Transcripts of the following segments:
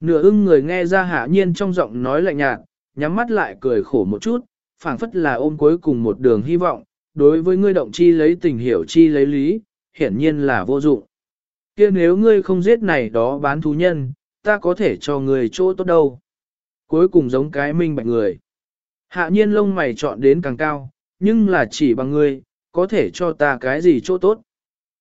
Nửa ưng người nghe ra hạ nhiên trong giọng nói lạnh nhạt, nhắm mắt lại cười khổ một chút, phảng phất là ôm cuối cùng một đường hy vọng, đối với ngươi động chi lấy tình hiểu chi lấy lý, hiển nhiên là vô dụng. kia nếu ngươi không giết này đó bán thú nhân, ta có thể cho ngươi chỗ tốt đâu. Cuối cùng giống cái minh bạch người. Hạ nhiên lông mày chọn đến càng cao, nhưng là chỉ bằng ngươi, có thể cho ta cái gì chỗ tốt.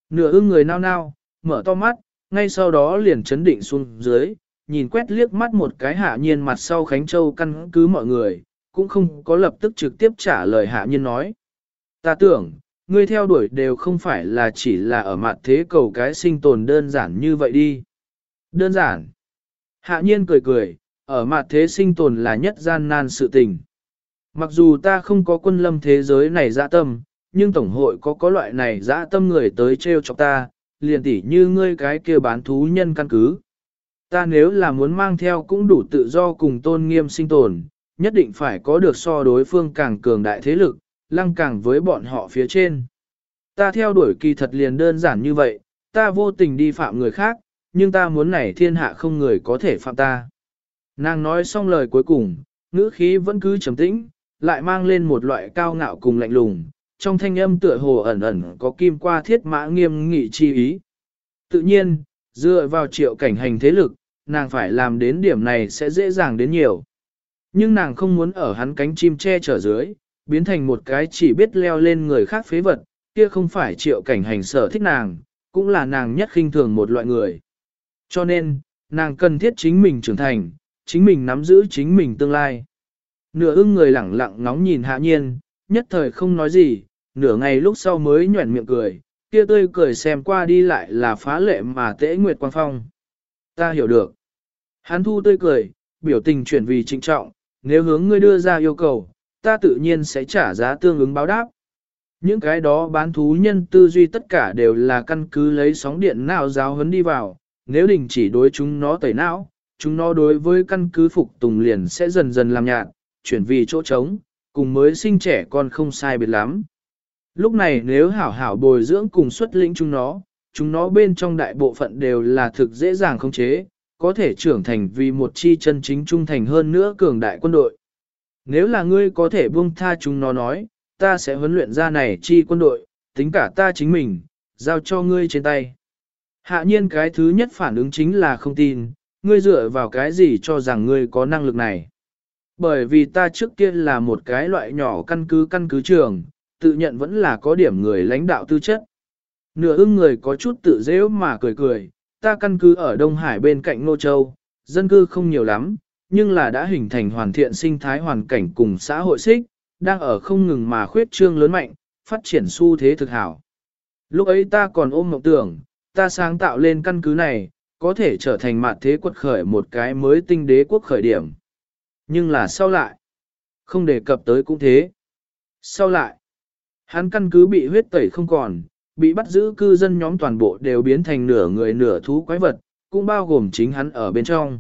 Nửa ưng người nao nao, mở to mắt, ngay sau đó liền chấn định xuống dưới, nhìn quét liếc mắt một cái hạ nhiên mặt sau Khánh Châu căn cứ mọi người, cũng không có lập tức trực tiếp trả lời hạ nhiên nói. Ta tưởng, ngươi theo đuổi đều không phải là chỉ là ở mặt thế cầu cái sinh tồn đơn giản như vậy đi. Đơn giản. Hạ nhiên cười cười, ở mặt thế sinh tồn là nhất gian nan sự tình. Mặc dù ta không có quân lâm thế giới này dã tâm, nhưng Tổng hội có có loại này dã tâm người tới treo chọc ta, liền tỉ như ngươi cái kia bán thú nhân căn cứ. Ta nếu là muốn mang theo cũng đủ tự do cùng tôn nghiêm sinh tồn, nhất định phải có được so đối phương càng cường đại thế lực, lăng càng với bọn họ phía trên. Ta theo đuổi kỳ thật liền đơn giản như vậy, ta vô tình đi phạm người khác, nhưng ta muốn này thiên hạ không người có thể phạm ta. Nàng nói xong lời cuối cùng, ngữ khí vẫn cứ trầm tĩnh, lại mang lên một loại cao ngạo cùng lạnh lùng, trong thanh âm tựa hồ ẩn ẩn có kim qua thiết mã nghiêm nghị chi ý. Tự nhiên, dựa vào triệu cảnh hành thế lực, nàng phải làm đến điểm này sẽ dễ dàng đến nhiều. Nhưng nàng không muốn ở hắn cánh chim che chở dưới, biến thành một cái chỉ biết leo lên người khác phế vật, kia không phải triệu cảnh hành sở thích nàng, cũng là nàng nhất khinh thường một loại người. Cho nên, nàng cần thiết chính mình trưởng thành, chính mình nắm giữ chính mình tương lai. Nửa ưng người lẳng lặng ngóng nhìn hạ nhiên, nhất thời không nói gì, nửa ngày lúc sau mới nhuẩn miệng cười, kia tươi cười xem qua đi lại là phá lệ mà tễ nguyệt quang phong. Ta hiểu được. Hắn thu tươi cười, biểu tình chuyển vì trịnh trọng, nếu hướng ngươi đưa ra yêu cầu, ta tự nhiên sẽ trả giá tương ứng báo đáp. Những cái đó bán thú nhân tư duy tất cả đều là căn cứ lấy sóng điện nào giáo huấn đi vào, nếu đình chỉ đối chúng nó tẩy não, chúng nó đối với căn cứ phục tùng liền sẽ dần dần làm nhạt, chuyển vì chỗ trống, cùng mới sinh trẻ con không sai biệt lắm. Lúc này nếu hảo hảo bồi dưỡng cùng xuất lĩnh chúng nó, chúng nó bên trong đại bộ phận đều là thực dễ dàng khống chế, có thể trưởng thành vì một chi chân chính trung thành hơn nữa cường đại quân đội. Nếu là ngươi có thể buông tha chúng nó nói, ta sẽ huấn luyện ra này chi quân đội, tính cả ta chính mình, giao cho ngươi trên tay. Hạ nhiên cái thứ nhất phản ứng chính là không tin, ngươi dựa vào cái gì cho rằng ngươi có năng lực này. Bởi vì ta trước kia là một cái loại nhỏ căn cứ căn cứ trường, tự nhận vẫn là có điểm người lãnh đạo tư chất. Nửa ưng người có chút tự dễ mà cười cười, ta căn cứ ở Đông Hải bên cạnh Nô Châu, dân cư không nhiều lắm, nhưng là đã hình thành hoàn thiện sinh thái hoàn cảnh cùng xã hội xích, đang ở không ngừng mà khuyết trương lớn mạnh, phát triển xu thế thực hảo. Lúc ấy ta còn ôm mộng tưởng, ta sáng tạo lên căn cứ này, có thể trở thành mặt thế quật khởi một cái mới tinh đế quốc khởi điểm. Nhưng là sau lại, không đề cập tới cũng thế. Sau lại, hắn căn cứ bị huyết tẩy không còn, bị bắt giữ cư dân nhóm toàn bộ đều biến thành nửa người nửa thú quái vật, cũng bao gồm chính hắn ở bên trong.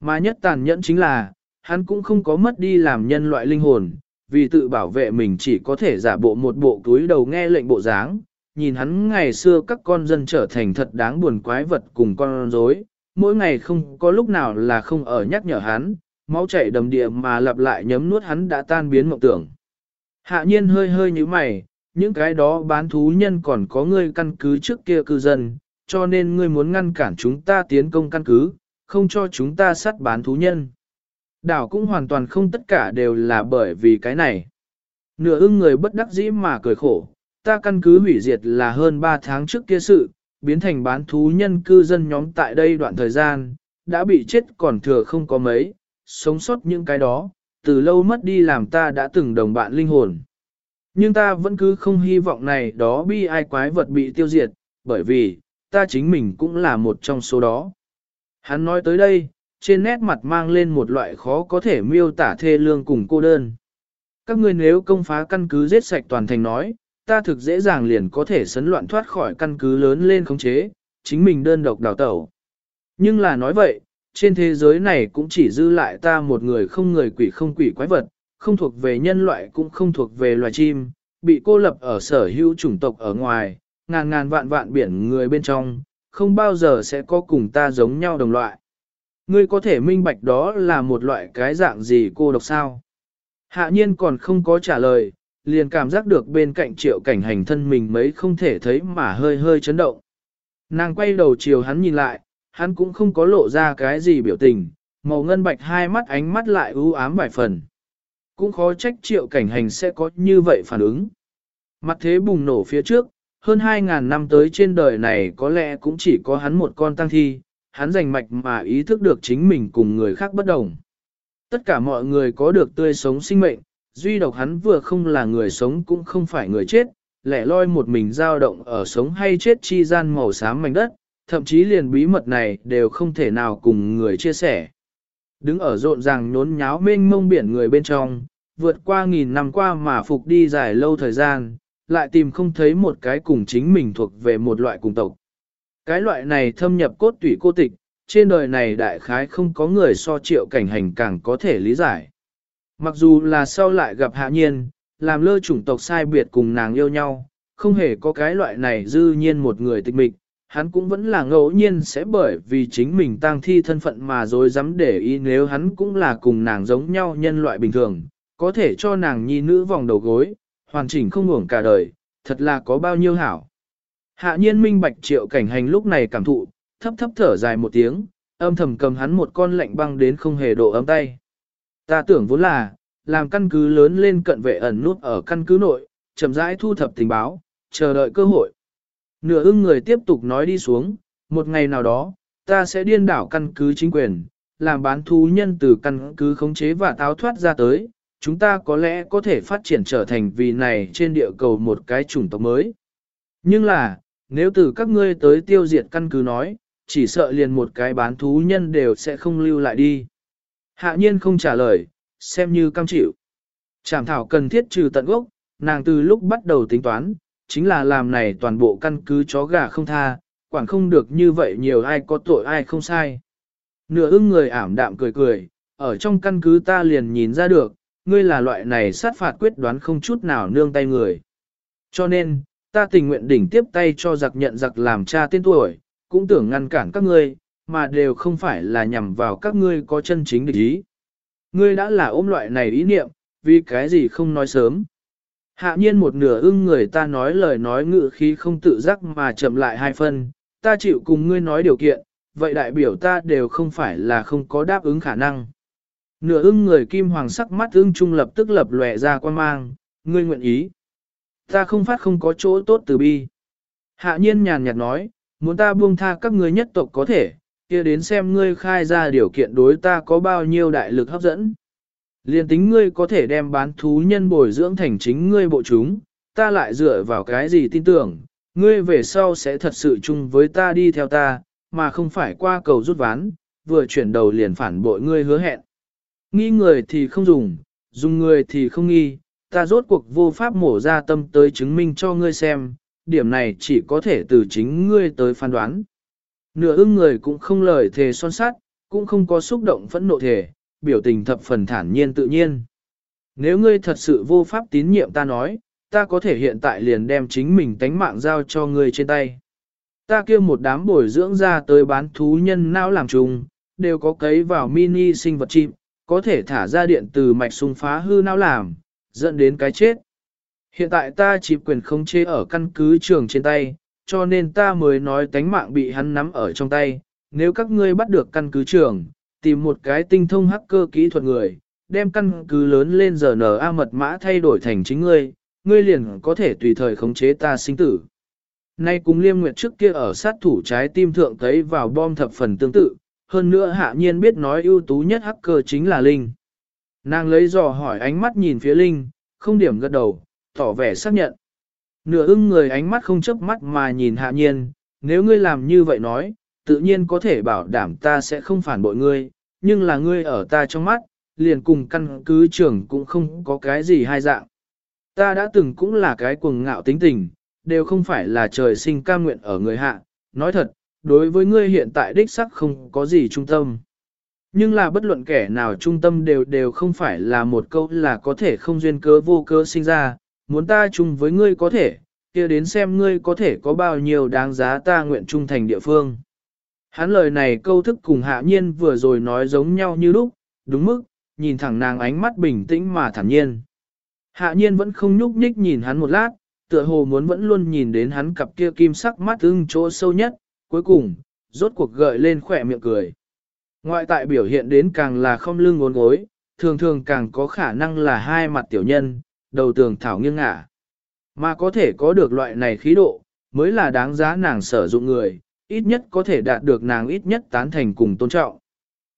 Mà nhất tàn nhẫn chính là, hắn cũng không có mất đi làm nhân loại linh hồn, vì tự bảo vệ mình chỉ có thể giả bộ một bộ túi đầu nghe lệnh bộ dáng, nhìn hắn ngày xưa các con dân trở thành thật đáng buồn quái vật cùng con rối, mỗi ngày không có lúc nào là không ở nhắc nhở hắn, máu chảy đầm địa mà lặp lại nhấm nuốt hắn đã tan biến mộng tưởng. Hạ nhiên hơi hơi như mày, những cái đó bán thú nhân còn có ngươi căn cứ trước kia cư dân, cho nên ngươi muốn ngăn cản chúng ta tiến công căn cứ, không cho chúng ta sát bán thú nhân. Đảo cũng hoàn toàn không tất cả đều là bởi vì cái này. Nửa ưng người bất đắc dĩ mà cười khổ, ta căn cứ hủy diệt là hơn 3 tháng trước kia sự, biến thành bán thú nhân cư dân nhóm tại đây đoạn thời gian, đã bị chết còn thừa không có mấy, sống sót những cái đó, từ lâu mất đi làm ta đã từng đồng bạn linh hồn. Nhưng ta vẫn cứ không hy vọng này đó bi ai quái vật bị tiêu diệt, bởi vì, ta chính mình cũng là một trong số đó. Hắn nói tới đây, trên nét mặt mang lên một loại khó có thể miêu tả thê lương cùng cô đơn. Các ngươi nếu công phá căn cứ giết sạch toàn thành nói, ta thực dễ dàng liền có thể sấn loạn thoát khỏi căn cứ lớn lên khống chế, chính mình đơn độc đào tẩu. Nhưng là nói vậy, trên thế giới này cũng chỉ dư lại ta một người không người quỷ không quỷ quái vật, không thuộc về nhân loại cũng không thuộc về loài chim, bị cô lập ở sở hữu chủng tộc ở ngoài, ngàn ngàn vạn vạn biển người bên trong, không bao giờ sẽ có cùng ta giống nhau đồng loại. Ngươi có thể minh bạch đó là một loại cái dạng gì cô độc sao? Hạ nhiên còn không có trả lời, liền cảm giác được bên cạnh triệu cảnh hành thân mình mấy không thể thấy mà hơi hơi chấn động. Nàng quay đầu chiều hắn nhìn lại, hắn cũng không có lộ ra cái gì biểu tình, màu ngân bạch hai mắt ánh mắt lại ưu ám vài phần. Cũng khó trách triệu cảnh hành sẽ có như vậy phản ứng. Mặt thế bùng nổ phía trước, hơn 2.000 năm tới trên đời này có lẽ cũng chỉ có hắn một con tăng thi, hắn rành mạch mà ý thức được chính mình cùng người khác bất đồng. Tất cả mọi người có được tươi sống sinh mệnh, duy độc hắn vừa không là người sống cũng không phải người chết, lẻ loi một mình dao động ở sống hay chết chi gian màu xám mảnh đất, thậm chí liền bí mật này đều không thể nào cùng người chia sẻ. Đứng ở rộn ràng nhốn nháo mênh mông biển người bên trong, vượt qua nghìn năm qua mà phục đi dài lâu thời gian, lại tìm không thấy một cái cùng chính mình thuộc về một loại cùng tộc. Cái loại này thâm nhập cốt tủy cô tịch, trên đời này đại khái không có người so triệu cảnh hành càng có thể lý giải. Mặc dù là sau lại gặp hạ nhiên, làm lơ chủng tộc sai biệt cùng nàng yêu nhau, không hề có cái loại này dư nhiên một người tịch mịch, hắn cũng vẫn là ngẫu nhiên sẽ bởi vì chính mình tang thi thân phận mà dối dám để ý nếu hắn cũng là cùng nàng giống nhau nhân loại bình thường, có thể cho nàng nhi nữ vòng đầu gối, hoàn chỉnh không ngủng cả đời, thật là có bao nhiêu hảo. Hạ nhiên minh bạch triệu cảnh hành lúc này cảm thụ, thấp thấp thở dài một tiếng, âm thầm cầm hắn một con lạnh băng đến không hề độ ấm tay. Ta tưởng vốn là, làm căn cứ lớn lên cận vệ ẩn nút ở căn cứ nội, chậm rãi thu thập tình báo, chờ đợi cơ hội. Nửa ưng người tiếp tục nói đi xuống, một ngày nào đó, ta sẽ điên đảo căn cứ chính quyền, làm bán thú nhân từ căn cứ khống chế và táo thoát ra tới, chúng ta có lẽ có thể phát triển trở thành vì này trên địa cầu một cái chủng tộc mới. Nhưng là, nếu từ các ngươi tới tiêu diệt căn cứ nói, chỉ sợ liền một cái bán thú nhân đều sẽ không lưu lại đi. Hạ nhiên không trả lời, xem như cam chịu. Trảm thảo cần thiết trừ tận gốc, nàng từ lúc bắt đầu tính toán, chính là làm này toàn bộ căn cứ chó gà không tha, quản không được như vậy nhiều ai có tội ai không sai. Nửa ưng người ảm đạm cười cười, ở trong căn cứ ta liền nhìn ra được, ngươi là loại này sát phạt quyết đoán không chút nào nương tay người. Cho nên, ta tình nguyện đỉnh tiếp tay cho giặc nhận giặc làm cha tên tuổi, cũng tưởng ngăn cản các ngươi, mà đều không phải là nhằm vào các ngươi có chân chính địch ý. Ngươi đã là ôm loại này ý niệm, vì cái gì không nói sớm. Hạ nhiên một nửa ưng người ta nói lời nói ngự khí không tự giác mà chậm lại hai phân, ta chịu cùng ngươi nói điều kiện, vậy đại biểu ta đều không phải là không có đáp ứng khả năng. Nửa ưng người kim hoàng sắc mắt ưng trung lập tức lập lòe ra quan mang, ngươi nguyện ý. Ta không phát không có chỗ tốt từ bi. Hạ nhiên nhàn nhạt nói, muốn ta buông tha các ngươi nhất tộc có thể, kia đến xem ngươi khai ra điều kiện đối ta có bao nhiêu đại lực hấp dẫn. Liên tính ngươi có thể đem bán thú nhân bồi dưỡng thành chính ngươi bộ chúng, ta lại dựa vào cái gì tin tưởng, ngươi về sau sẽ thật sự chung với ta đi theo ta, mà không phải qua cầu rút ván, vừa chuyển đầu liền phản bội ngươi hứa hẹn. Nghi người thì không dùng, dùng người thì không nghi, ta rốt cuộc vô pháp mổ ra tâm tới chứng minh cho ngươi xem, điểm này chỉ có thể từ chính ngươi tới phán đoán. Nửa ưng người cũng không lời thề son sát, cũng không có xúc động phẫn nộ thể, biểu tình thập phần thản nhiên tự nhiên. Nếu ngươi thật sự vô pháp tín nhiệm ta nói, ta có thể hiện tại liền đem chính mình tánh mạng giao cho ngươi trên tay. Ta kêu một đám bồi dưỡng ra tới bán thú nhân não làm trùng, đều có cấy vào mini sinh vật chim, có thể thả ra điện từ mạch xung phá hư não làm, dẫn đến cái chết. Hiện tại ta chỉ quyền không chế ở căn cứ trường trên tay, cho nên ta mới nói tánh mạng bị hắn nắm ở trong tay. Nếu các ngươi bắt được căn cứ trường, tìm một cái tinh thông hacker kỹ thuật người, đem căn cứ lớn lên giờ NA mật mã thay đổi thành chính ngươi, ngươi liền có thể tùy thời khống chế ta sinh tử. Nay cùng liêm nguyệt trước kia ở sát thủ trái tim thượng thấy vào bom thập phần tương tự, hơn nữa hạ nhiên biết nói ưu tú nhất hacker chính là Linh. Nàng lấy dò hỏi ánh mắt nhìn phía Linh, không điểm gật đầu, tỏ vẻ xác nhận. Nửa ưng người ánh mắt không chớp mắt mà nhìn hạ nhiên, nếu ngươi làm như vậy nói, tự nhiên có thể bảo đảm ta sẽ không phản bội ngươi, nhưng là ngươi ở ta trong mắt, liền cùng căn cứ trưởng cũng không có cái gì hai dạng. Ta đã từng cũng là cái cuồng ngạo tính tình, đều không phải là trời sinh cam nguyện ở người hạ, nói thật, đối với ngươi hiện tại đích sắc không có gì trung tâm. Nhưng là bất luận kẻ nào trung tâm đều đều không phải là một câu là có thể không duyên cớ vô cớ sinh ra, muốn ta chung với ngươi có thể, kia đến xem ngươi có thể có bao nhiêu đáng giá ta nguyện trung thành địa phương. Hắn lời này câu thức cùng hạ nhiên vừa rồi nói giống nhau như lúc, đúng mức, nhìn thẳng nàng ánh mắt bình tĩnh mà thản nhiên. Hạ nhiên vẫn không nhúc nhích nhìn hắn một lát, tựa hồ muốn vẫn luôn nhìn đến hắn cặp kia kim sắc mắt ưng chỗ sâu nhất, cuối cùng, rốt cuộc gợi lên khỏe miệng cười. Ngoại tại biểu hiện đến càng là không lưng ngốn gối, thường thường càng có khả năng là hai mặt tiểu nhân, đầu tường thảo nghiêng ngả. Mà có thể có được loại này khí độ, mới là đáng giá nàng sở dụng người, ít nhất có thể đạt được nàng ít nhất tán thành cùng tôn trọng.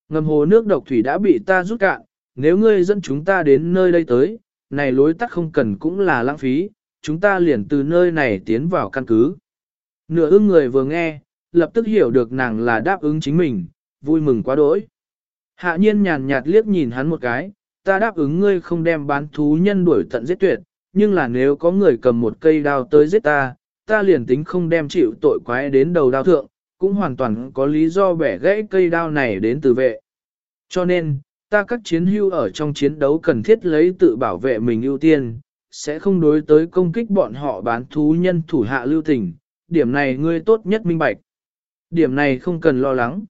Ngầm hồ nước độc thủy đã bị ta rút cạn, nếu ngươi dẫn chúng ta đến nơi đây tới, này lối tắt không cần cũng là lãng phí, chúng ta liền từ nơi này tiến vào căn cứ. Nửa ưng người vừa nghe, lập tức hiểu được nàng là đáp ứng chính mình, vui mừng quá đỗi. Hạ nhiên nhàn nhạt liếc nhìn hắn một cái, ta đáp ứng ngươi không đem bán thú nhân đuổi tận giết tuyệt, nhưng là nếu có người cầm một cây đao tới giết ta, ta liền tính không đem chịu tội quái đến đầu đao thượng, cũng hoàn toàn có lý do bẻ gãy cây đao này đến từ vệ. Cho nên, ta các chiến hưu ở trong chiến đấu cần thiết lấy tự bảo vệ mình ưu tiên, sẽ không đối tới công kích bọn họ bán thú nhân thủ hạ lưu tình, điểm này ngươi tốt nhất minh bạch. Điểm này không cần lo lắng.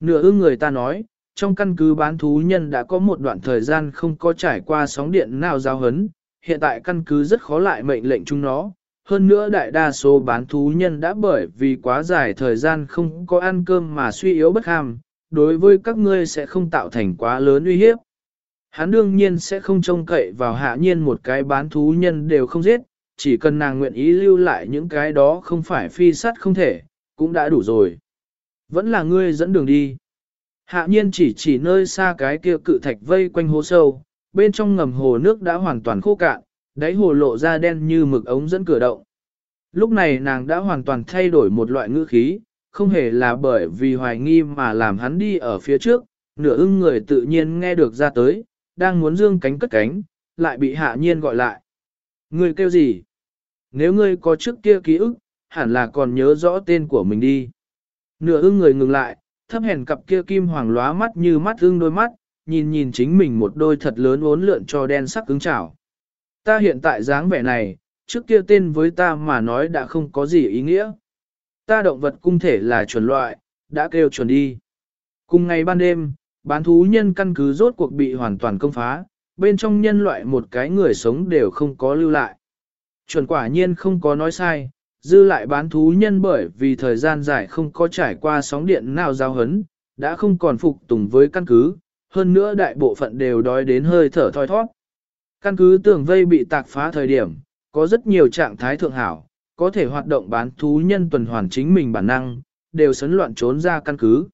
Nửa ưng người ta nói, trong căn cứ bán thú nhân đã có một đoạn thời gian không có trải qua sóng điện nào giao hấn, hiện tại căn cứ rất khó lại mệnh lệnh chúng nó. Hơn nữa đại đa số bán thú nhân đã bởi vì quá dài thời gian không có ăn cơm mà suy yếu bất ham, đối với các ngươi sẽ không tạo thành quá lớn uy hiếp. Hắn đương nhiên sẽ không trông cậy vào hạ nhiên một cái bán thú nhân đều không giết, chỉ cần nàng nguyện ý lưu lại những cái đó không phải phi sắt không thể, cũng đã đủ rồi. Vẫn là ngươi dẫn đường đi. Hạ nhiên chỉ chỉ nơi xa cái kia cự thạch vây quanh hố sâu, bên trong ngầm hồ nước đã hoàn toàn khô cạn, đáy hồ lộ ra đen như mực ống dẫn cửa động. Lúc này nàng đã hoàn toàn thay đổi một loại ngữ khí, không hề là bởi vì hoài nghi mà làm hắn đi ở phía trước, nửa ưng người tự nhiên nghe được ra tới, đang muốn dương cánh cất cánh, lại bị hạ nhiên gọi lại. Ngươi kêu gì? Nếu ngươi có trước kia ký ức, hẳn là còn nhớ rõ tên của mình đi. Nửa ưng người ngừng lại, thấp hèn cặp kia kim hoàng lóa mắt như mắt ưng đôi mắt, nhìn nhìn chính mình một đôi thật lớn uốn lượn cho đen sắc cứng chảo. Ta hiện tại dáng vẻ này, trước kia tên với ta mà nói đã không có gì ý nghĩa. Ta động vật cung thể là chuẩn loại, đã kêu chuẩn đi. Cùng ngày ban đêm, bán thú nhân căn cứ rốt cuộc bị hoàn toàn công phá, bên trong nhân loại một cái người sống đều không có lưu lại. Chuẩn quả nhiên không có nói sai, dư lại bán thú nhân bởi vì thời gian dài không có trải qua sóng điện nào giao hấn, đã không còn phục tùng với căn cứ, hơn nữa đại bộ phận đều đói đến hơi thở thoi thoát. Căn cứ tường vây bị tạc phá thời điểm, có rất nhiều trạng thái thượng hảo, có thể hoạt động bán thú nhân tuần hoàn chính mình bản năng, đều sấn loạn trốn ra căn cứ.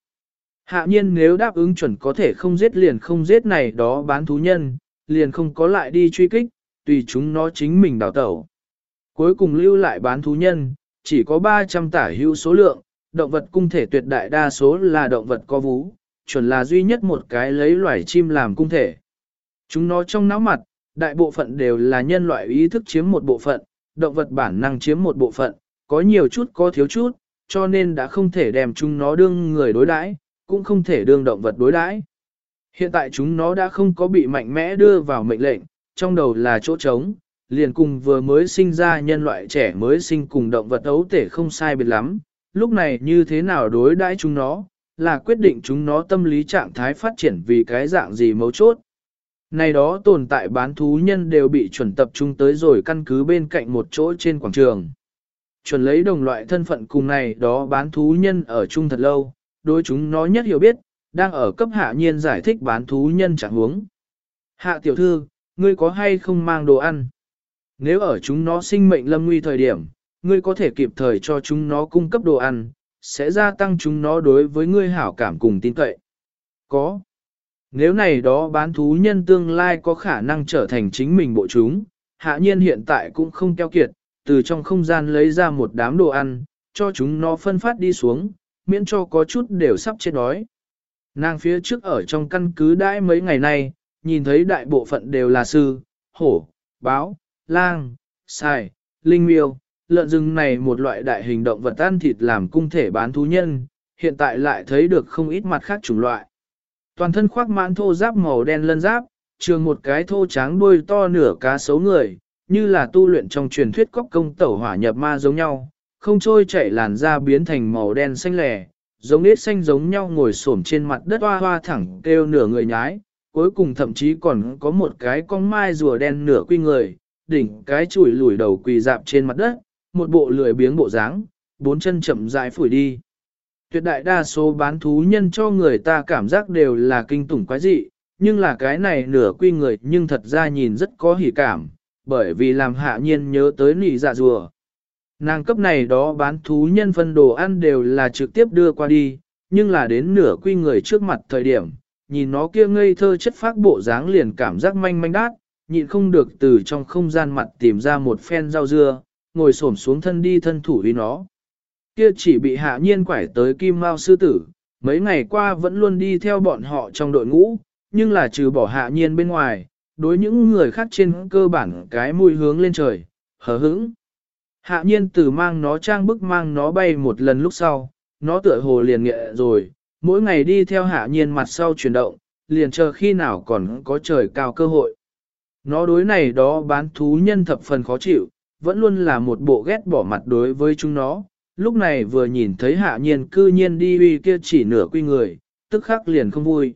Hạ nhiên nếu đáp ứng chuẩn có thể không giết liền không giết này đó bán thú nhân, liền không có lại đi truy kích, tùy chúng nó chính mình đào tẩu. Cuối cùng lưu lại bán thú nhân, chỉ có 300 tả hữu số lượng, động vật cung thể tuyệt đại đa số là động vật có vú, chuẩn là duy nhất một cái lấy loài chim làm cung thể. Chúng nó trong não mặt, đại bộ phận đều là nhân loại ý thức chiếm một bộ phận, động vật bản năng chiếm một bộ phận, có nhiều chút có thiếu chút, cho nên đã không thể đem chúng nó đương người đối đãi, cũng không thể đương động vật đối đãi. Hiện tại chúng nó đã không có bị mạnh mẽ đưa vào mệnh lệnh, trong đầu là chỗ trống, liền cùng vừa mới sinh ra nhân loại trẻ mới sinh cùng động vật ấu thể không sai biệt lắm, lúc này như thế nào đối đãi chúng nó, là quyết định chúng nó tâm lý trạng thái phát triển vì cái dạng gì mấu chốt. Này đó tồn tại bán thú nhân đều bị chuẩn tập trung tới rồi căn cứ bên cạnh một chỗ trên quảng trường. Chuẩn lấy đồng loại thân phận cùng này đó bán thú nhân ở chung thật lâu, đối chúng nó nhất hiểu biết, đang ở cấp hạ nhiên giải thích bán thú nhân trạng huống. Hạ tiểu thư, ngươi có hay không mang đồ ăn? Nếu ở chúng nó sinh mệnh lâm nguy thời điểm, ngươi có thể kịp thời cho chúng nó cung cấp đồ ăn, sẽ gia tăng chúng nó đối với ngươi hảo cảm cùng tin cậy. Có. Nếu này đó bán thú nhân tương lai có khả năng trở thành chính mình bộ chúng, hạ nhiên hiện tại cũng không keo kiệt, từ trong không gian lấy ra một đám đồ ăn, cho chúng nó phân phát đi xuống, miễn cho có chút đều sắp chết đói. Nàng phía trước ở trong căn cứ đãi mấy ngày nay, nhìn thấy đại bộ phận đều là sư, hổ, báo, lang, sài, linh miêu, lợn rừng này một loại đại hình động vật ăn thịt làm cung thể bán thú nhân, hiện tại lại thấy được không ít mặt khác chủng loại. Toàn thân khoác mãn thô giáp màu đen lân giáp, trường một cái thô tráng đuôi to nửa cá sấu người, như là tu luyện trong truyền thuyết cóc công tẩu hỏa nhập ma giống nhau, không trôi chảy làn da biến thành màu đen xanh lẻ, giống nết xanh giống nhau ngồi xổm trên mặt đất hoa hoa thẳng kêu nửa người nhái, cuối cùng thậm chí còn có một cái con mai rùa đen nửa quy người, đỉnh cái chùi lùi đầu quỳ dạp trên mặt đất, một bộ lười biếng bộ dáng, bốn chân chậm rãi phủi đi. Tuyệt đại đa số bán thú nhân cho người ta cảm giác đều là kinh tủng quái dị, nhưng là cái này nửa quy người nhưng thật ra nhìn rất có hỉ cảm, bởi vì làm hạ nhiên nhớ tới nị dạ rùa. Nàng cấp này đó bán thú nhân phân đồ ăn đều là trực tiếp đưa qua đi, nhưng là đến nửa quy người trước mặt thời điểm, nhìn nó kia ngây thơ chất phác bộ dáng liền cảm giác manh manh đát, nhịn không được từ trong không gian mặt tìm ra một phen rau dưa, ngồi xổm xuống thân đi thân thủ với nó. Kia chỉ bị hạ nhiên quải tới kim mao sư tử, mấy ngày qua vẫn luôn đi theo bọn họ trong đội ngũ, nhưng là trừ bỏ hạ nhiên bên ngoài, đối những người khác trên cơ bản cái mùi hướng lên trời, hờ hững. Hạ nhiên từ mang nó trang bức mang nó bay một lần lúc sau, nó tựa hồ liền nghệ rồi, mỗi ngày đi theo hạ nhiên mặt sau chuyển động, liền chờ khi nào còn có trời cao cơ hội. Nó đối này đó bán thú nhân thập phần khó chịu, vẫn luôn là một bộ ghét bỏ mặt đối với chúng nó. Lúc này vừa nhìn thấy hạ nhiên cư nhiên đi uy kia chỉ nửa quy người, tức khắc liền không vui.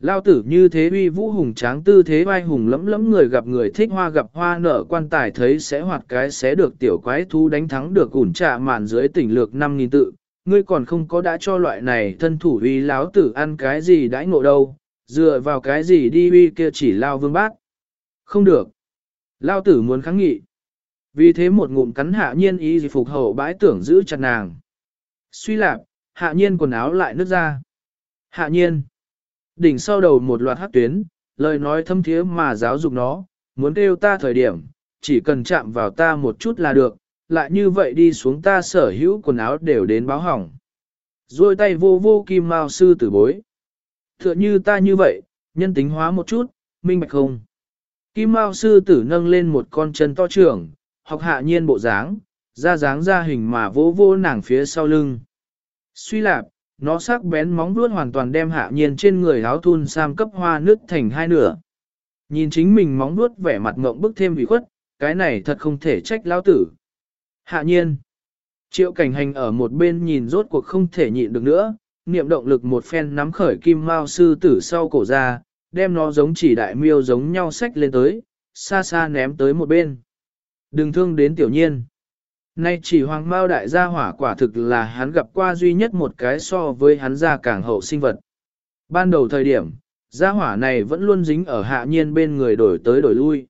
Lao tử như thế uy vũ hùng tráng tư thế vai hùng lẫm lẫm người gặp người thích hoa gặp hoa nở quan tài thấy sẽ hoạt cái sẽ được tiểu quái thú đánh thắng được ủn trạ màn dưới tỉnh lược 5.000 tự. Ngươi còn không có đã cho loại này thân thủ uy láo tử ăn cái gì đãi ngộ đâu, dựa vào cái gì đi uy kia chỉ lao vương bát. Không được. Lao tử muốn kháng nghị. Vì thế một ngụm cắn hạ nhiên ý gì phục hậu bãi tưởng giữ chặt nàng. Suy lạp, hạ nhiên quần áo lại nứt ra. Hạ nhiên. Đỉnh sau đầu một loạt hát tuyến, lời nói thâm thiế mà giáo dục nó, muốn kêu ta thời điểm, chỉ cần chạm vào ta một chút là được, lại như vậy đi xuống ta sở hữu quần áo đều đến báo hỏng. Rồi tay vô vô kim mao sư tử bối. Thựa như ta như vậy, nhân tính hóa một chút, minh bạch không? Kim mao sư tử nâng lên một con chân to trưởng, học hạ nhiên bộ dáng, ra dáng ra hình mà vô vô nàng phía sau lưng. Suy lạp, nó sắc bén móng vuốt hoàn toàn đem hạ nhiên trên người áo thun sam cấp hoa nứt thành hai nửa. Nhìn chính mình móng vuốt vẻ mặt ngộng bức thêm vì khuất, cái này thật không thể trách lão tử. Hạ nhiên, triệu cảnh hành ở một bên nhìn rốt cuộc không thể nhịn được nữa, niệm động lực một phen nắm khởi kim mao sư tử sau cổ ra, đem nó giống chỉ đại miêu giống nhau sách lên tới, xa xa ném tới một bên. Đừng thương đến tiểu nhiên. Nay chỉ hoàng mao đại gia hỏa quả thực là hắn gặp qua duy nhất một cái so với hắn gia càng hậu sinh vật. Ban đầu thời điểm, gia hỏa này vẫn luôn dính ở hạ nhiên bên người đổi tới đổi lui.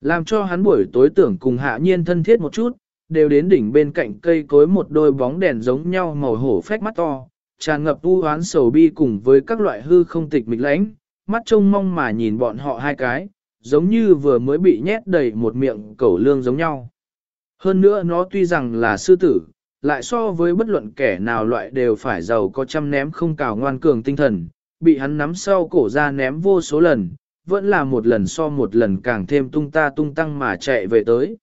Làm cho hắn buổi tối tưởng cùng hạ nhiên thân thiết một chút, đều đến đỉnh bên cạnh cây cối một đôi bóng đèn giống nhau màu hổ phách mắt to, tràn ngập u hoán sầu bi cùng với các loại hư không tịch mịch lãnh, mắt trông mong mà nhìn bọn họ hai cái, giống như vừa mới bị nhét đầy một miệng cẩu lương giống nhau. Hơn nữa nó tuy rằng là sư tử, lại so với bất luận kẻ nào loại đều phải giàu có trăm ném không cào ngoan cường tinh thần, bị hắn nắm sau cổ ra ném vô số lần, vẫn là một lần so một lần càng thêm tung ta tung tăng mà chạy về tới.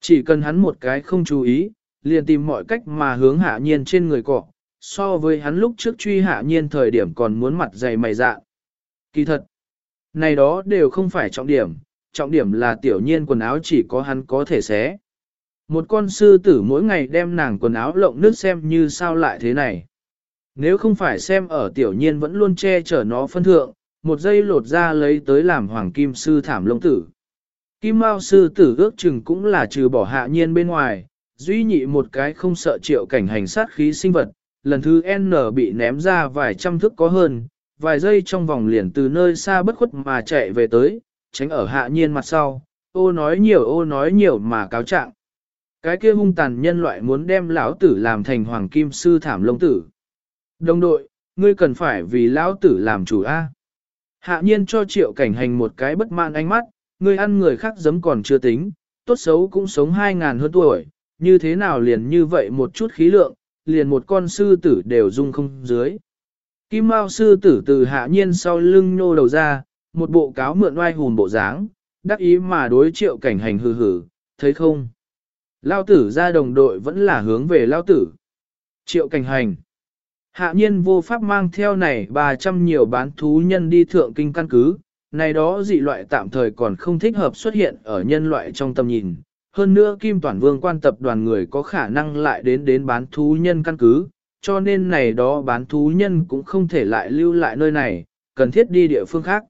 Chỉ cần hắn một cái không chú ý, liền tìm mọi cách mà hướng hạ nhiên trên người cọ, so với hắn lúc trước truy hạ nhiên thời điểm còn muốn mặt dày mày dạ. Kỳ thật, này đó đều không phải trọng điểm, trọng điểm là tiểu nhiên quần áo chỉ có hắn có thể xé. Một con sư tử mỗi ngày đem nàng quần áo lộng nước xem như sao lại thế này. Nếu không phải xem ở tiểu nhiên vẫn luôn che chở nó phân thượng, một giây lột ra lấy tới làm hoàng kim sư thảm lông tử. Kim Mao sư tử ước chừng cũng là trừ bỏ hạ nhiên bên ngoài, duy nhị một cái không sợ triệu cảnh hành sát khí sinh vật, lần thứ N bị ném ra vài trăm thước có hơn, vài giây trong vòng liền từ nơi xa bất khuất mà chạy về tới, tránh ở hạ nhiên mặt sau, ô nói nhiều ô nói nhiều mà cáo trạng. Cái kia hung tàn nhân loại muốn đem lão tử làm thành hoàng kim sư thảm lông tử. Đồng đội, ngươi cần phải vì lão tử làm chủ A. Hạ nhiên cho triệu cảnh hành một cái bất mãn ánh mắt, ngươi ăn người khác giấm còn chưa tính, tốt xấu cũng sống hai ngàn hơn tuổi, như thế nào liền như vậy một chút khí lượng, liền một con sư tử đều dung không dưới. Kim Mao sư tử từ hạ nhiên sau lưng nhô đầu ra, một bộ cáo mượn oai hùn bộ dáng, đắc ý mà đối triệu cảnh hành hừ hừ, thấy không? Lao tử ra đồng đội vẫn là hướng về lao tử. Triệu cảnh hành. Hạ nhiên vô pháp mang theo này 300 nhiều bán thú nhân đi thượng kinh căn cứ, này đó dị loại tạm thời còn không thích hợp xuất hiện ở nhân loại trong tầm nhìn. Hơn nữa Kim Toàn Vương quan tập đoàn người có khả năng lại đến đến bán thú nhân căn cứ, cho nên này đó bán thú nhân cũng không thể lại lưu lại nơi này, cần thiết đi địa phương khác.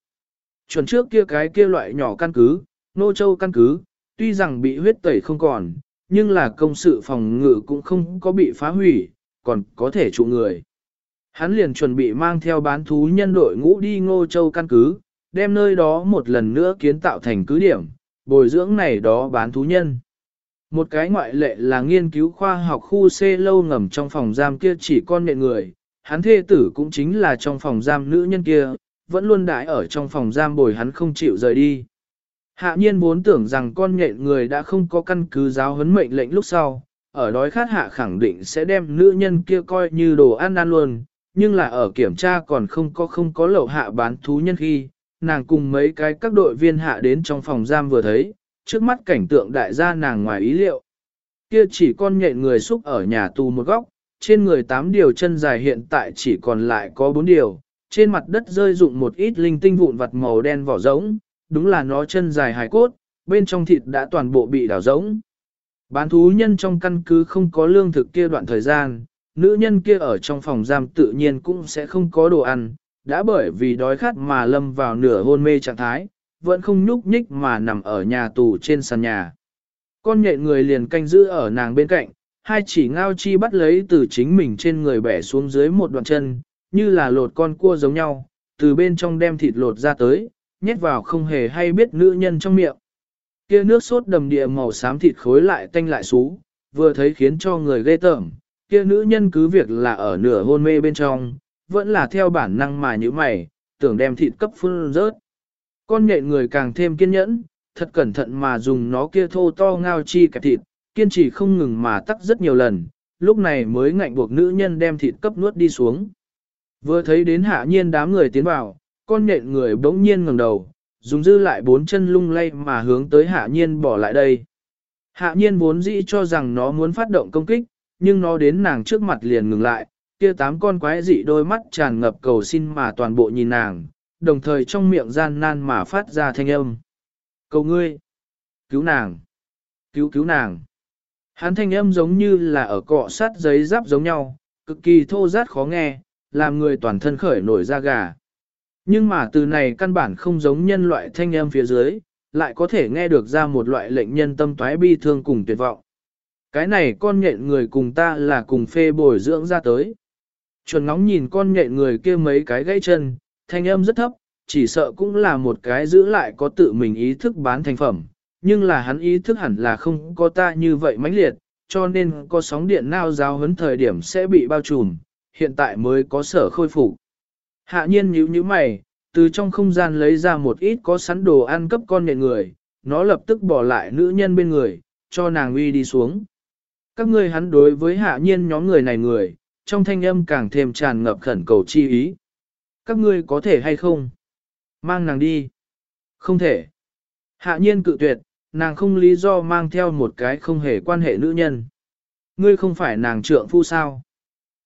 Chuẩn trước kia cái kia loại nhỏ căn cứ, nô châu căn cứ, tuy rằng bị huyết tẩy không còn, nhưng là công sự phòng ngự cũng không có bị phá hủy, còn có thể trụ người. Hắn liền chuẩn bị mang theo bán thú nhân đội ngũ đi ngô châu căn cứ, đem nơi đó một lần nữa kiến tạo thành cứ điểm, bồi dưỡng này đó bán thú nhân. Một cái ngoại lệ là nghiên cứu khoa học khu C lâu ngầm trong phòng giam kia chỉ con nệ người, hắn thê tử cũng chính là trong phòng giam nữ nhân kia, vẫn luôn đãi ở trong phòng giam bồi hắn không chịu rời đi. Hạ nhiên vốn tưởng rằng con nhện người đã không có căn cứ giáo huấn mệnh lệnh lúc sau, ở đói khát hạ khẳng định sẽ đem nữ nhân kia coi như đồ ăn ăn luôn, nhưng là ở kiểm tra còn không có không có lậu hạ bán thú nhân khi, nàng cùng mấy cái các đội viên hạ đến trong phòng giam vừa thấy, trước mắt cảnh tượng đại gia nàng ngoài ý liệu. Kia chỉ con nhện người xúc ở nhà tù một góc, trên người tám điều chân dài hiện tại chỉ còn lại có bốn điều, trên mặt đất rơi dụng một ít linh tinh vụn vặt màu đen vỏ rỗng, đúng là nó chân dài hài cốt, bên trong thịt đã toàn bộ bị đảo rỗng. Bán thú nhân trong căn cứ không có lương thực kia đoạn thời gian, nữ nhân kia ở trong phòng giam tự nhiên cũng sẽ không có đồ ăn, đã bởi vì đói khát mà lâm vào nửa hôn mê trạng thái, vẫn không nhúc nhích mà nằm ở nhà tù trên sàn nhà. Con nhện người liền canh giữ ở nàng bên cạnh, hai chỉ ngao chi bắt lấy từ chính mình trên người bẻ xuống dưới một đoạn chân, như là lột con cua giống nhau, từ bên trong đem thịt lột ra tới, nhét vào không hề hay biết nữ nhân trong miệng. Kia nước sốt đầm địa màu xám thịt khối lại tanh lại xú, vừa thấy khiến cho người ghê tởm, kia nữ nhân cứ việc là ở nửa hôn mê bên trong, vẫn là theo bản năng mà như mày, tưởng đem thịt cấp phun rớt. Con nhện người càng thêm kiên nhẫn, thật cẩn thận mà dùng nó kia thô to ngao chi kẹp thịt, kiên trì không ngừng mà tắc rất nhiều lần, lúc này mới ngạnh buộc nữ nhân đem thịt cấp nuốt đi xuống. Vừa thấy đến hạ nhiên đám người tiến vào, con nhện người bỗng nhiên ngẩng đầu, dùng dư lại bốn chân lung lay mà hướng tới hạ nhiên bỏ lại đây. Hạ nhiên vốn dĩ cho rằng nó muốn phát động công kích, nhưng nó đến nàng trước mặt liền ngừng lại, kia tám con quái dị đôi mắt tràn ngập cầu xin mà toàn bộ nhìn nàng, đồng thời trong miệng gian nan mà phát ra thanh âm. Cầu ngươi! Cứu nàng! Cứu cứu nàng! Hắn thanh âm giống như là ở cọ sát giấy giáp giống nhau, cực kỳ thô rát khó nghe, làm người toàn thân khởi nổi da gà. Nhưng mà từ này căn bản không giống nhân loại thanh âm phía dưới, lại có thể nghe được ra một loại lệnh nhân tâm toái bi thương cùng tuyệt vọng. Cái này con nhện người cùng ta là cùng phê bồi dưỡng ra tới. Chuẩn ngóng nhìn con nhện người kia mấy cái gãy chân, thanh âm rất thấp, chỉ sợ cũng là một cái giữ lại có tự mình ý thức bán thành phẩm, nhưng là hắn ý thức hẳn là không có ta như vậy mãnh liệt, cho nên có sóng điện nào giáo hấn thời điểm sẽ bị bao trùm, hiện tại mới có sở khôi phục. Hạ nhiên nhíu nhíu mày, từ trong không gian lấy ra một ít có sẵn đồ ăn cấp con nhện người, nó lập tức bỏ lại nữ nhân bên người, cho nàng uy đi xuống. Các ngươi hắn đối với hạ nhiên nhóm người này người, trong thanh âm càng thêm tràn ngập khẩn cầu chi ý. Các ngươi có thể hay không? Mang nàng đi. Không thể. Hạ nhiên cự tuyệt, nàng không lý do mang theo một cái không hề quan hệ nữ nhân. Ngươi không phải nàng trượng phu sao?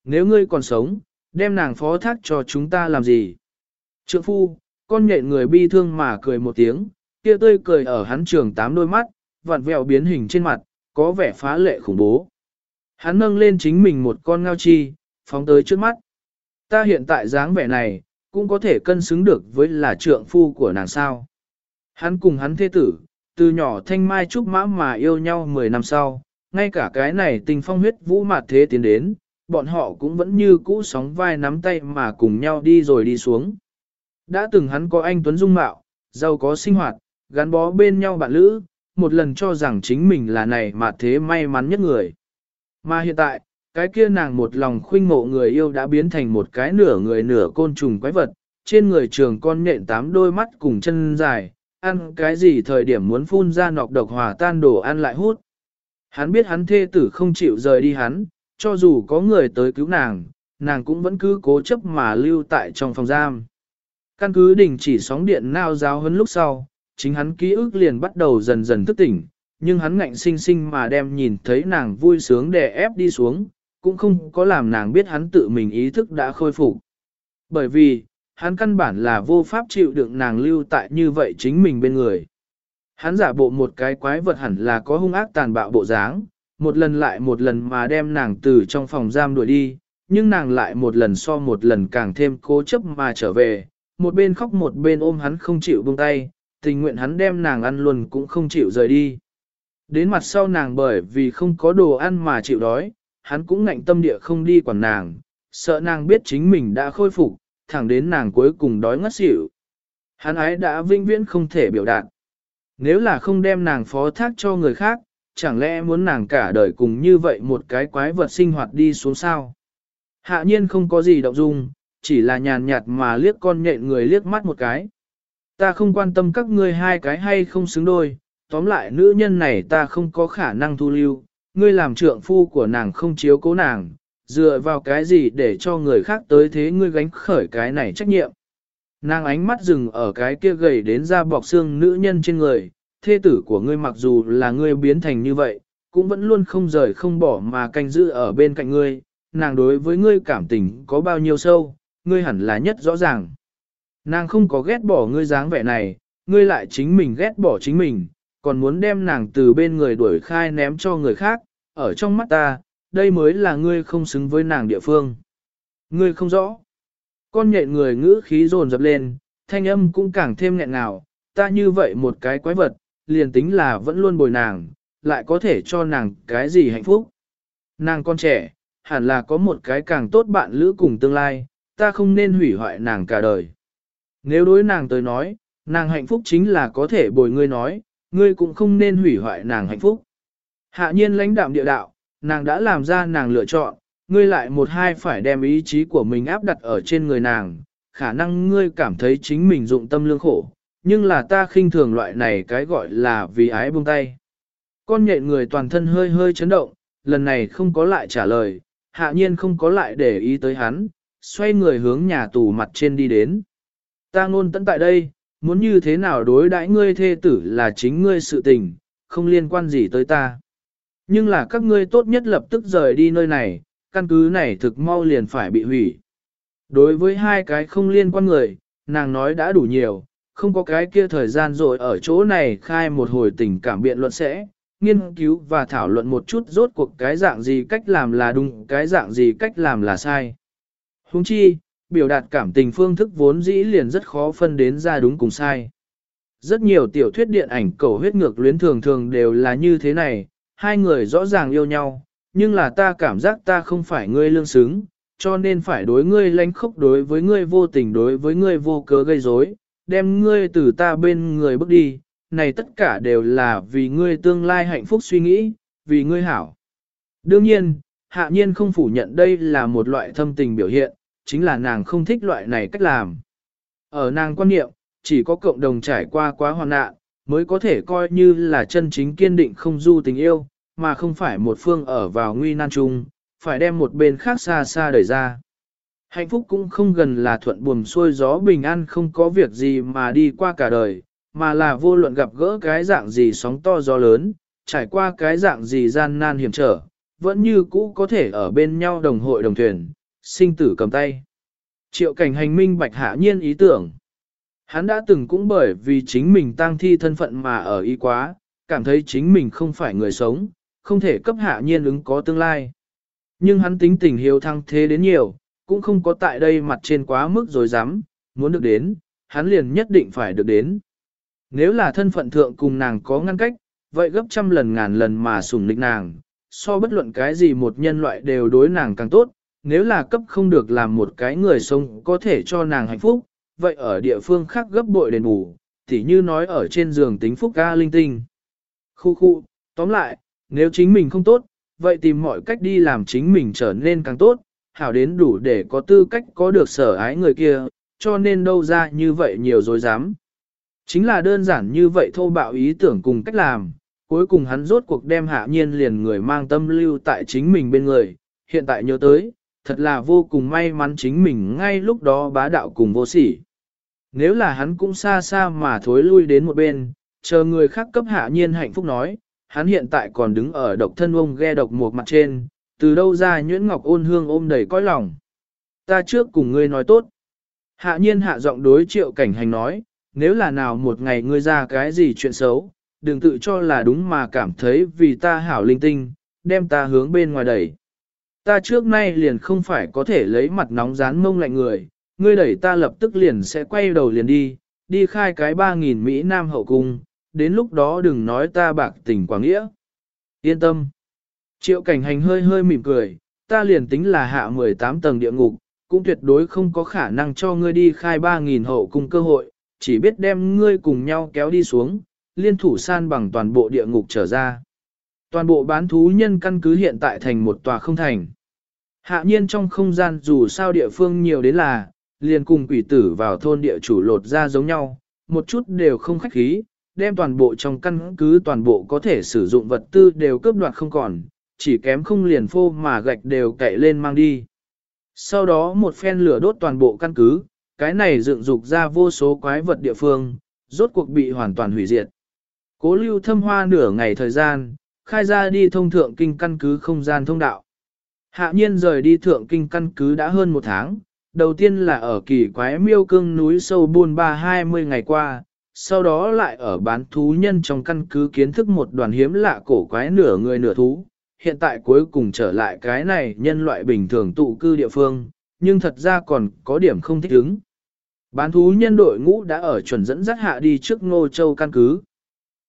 Nếu ngươi còn sống, đem nàng phó thác cho chúng ta làm gì? Trượng phu, con nhện người bi thương mà cười một tiếng, kia tươi cười ở hắn trường tám đôi mắt, vặn vẹo biến hình trên mặt, có vẻ phá lệ khủng bố. Hắn nâng lên chính mình một con ngao chi, phóng tới trước mắt. Ta hiện tại dáng vẻ này, cũng có thể cân xứng được với là trượng phu của nàng sao. Hắn cùng hắn thế tử, từ nhỏ thanh mai trúc mã mà yêu nhau 10 năm sau, ngay cả cái này tình phong huyết vũ mạt thế tiến đến, bọn họ cũng vẫn như cũ sóng vai nắm tay mà cùng nhau đi rồi đi xuống. Đã từng hắn có anh Tuấn Dung Mạo, giàu có sinh hoạt, gắn bó bên nhau bạn lữ, một lần cho rằng chính mình là này mà thế may mắn nhất người. Mà hiện tại, cái kia nàng một lòng khuynh mộ người yêu đã biến thành một cái nửa người nửa côn trùng quái vật, trên người trường con nhện tám đôi mắt cùng chân dài, ăn cái gì thời điểm muốn phun ra nọc độc hòa tan đồ ăn lại hút. Hắn biết hắn thê tử không chịu rời đi hắn, cho dù có người tới cứu nàng, nàng cũng vẫn cứ cố chấp mà lưu tại trong phòng giam. Căn cứ đình chỉ sóng điện nao giáo hơn lúc sau, chính hắn ký ức liền bắt đầu dần dần thức tỉnh, nhưng hắn ngạnh sinh sinh mà đem nhìn thấy nàng vui sướng đè ép đi xuống, cũng không có làm nàng biết hắn tự mình ý thức đã khôi phục. Bởi vì, hắn căn bản là vô pháp chịu đựng nàng lưu tại như vậy chính mình bên người. Hắn giả bộ một cái quái vật hẳn là có hung ác tàn bạo bộ dáng, một lần lại một lần mà đem nàng từ trong phòng giam đuổi đi, nhưng nàng lại một lần so một lần càng thêm cố chấp mà trở về, một bên khóc một bên ôm hắn không chịu buông tay, tình nguyện hắn đem nàng ăn luôn cũng không chịu rời đi. Đến mặt sau nàng bởi vì không có đồ ăn mà chịu đói, hắn cũng ngạnh tâm địa không đi quản nàng, sợ nàng biết chính mình đã khôi phục, thẳng đến nàng cuối cùng đói ngất xỉu. Hắn ấy đã vinh viễn không thể biểu đạt. Nếu là không đem nàng phó thác cho người khác, chẳng lẽ muốn nàng cả đời cùng như vậy một cái quái vật sinh hoạt đi xuống sao? Hạ nhiên không có gì động dung, chỉ là nhàn nhạt mà liếc con nhện người liếc mắt một cái. Ta không quan tâm các ngươi hai cái hay không xứng đôi, tóm lại nữ nhân này ta không có khả năng thu lưu, ngươi làm trượng phu của nàng không chiếu cố nàng, dựa vào cái gì để cho người khác tới thế ngươi gánh khởi cái này trách nhiệm. Nàng ánh mắt dừng ở cái kia gầy đến da bọc xương nữ nhân trên người, thê tử của ngươi mặc dù là ngươi biến thành như vậy, cũng vẫn luôn không rời không bỏ mà canh giữ ở bên cạnh ngươi, nàng đối với ngươi cảm tình có bao nhiêu sâu, ngươi hẳn là nhất rõ ràng. Nàng không có ghét bỏ ngươi dáng vẻ này, ngươi lại chính mình ghét bỏ chính mình, còn muốn đem nàng từ bên người đuổi khai ném cho người khác, ở trong mắt ta, đây mới là ngươi không xứng với nàng địa phương. Ngươi không rõ. Con nhện người ngữ khí dồn dập lên, thanh âm cũng càng thêm nghẹn ngào, ta như vậy một cái quái vật, liền tính là vẫn luôn bồi nàng, lại có thể cho nàng cái gì hạnh phúc. Nàng con trẻ, hẳn là có một cái càng tốt bạn lữ cùng tương lai, ta không nên hủy hoại nàng cả đời. Nếu đối nàng tới nói, nàng hạnh phúc chính là có thể bồi ngươi nói, ngươi cũng không nên hủy hoại nàng hạnh phúc. Hạ nhiên lãnh đạm địa đạo, nàng đã làm ra nàng lựa chọn, ngươi lại một hai phải đem ý chí của mình áp đặt ở trên người nàng, khả năng ngươi cảm thấy chính mình dụng tâm lương khổ, nhưng là ta khinh thường loại này cái gọi là vì ái buông tay. Con nhện người toàn thân hơi hơi chấn động, lần này không có lại trả lời, hạ nhiên không có lại để ý tới hắn, xoay người hướng nhà tù mặt trên đi đến. Ta ngôn tận tại đây, muốn như thế nào đối đãi ngươi thê tử là chính ngươi sự tình, không liên quan gì tới ta. Nhưng là các ngươi tốt nhất lập tức rời đi nơi này, căn cứ này thực mau liền phải bị hủy. Đối với hai cái không liên quan người, nàng nói đã đủ nhiều, không có cái kia thời gian rồi ở chỗ này khai một hồi tình cảm biện luận sẽ, nghiên cứu và thảo luận một chút rốt cuộc cái dạng gì cách làm là đúng, cái dạng gì cách làm là sai. Huống chi, biểu đạt cảm tình phương thức vốn dĩ liền rất khó phân đến ra đúng cùng sai. Rất nhiều tiểu thuyết điện ảnh cầu huyết ngược luyến thường thường đều là như thế này, hai người rõ ràng yêu nhau, nhưng là ta cảm giác ta không phải ngươi lương xứng, cho nên phải đối ngươi lánh khốc đối với ngươi vô tình đối với ngươi vô cớ gây rối, đem ngươi từ ta bên người bước đi, này tất cả đều là vì ngươi tương lai hạnh phúc suy nghĩ, vì ngươi hảo. Đương nhiên, hạ nhiên không phủ nhận đây là một loại thâm tình biểu hiện, chính là nàng không thích loại này cách làm. Ở nàng quan niệm, chỉ có cộng đồng trải qua quá hoàn nạn, mới có thể coi như là chân chính kiên định không du tình yêu, mà không phải một phương ở vào nguy nan chung, phải đem một bên khác xa xa đẩy ra. Hạnh phúc cũng không gần là thuận buồm xuôi gió bình an không có việc gì mà đi qua cả đời, mà là vô luận gặp gỡ cái dạng gì sóng to gió lớn, trải qua cái dạng gì gian nan hiểm trở, vẫn như cũ có thể ở bên nhau đồng hội đồng thuyền, sinh tử cầm tay. Triệu cảnh hành minh bạch hạ nhiên ý tưởng. Hắn đã từng cũng bởi vì chính mình tang thi thân phận mà ở ý quá, cảm thấy chính mình không phải người sống, không thể cấp hạ nhiên ứng có tương lai. Nhưng hắn tính tình hiếu thăng thế đến nhiều, cũng không có tại đây mặt trên quá mức rồi dám, muốn được đến, hắn liền nhất định phải được đến. Nếu là thân phận thượng cùng nàng có ngăn cách, vậy gấp trăm lần ngàn lần mà sủng lịch nàng, so bất luận cái gì một nhân loại đều đối nàng càng tốt, nếu là cấp không được làm một cái người sống có thể cho nàng hạnh phúc, vậy ở địa phương khác gấp bội đền bù, tỉ như nói ở trên giường tính phúc ca linh tinh. Khu khu, tóm lại, nếu chính mình không tốt, vậy tìm mọi cách đi làm chính mình trở nên càng tốt, hảo đến đủ để có tư cách có được sở ái người kia, cho nên đâu ra như vậy nhiều dối dám. Chính là đơn giản như vậy thô bạo ý tưởng cùng cách làm, cuối cùng hắn rốt cuộc đem hạ nhiên liền người mang tâm lưu tại chính mình bên người, hiện tại nhớ tới, thật là vô cùng may mắn chính mình ngay lúc đó bá đạo cùng vô sỉ. Nếu là hắn cũng xa xa mà thối lui đến một bên, chờ người khác cấp hạ nhiên hạnh phúc nói, hắn hiện tại còn đứng ở độc thân ông ghe độc một mặt trên, từ đâu ra nhuyễn ngọc ôn hương ôm đầy cõi lòng. Ta trước cùng ngươi nói tốt. Hạ nhiên hạ giọng đối triệu cảnh hành nói, nếu là nào một ngày ngươi ra cái gì chuyện xấu, đừng tự cho là đúng mà cảm thấy vì ta hảo linh tinh, đem ta hướng bên ngoài đẩy. Ta trước nay liền không phải có thể lấy mặt nóng dán mông lạnh người, ngươi đẩy ta lập tức liền sẽ quay đầu liền đi, đi khai cái 3.000 Mỹ Nam hậu cung, đến lúc đó đừng nói ta bạc tình quảng nghĩa. Yên tâm. Triệu cảnh hành hơi hơi mỉm cười, ta liền tính là hạ 18 tầng địa ngục, cũng tuyệt đối không có khả năng cho ngươi đi khai 3.000 hậu cung cơ hội, chỉ biết đem ngươi cùng nhau kéo đi xuống, liên thủ san bằng toàn bộ địa ngục trở ra. Toàn bộ bán thú nhân căn cứ hiện tại thành một tòa không thành. Hạ nhiên trong không gian dù sao địa phương nhiều đến là, liền cùng quỷ tử vào thôn địa chủ lột ra giống nhau, một chút đều không khách khí, đem toàn bộ trong căn cứ toàn bộ có thể sử dụng vật tư đều cướp đoạt không còn, chỉ kém không liền phô mà gạch đều cậy lên mang đi. Sau đó một phen lửa đốt toàn bộ căn cứ, cái này dựng dục ra vô số quái vật địa phương, rốt cuộc bị hoàn toàn hủy diệt. Cố lưu thâm hoa nửa ngày thời gian, khai ra đi thông thượng kinh căn cứ không gian thông đạo. Hạ nhiên rời đi thượng kinh căn cứ đã hơn một tháng, đầu tiên là ở kỳ quái miêu cương núi sâu buôn ba hai mươi ngày qua, sau đó lại ở bán thú nhân trong căn cứ kiến thức một đoàn hiếm lạ cổ quái nửa người nửa thú, hiện tại cuối cùng trở lại cái này nhân loại bình thường tụ cư địa phương, nhưng thật ra còn có điểm không thích ứng. Bán thú nhân đội ngũ đã ở chuẩn dẫn dắt hạ đi trước Ngô Châu căn cứ.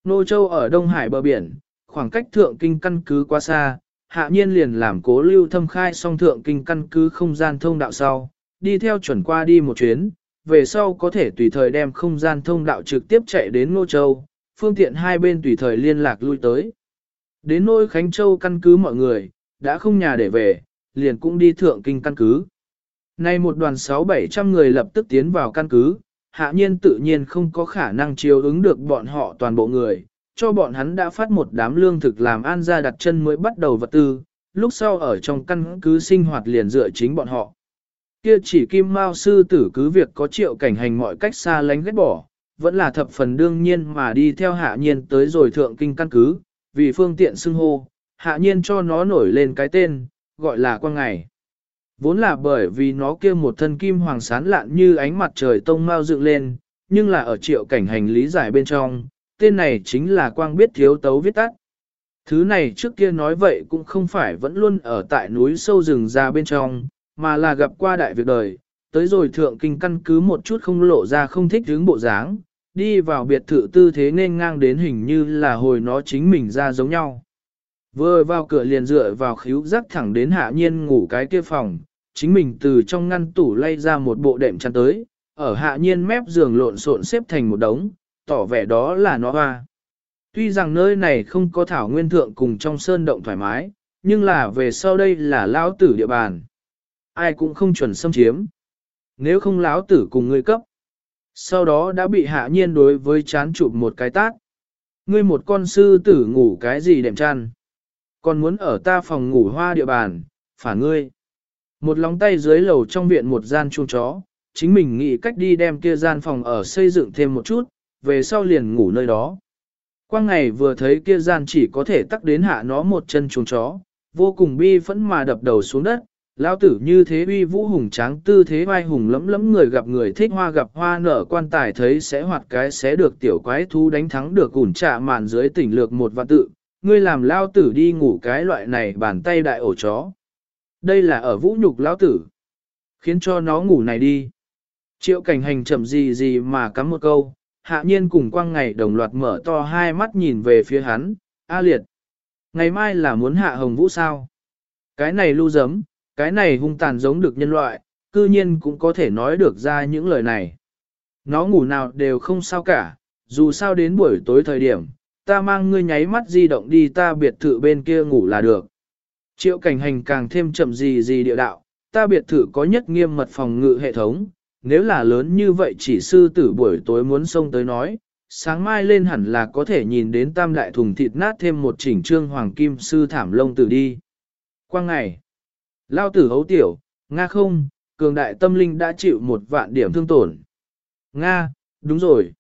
Ngô Châu ở Đông Hải bờ biển, khoảng cách thượng kinh căn cứ quá xa, hạ nhiên liền làm cố lưu thâm khai song thượng kinh căn cứ không gian thông đạo sau, đi theo chuẩn qua đi một chuyến, về sau có thể tùy thời đem không gian thông đạo trực tiếp chạy đến Ngô Châu, phương tiện hai bên tùy thời liên lạc lui tới. Đến nôi Khánh Châu căn cứ mọi người, đã không nhà để về, liền cũng đi thượng kinh căn cứ. Nay một đoàn 6-700 người lập tức tiến vào căn cứ, hạ nhiên tự nhiên không có khả năng chiếu ứng được bọn họ toàn bộ người, cho bọn hắn đã phát một đám lương thực làm an ra đặt chân mới bắt đầu vật tư, lúc sau ở trong căn cứ sinh hoạt liền dựa chính bọn họ. Kia chỉ kim mao sư tử cứ việc có triệu cảnh hành mọi cách xa lánh ghét bỏ, vẫn là thập phần đương nhiên mà đi theo hạ nhiên tới rồi thượng kinh căn cứ, vì phương tiện xưng hô, hạ nhiên cho nó nổi lên cái tên, gọi là quang ngày. Vốn là bởi vì nó kia một thân kim hoàng sán lạn như ánh mặt trời tông mau dựng lên, nhưng là ở triệu cảnh hành lý giải bên trong, tên này chính là quang biết thiếu tấu viết tắt. Thứ này trước kia nói vậy cũng không phải vẫn luôn ở tại núi sâu rừng ra bên trong, mà là gặp qua đại việc đời, tới rồi thượng kinh căn cứ một chút không lộ ra không thích hướng bộ dáng, đi vào biệt thự tư thế nên ngang đến hình như là hồi nó chính mình ra giống nhau. Vừa vào cửa liền dựa vào khíu rắc thẳng đến hạ nhiên ngủ cái kia phòng, chính mình từ trong ngăn tủ lay ra một bộ đệm chăn tới, ở hạ nhiên mép giường lộn xộn xếp thành một đống, tỏ vẻ đó là nó hoa. Tuy rằng nơi này không có thảo nguyên thượng cùng trong sơn động thoải mái, nhưng là về sau đây là lão tử địa bàn. Ai cũng không chuẩn xâm chiếm. Nếu không lão tử cùng ngươi cấp. Sau đó đã bị hạ nhiên đối với chán chụp một cái tát. Ngươi một con sư tử ngủ cái gì đệm chăn. Còn muốn ở ta phòng ngủ hoa địa bàn, phản ngươi. Một lóng tay dưới lầu trong viện một gian chuông chó, chính mình nghĩ cách đi đem kia gian phòng ở xây dựng thêm một chút, về sau liền ngủ nơi đó. Quang ngày vừa thấy kia gian chỉ có thể tắc đến hạ nó một chân chuồng chó, vô cùng bi phẫn mà đập đầu xuống đất, Lão tử như thế uy vũ hùng tráng tư thế vai hùng lẫm lẫm người gặp người thích hoa gặp hoa nở quan tài thấy sẽ hoạt cái sẽ được tiểu quái thú đánh thắng được ủn trạ màn dưới tỉnh lược một vạn tự, ngươi làm lao tử đi ngủ cái loại này bàn tay đại ổ chó. Đây là ở vũ nhục lão tử. Khiến cho nó ngủ này đi. Triệu cảnh hành chậm gì gì mà cắm một câu, hạ nhiên cùng quang ngày đồng loạt mở to hai mắt nhìn về phía hắn, A liệt. Ngày mai là muốn hạ hồng vũ sao? Cái này lưu giấm, cái này hung tàn giống được nhân loại, cư nhiên cũng có thể nói được ra những lời này. Nó ngủ nào đều không sao cả, dù sao đến buổi tối thời điểm, ta mang ngươi nháy mắt di động đi ta biệt thự bên kia ngủ là được. Triệu cảnh hành càng thêm chậm gì gì địa đạo, ta biệt thự có nhất nghiêm mật phòng ngự hệ thống, nếu là lớn như vậy chỉ sư tử buổi tối muốn xông tới nói, sáng mai lên hẳn là có thể nhìn đến tam đại thùng thịt nát thêm một chỉnh trương hoàng kim sư thảm lông tử đi. Quang ngày, lao tử hấu tiểu, Nga không, cường đại tâm linh đã chịu một vạn điểm thương tổn. Nga, đúng rồi.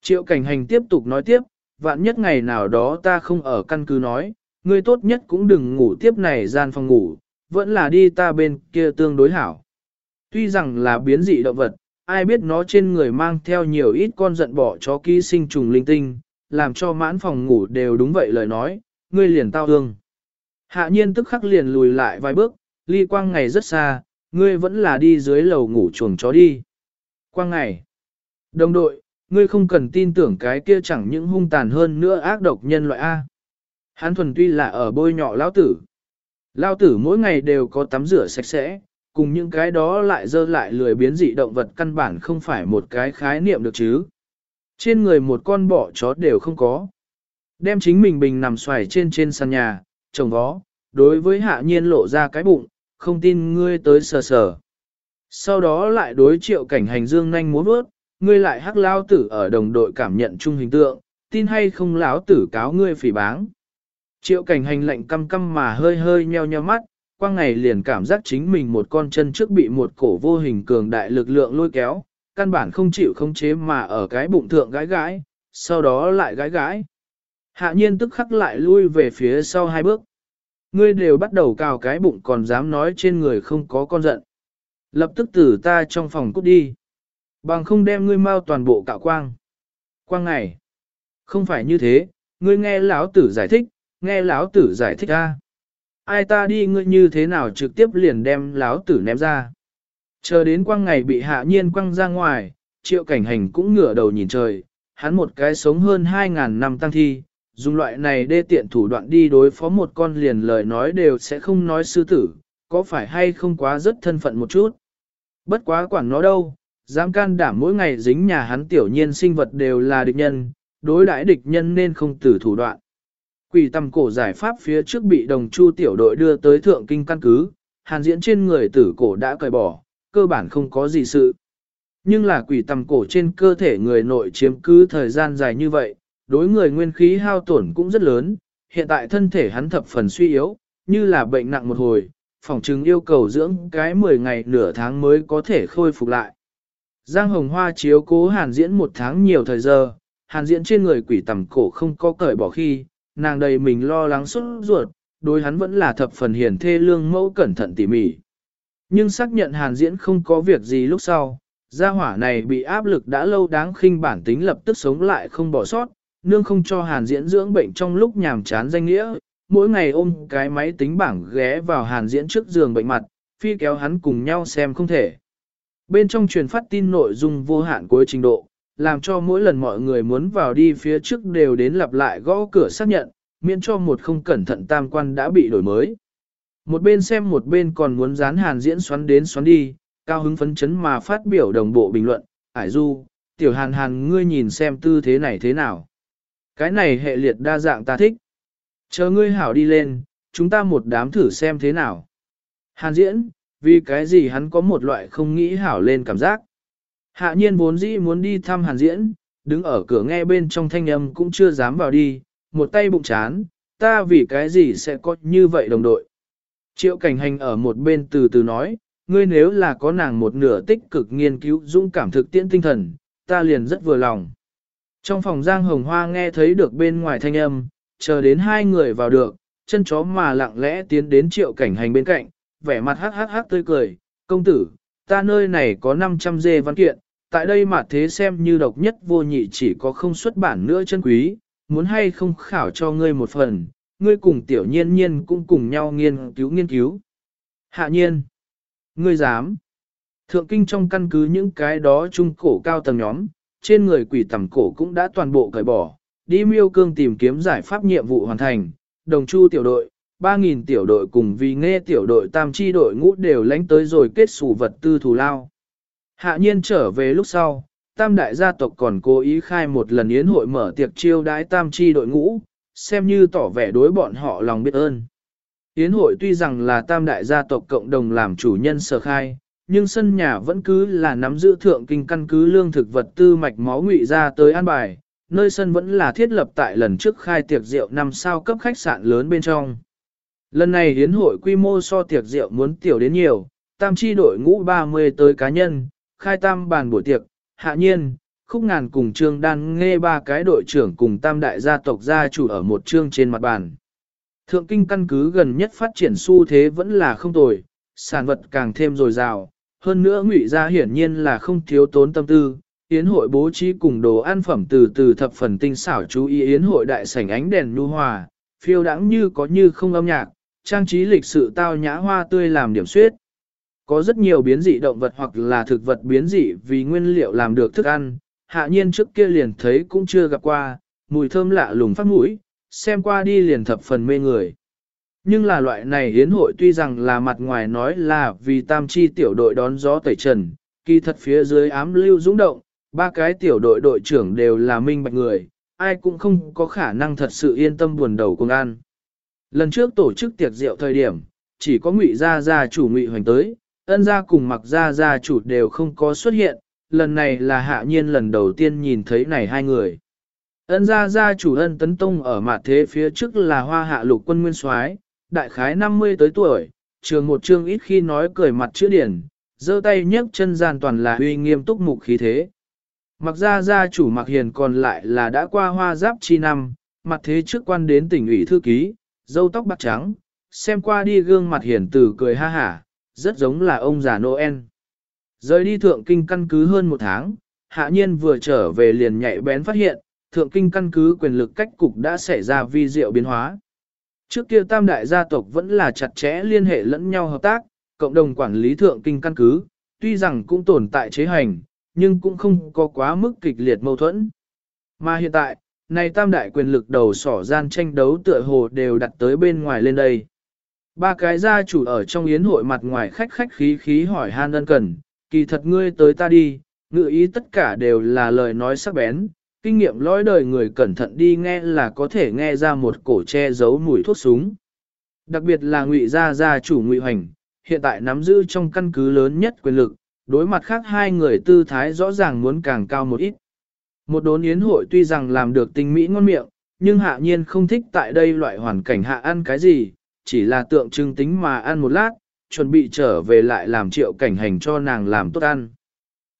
Triệu cảnh hành tiếp tục nói tiếp, vạn nhất ngày nào đó ta không ở căn cứ nói, ngươi tốt nhất cũng đừng ngủ tiếp này gian phòng ngủ, vẫn là đi ta bên kia tương đối hảo. Tuy rằng là biến dị động vật, ai biết nó trên người mang theo nhiều ít con giận bỏ chó ký sinh trùng linh tinh, làm cho mãn phòng ngủ đều đúng vậy lời nói, ngươi liền tao hương. Hạ nhiên tức khắc liền lùi lại vài bước, ly quang ngày rất xa, ngươi vẫn là đi dưới lầu ngủ chuồng chó đi. Quang ngày. Đồng đội, ngươi không cần tin tưởng cái kia chẳng những hung tàn hơn nữa ác độc nhân loại A. Hắn thuần tuy là ở bôi nhọ lão tử. Lão tử mỗi ngày đều có tắm rửa sạch sẽ, cùng những cái đó lại dơ lại lười biến dị động vật căn bản không phải một cái khái niệm được chứ. Trên người một con bọ chó đều không có. Đem chính mình bình nằm xoài trên trên sàn nhà, trồng vó, đối với hạ nhiên lộ ra cái bụng, không tin ngươi tới sờ sờ. Sau đó lại đối triệu cảnh hành dương nhanh muốn vớt, ngươi lại hắc lao tử ở đồng đội cảm nhận chung hình tượng, tin hay không lão tử cáo ngươi phỉ báng. Triệu cảnh hành lạnh căm căm mà hơi hơi nheo nheo mắt, qua ngày liền cảm giác chính mình một con chân trước bị một cổ vô hình cường đại lực lượng lôi kéo, căn bản không chịu không chế mà ở cái bụng thượng gái gái, sau đó lại gái gái. Hạ nhiên tức khắc lại lui về phía sau hai bước. Ngươi đều bắt đầu cào cái bụng còn dám nói trên người không có con giận. Lập tức tử ta trong phòng cút đi. Bằng không đem ngươi mau toàn bộ cạo quang. Quang ngày. Không phải như thế, ngươi nghe lão tử giải thích, nghe lão tử giải thích a. Ai ta đi ngươi như thế nào trực tiếp liền đem lão tử ném ra. Chờ đến quăng ngày bị hạ nhiên quăng ra ngoài, triệu cảnh hành cũng ngửa đầu nhìn trời, hắn một cái sống hơn 2.000 năm tăng thi, dùng loại này đê tiện thủ đoạn đi đối phó một con liền lời nói đều sẽ không nói sư tử, có phải hay không quá rất thân phận một chút. Bất quá quản nó đâu, dám can đảm mỗi ngày dính nhà hắn tiểu nhiên sinh vật đều là địch nhân, đối đãi địch nhân nên không tử thủ đoạn. Quỷ tầm cổ giải pháp phía trước bị đồng chu tiểu đội đưa tới thượng kinh căn cứ, hàn diễn trên người tử cổ đã cởi bỏ, cơ bản không có gì sự. Nhưng là quỷ tầm cổ trên cơ thể người nội chiếm cứ thời gian dài như vậy, đối người nguyên khí hao tổn cũng rất lớn, hiện tại thân thể hắn thập phần suy yếu, như là bệnh nặng một hồi, phòng chứng yêu cầu dưỡng cái 10 ngày nửa tháng mới có thể khôi phục lại. Giang Hồng Hoa chiếu cố hàn diễn một tháng nhiều thời giờ, hàn diễn trên người quỷ tầm cổ không có cởi bỏ khi, nàng đầy mình lo lắng xuất ruột, đối hắn vẫn là thập phần hiền thê lương mẫu cẩn thận tỉ mỉ. Nhưng xác nhận hàn diễn không có việc gì lúc sau, gia hỏa này bị áp lực đã lâu đáng khinh bản tính lập tức sống lại không bỏ sót, nương không cho hàn diễn dưỡng bệnh trong lúc nhàm chán danh nghĩa, mỗi ngày ôm cái máy tính bảng ghé vào hàn diễn trước giường bệnh mặt, phi kéo hắn cùng nhau xem không thể. Bên trong truyền phát tin nội dung vô hạn cuối trình độ, làm cho mỗi lần mọi người muốn vào đi phía trước đều đến lặp lại gõ cửa xác nhận, miễn cho một không cẩn thận tam quan đã bị đổi mới. Một bên xem một bên còn muốn dán hàn diễn xoắn đến xoắn đi, cao hứng phấn chấn mà phát biểu đồng bộ bình luận, ải du, tiểu hàn hàn ngươi nhìn xem tư thế này thế nào. Cái này hệ liệt đa dạng ta thích. Chờ ngươi hảo đi lên, chúng ta một đám thử xem thế nào. Hàn diễn, vì cái gì hắn có một loại không nghĩ hảo lên cảm giác. Hạ nhiên vốn dĩ muốn đi thăm hàn diễn, đứng ở cửa nghe bên trong thanh âm cũng chưa dám vào đi, một tay bụng chán, ta vì cái gì sẽ có như vậy đồng đội. Triệu cảnh hành ở một bên từ từ nói, ngươi nếu là có nàng một nửa tích cực nghiên cứu dũng cảm thực tiễn tinh thần, ta liền rất vừa lòng. Trong phòng Giang Hồng Hoa nghe thấy được bên ngoài thanh âm, chờ đến hai người vào được, chân chó mà lặng lẽ tiến đến triệu cảnh hành bên cạnh, vẻ mặt hắc hắc hắc tươi cười, công tử, ta nơi này có 500 dê văn kiện, tại đây mà thế xem như độc nhất vô nhị chỉ có không xuất bản nữa chân quý, muốn hay không khảo cho ngươi một phần, ngươi cùng tiểu nhiên nhiên cũng cùng nhau nghiên cứu nghiên cứu. Hạ nhiên, ngươi dám. Thượng kinh trong căn cứ những cái đó trung cổ cao tầng nhóm, trên người quỷ tầm cổ cũng đã toàn bộ cởi bỏ, đi miêu cương tìm kiếm giải pháp nhiệm vụ hoàn thành, đồng chu tiểu đội, 3.000 tiểu đội cùng vì nghe tiểu đội tam chi đội ngũ đều lánh tới rồi kết sủ vật tư thù lao. Hạ nhiên trở về lúc sau, tam đại gia tộc còn cố ý khai một lần yến hội mở tiệc chiêu đái tam chi đội ngũ, xem như tỏ vẻ đối bọn họ lòng biết ơn. Yến hội tuy rằng là tam đại gia tộc cộng đồng làm chủ nhân sở khai, nhưng sân nhà vẫn cứ là nắm giữ thượng kinh căn cứ lương thực vật tư mạch máu ngụy ra tới an bài, nơi sân vẫn là thiết lập tại lần trước khai tiệc rượu năm sao cấp khách sạn lớn bên trong. Lần này hiến hội quy mô so tiệc rượu muốn tiểu đến nhiều, tam chi đội ngũ 30 tới cá nhân, khai tam bàn buổi tiệc, hạ nhiên, khúc ngàn cùng trương đan nghe ba cái đội trưởng cùng tam đại gia tộc gia chủ ở một trương trên mặt bàn. Thượng kinh căn cứ gần nhất phát triển xu thế vẫn là không tồi, sản vật càng thêm dồi dào, hơn nữa ngụy gia hiển nhiên là không thiếu tốn tâm tư. Yến hội bố trí cùng đồ ăn phẩm từ từ thập phần tinh xảo chú ý yến hội đại sảnh ánh đèn nhu hòa, phiêu đãng như có như không âm nhạc, trang trí lịch sự tao nhã hoa tươi làm điểm suyết. Có rất nhiều biến dị động vật hoặc là thực vật biến dị vì nguyên liệu làm được thức ăn, hạ nhiên trước kia liền thấy cũng chưa gặp qua, mùi thơm lạ lùng phát mũi, xem qua đi liền thập phần mê người. Nhưng là loại này hiến hội tuy rằng là mặt ngoài nói là vì tam chi tiểu đội đón gió tẩy trần, kỳ thật phía dưới ám lưu dũng động, ba cái tiểu đội đội trưởng đều là minh bạch người, ai cũng không có khả năng thật sự yên tâm buồn đầu cùng ăn. Lần trước tổ chức tiệc rượu thời điểm, chỉ có ngụy gia gia chủ ngụy hoành tới, ân gia cùng mặc gia gia chủ đều không có xuất hiện, lần này là hạ nhiên lần đầu tiên nhìn thấy này hai người. Ân gia gia chủ ân tấn tông ở mặt thế phía trước là hoa hạ lục quân nguyên soái, đại khái 50 tới tuổi, trường một chương ít khi nói cười mặt chữ điển, giơ tay nhấc chân gian toàn là uy nghiêm túc mục khí thế. Mặc gia gia chủ mặc hiền còn lại là đã qua hoa giáp chi năm, mặt thế trước quan đến tỉnh ủy thư ký, dâu tóc bạc trắng, xem qua đi gương mặt hiền từ cười ha hả, rất giống là ông già Noel. Rời đi thượng kinh căn cứ hơn một tháng, hạ nhiên vừa trở về liền nhạy bén phát hiện, thượng kinh căn cứ quyền lực cách cục đã xảy ra vi diệu biến hóa. Trước kia tam đại gia tộc vẫn là chặt chẽ liên hệ lẫn nhau hợp tác, cộng đồng quản lý thượng kinh căn cứ, tuy rằng cũng tồn tại chế hành, nhưng cũng không có quá mức kịch liệt mâu thuẫn. Mà hiện tại, này tam đại quyền lực đầu sỏ gian tranh đấu tựa hồ đều đặt tới bên ngoài lên đây. Ba cái gia chủ ở trong yến hội mặt ngoài khách khách khí khí hỏi han ân cần, kỳ thật ngươi tới ta đi, ngự ý tất cả đều là lời nói sắc bén, kinh nghiệm lõi đời người cẩn thận đi nghe là có thể nghe ra một cổ che giấu mùi thuốc súng. Đặc biệt là ngụy gia gia chủ ngụy hoành, hiện tại nắm giữ trong căn cứ lớn nhất quyền lực, đối mặt khác hai người tư thái rõ ràng muốn càng cao một ít. Một đốn yến hội tuy rằng làm được tinh mỹ ngon miệng, nhưng hạ nhiên không thích tại đây loại hoàn cảnh hạ ăn cái gì, chỉ là tượng trưng tính mà ăn một lát, chuẩn bị trở về lại làm triệu cảnh hành cho nàng làm tốt ăn.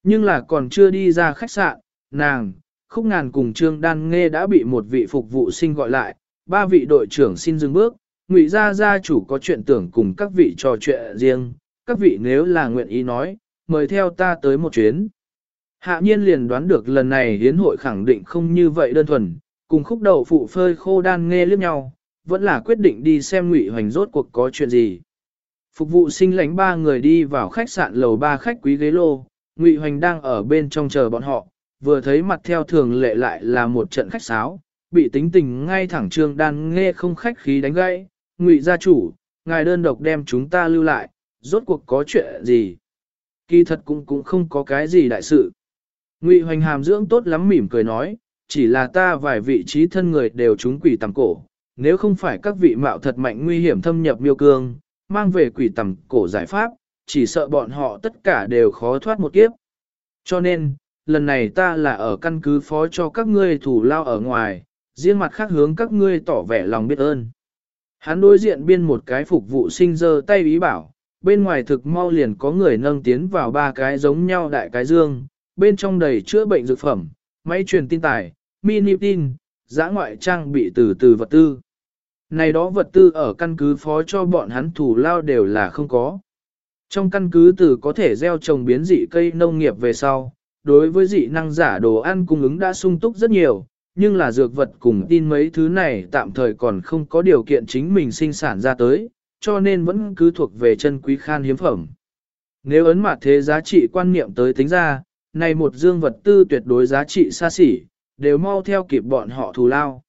Nhưng là còn chưa đi ra khách sạn, nàng, khúc ngàn cùng trương đan nghe đã bị một vị phục vụ sinh gọi lại, ba vị đội trưởng xin dừng bước, ngụy gia gia chủ có chuyện tưởng cùng các vị trò chuyện riêng, các vị nếu là nguyện ý nói, mời theo ta tới một chuyến. Hạ nhiên liền đoán được lần này hiến hội khẳng định không như vậy đơn thuần, cùng khúc đầu phụ phơi khô đan nghe liếc nhau, vẫn là quyết định đi xem ngụy hoành rốt cuộc có chuyện gì. Phục vụ sinh lánh ba người đi vào khách sạn lầu ba khách quý ghế lô, ngụy hoành đang ở bên trong chờ bọn họ, vừa thấy mặt theo thường lệ lại là một trận khách sáo, bị tính tình ngay thẳng trương đan nghe không khách khí đánh gãy, ngụy gia chủ, ngài đơn độc đem chúng ta lưu lại, rốt cuộc có chuyện gì. Kỳ thật cũng cũng không có cái gì đại sự. Ngụy hoành hàm dưỡng tốt lắm mỉm cười nói, chỉ là ta vài vị trí thân người đều trúng quỷ tầm cổ, nếu không phải các vị mạo thật mạnh nguy hiểm thâm nhập miêu cương, mang về quỷ tầm cổ giải pháp, chỉ sợ bọn họ tất cả đều khó thoát một kiếp. Cho nên, lần này ta là ở căn cứ phó cho các ngươi thủ lao ở ngoài, riêng mặt khác hướng các ngươi tỏ vẻ lòng biết ơn. Hắn đối diện biên một cái phục vụ sinh dơ tay ý bảo, bên ngoài thực mau liền có người nâng tiến vào ba cái giống nhau đại cái dương, bên trong đầy chữa bệnh dược phẩm, máy truyền tin tải, mini tin, giã ngoại trang bị từ từ vật tư. Này đó vật tư ở căn cứ phó cho bọn hắn thủ lao đều là không có. Trong căn cứ từ có thể gieo trồng biến dị cây nông nghiệp về sau, đối với dị năng giả đồ ăn cung ứng đã sung túc rất nhiều, nhưng là dược vật cùng tin mấy thứ này tạm thời còn không có điều kiện chính mình sinh sản ra tới, cho nên vẫn cứ thuộc về chân quý khan hiếm phẩm. Nếu ấn mặt thế giá trị quan niệm tới tính ra, này một dương vật tư tuyệt đối giá trị xa xỉ, đều mau theo kịp bọn họ thù lao.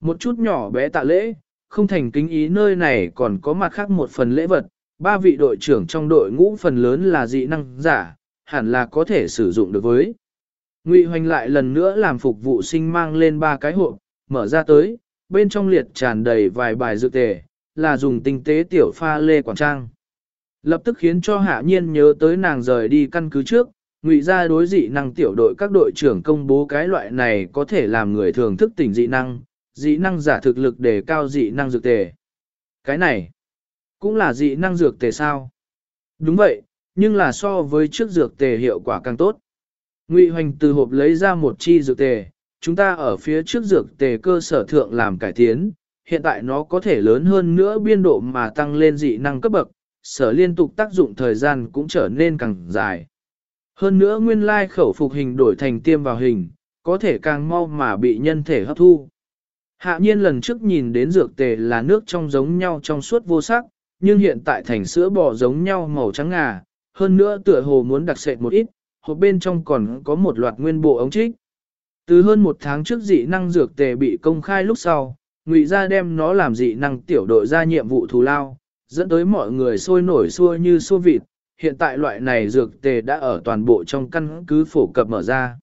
Một chút nhỏ bé tạ lễ, không thành kính ý nơi này còn có mặt khác một phần lễ vật, ba vị đội trưởng trong đội ngũ phần lớn là dị năng giả, hẳn là có thể sử dụng được với. Ngụy Hoành lại lần nữa làm phục vụ sinh mang lên ba cái hộp, mở ra tới, bên trong liệt tràn đầy vài bài dự tề, là dùng tinh tế tiểu pha lê quảng trang. Lập tức khiến cho hạ nhiên nhớ tới nàng rời đi căn cứ trước, ngụy ra đối dị năng tiểu đội các đội trưởng công bố cái loại này có thể làm người thường thức tỉnh dị năng, dị năng giả thực lực để cao dị năng dược tề. Cái này, cũng là dị năng dược tề sao? Đúng vậy, nhưng là so với trước dược tề hiệu quả càng tốt. Ngụy Hoành từ hộp lấy ra một chi dược tề, chúng ta ở phía trước dược tề cơ sở thượng làm cải tiến, hiện tại nó có thể lớn hơn nữa biên độ mà tăng lên dị năng cấp bậc, sở liên tục tác dụng thời gian cũng trở nên càng dài. Hơn nữa nguyên lai khẩu phục hình đổi thành tiêm vào hình, có thể càng mau mà bị nhân thể hấp thu. Hạ nhiên lần trước nhìn đến dược tề là nước trong giống nhau trong suốt vô sắc, nhưng hiện tại thành sữa bò giống nhau màu trắng ngà, hơn nữa tựa hồ muốn đặc sệt một ít, hộp bên trong còn có một loạt nguyên bộ ống trích. Từ hơn một tháng trước dị năng dược tề bị công khai lúc sau, ngụy ra đem nó làm dị năng tiểu đội ra nhiệm vụ thù lao, dẫn tới mọi người sôi nổi xua như xua vịt, hiện tại loại này dược tề đã ở toàn bộ trong căn cứ phổ cập mở ra.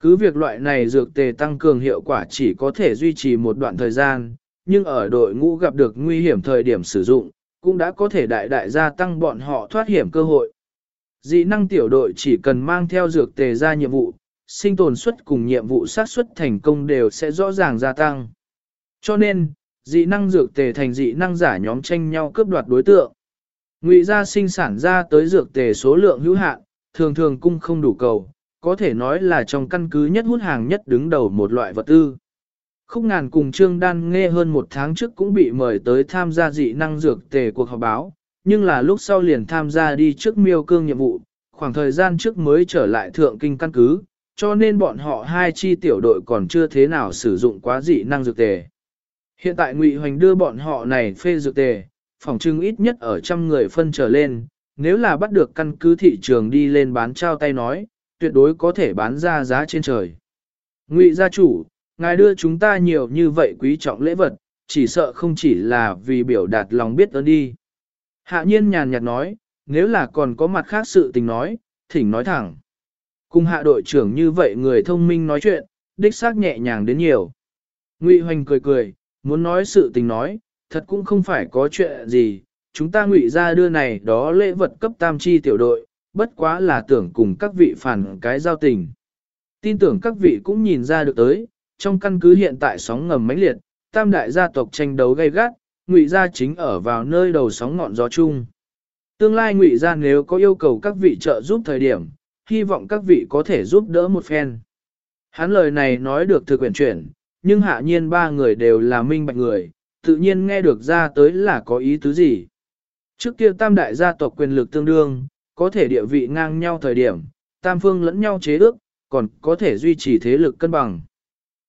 Cứ việc loại này dược tề tăng cường hiệu quả chỉ có thể duy trì một đoạn thời gian, nhưng ở đội ngũ gặp được nguy hiểm thời điểm sử dụng, cũng đã có thể đại đại gia tăng bọn họ thoát hiểm cơ hội. Dị năng tiểu đội chỉ cần mang theo dược tề ra nhiệm vụ, sinh tồn suất cùng nhiệm vụ sát suất thành công đều sẽ rõ ràng gia tăng. Cho nên, dị năng dược tề thành dị năng giả nhóm tranh nhau cướp đoạt đối tượng. Ngụy gia sinh sản ra tới dược tề số lượng hữu hạn, thường thường cung không đủ cầu, có thể nói là trong căn cứ nhất hút hàng nhất đứng đầu một loại vật tư. Khúc ngàn cùng Trương Đan nghe hơn một tháng trước cũng bị mời tới tham gia dị năng dược tề cuộc họp báo, nhưng là lúc sau liền tham gia đi trước miêu cương nhiệm vụ, khoảng thời gian trước mới trở lại thượng kinh căn cứ, cho nên bọn họ hai chi tiểu đội còn chưa thế nào sử dụng quá dị năng dược tề. Hiện tại Ngụy Hoành đưa bọn họ này phê dược tề, phòng trưng ít nhất ở trăm người phân trở lên, nếu là bắt được căn cứ thị trường đi lên bán trao tay nói, tuyệt đối có thể bán ra giá trên trời. Ngụy gia chủ, ngài đưa chúng ta nhiều như vậy quý trọng lễ vật, chỉ sợ không chỉ là vì biểu đạt lòng biết ơn đi. Hạ nhiên nhàn nhạt nói, nếu là còn có mặt khác sự tình nói, thỉnh nói thẳng. Cùng hạ đội trưởng như vậy người thông minh nói chuyện, đích xác nhẹ nhàng đến nhiều. Ngụy Hoành cười cười, muốn nói sự tình nói, thật cũng không phải có chuyện gì, chúng ta ngụy ra đưa này đó lễ vật cấp tam chi tiểu đội, bất quá là tưởng cùng các vị phản cái giao tình. Tin tưởng các vị cũng nhìn ra được tới, trong căn cứ hiện tại sóng ngầm mãnh liệt, tam đại gia tộc tranh đấu gay gắt, ngụy gia chính ở vào nơi đầu sóng ngọn gió chung. Tương lai ngụy gia nếu có yêu cầu các vị trợ giúp thời điểm, hy vọng các vị có thể giúp đỡ một phen. Hắn lời này nói được thực quyển chuyển, nhưng hạ nhiên ba người đều là minh bạch người, tự nhiên nghe được ra tới là có ý tứ gì. Trước kia tam đại gia tộc quyền lực tương đương, có thể địa vị ngang nhau thời điểm, tam phương lẫn nhau chế ước, còn có thể duy trì thế lực cân bằng.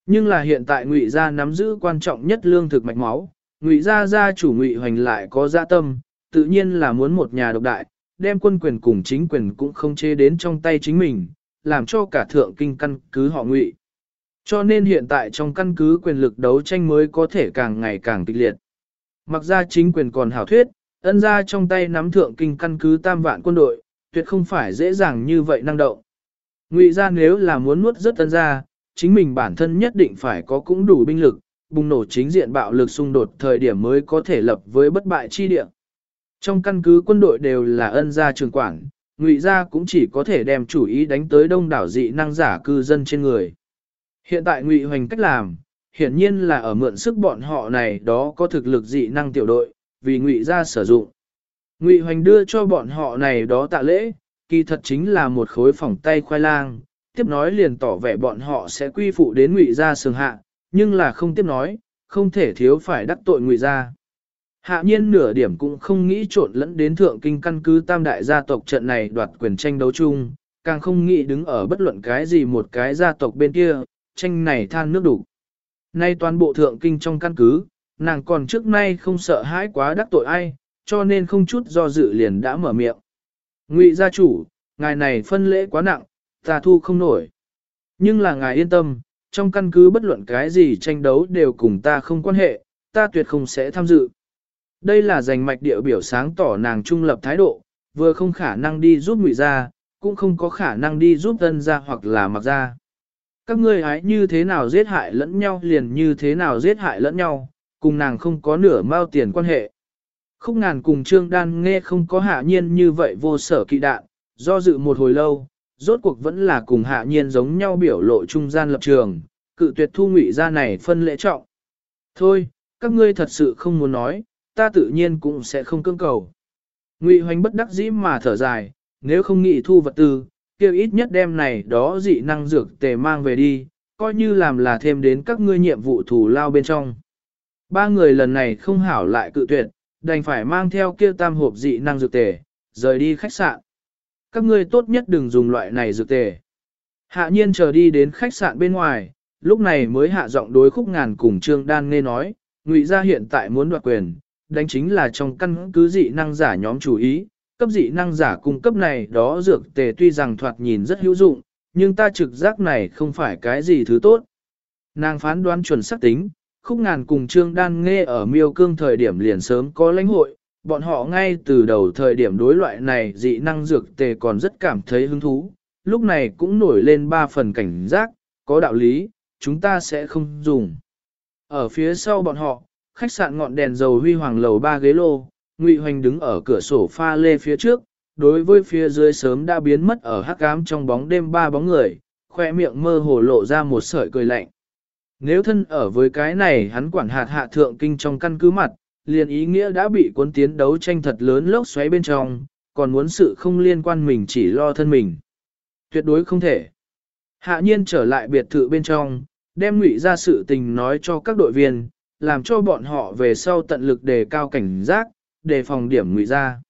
Nhưng là hiện tại ngụy gia nắm giữ quan trọng nhất lương thực mạch máu, ngụy gia gia chủ ngụy hoành lại có gia tâm, tự nhiên là muốn một nhà độc đại, đem quân quyền cùng chính quyền cũng không chế đến trong tay chính mình, làm cho cả thượng kinh căn cứ họ ngụy. Cho nên hiện tại trong căn cứ quyền lực đấu tranh mới có thể càng ngày càng kịch liệt. Mặc ra chính quyền còn hảo thuyết, ân ra trong tay nắm thượng kinh căn cứ tam vạn quân đội, tuyệt không phải dễ dàng như vậy năng động. Ngụy ra nếu là muốn nuốt rất ân ra, chính mình bản thân nhất định phải có cũng đủ binh lực, bùng nổ chính diện bạo lực xung đột thời điểm mới có thể lập với bất bại chi địa. Trong căn cứ quân đội đều là ân gia trường quản, ngụy gia cũng chỉ có thể đem chủ ý đánh tới đông đảo dị năng giả cư dân trên người. Hiện tại ngụy hoành cách làm, hiển nhiên là ở mượn sức bọn họ này đó có thực lực dị năng tiểu đội, vì ngụy gia sử dụng. Ngụy hoành đưa cho bọn họ này đó tạ lễ, kỳ thật chính là một khối phỏng tay khoai lang, tiếp nói liền tỏ vẻ bọn họ sẽ quy phụ đến ngụy gia sường hạ, nhưng là không tiếp nói, không thể thiếu phải đắc tội ngụy gia. Hạ nhiên nửa điểm cũng không nghĩ trộn lẫn đến thượng kinh căn cứ tam đại gia tộc trận này đoạt quyền tranh đấu chung, càng không nghĩ đứng ở bất luận cái gì một cái gia tộc bên kia, tranh này than nước đủ. Nay toàn bộ thượng kinh trong căn cứ, nàng còn trước nay không sợ hãi quá đắc tội ai, cho nên không chút do dự liền đã mở miệng. Ngụy gia chủ, ngài này phân lễ quá nặng, ta thu không nổi. Nhưng là ngài yên tâm, trong căn cứ bất luận cái gì tranh đấu đều cùng ta không quan hệ, ta tuyệt không sẽ tham dự. Đây là giành mạch địa biểu sáng tỏ nàng trung lập thái độ, vừa không khả năng đi giúp ngụy gia, cũng không có khả năng đi giúp tân gia hoặc là mặc gia. Các ngươi hái như thế nào giết hại lẫn nhau liền như thế nào giết hại lẫn nhau, cùng nàng không có nửa mao tiền quan hệ. Khúc ngàn cùng trương đan nghe không có hạ nhiên như vậy vô sở kỵ đạn, do dự một hồi lâu, rốt cuộc vẫn là cùng hạ nhiên giống nhau biểu lộ trung gian lập trường, cự tuyệt thu ngụy ra này phân lễ trọng. Thôi, các ngươi thật sự không muốn nói, ta tự nhiên cũng sẽ không cưỡng cầu. Ngụy hoành bất đắc dĩ mà thở dài, nếu không nghĩ thu vật tư, kia ít nhất đem này đó dị năng dược tề mang về đi, coi như làm là thêm đến các ngươi nhiệm vụ thủ lao bên trong. Ba người lần này không hảo lại cự tuyệt, đành phải mang theo kia tam hộp dị năng dược tề, rời đi khách sạn. Các ngươi tốt nhất đừng dùng loại này dược tề. Hạ nhiên chờ đi đến khách sạn bên ngoài, lúc này mới hạ giọng đối khúc ngàn cùng Trương Đan nghe nói, ngụy gia hiện tại muốn đoạt quyền, đánh chính là trong căn cứ dị năng giả nhóm chủ ý, cấp dị năng giả cung cấp này đó dược tề tuy rằng thoạt nhìn rất hữu dụng, nhưng ta trực giác này không phải cái gì thứ tốt. Nàng phán đoán chuẩn xác tính, khúc ngàn cùng Trương Đan nghe ở miêu cương thời điểm liền sớm có lãnh hội, bọn họ ngay từ đầu thời điểm đối loại này dị năng dược tề còn rất cảm thấy hứng thú, lúc này cũng nổi lên ba phần cảnh giác, có đạo lý, chúng ta sẽ không dùng. Ở phía sau bọn họ, khách sạn ngọn đèn dầu huy hoàng lầu ba ghế lô, Ngụy Hoành đứng ở cửa sổ pha lê phía trước, đối với phía dưới sớm đã biến mất ở hắc ám trong bóng đêm ba bóng người, khoe miệng mơ hồ lộ ra một sợi cười lạnh. Nếu thân ở với cái này hắn quản hạt hạ thượng kinh trong căn cứ mặt, liền ý nghĩa đã bị cuốn tiến đấu tranh thật lớn lốc xoáy bên trong, còn muốn sự không liên quan mình chỉ lo thân mình. Tuyệt đối không thể. Hạ nhiên trở lại biệt thự bên trong, đem ngụy ra sự tình nói cho các đội viên, làm cho bọn họ về sau tận lực đề cao cảnh giác, đề phòng điểm ngụy ra.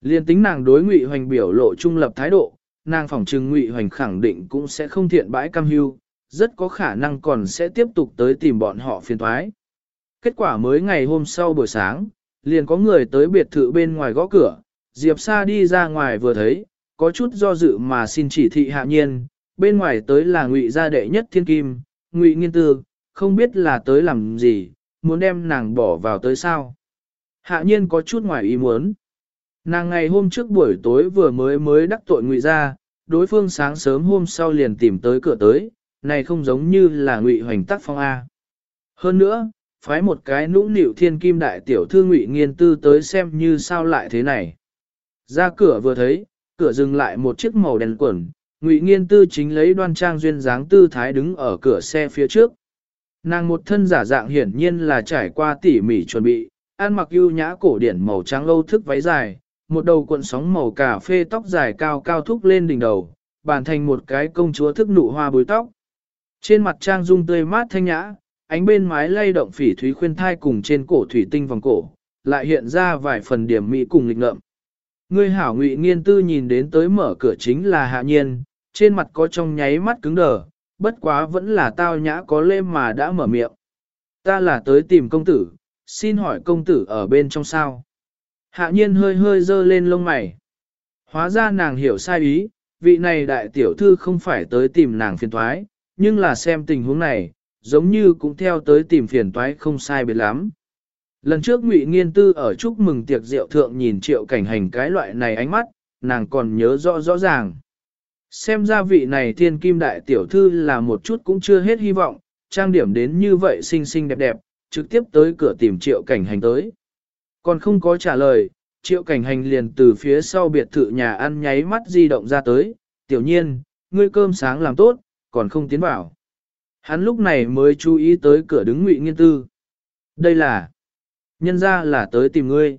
Liên tính nàng đối ngụy hoành biểu lộ trung lập thái độ, nàng phỏng trừng ngụy hoành khẳng định cũng sẽ không thiện bãi cam hưu, rất có khả năng còn sẽ tiếp tục tới tìm bọn họ phiền thoái. Kết quả mới ngày hôm sau buổi sáng, liền có người tới biệt thự bên ngoài gõ cửa, Diệp Sa đi ra ngoài vừa thấy, có chút do dự mà xin chỉ thị hạ nhiên, bên ngoài tới là ngụy gia đệ nhất thiên kim, ngụy nghiên tư, không biết là tới làm gì, muốn đem nàng bỏ vào tới sao. Hạ nhiên có chút ngoài ý muốn. Nàng ngày hôm trước buổi tối vừa mới mới đắc tội ngụy gia, đối phương sáng sớm hôm sau liền tìm tới cửa tới, này không giống như là ngụy hoành tắc phong A. Hơn nữa, phái một cái nũng nịu thiên kim đại tiểu thư ngụy nghiên tư tới xem như sao lại thế này. Ra cửa vừa thấy, cửa dừng lại một chiếc màu đen quẩn, ngụy nghiên tư chính lấy đoan trang duyên dáng tư thái đứng ở cửa xe phía trước. Nàng một thân giả dạng hiển nhiên là trải qua tỉ mỉ chuẩn bị, ăn mặc ưu nhã cổ điển màu trắng âu thức váy dài, một đầu cuộn sóng màu cà phê tóc dài cao cao thúc lên đỉnh đầu, bàn thành một cái công chúa thức nụ hoa bối tóc. Trên mặt trang dung tươi mát thanh nhã, ánh bên mái lay động phỉ thúy khuyên thai cùng trên cổ thủy tinh vòng cổ, lại hiện ra vài phần điểm mỹ cùng lịch ngợm. Ngươi hảo ngụy nghiên tư nhìn đến tới mở cửa chính là hạ nhiên, trên mặt có trong nháy mắt cứng đờ, bất quá vẫn là tao nhã có lê mà đã mở miệng. Ta là tới tìm công tử, xin hỏi công tử ở bên trong sao. Hạ nhiên hơi hơi dơ lên lông mày. Hóa ra nàng hiểu sai ý, vị này đại tiểu thư không phải tới tìm nàng phiền toái nhưng là xem tình huống này, giống như cũng theo tới tìm phiền toái không sai biệt lắm. Lần trước Ngụy Nghiên Tư ở chúc mừng tiệc rượu thượng nhìn triệu cảnh hành cái loại này ánh mắt, nàng còn nhớ rõ rõ ràng. Xem ra vị này thiên kim đại tiểu thư là một chút cũng chưa hết hy vọng, trang điểm đến như vậy xinh xinh đẹp đẹp, trực tiếp tới cửa tìm triệu cảnh hành tới. Còn không có trả lời, triệu cảnh hành liền từ phía sau biệt thự nhà ăn nháy mắt di động ra tới, tiểu nhiên, ngươi cơm sáng làm tốt, còn không tiến vào. Hắn lúc này mới chú ý tới cửa đứng ngụy nghiên tư. Đây là, nhân ra là tới tìm ngươi.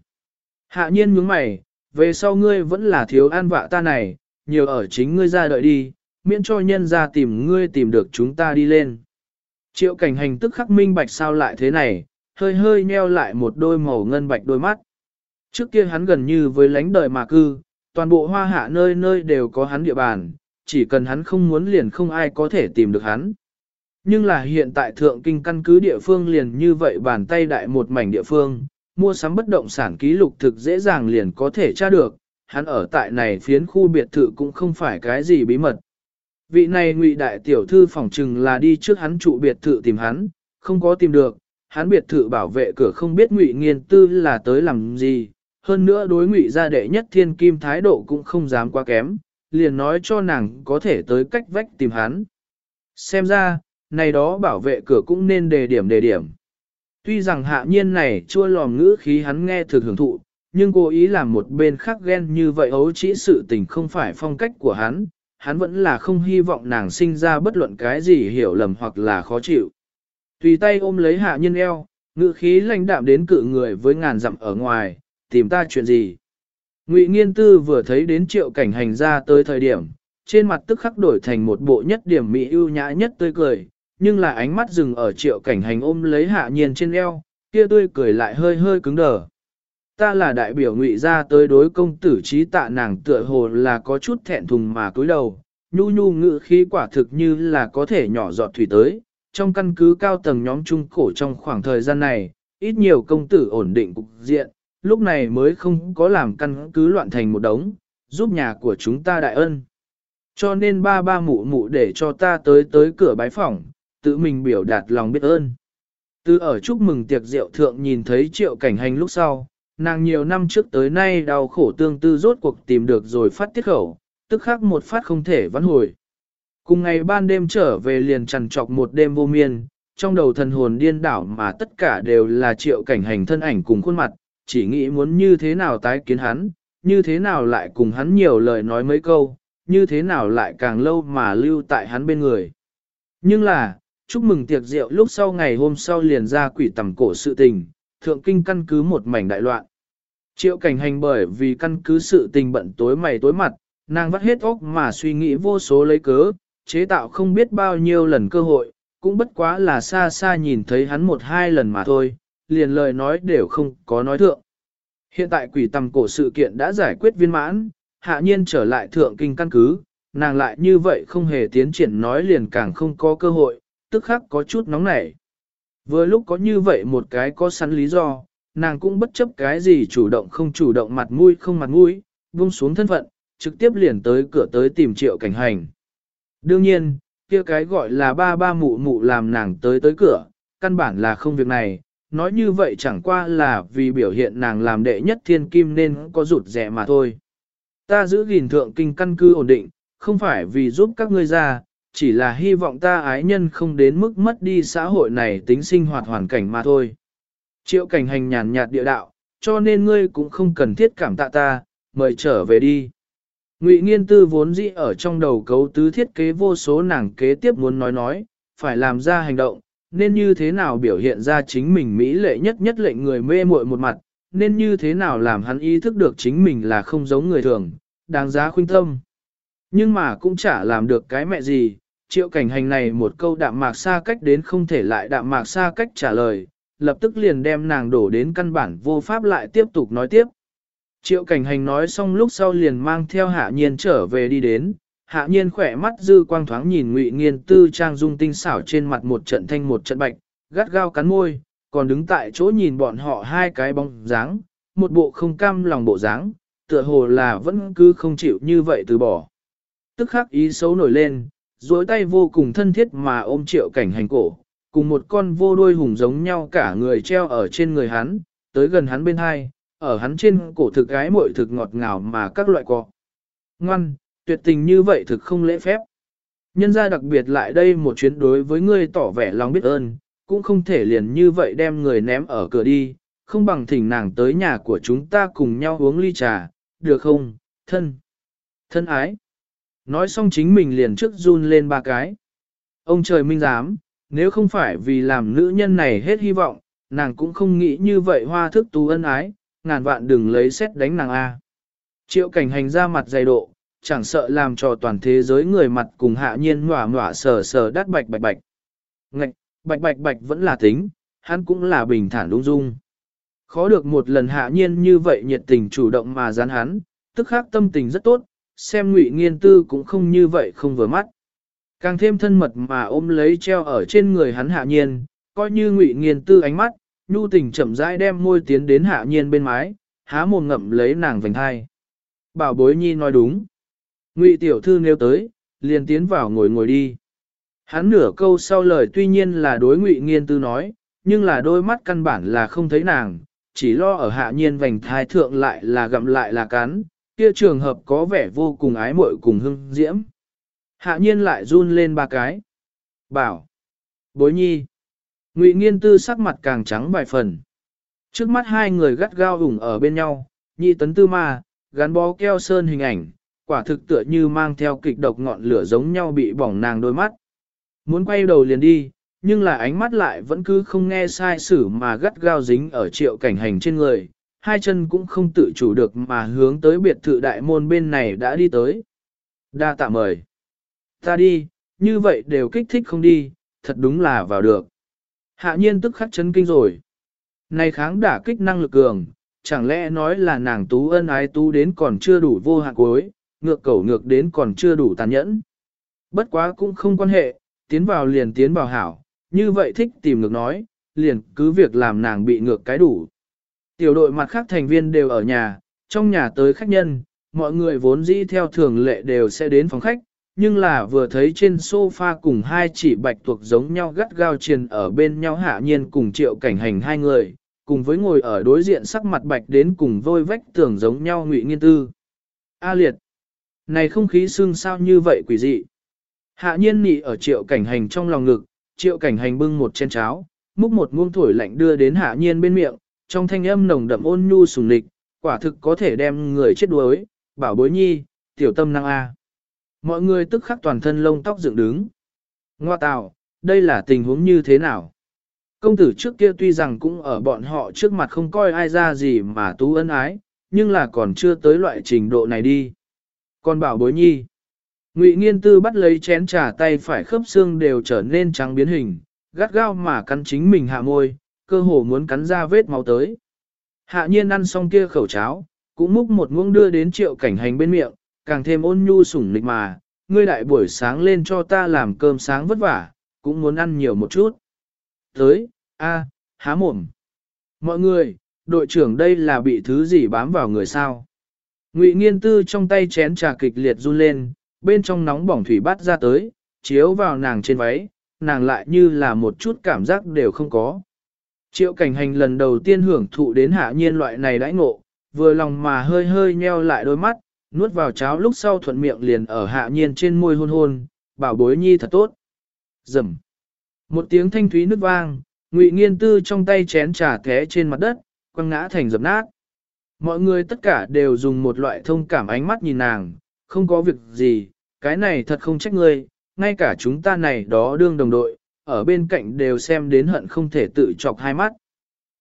Hạ nhiên nhướng mày, về sau ngươi vẫn là thiếu an vạ ta này, nhiều ở chính ngươi ra đợi đi, miễn cho nhân ra tìm ngươi tìm được chúng ta đi lên. Triệu cảnh hành tức khắc minh bạch sao lại thế này, hơi hơi nheo lại một đôi màu ngân bạch đôi mắt. Trước kia hắn gần như với lánh đời mà cư, toàn bộ hoa hạ nơi nơi đều có hắn địa bàn, chỉ cần hắn không muốn liền không ai có thể tìm được hắn. Nhưng là hiện tại thượng kinh căn cứ địa phương liền như vậy bàn tay đại một mảnh địa phương, mua sắm bất động sản ký lục thực dễ dàng liền có thể tra được, hắn ở tại này phiến khu biệt thự cũng không phải cái gì bí mật. Vị này ngụy đại tiểu thư phỏng chừng là đi trước hắn trụ biệt thự tìm hắn, không có tìm được, hắn biệt thự bảo vệ cửa không biết ngụy nghiên tư là tới làm gì, hơn nữa đối ngụy gia đệ nhất thiên kim thái độ cũng không dám quá kém, liền nói cho nàng có thể tới cách vách tìm hắn. Xem ra, này đó bảo vệ cửa cũng nên đề điểm đề điểm. Tuy rằng hạ nhiên này chua lòm ngữ khí hắn nghe thực hưởng thụ, nhưng cố ý làm một bên khác ghen như vậy ấu chỉ sự tình không phải phong cách của hắn, hắn vẫn là không hy vọng nàng sinh ra bất luận cái gì hiểu lầm hoặc là khó chịu. Tùy tay ôm lấy hạ nhân eo, ngữ khí lãnh đạm đến cự người với ngàn dặm ở ngoài, tìm ta chuyện gì. Ngụy Nghiên Tư vừa thấy đến triệu cảnh hành ra tới thời điểm, trên mặt tức khắc đổi thành một bộ nhất điểm mỹ ưu nhã nhất tươi cười, nhưng là ánh mắt dừng ở triệu cảnh hành ôm lấy hạ nhiên trên eo, kia tươi cười lại hơi hơi cứng đờ. Ta là đại biểu ngụy ra tới đối công tử trí tạ nàng tựa hồ là có chút thẹn thùng mà cúi đầu, nhu nhu ngự khí quả thực như là có thể nhỏ giọt thủy tới, trong căn cứ cao tầng nhóm trung cổ trong khoảng thời gian này, ít nhiều công tử ổn định cục diện, lúc này mới không có làm căn cứ loạn thành một đống, giúp nhà của chúng ta đại ân. Cho nên ba ba mụ mụ để cho ta tới tới cửa bái phỏng, tự mình biểu đạt lòng biết ơn. Từ ở chúc mừng tiệc rượu thượng nhìn thấy triệu cảnh hành lúc sau, nàng nhiều năm trước tới nay đau khổ tương tư rốt cuộc tìm được rồi phát tiết khẩu, tức khắc một phát không thể vãn hồi. Cùng ngày ban đêm trở về liền trằn trọc một đêm vô miên, trong đầu thần hồn điên đảo mà tất cả đều là triệu cảnh hành thân ảnh cùng khuôn mặt, chỉ nghĩ muốn như thế nào tái kiến hắn, như thế nào lại cùng hắn nhiều lời nói mấy câu, như thế nào lại càng lâu mà lưu tại hắn bên người. Nhưng là, chúc mừng tiệc rượu lúc sau ngày hôm sau liền ra quỷ tầm cổ sự tình, thượng kinh căn cứ một mảnh đại loạn. Triệu cảnh hành bởi vì căn cứ sự tình bận tối mày tối mặt, nàng vắt hết óc mà suy nghĩ vô số lấy cớ, chế tạo không biết bao nhiêu lần cơ hội, cũng bất quá là xa xa nhìn thấy hắn một hai lần mà thôi, liền lời nói đều không có nói thượng. Hiện tại quỷ tầm cổ sự kiện đã giải quyết viên mãn, hạ nhiên trở lại thượng kinh căn cứ, nàng lại như vậy không hề tiến triển nói liền càng không có cơ hội, tức khắc có chút nóng nảy. Vừa lúc có như vậy một cái có sẵn lý do, nàng cũng bất chấp cái gì chủ động không chủ động mặt mũi không mặt mũi, buông xuống thân phận, trực tiếp liền tới cửa tới tìm triệu cảnh hành. Đương nhiên, kia cái gọi là ba ba mụ mụ làm nàng tới tới cửa, căn bản là không việc này, nói như vậy chẳng qua là vì biểu hiện nàng làm đệ nhất thiên kim nên có rụt rẻ mà thôi. Ta giữ gìn thượng kinh căn cư ổn định, không phải vì giúp các ngươi ra, chỉ là hy vọng ta ái nhân không đến mức mất đi xã hội này tính sinh hoạt hoàn cảnh mà thôi. Triệu cảnh hành nhàn nhạt địa đạo, cho nên ngươi cũng không cần thiết cảm tạ ta, mời trở về đi. Ngụy nghiên tư vốn dĩ ở trong đầu cấu tứ thiết kế vô số nàng kế tiếp muốn nói nói, phải làm ra hành động, nên như thế nào biểu hiện ra chính mình mỹ lệ nhất nhất lệnh người mê muội một mặt, nên như thế nào làm hắn ý thức được chính mình là không giống người thường, đáng giá khuyên tâm. Nhưng mà cũng chả làm được cái mẹ gì, triệu cảnh hành này một câu đạm mạc xa cách đến không thể lại đạm mạc xa cách trả lời, lập tức liền đem nàng đổ đến căn bản vô pháp lại tiếp tục nói tiếp. Triệu cảnh hành nói xong lúc sau liền mang theo hạ nhiên trở về đi đến, hạ nhiên khỏe mắt dư quang thoáng nhìn ngụy nghiên tư trang dung tinh xảo trên mặt một trận thanh một trận bạch, gắt gao cắn môi, còn đứng tại chỗ nhìn bọn họ hai cái bóng dáng, một bộ không cam lòng bộ dáng, tựa hồ là vẫn cứ không chịu như vậy từ bỏ. Tức khắc ý xấu nổi lên, duỗi tay vô cùng thân thiết mà ôm triệu cảnh hành cổ, cùng một con vô đuôi hùng giống nhau cả người treo ở trên người hắn, tới gần hắn bên hai, ở hắn trên cổ thực gái muội thực ngọt ngào mà các loại cọ. Ngoan, tuyệt tình như vậy thực không lễ phép. Nhân gia đặc biệt lại đây một chuyến đối với ngươi tỏ vẻ lòng biết ơn, cũng không thể liền như vậy đem người ném ở cửa đi, không bằng thỉnh nàng tới nhà của chúng ta cùng nhau uống ly trà, được không, thân, thân ái. Nói xong chính mình liền trước run lên ba cái. Ông trời minh giám, nếu không phải vì làm nữ nhân này hết hy vọng, nàng cũng không nghĩ như vậy hoa thức tú ân ái, ngàn vạn đừng lấy xét đánh nàng A. Triệu cảnh hành ra mặt dày độ, chẳng sợ làm cho toàn thế giới người mặt cùng hạ nhiên ngỏa ngỏa sờ sờ đắt bạch bạch bạch. Ngạch, bạch bạch bạch vẫn là tính, hắn cũng là bình thản đúng dung. Khó được một lần hạ nhiên như vậy nhiệt tình chủ động mà dán hắn, tức khác tâm tình rất tốt, xem ngụy nghiên tư cũng không như vậy không vừa mắt. Càng thêm thân mật mà ôm lấy treo ở trên người hắn hạ nhiên, coi như ngụy nghiên tư ánh mắt, nhu tình chậm rãi đem môi tiến đến hạ nhiên bên mái, há mồm ngậm lấy nàng vành thai. Bảo bối nhi nói đúng. Ngụy tiểu thư nếu tới, liền tiến vào ngồi ngồi đi. Hắn nửa câu sau lời tuy nhiên là đối ngụy nghiên tư nói, nhưng là đôi mắt căn bản là không thấy nàng, chỉ lo ở hạ nhiên vành thai thượng lại là gặm lại là cắn, kia trường hợp có vẻ vô cùng ái muội cùng hưng diễm. Hạ nhiên lại run lên ba cái. Bảo. Bối nhi. Ngụy nghiên tư sắc mặt càng trắng vài phần. Trước mắt hai người gắt gao ủng ở bên nhau, nhị tấn tư ma, gắn bó keo sơn hình ảnh, quả thực tựa như mang theo kịch độc ngọn lửa giống nhau bị bỏng nàng đôi mắt. Muốn quay đầu liền đi, nhưng là ánh mắt lại vẫn cứ không nghe sai sử mà gắt gao dính ở triệu cảnh hành trên người, hai chân cũng không tự chủ được mà hướng tới biệt thự đại môn bên này đã đi tới. Đa tạ mời. Ta đi, như vậy đều kích thích không đi, thật đúng là vào được. Hạ nhiên tức khắc chấn kinh rồi. Này kháng đả kích năng lực cường, chẳng lẽ nói là nàng tú ân ái tú đến còn chưa đủ vô hạn cuối, ngược cẩu ngược đến còn chưa đủ tàn nhẫn. Bất quá cũng không quan hệ, tiến vào liền tiến vào hảo, như vậy thích tìm ngược nói, liền cứ việc làm nàng bị ngược cái đủ. Tiểu đội mặt khác thành viên đều ở nhà, trong nhà tới khách nhân, mọi người vốn dĩ theo thường lệ đều sẽ đến phòng khách, nhưng là vừa thấy trên sofa cùng hai chỉ bạch tuộc giống nhau gắt gao triền ở bên nhau hạ nhiên cùng triệu cảnh hành hai người, cùng với ngồi ở đối diện sắc mặt bạch đến cùng vôi vách tưởng giống nhau ngụy nghiên tư. A liệt! Này không khí xương sao như vậy quỷ dị. Hạ nhiên nị ở triệu cảnh hành trong lòng ngực, triệu cảnh hành bưng một chén cháo, múc một muông thổi lạnh đưa đến hạ nhiên bên miệng, trong thanh âm nồng đậm ôn nhu sùng lịch, quả thực có thể đem người chết đuối, bảo bối nhi, tiểu tâm năng A. Mọi người tức khắc toàn thân lông tóc dựng đứng. Ngoa tạo, đây là tình huống như thế nào? Công tử trước kia tuy rằng cũng ở bọn họ trước mặt không coi ai ra gì mà tú ân ái, nhưng là còn chưa tới loại trình độ này đi. Còn bảo bối nhi. Ngụy nghiên tư bắt lấy chén trà tay phải khớp xương đều trở nên trắng biến hình, gắt gao mà cắn chính mình hạ môi, cơ hồ muốn cắn ra vết máu tới. Hạ nhiên ăn xong kia khẩu cháo, cũng múc một muỗng đưa đến triệu cảnh hành bên miệng, càng thêm ôn nhu sủng nịch mà, ngươi đại buổi sáng lên cho ta làm cơm sáng vất vả, cũng muốn ăn nhiều một chút. Tới, a, há mồm. Mọi người, đội trưởng đây là bị thứ gì bám vào người sao? Ngụy nghiên tư trong tay chén trà kịch liệt run lên, bên trong nóng bỏng thủy bát ra tới, chiếu vào nàng trên váy, nàng lại như là một chút cảm giác đều không có. Triệu cảnh hành lần đầu tiên hưởng thụ đến hạ nhiên loại này đãi ngộ, vừa lòng mà hơi hơi nheo lại đôi mắt, nuốt vào cháo lúc sau thuận miệng liền ở hạ nhiên trên môi hôn hôn, bảo bối nhi thật tốt. Dầm. Một tiếng thanh thúy nứt vang, ngụy nghiên tư trong tay chén trà té trên mặt đất, quăng ngã thành dập nát. Mọi người tất cả đều dùng một loại thông cảm ánh mắt nhìn nàng, không có việc gì, cái này thật không trách ngươi, ngay cả chúng ta này đó đương đồng đội, ở bên cạnh đều xem đến hận không thể tự chọc hai mắt.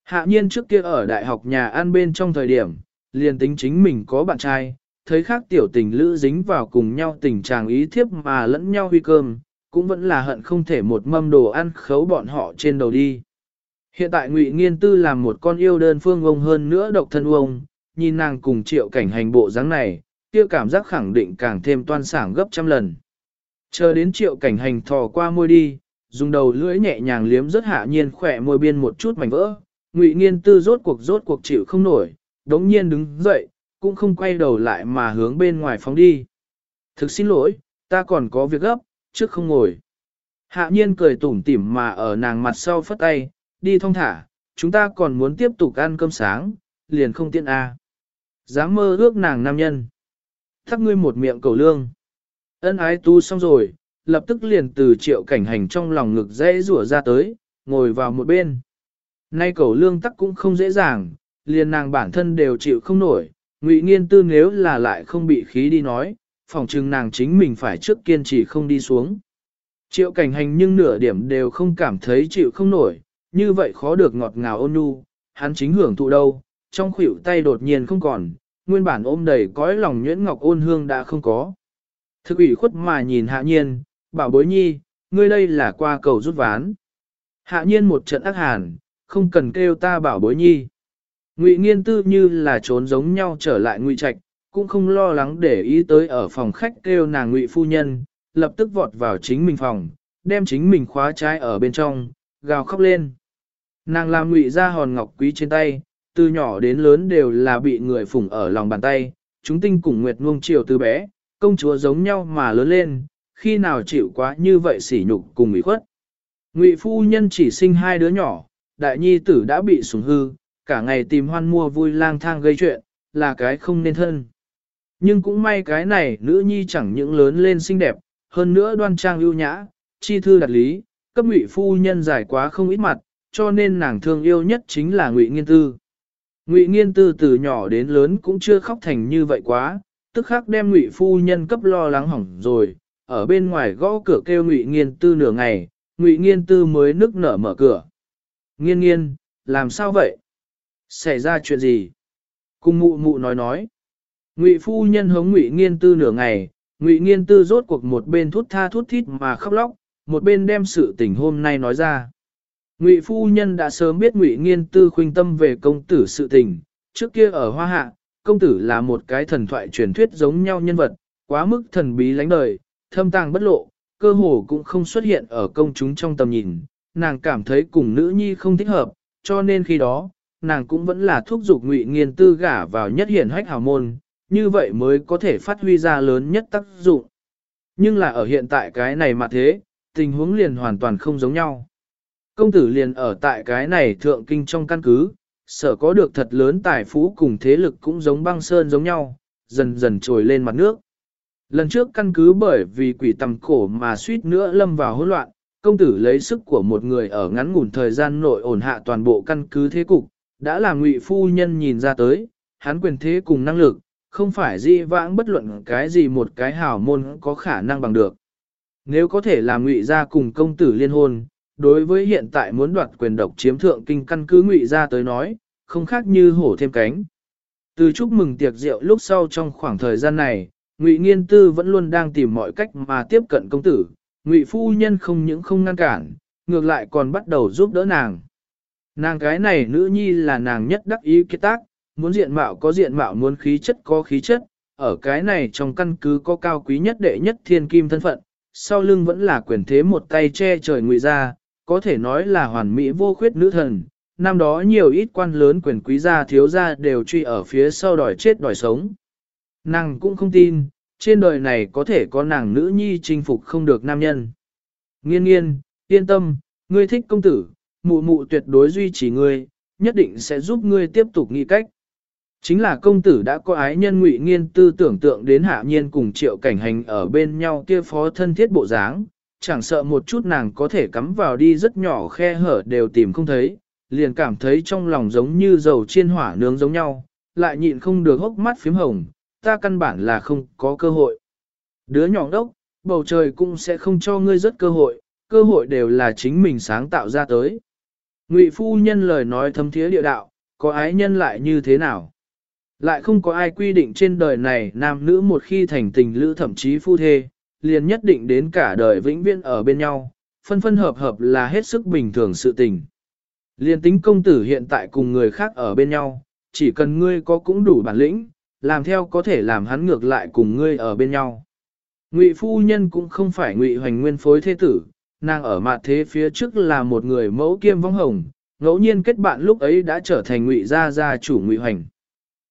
Hạ nhiên trước kia ở đại học nhà ăn bên trong thời điểm, liền tính chính mình có bạn trai, thấy khác tiểu tình lữ dính vào cùng nhau tình trạng ý thiếp mà lẫn nhau huy cơm, cũng vẫn là hận không thể một mâm đồ ăn khấu bọn họ trên đầu đi. Hiện tại Ngụy Nghiên Tư làm một con yêu đơn phương ông hơn nữa độc thân ông, nhìn nàng cùng triệu cảnh hành bộ dáng này, kia cảm giác khẳng định càng thêm toan sảng gấp trăm lần. Chờ đến triệu cảnh hành thò qua môi đi, dùng đầu lưỡi nhẹ nhàng liếm rất hạ nhiên khỏe môi biên một chút mảnh vỡ, Ngụy Nghiên Tư rốt cuộc rốt cuộc chịu không nổi, đống nhiên đứng dậy, cũng không quay đầu lại mà hướng bên ngoài phóng đi. Thực xin lỗi, ta còn có việc gấp, trước không ngồi. Hạ nhiên cười tủm tỉm mà ở nàng mặt sau phất tay, đi thong thả, chúng ta còn muốn tiếp tục ăn cơm sáng, liền không tiện a. À. Dám mơ ước nàng nam nhân. Thắc ngươi một miệng cầu lương. Ân ái tu xong rồi, lập tức liền từ triệu cảnh hành trong lòng ngực dễ rủa ra tới, ngồi vào một bên. Nay cầu lương tắc cũng không dễ dàng, liền nàng bản thân đều chịu không nổi, ngụy nghiên tư nếu là lại không bị khí đi nói, phòng chừng nàng chính mình phải trước kiên trì không đi xuống. Triệu cảnh hành nhưng nửa điểm đều không cảm thấy chịu không nổi, như vậy khó được ngọt ngào ôn nhu, hắn chính hưởng thụ đâu, trong khuỷu tay đột nhiên không còn, nguyên bản ôm đầy cõi lòng nhuyễn ngọc ôn hương đã không có. Thực ủy khuất mà nhìn hạ nhiên, bảo bối nhi, ngươi đây là qua cầu rút ván. Hạ nhiên một trận ác hàn, không cần kêu ta bảo bối nhi. Ngụy nghiên tư như là trốn giống nhau trở lại ngụy trạch, cũng không lo lắng để ý tới ở phòng khách kêu nàng ngụy phu nhân, lập tức vọt vào chính mình phòng, đem chính mình khóa trái ở bên trong, gào khóc lên. Nàng làm ngụy ra hòn ngọc quý trên tay, từ nhỏ đến lớn đều là bị người phủng ở lòng bàn tay, chúng tinh cùng nguyệt nuông chiều từ bé, công chúa giống nhau mà lớn lên, khi nào chịu quá như vậy sỉ nhục cùng ủy khuất. Ngụy phu nhân chỉ sinh hai đứa nhỏ, đại nhi tử đã bị sủng hư, cả ngày tìm hoan mua vui lang thang gây chuyện, là cái không nên thân. Nhưng cũng may cái này nữ nhi chẳng những lớn lên xinh đẹp, hơn nữa đoan trang ưu nhã, chi thư đặt lý, cấp ngụy phu nhân giải quá không ít mặt, cho nên nàng thương yêu nhất chính là ngụy nghiên tư. Ngụy nghiên tư từ nhỏ đến lớn cũng chưa khóc thành như vậy quá, tức khắc đem ngụy phu nhân cấp lo lắng hỏng rồi, ở bên ngoài gõ cửa kêu ngụy nghiên tư nửa ngày, ngụy nghiên tư mới nức nở mở cửa. Nghiên nghiên, làm sao vậy? Xảy ra chuyện gì? Cùng mụ mụ nói nói. Ngụy phu nhân hống ngụy nghiên tư nửa ngày, ngụy nghiên tư rốt cuộc một bên thút tha thút thít mà khóc lóc, một bên đem sự tình hôm nay nói ra. Ngụy phu nhân đã sớm biết Ngụy Nghiên Tư khuynh tâm về công tử sự tình, trước kia ở Hoa Hạ, công tử là một cái thần thoại truyền thuyết giống nhau nhân vật, quá mức thần bí lánh đời, thâm tàng bất lộ, cơ hồ cũng không xuất hiện ở công chúng trong tầm nhìn, nàng cảm thấy cùng nữ nhi không thích hợp, cho nên khi đó, nàng cũng vẫn là thúc giục ngụy nghiên tư gả vào nhất hiển hách hào môn, như vậy mới có thể phát huy ra lớn nhất tác dụng. Nhưng là ở hiện tại cái này mà thế, tình huống liền hoàn toàn không giống nhau. Công tử liền ở tại cái này thượng kinh trong căn cứ, sở có được thật lớn tài phú cùng thế lực cũng giống băng sơn giống nhau, dần dần trồi lên mặt nước. Lần trước căn cứ bởi vì quỷ tầm cổ mà suýt nữa lâm vào hỗn loạn, công tử lấy sức của một người ở ngắn ngủn thời gian nội ổn hạ toàn bộ căn cứ thế cục, đã làm ngụy phu nhân nhìn ra tới, hắn quyền thế cùng năng lực, không phải di vãng bất luận cái gì một cái hảo môn có khả năng bằng được. Nếu có thể làm ngụy ra cùng công tử liên hôn, đối với hiện tại muốn đoạt quyền độc chiếm thượng kinh căn cứ ngụy ra tới nói, không khác như hổ thêm cánh. Từ chúc mừng tiệc rượu lúc sau trong khoảng thời gian này, ngụy nghiên tư vẫn luôn đang tìm mọi cách mà tiếp cận công tử, ngụy phu nhân không những không ngăn cản, ngược lại còn bắt đầu giúp đỡ nàng. Nàng cái này nữ nhi là nàng nhất đắc ý kết tác, muốn diện mạo có diện mạo muốn khí chất có khí chất, ở cái này trong căn cứ có cao quý nhất đệ nhất thiên kim thân phận, sau lưng vẫn là quyền thế một tay che trời ngụy ra, có thể nói là hoàn mỹ vô khuyết nữ thần. Năm đó nhiều ít quan lớn quyền quý gia thiếu gia đều truy ở phía sau đòi chết đòi sống. Nàng cũng không tin, trên đời này có thể có nàng nữ nhi chinh phục không được nam nhân. Nghiên nghiên, yên tâm, ngươi thích công tử, mụ mụ tuyệt đối duy trì ngươi, nhất định sẽ giúp ngươi tiếp tục nghĩ cách. Chính là công tử đã có ái nhân ngụy nghiên tư tưởng tượng đến hạ nhiên cùng triệu cảnh hành ở bên nhau kia phó thân thiết bộ dáng, chẳng sợ một chút nàng có thể cắm vào đi rất nhỏ khe hở đều tìm không thấy, liền cảm thấy trong lòng giống như dầu chiên hỏa nướng giống nhau, lại nhịn không được hốc mắt phím hồng, ta căn bản là không có cơ hội. Đứa nhỏ đốc, bầu trời cũng sẽ không cho ngươi rất cơ hội, cơ hội đều là chính mình sáng tạo ra tới. Ngụy phu nhân lời nói thâm thiế địa đạo, có ái nhân lại như thế nào? Lại không có ai quy định trên đời này nam nữ một khi thành tình lữ thậm chí phu thê, liền nhất định đến cả đời vĩnh viễn ở bên nhau, phân phân hợp hợp là hết sức bình thường sự tình. Liên tính công tử hiện tại cùng người khác ở bên nhau, chỉ cần ngươi có cũng đủ bản lĩnh, làm theo có thể làm hắn ngược lại cùng ngươi ở bên nhau. Ngụy phu nhân cũng không phải ngụy hoành nguyên phối thế tử, nàng ở mặt thế phía trước là một người mẫu kiêm vong hồng, ngẫu nhiên kết bạn lúc ấy đã trở thành ngụy gia gia chủ ngụy hoành.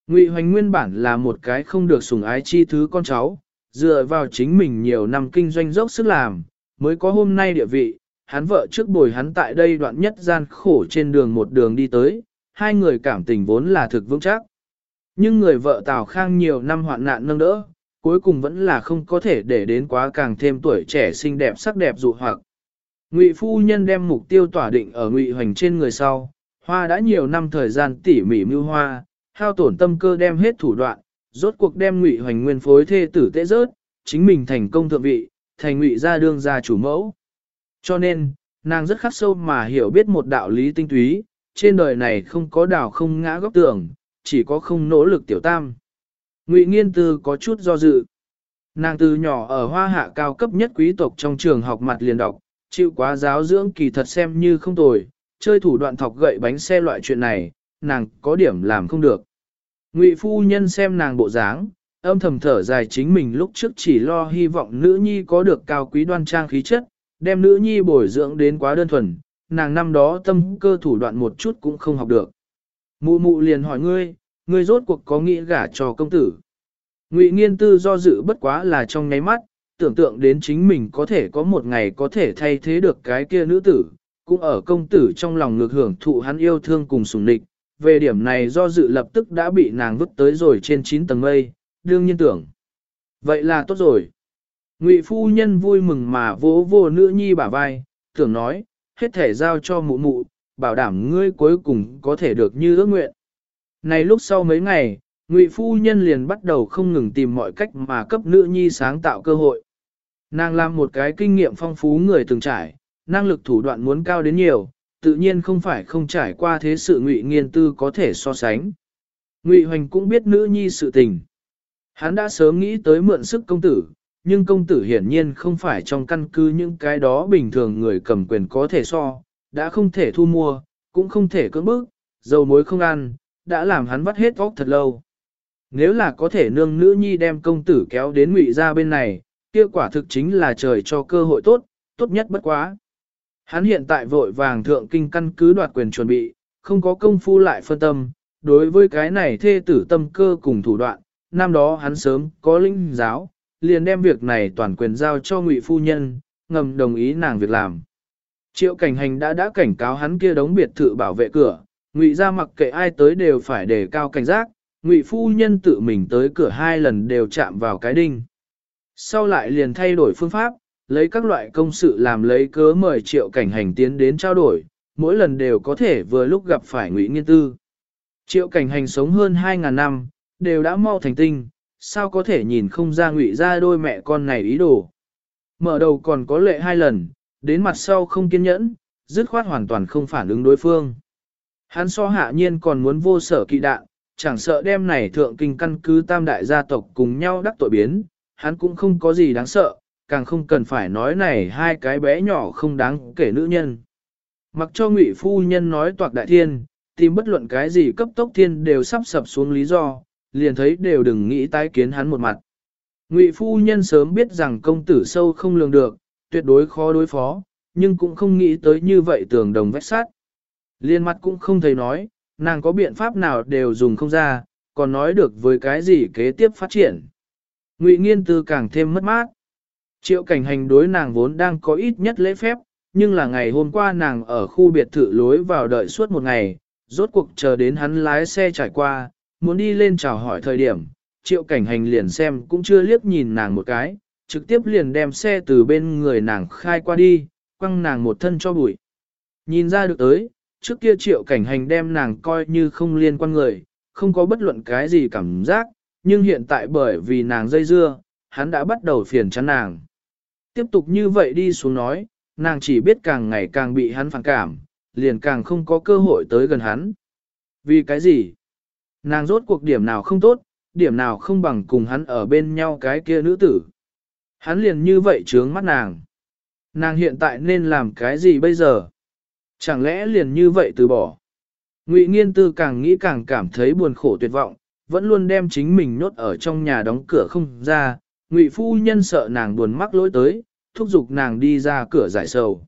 Ngụy hoành nguyên bản là một cái không được sủng ái chi thứ con cháu, dựa vào chính mình nhiều năm kinh doanh dốc sức làm, mới có hôm nay địa vị, hắn vợ trước bồi hắn tại đây đoạn nhất gian khổ trên đường một đường đi tới, hai người cảm tình vốn là thực vững chắc. Nhưng người vợ Tào Khang nhiều năm hoạn nạn nâng đỡ, cuối cùng vẫn là không có thể để đến quá càng thêm tuổi trẻ xinh đẹp sắc đẹp dụ hoặc. Ngụy phu nhân đem mục tiêu tỏa định ở Ngụy Hoành trên người sau, hoa đã nhiều năm thời gian tỉ mỉ mưu hoa, hao tổn tâm cơ đem hết thủ đoạn, rốt cuộc đem Ngụy Hoành nguyên phối thê tử tế rớt, chính mình thành công thượng vị, thành Ngụy gia đương gia chủ mẫu. Cho nên, nàng rất khắc sâu mà hiểu biết một đạo lý tinh túy, trên đời này không có đảo không ngã góc tường, chỉ có không nỗ lực tiểu tam. Ngụy Nghiên Tư có chút do dự. Nàng từ nhỏ ở hoa hạ cao cấp nhất quý tộc trong trường học mặt liền đọc, chịu quá giáo dưỡng kỳ thật xem như không tồi, chơi thủ đoạn thọc gậy bánh xe loại chuyện này, nàng có điểm làm không được. Ngụy phu nhân xem nàng bộ dáng, âm thầm thở dài chính mình lúc trước chỉ lo hy vọng nữ nhi có được cao quý đoan trang khí chất, đem nữ nhi bồi dưỡng đến quá đơn thuần, nàng năm đó tâm cơ thủ đoạn một chút cũng không học được. Mụ mụ liền hỏi ngươi, ngươi rốt cuộc có nghĩ gả cho công tử. Ngụy nghiên tư do dự bất quá là trong nháy mắt, tưởng tượng đến chính mình có thể có một ngày có thể thay thế được cái kia nữ tử, cũng ở công tử trong lòng ngược hưởng thụ hắn yêu thương cùng sủng địch. Về điểm này do dự lập tức đã bị nàng vứt tới rồi trên 9 tầng mây, đương nhiên tưởng. Vậy là tốt rồi. Ngụy phu nhân vui mừng mà vỗ vô nữ nhi bả vai, tưởng nói, hết thể giao cho mụ mụ, bảo đảm ngươi cuối cùng có thể được như ước nguyện. Này lúc sau mấy ngày, Ngụy phu nhân liền bắt đầu không ngừng tìm mọi cách mà cấp nữ nhi sáng tạo cơ hội. Nàng làm một cái kinh nghiệm phong phú người từng trải, năng lực thủ đoạn muốn cao đến nhiều, tự nhiên không phải không trải qua thế sự Ngụy nghiên tư có thể so sánh. Ngụy Hoành cũng biết nữ nhi sự tình. Hắn đã sớm nghĩ tới mượn sức công tử, nhưng công tử hiển nhiên không phải trong căn cứ những cái đó bình thường người cầm quyền có thể so, đã không thể thu mua, cũng không thể cưỡng bức, dầu muối không ăn, đã làm hắn vắt hết óc thật lâu. Nếu là có thể nương nữ nhi đem công tử kéo đến ngụy ra bên này, kia quả thực chính là trời cho cơ hội tốt, tốt nhất bất quá. Hắn hiện tại vội vàng thượng kinh căn cứ đoạt quyền chuẩn bị, không có công phu lại phân tâm, đối với cái này thê tử tâm cơ cùng thủ đoạn, năm đó hắn sớm có linh giáo, liền đem việc này toàn quyền giao cho ngụy phu nhân, ngầm đồng ý nàng việc làm. Triệu cảnh hành đã đã cảnh cáo hắn kia đóng biệt thự bảo vệ cửa, ngụy ra mặc kệ ai tới đều phải đề cao cảnh giác, ngụy phu nhân tự mình tới cửa hai lần đều chạm vào cái đinh. Sau lại liền thay đổi phương pháp, lấy các loại công sự làm lấy cớ mời triệu cảnh hành tiến đến trao đổi, mỗi lần đều có thể vừa lúc gặp phải ngụy nghiên tư. Triệu cảnh hành sống hơn 2.000 năm, đều đã mau thành tinh, sao có thể nhìn không ra ngụy ra đôi mẹ con này ý đồ. Mở đầu còn có lệ hai lần, đến mặt sau không kiên nhẫn, dứt khoát hoàn toàn không phản ứng đối phương. Hắn so hạ nhiên còn muốn vô sở kỵ đạn, chẳng sợ đem này thượng kinh căn cứ tam đại gia tộc cùng nhau đắc tội biến, hắn cũng không có gì đáng sợ, càng không cần phải nói này hai cái bé nhỏ không đáng kể nữ nhân. Mặc cho ngụy phu nhân nói toạc đại thiên, tìm bất luận cái gì cấp tốc thiên đều sắp sập xuống lý do, liền thấy đều đừng nghĩ tái kiến hắn một mặt. Ngụy phu nhân sớm biết rằng công tử sâu không lường được, tuyệt đối khó đối phó, nhưng cũng không nghĩ tới như vậy tường đồng vách sát. Liên mặt cũng không thấy nói, nàng có biện pháp nào đều dùng không ra, còn nói được với cái gì kế tiếp phát triển. Ngụy nghiên tư càng thêm mất mát. Triệu cảnh hành đối nàng vốn đang có ít nhất lễ phép, nhưng là ngày hôm qua nàng ở khu biệt thự lối vào đợi suốt một ngày, rốt cuộc chờ đến hắn lái xe trải qua, muốn đi lên chào hỏi thời điểm, triệu cảnh hành liền xem cũng chưa liếc nhìn nàng một cái, trực tiếp liền đem xe từ bên người nàng khai qua đi, quăng nàng một thân cho bụi. Nhìn ra được tới, trước kia triệu cảnh hành đem nàng coi như không liên quan người, không có bất luận cái gì cảm giác, nhưng hiện tại bởi vì nàng dây dưa, hắn đã bắt đầu phiền chán nàng. Tiếp tục như vậy đi xuống nói, nàng chỉ biết càng ngày càng bị hắn phản cảm, liền càng không có cơ hội tới gần hắn. Vì cái gì? Nàng rốt cuộc điểm nào không tốt, điểm nào không bằng cùng hắn ở bên nhau cái kia nữ tử. Hắn liền như vậy trướng mắt nàng. Nàng hiện tại nên làm cái gì bây giờ? Chẳng lẽ liền như vậy từ bỏ? Ngụy Nghiên Tư càng nghĩ càng cảm thấy buồn khổ tuyệt vọng, vẫn luôn đem chính mình nhốt ở trong nhà đóng cửa không ra. Ngụy phu nhân sợ nàng buồn mắc lỗi tới, thúc giục nàng đi ra cửa giải sầu.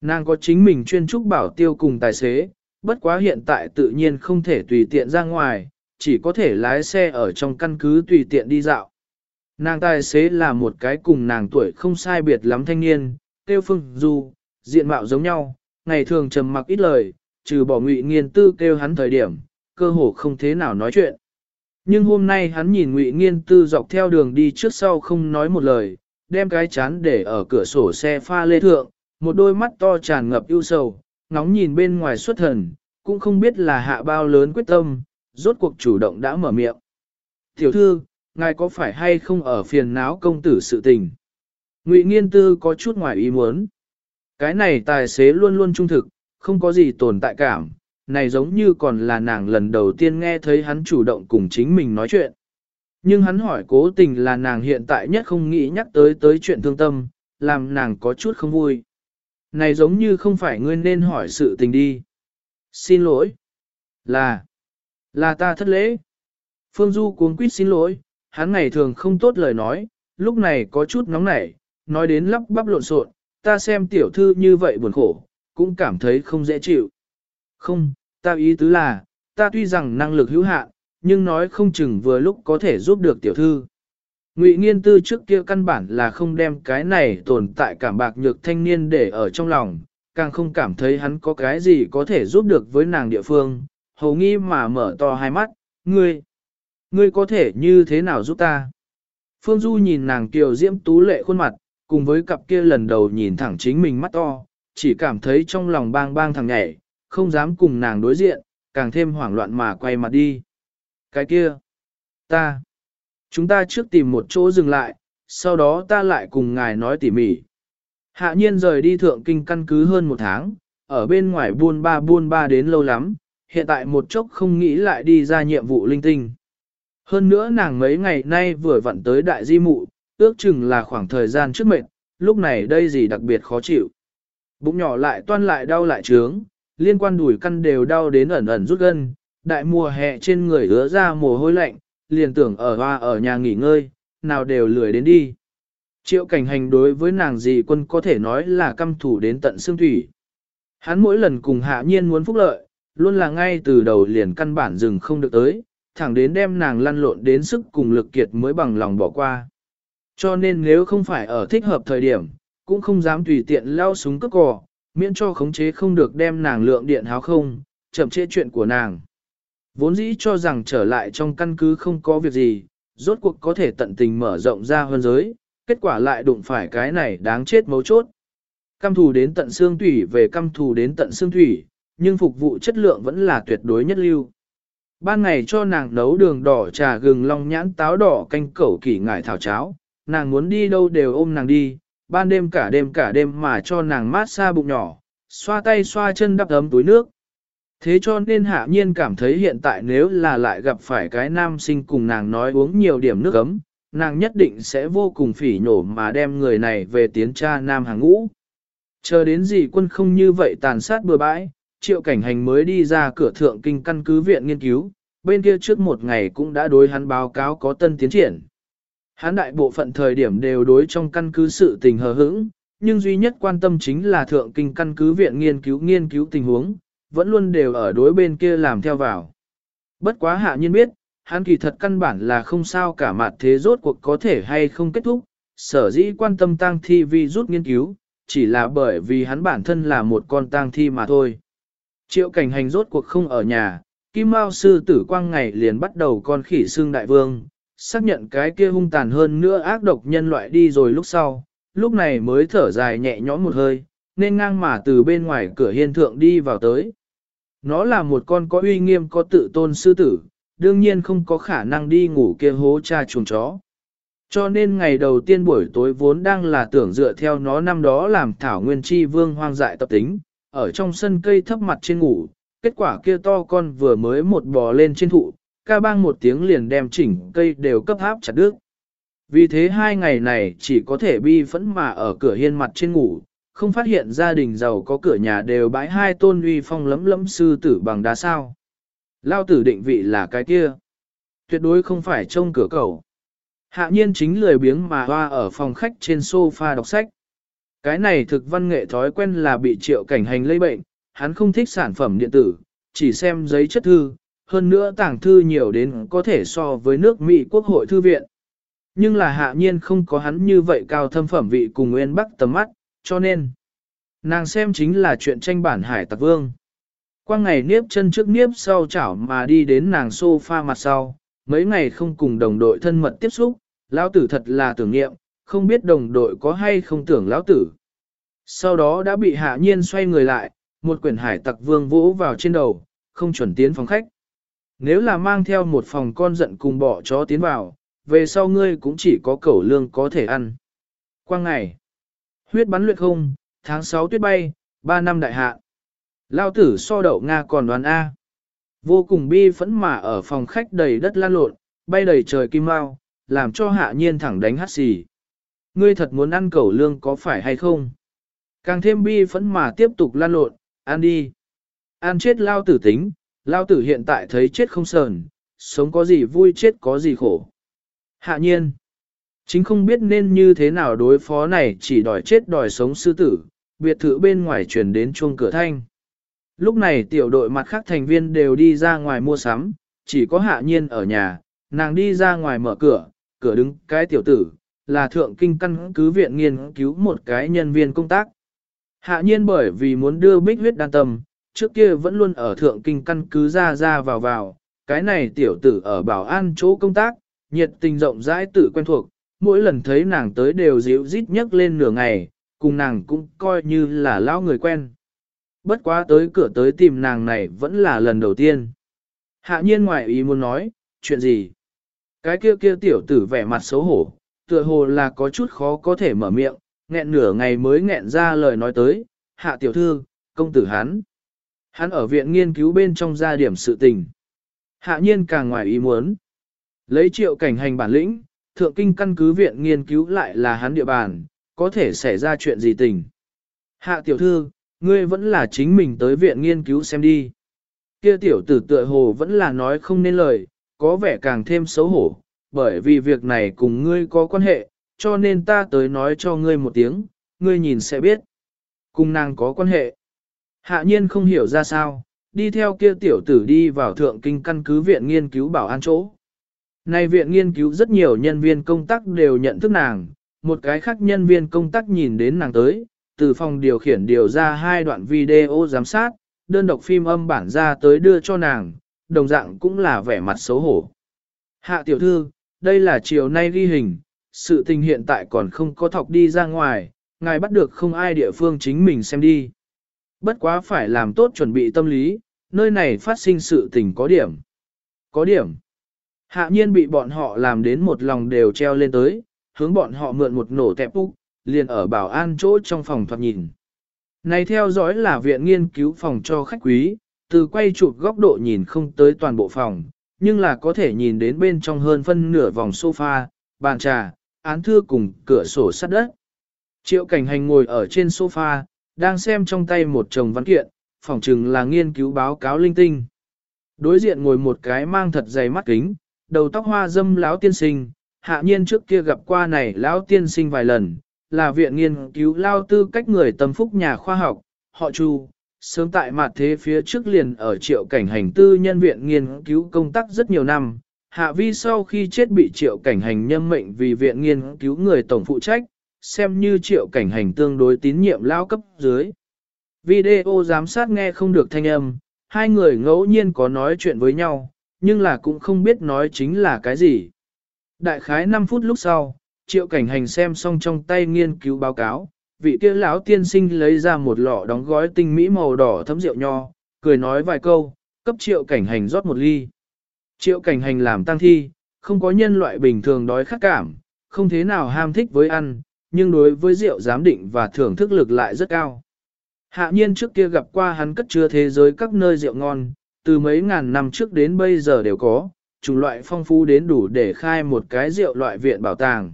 Nàng có chính mình chuyên trúc bảo tiêu cùng tài xế, bất quá hiện tại tự nhiên không thể tùy tiện ra ngoài, chỉ có thể lái xe ở trong căn cứ tùy tiện đi dạo. Nàng tài xế là một cái cùng nàng tuổi không sai biệt lắm thanh niên, tiêu phương du, diện mạo giống nhau, ngày thường trầm mặc ít lời, trừ bỏ ngụy nghiên tư kêu hắn thời điểm, cơ hồ không thế nào nói chuyện. Nhưng hôm nay hắn nhìn ngụy nghiên tư dọc theo đường đi trước sau không nói một lời, đem cái chán để ở cửa sổ xe pha lê thượng, một đôi mắt to tràn ngập ưu sầu, ngóng nhìn bên ngoài xuất thần, cũng không biết là hạ bao lớn quyết tâm, rốt cuộc chủ động đã mở miệng. Tiểu thư, ngài có phải hay không ở phiền náo công tử sự tình? Ngụy nghiên tư có chút ngoài ý muốn. Cái này tài xế luôn luôn trung thực, không có gì tồn tại cảm, này giống như còn là nàng lần đầu tiên nghe thấy hắn chủ động cùng chính mình nói chuyện. Nhưng hắn hỏi cố tình là nàng hiện tại nhất không nghĩ nhắc tới tới chuyện thương tâm, làm nàng có chút không vui. Này giống như không phải ngươi nên hỏi sự tình đi. Xin lỗi. Là. Là ta thất lễ. Phương Du cuống quýt xin lỗi, hắn ngày thường không tốt lời nói, lúc này có chút nóng nảy, nói đến lắp bắp lộn xộn, ta xem tiểu thư như vậy buồn khổ, cũng cảm thấy không dễ chịu. Không, ta ý tứ là, ta tuy rằng năng lực hữu hạn, nhưng nói không chừng vừa lúc có thể giúp được tiểu thư. Ngụy nghiên tư trước kia căn bản là không đem cái này tồn tại cảm bạc nhược thanh niên để ở trong lòng, càng không cảm thấy hắn có cái gì có thể giúp được với nàng địa phương, hầu nghi mà mở to hai mắt, ngươi, ngươi có thể như thế nào giúp ta? Phương Du nhìn nàng kiều diễm tú lệ khuôn mặt, cùng với cặp kia lần đầu nhìn thẳng chính mình mắt to, chỉ cảm thấy trong lòng bang bang thằng nhảy, không dám cùng nàng đối diện, càng thêm hoảng loạn mà quay mặt đi. Cái kia, ta, chúng ta trước tìm một chỗ dừng lại, sau đó ta lại cùng ngài nói tỉ mỉ. Hạ nhiên rời đi thượng kinh căn cứ hơn một tháng, ở bên ngoài buôn ba buôn ba đến lâu lắm, hiện tại một chốc không nghĩ lại đi ra nhiệm vụ linh tinh. Hơn nữa nàng mấy ngày nay vừa vặn tới đại di mụ, ước chừng là khoảng thời gian trước mệt, lúc này đây gì đặc biệt khó chịu. Bụng nhỏ lại toan lại đau lại trướng, liên quan đùi căn đều đau đến ẩn ẩn rút gân, đại mùa hè trên người ứa ra mồ hôi lạnh, liền tưởng ở hoa ở nhà nghỉ ngơi, nào đều lười đến đi. Triệu cảnh hành đối với nàng dì quân có thể nói là căm thủ đến tận xương thủy. Hắn mỗi lần cùng hạ nhiên muốn phúc lợi, luôn là ngay từ đầu liền căn bản dừng không được tới, thẳng đến đem nàng lăn lộn đến sức cùng lực kiệt mới bằng lòng bỏ qua. Cho nên nếu không phải ở thích hợp thời điểm, cũng không dám tùy tiện lao súng cướp cò, miễn cho khống chế không được đem nàng lượng điện háo không, chậm chế chuyện của nàng. Vốn dĩ cho rằng trở lại trong căn cứ không có việc gì, rốt cuộc có thể tận tình mở rộng ra hơn giới, kết quả lại đụng phải cái này đáng chết mấu chốt. Căm thù đến tận xương thủy về căm thù đến tận xương thủy, nhưng phục vụ chất lượng vẫn là tuyệt đối nhất lưu. Ban ngày cho nàng nấu đường đỏ trà gừng long nhãn táo đỏ canh cẩu kỷ ngải thảo cháo, nàng muốn đi đâu đều ôm nàng đi, ban đêm cả đêm cả đêm mà cho nàng mát xa bụng nhỏ, xoa tay xoa chân đắp ấm túi nước. Thế cho nên hạ nhiên cảm thấy hiện tại nếu là lại gặp phải cái nam sinh cùng nàng nói uống nhiều điểm nước ấm, nàng nhất định sẽ vô cùng phỉ nhổ mà đem người này về tiến tra nam hàng ngũ. Chờ đến gì quân không như vậy tàn sát bừa bãi, triệu cảnh hành mới đi ra cửa thượng kinh căn cứ viện nghiên cứu, bên kia trước một ngày cũng đã đối hắn báo cáo có tân tiến triển. Hắn đại bộ phận thời điểm đều đối trong căn cứ sự tình hờ hững, nhưng duy nhất quan tâm chính là thượng kinh căn cứ viện nghiên cứu nghiên cứu tình huống, vẫn luôn đều ở đối bên kia làm theo vào. Bất quá hạ nhiên biết, hắn kỳ thật căn bản là không sao cả mặt thế rốt cuộc có thể hay không kết thúc, sở dĩ quan tâm tang thi vi rút nghiên cứu, chỉ là bởi vì hắn bản thân là một con tang thi mà thôi. Triệu cảnh hành rốt cuộc không ở nhà, Kim Mao sư tử quang ngày liền bắt đầu con khỉ xương đại vương, xác nhận cái kia hung tàn hơn nữa ác độc nhân loại đi rồi lúc sau, lúc này mới thở dài nhẹ nhõm một hơi, nên ngang mà từ bên ngoài cửa hiên thượng đi vào tới. Nó là một con có uy nghiêm có tự tôn sư tử, đương nhiên không có khả năng đi ngủ kia hố cha chuồng chó. Cho nên ngày đầu tiên buổi tối vốn đang là tưởng dựa theo nó năm đó làm thảo nguyên chi vương hoang dại tập tính, ở trong sân cây thấp mặt trên ngủ, kết quả kia to con vừa mới một bò lên trên thụ, ca bang một tiếng liền đem chỉnh cây đều cấp áp chặt đứt. Vì thế hai ngày này chỉ có thể bi phẫn mà ở cửa hiên mặt trên ngủ, không phát hiện gia đình giàu có cửa nhà đều bãi hai tôn uy phong lấm lấm sư tử bằng đá sao. Lao tử định vị là cái kia. Tuyệt đối không phải trông cửa cầu. Hạ nhiên chính lười biếng mà hoa ở phòng khách trên sofa đọc sách. Cái này thực văn nghệ thói quen là bị triệu cảnh hành lây bệnh, hắn không thích sản phẩm điện tử, chỉ xem giấy chất thư, hơn nữa tảng thư nhiều đến có thể so với nước Mỹ Quốc hội thư viện. Nhưng là hạ nhiên không có hắn như vậy cao thâm phẩm vị cùng nguyên bắc tầm mắt, cho nên nàng xem chính là chuyện tranh bản hải tặc vương. Qua ngày niếp chân trước niếp sau chảo mà đi đến nàng sofa mặt sau, mấy ngày không cùng đồng đội thân mật tiếp xúc, lão tử thật là tưởng niệm, không biết đồng đội có hay không tưởng lão tử. Sau đó đã bị hạ nhiên xoay người lại, một quyển hải tặc vương vỗ vào trên đầu, không chuẩn tiến phòng khách. Nếu là mang theo một phòng con giận cùng bỏ chó tiến vào, về sau ngươi cũng chỉ có cẩu lương có thể ăn. Quang ngày, huyết bắn luyện không, tháng 6 tuyết bay, 3 năm đại hạ. Lao tử so đậu Nga còn đoán A. Vô cùng bi phẫn mà ở phòng khách đầy đất lan lộn, bay đầy trời kim mau, làm cho hạ nhiên thẳng đánh hát xì. Ngươi thật muốn ăn cẩu lương có phải hay không? Càng thêm bi phẫn mà tiếp tục lan lộn, ăn đi. Ăn chết lao tử tính, lao tử hiện tại thấy chết không sờn, sống có gì vui chết có gì khổ. Hạ nhiên, chính không biết nên như thế nào đối phó này chỉ đòi chết đòi sống sư tử, biệt thự bên ngoài chuyển đến chuông cửa thanh. Lúc này tiểu đội mặt khác thành viên đều đi ra ngoài mua sắm, chỉ có hạ nhiên ở nhà, nàng đi ra ngoài mở cửa, cửa đứng cái tiểu tử, là thượng kinh căn cứ viện nghiên cứu một cái nhân viên công tác. Hạ nhiên bởi vì muốn đưa bích huyết đan tâm, trước kia vẫn luôn ở thượng kinh căn cứ ra ra vào vào, cái này tiểu tử ở bảo an chỗ công tác, nhiệt tình rộng rãi tự quen thuộc, mỗi lần thấy nàng tới đều dịu rít nhấc lên nửa ngày, cùng nàng cũng coi như là lão người quen. Bất quá tới cửa tới tìm nàng này vẫn là lần đầu tiên. Hạ nhiên ngoại ý muốn nói, chuyện gì? Cái kia kia tiểu tử vẻ mặt xấu hổ, tựa hồ là có chút khó có thể mở miệng, nghẹn nửa ngày mới nghẹn ra lời nói tới, hạ tiểu thư, công tử hắn. Hắn ở viện nghiên cứu bên trong gia điểm sự tình. Hạ nhiên càng ngoài ý muốn. Lấy triệu cảnh hành bản lĩnh, thượng kinh căn cứ viện nghiên cứu lại là hắn địa bàn, có thể xảy ra chuyện gì tình. Hạ tiểu thư, ngươi vẫn là chính mình tới viện nghiên cứu xem đi. Kia tiểu tử tựa hồ vẫn là nói không nên lời, có vẻ càng thêm xấu hổ, bởi vì việc này cùng ngươi có quan hệ, cho nên ta tới nói cho ngươi một tiếng, ngươi nhìn sẽ biết. Cùng nàng có quan hệ. Hạ nhiên không hiểu ra sao, đi theo kia tiểu tử đi vào thượng kinh căn cứ viện nghiên cứu bảo an chỗ. Này viện nghiên cứu rất nhiều nhân viên công tác đều nhận thức nàng, một cái khác nhân viên công tác nhìn đến nàng tới, từ phòng điều khiển điều ra hai đoạn video giám sát, đơn độc phim âm bản ra tới đưa cho nàng, đồng dạng cũng là vẻ mặt xấu hổ. Hạ tiểu thư, đây là chiều nay ghi hình, sự tình hiện tại còn không có thọc đi ra ngoài, ngài bắt được không ai địa phương chính mình xem đi. Bất quá phải làm tốt chuẩn bị tâm lý, nơi này phát sinh sự tình có điểm. Có điểm. Hạ nhiên bị bọn họ làm đến một lòng đều treo lên tới, hướng bọn họ mượn một nổ tẹp úc, liền ở bảo an chỗ trong phòng thoạt nhìn. Này theo dõi là viện nghiên cứu phòng cho khách quý, từ quay chụp góc độ nhìn không tới toàn bộ phòng, nhưng là có thể nhìn đến bên trong hơn phân nửa vòng sofa, bàn trà, án thư cùng cửa sổ sắt đất. Triệu cảnh hành ngồi ở trên sofa, đang xem trong tay một chồng văn kiện, phòng chừng là nghiên cứu báo cáo linh tinh. Đối diện ngồi một cái mang thật dày mắt kính, đầu tóc hoa dâm lão tiên sinh, hạ nhiên trước kia gặp qua này lão tiên sinh vài lần, là viện nghiên cứu lao tư cách người tâm phúc nhà khoa học, họ Chu, sớm tại mặt thế phía trước liền ở triệu cảnh hành tư nhân viện nghiên cứu công tác rất nhiều năm. Hạ vi sau khi chết bị triệu cảnh hành nhâm mệnh vì viện nghiên cứu người tổng phụ trách, xem như triệu cảnh hành tương đối tín nhiệm lao cấp dưới. Video giám sát nghe không được thanh âm, hai người ngẫu nhiên có nói chuyện với nhau, nhưng là cũng không biết nói chính là cái gì. Đại khái 5 phút lúc sau, triệu cảnh hành xem xong trong tay nghiên cứu báo cáo, vị kia lão tiên sinh lấy ra một lọ đóng gói tinh mỹ màu đỏ thấm rượu nho, cười nói vài câu, cấp triệu cảnh hành rót một ly. Triệu cảnh hành làm tăng thi, không có nhân loại bình thường đói khát cảm, không thế nào ham thích với ăn, nhưng đối với rượu giám định và thưởng thức lực lại rất cao. Hạ nhiên trước kia gặp qua hắn cất chứa thế giới các nơi rượu ngon, từ mấy ngàn năm trước đến bây giờ đều có, chủng loại phong phú đến đủ để khai một cái rượu loại viện bảo tàng.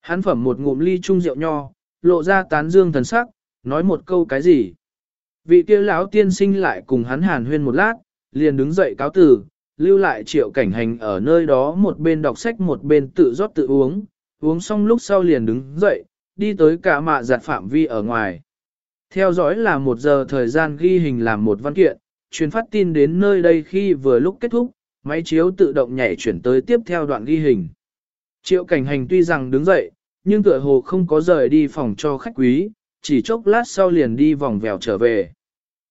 Hắn phẩm một ngụm ly chung rượu nho, lộ ra tán dương thần sắc, nói một câu cái gì. Vị kia lão tiên sinh lại cùng hắn hàn huyên một lát, liền đứng dậy cáo từ, lưu lại triệu cảnh hành ở nơi đó một bên đọc sách một bên tự rót tự uống, uống xong lúc sau liền đứng dậy, đi tới cả mạ giặt phạm vi ở ngoài. Theo dõi là một giờ thời gian ghi hình làm một văn kiện, truyền phát tin đến nơi đây khi vừa lúc kết thúc, máy chiếu tự động nhảy chuyển tới tiếp theo đoạn ghi hình. Triệu cảnh hành tuy rằng đứng dậy, nhưng tựa hồ không có rời đi phòng cho khách quý, chỉ chốc lát sau liền đi vòng vèo trở về.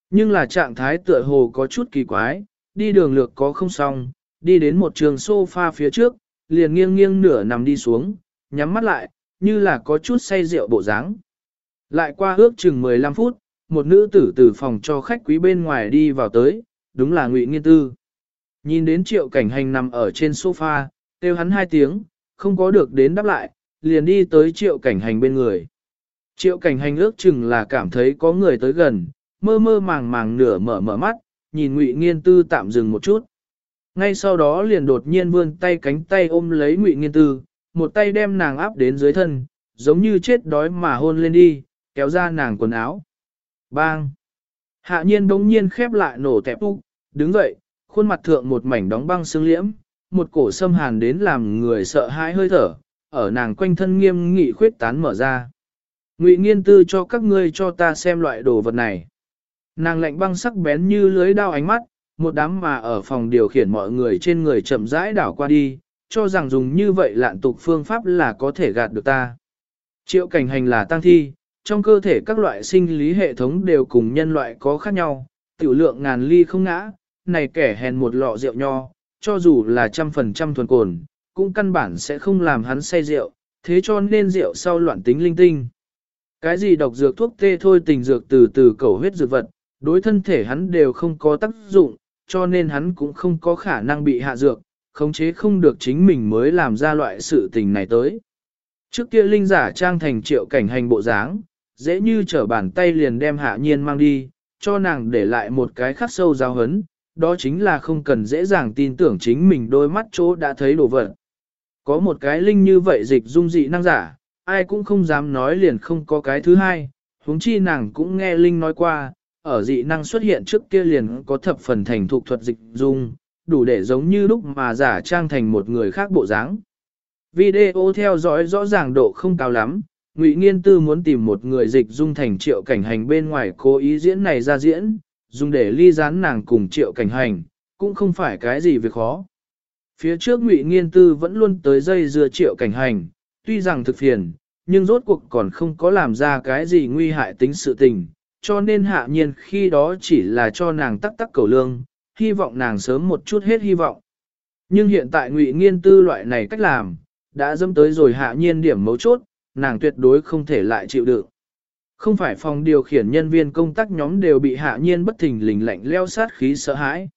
Nhưng là trạng thái tựa hồ có chút kỳ quái, đi đường lược có không xong, đi đến một trường sofa phía trước, liền nghiêng nghiêng nửa nằm đi xuống, nhắm mắt lại, như là có chút say rượu bộ dáng. Lại qua ước chừng 15 phút, một nữ tử từ phòng cho khách quý bên ngoài đi vào tới, đúng là Ngụy Nghiên Tư. Nhìn đến triệu cảnh hành nằm ở trên sofa, kêu hắn hai tiếng, không có được đến đáp lại, liền đi tới triệu cảnh hành bên người. Triệu cảnh hành ước chừng là cảm thấy có người tới gần, mơ mơ màng màng nửa mở mở mắt, nhìn Ngụy Nghiên Tư tạm dừng một chút. Ngay sau đó liền đột nhiên vươn tay cánh tay ôm lấy Ngụy Nghiên Tư, một tay đem nàng áp đến dưới thân, giống như chết đói mà hôn lên đi, kéo ra nàng quần áo. Bang! Hạ nhiên đống nhiên khép lại nổ tẹp úc, đứng dậy, khuôn mặt thượng một mảnh đóng băng xương liễm, một cổ xâm hàn đến làm người sợ hãi hơi thở, ở nàng quanh thân nghiêm nghị khuyết tán mở ra. Ngụy nghiên tư cho các ngươi cho ta xem loại đồ vật này. Nàng lạnh băng sắc bén như lưới đao ánh mắt, một đám mà ở phòng điều khiển mọi người trên người chậm rãi đảo qua đi, cho rằng dùng như vậy lạn tục phương pháp là có thể gạt được ta. Triệu cảnh hành là tăng thi, trong cơ thể các loại sinh lý hệ thống đều cùng nhân loại có khác nhau, tiểu lượng ngàn ly không ngã, này kẻ hèn một lọ rượu nho, cho dù là trăm phần trăm thuần cồn, cũng căn bản sẽ không làm hắn say rượu, thế cho nên rượu sau loạn tính linh tinh. Cái gì độc dược thuốc tê thôi tình dược từ từ cầu huyết dược vật, đối thân thể hắn đều không có tác dụng, cho nên hắn cũng không có khả năng bị hạ dược, khống chế không được chính mình mới làm ra loại sự tình này tới. Trước kia linh giả trang thành triệu cảnh hành bộ dáng, dễ như trở bàn tay liền đem hạ nhiên mang đi, cho nàng để lại một cái khắc sâu giáo hấn, đó chính là không cần dễ dàng tin tưởng chính mình đôi mắt chỗ đã thấy đồ vật. Có một cái linh như vậy dịch dung dị năng giả, ai cũng không dám nói liền không có cái thứ hai, huống chi nàng cũng nghe linh nói qua, ở dị năng xuất hiện trước kia liền có thập phần thành thục thuật dịch dung, đủ để giống như lúc mà giả trang thành một người khác bộ dáng. Video theo dõi rõ ràng độ không cao lắm, Ngụy Nghiên Tư muốn tìm một người dịch dung thành triệu cảnh hành bên ngoài cố ý diễn này ra diễn, dùng để ly gián nàng cùng triệu cảnh hành, cũng không phải cái gì việc khó. Phía trước Ngụy Nghiên Tư vẫn luôn tới dây dưa triệu cảnh hành, tuy rằng thực phiền, nhưng rốt cuộc còn không có làm ra cái gì nguy hại tính sự tình, cho nên hạ nhiên khi đó chỉ là cho nàng tắc tắc cầu lương, hy vọng nàng sớm một chút hết hy vọng. Nhưng hiện tại Ngụy Nghiên Tư loại này cách làm, đã dâm tới rồi hạ nhiên điểm mấu chốt, nàng tuyệt đối không thể lại chịu đựng. Không phải phòng điều khiển nhân viên công tác nhóm đều bị hạ nhiên bất thình lình lạnh leo sát khí sợ hãi.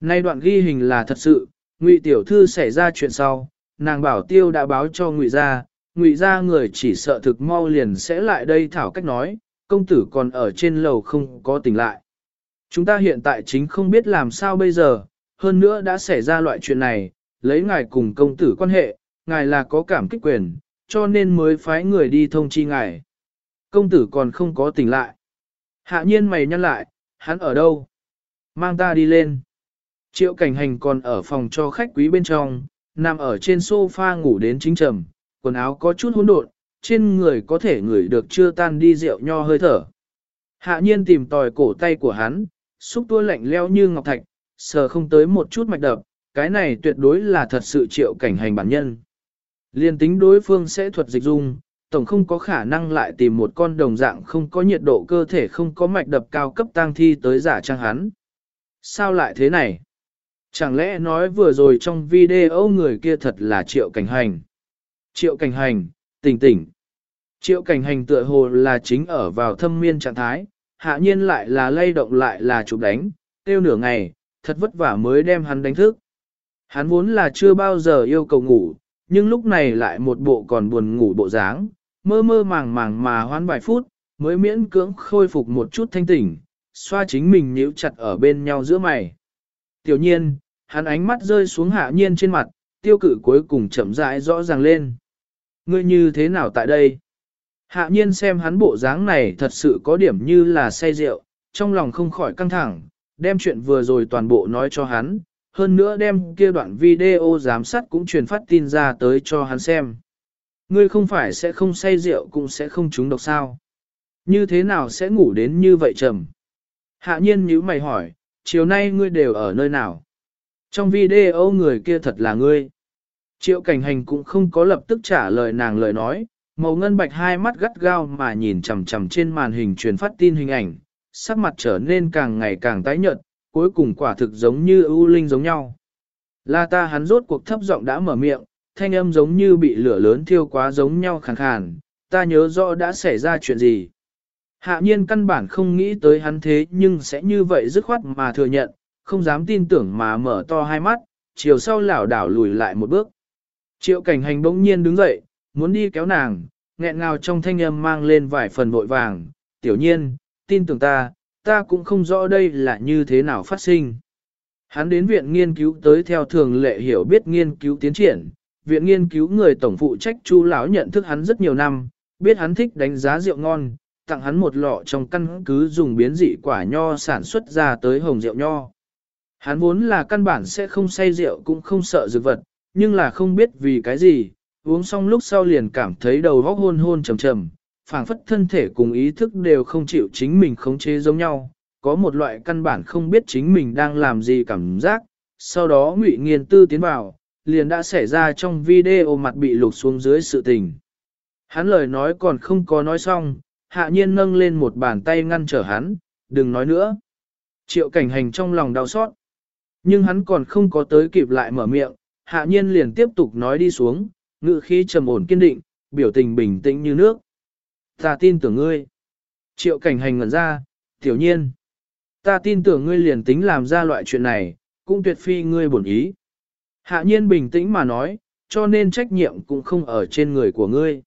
Nay đoạn ghi hình là thật sự, Ngụy tiểu thư xảy ra chuyện sau, nàng bảo tiêu đã báo cho Ngụy gia, Ngụy gia người chỉ sợ thực mau liền sẽ lại đây thảo cách nói, công tử còn ở trên lầu không có tỉnh lại. Chúng ta hiện tại chính không biết làm sao bây giờ, hơn nữa đã xảy ra loại chuyện này, lấy ngài cùng công tử quan hệ, ngài là có cảm kích quyền, cho nên mới phái người đi thông chi ngài. Công tử còn không có tỉnh lại. Hạ nhiên mày nhăn lại, hắn ở đâu? Mang ta đi lên. Triệu cảnh hành còn ở phòng cho khách quý bên trong, nằm ở trên sofa ngủ đến chính trầm, quần áo có chút hỗn độn, trên người có thể ngửi được chưa tan đi rượu nho hơi thở. Hạ nhiên tìm tòi cổ tay của hắn, xúc tua lạnh leo như ngọc thạch, sờ không tới một chút mạch đập, cái này tuyệt đối là thật sự triệu cảnh hành bản nhân. Liên tính đối phương sẽ thuật dịch dung, tổng không có khả năng lại tìm một con đồng dạng không có nhiệt độ cơ thể không có mạch đập cao cấp tang thi tới giả trang hắn. Sao lại thế này? Chẳng lẽ nói vừa rồi trong video người kia thật là triệu cảnh hành? Triệu cảnh hành, tỉnh tỉnh. Triệu cảnh hành tựa hồ là chính ở vào thâm miên trạng thái, hạ nhiên lại là lay động lại là chụp đánh, tiêu nửa ngày, thật vất vả mới đem hắn đánh thức. Hắn vốn là chưa bao giờ yêu cầu ngủ, nhưng lúc này lại một bộ còn buồn ngủ bộ dáng, mơ mơ màng màng mà hoán vài phút, mới miễn cưỡng khôi phục một chút thanh tỉnh, xoa chính mình nhíu chặt ở bên nhau giữa mày. Tiểu nhiên, hắn ánh mắt rơi xuống hạ nhiên trên mặt, tiêu cử cuối cùng chậm rãi rõ ràng lên. Ngươi như thế nào tại đây? Hạ nhiên xem hắn bộ dáng này thật sự có điểm như là say rượu, trong lòng không khỏi căng thẳng, đem chuyện vừa rồi toàn bộ nói cho hắn, hơn nữa đem kia đoạn video giám sát cũng truyền phát tin ra tới cho hắn xem. Ngươi không phải sẽ không say rượu cũng sẽ không trúng độc sao. Như thế nào sẽ ngủ đến như vậy trầm? Hạ nhiên nhíu mày hỏi, chiều nay ngươi đều ở nơi nào? Trong video người kia thật là ngươi. Triệu cảnh hành cũng không có lập tức trả lời nàng lời nói, màu ngân bạch hai mắt gắt gao mà nhìn chằm chằm trên màn hình truyền phát tin hình ảnh, sắc mặt trở nên càng ngày càng tái nhợt, cuối cùng quả thực giống như ưu linh giống nhau. La ta hắn rốt cuộc thấp giọng đã mở miệng, thanh âm giống như bị lửa lớn thiêu quá giống nhau khàn khàn, ta nhớ rõ đã xảy ra chuyện gì. Hạ nhiên căn bản không nghĩ tới hắn thế nhưng sẽ như vậy dứt khoát mà thừa nhận, không dám tin tưởng mà mở to hai mắt, chiều sau lảo đảo lùi lại một bước. Triệu cảnh hành bỗng nhiên đứng dậy, muốn đi kéo nàng, nghẹn ngào trong thanh âm mang lên vài phần vội vàng, tiểu nhiên, tin tưởng ta, ta cũng không rõ đây là như thế nào phát sinh. Hắn đến viện nghiên cứu tới theo thường lệ hiểu biết nghiên cứu tiến triển, viện nghiên cứu người tổng phụ trách chu lão nhận thức hắn rất nhiều năm, biết hắn thích đánh giá rượu ngon, tặng hắn một lọ trong căn cứ dùng biến dị quả nho sản xuất ra tới hồng rượu nho. Hắn vốn là căn bản sẽ không say rượu cũng không sợ dược vật, nhưng là không biết vì cái gì, uống xong lúc sau liền cảm thấy đầu óc hôn hôn trầm trầm, phảng phất thân thể cùng ý thức đều không chịu chính mình khống chế giống nhau, có một loại căn bản không biết chính mình đang làm gì cảm giác, sau đó ngụy nghiên tư tiến vào, liền đã xảy ra trong video mặt bị lục xuống dưới sự tình. Hắn lời nói còn không có nói xong, hạ nhiên nâng lên một bàn tay ngăn trở hắn, đừng nói nữa. Triệu cảnh hành trong lòng đau xót. Nhưng hắn còn không có tới kịp lại mở miệng, hạ nhiên liền tiếp tục nói đi xuống, ngự khí trầm ổn kiên định, biểu tình bình tĩnh như nước. Ta tin tưởng ngươi. Triệu cảnh hành ngẩn ra, tiểu nhiên. Ta tin tưởng ngươi liền tính làm ra loại chuyện này, cũng tuyệt phi ngươi bổn ý. Hạ nhiên bình tĩnh mà nói, cho nên trách nhiệm cũng không ở trên người của ngươi.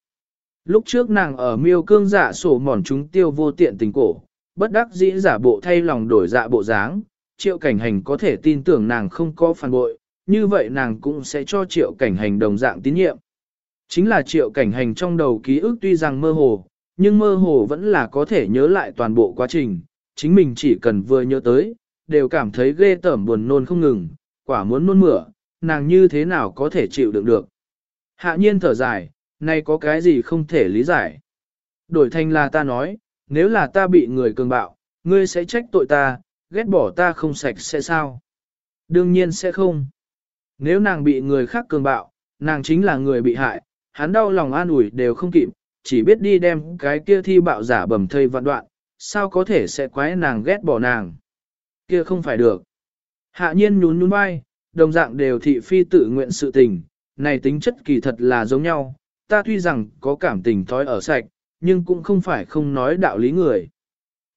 Lúc trước nàng ở miêu cương giả sổ mòn chúng tiêu vô tiện tình cổ, bất đắc dĩ giả bộ thay lòng đổi dạ bộ dáng, triệu cảnh hành có thể tin tưởng nàng không có phản bội, như vậy nàng cũng sẽ cho triệu cảnh hành đồng dạng tín nhiệm. Chính là triệu cảnh hành trong đầu ký ức tuy rằng mơ hồ, nhưng mơ hồ vẫn là có thể nhớ lại toàn bộ quá trình, chính mình chỉ cần vừa nhớ tới, đều cảm thấy ghê tởm buồn nôn không ngừng, quả muốn nôn mửa, nàng như thế nào có thể chịu đựng được. Hạ nhiên thở dài, nay có cái gì không thể lý giải. Đổi thành là ta nói, nếu là ta bị người cường bạo, ngươi sẽ trách tội ta, ghét bỏ ta không sạch sẽ sao? Đương nhiên sẽ không. Nếu nàng bị người khác cường bạo, nàng chính là người bị hại, hắn đau lòng an ủi đều không kịp, chỉ biết đi đem cái kia thi bạo giả bầm thây vạn đoạn, sao có thể sẽ quái nàng ghét bỏ nàng. Kia không phải được. Hạ nhiên nhún nhún vai, đồng dạng đều thị phi tự nguyện sự tình, này tính chất kỳ thật là giống nhau, ta tuy rằng có cảm tình thói ở sạch, nhưng cũng không phải không nói đạo lý người.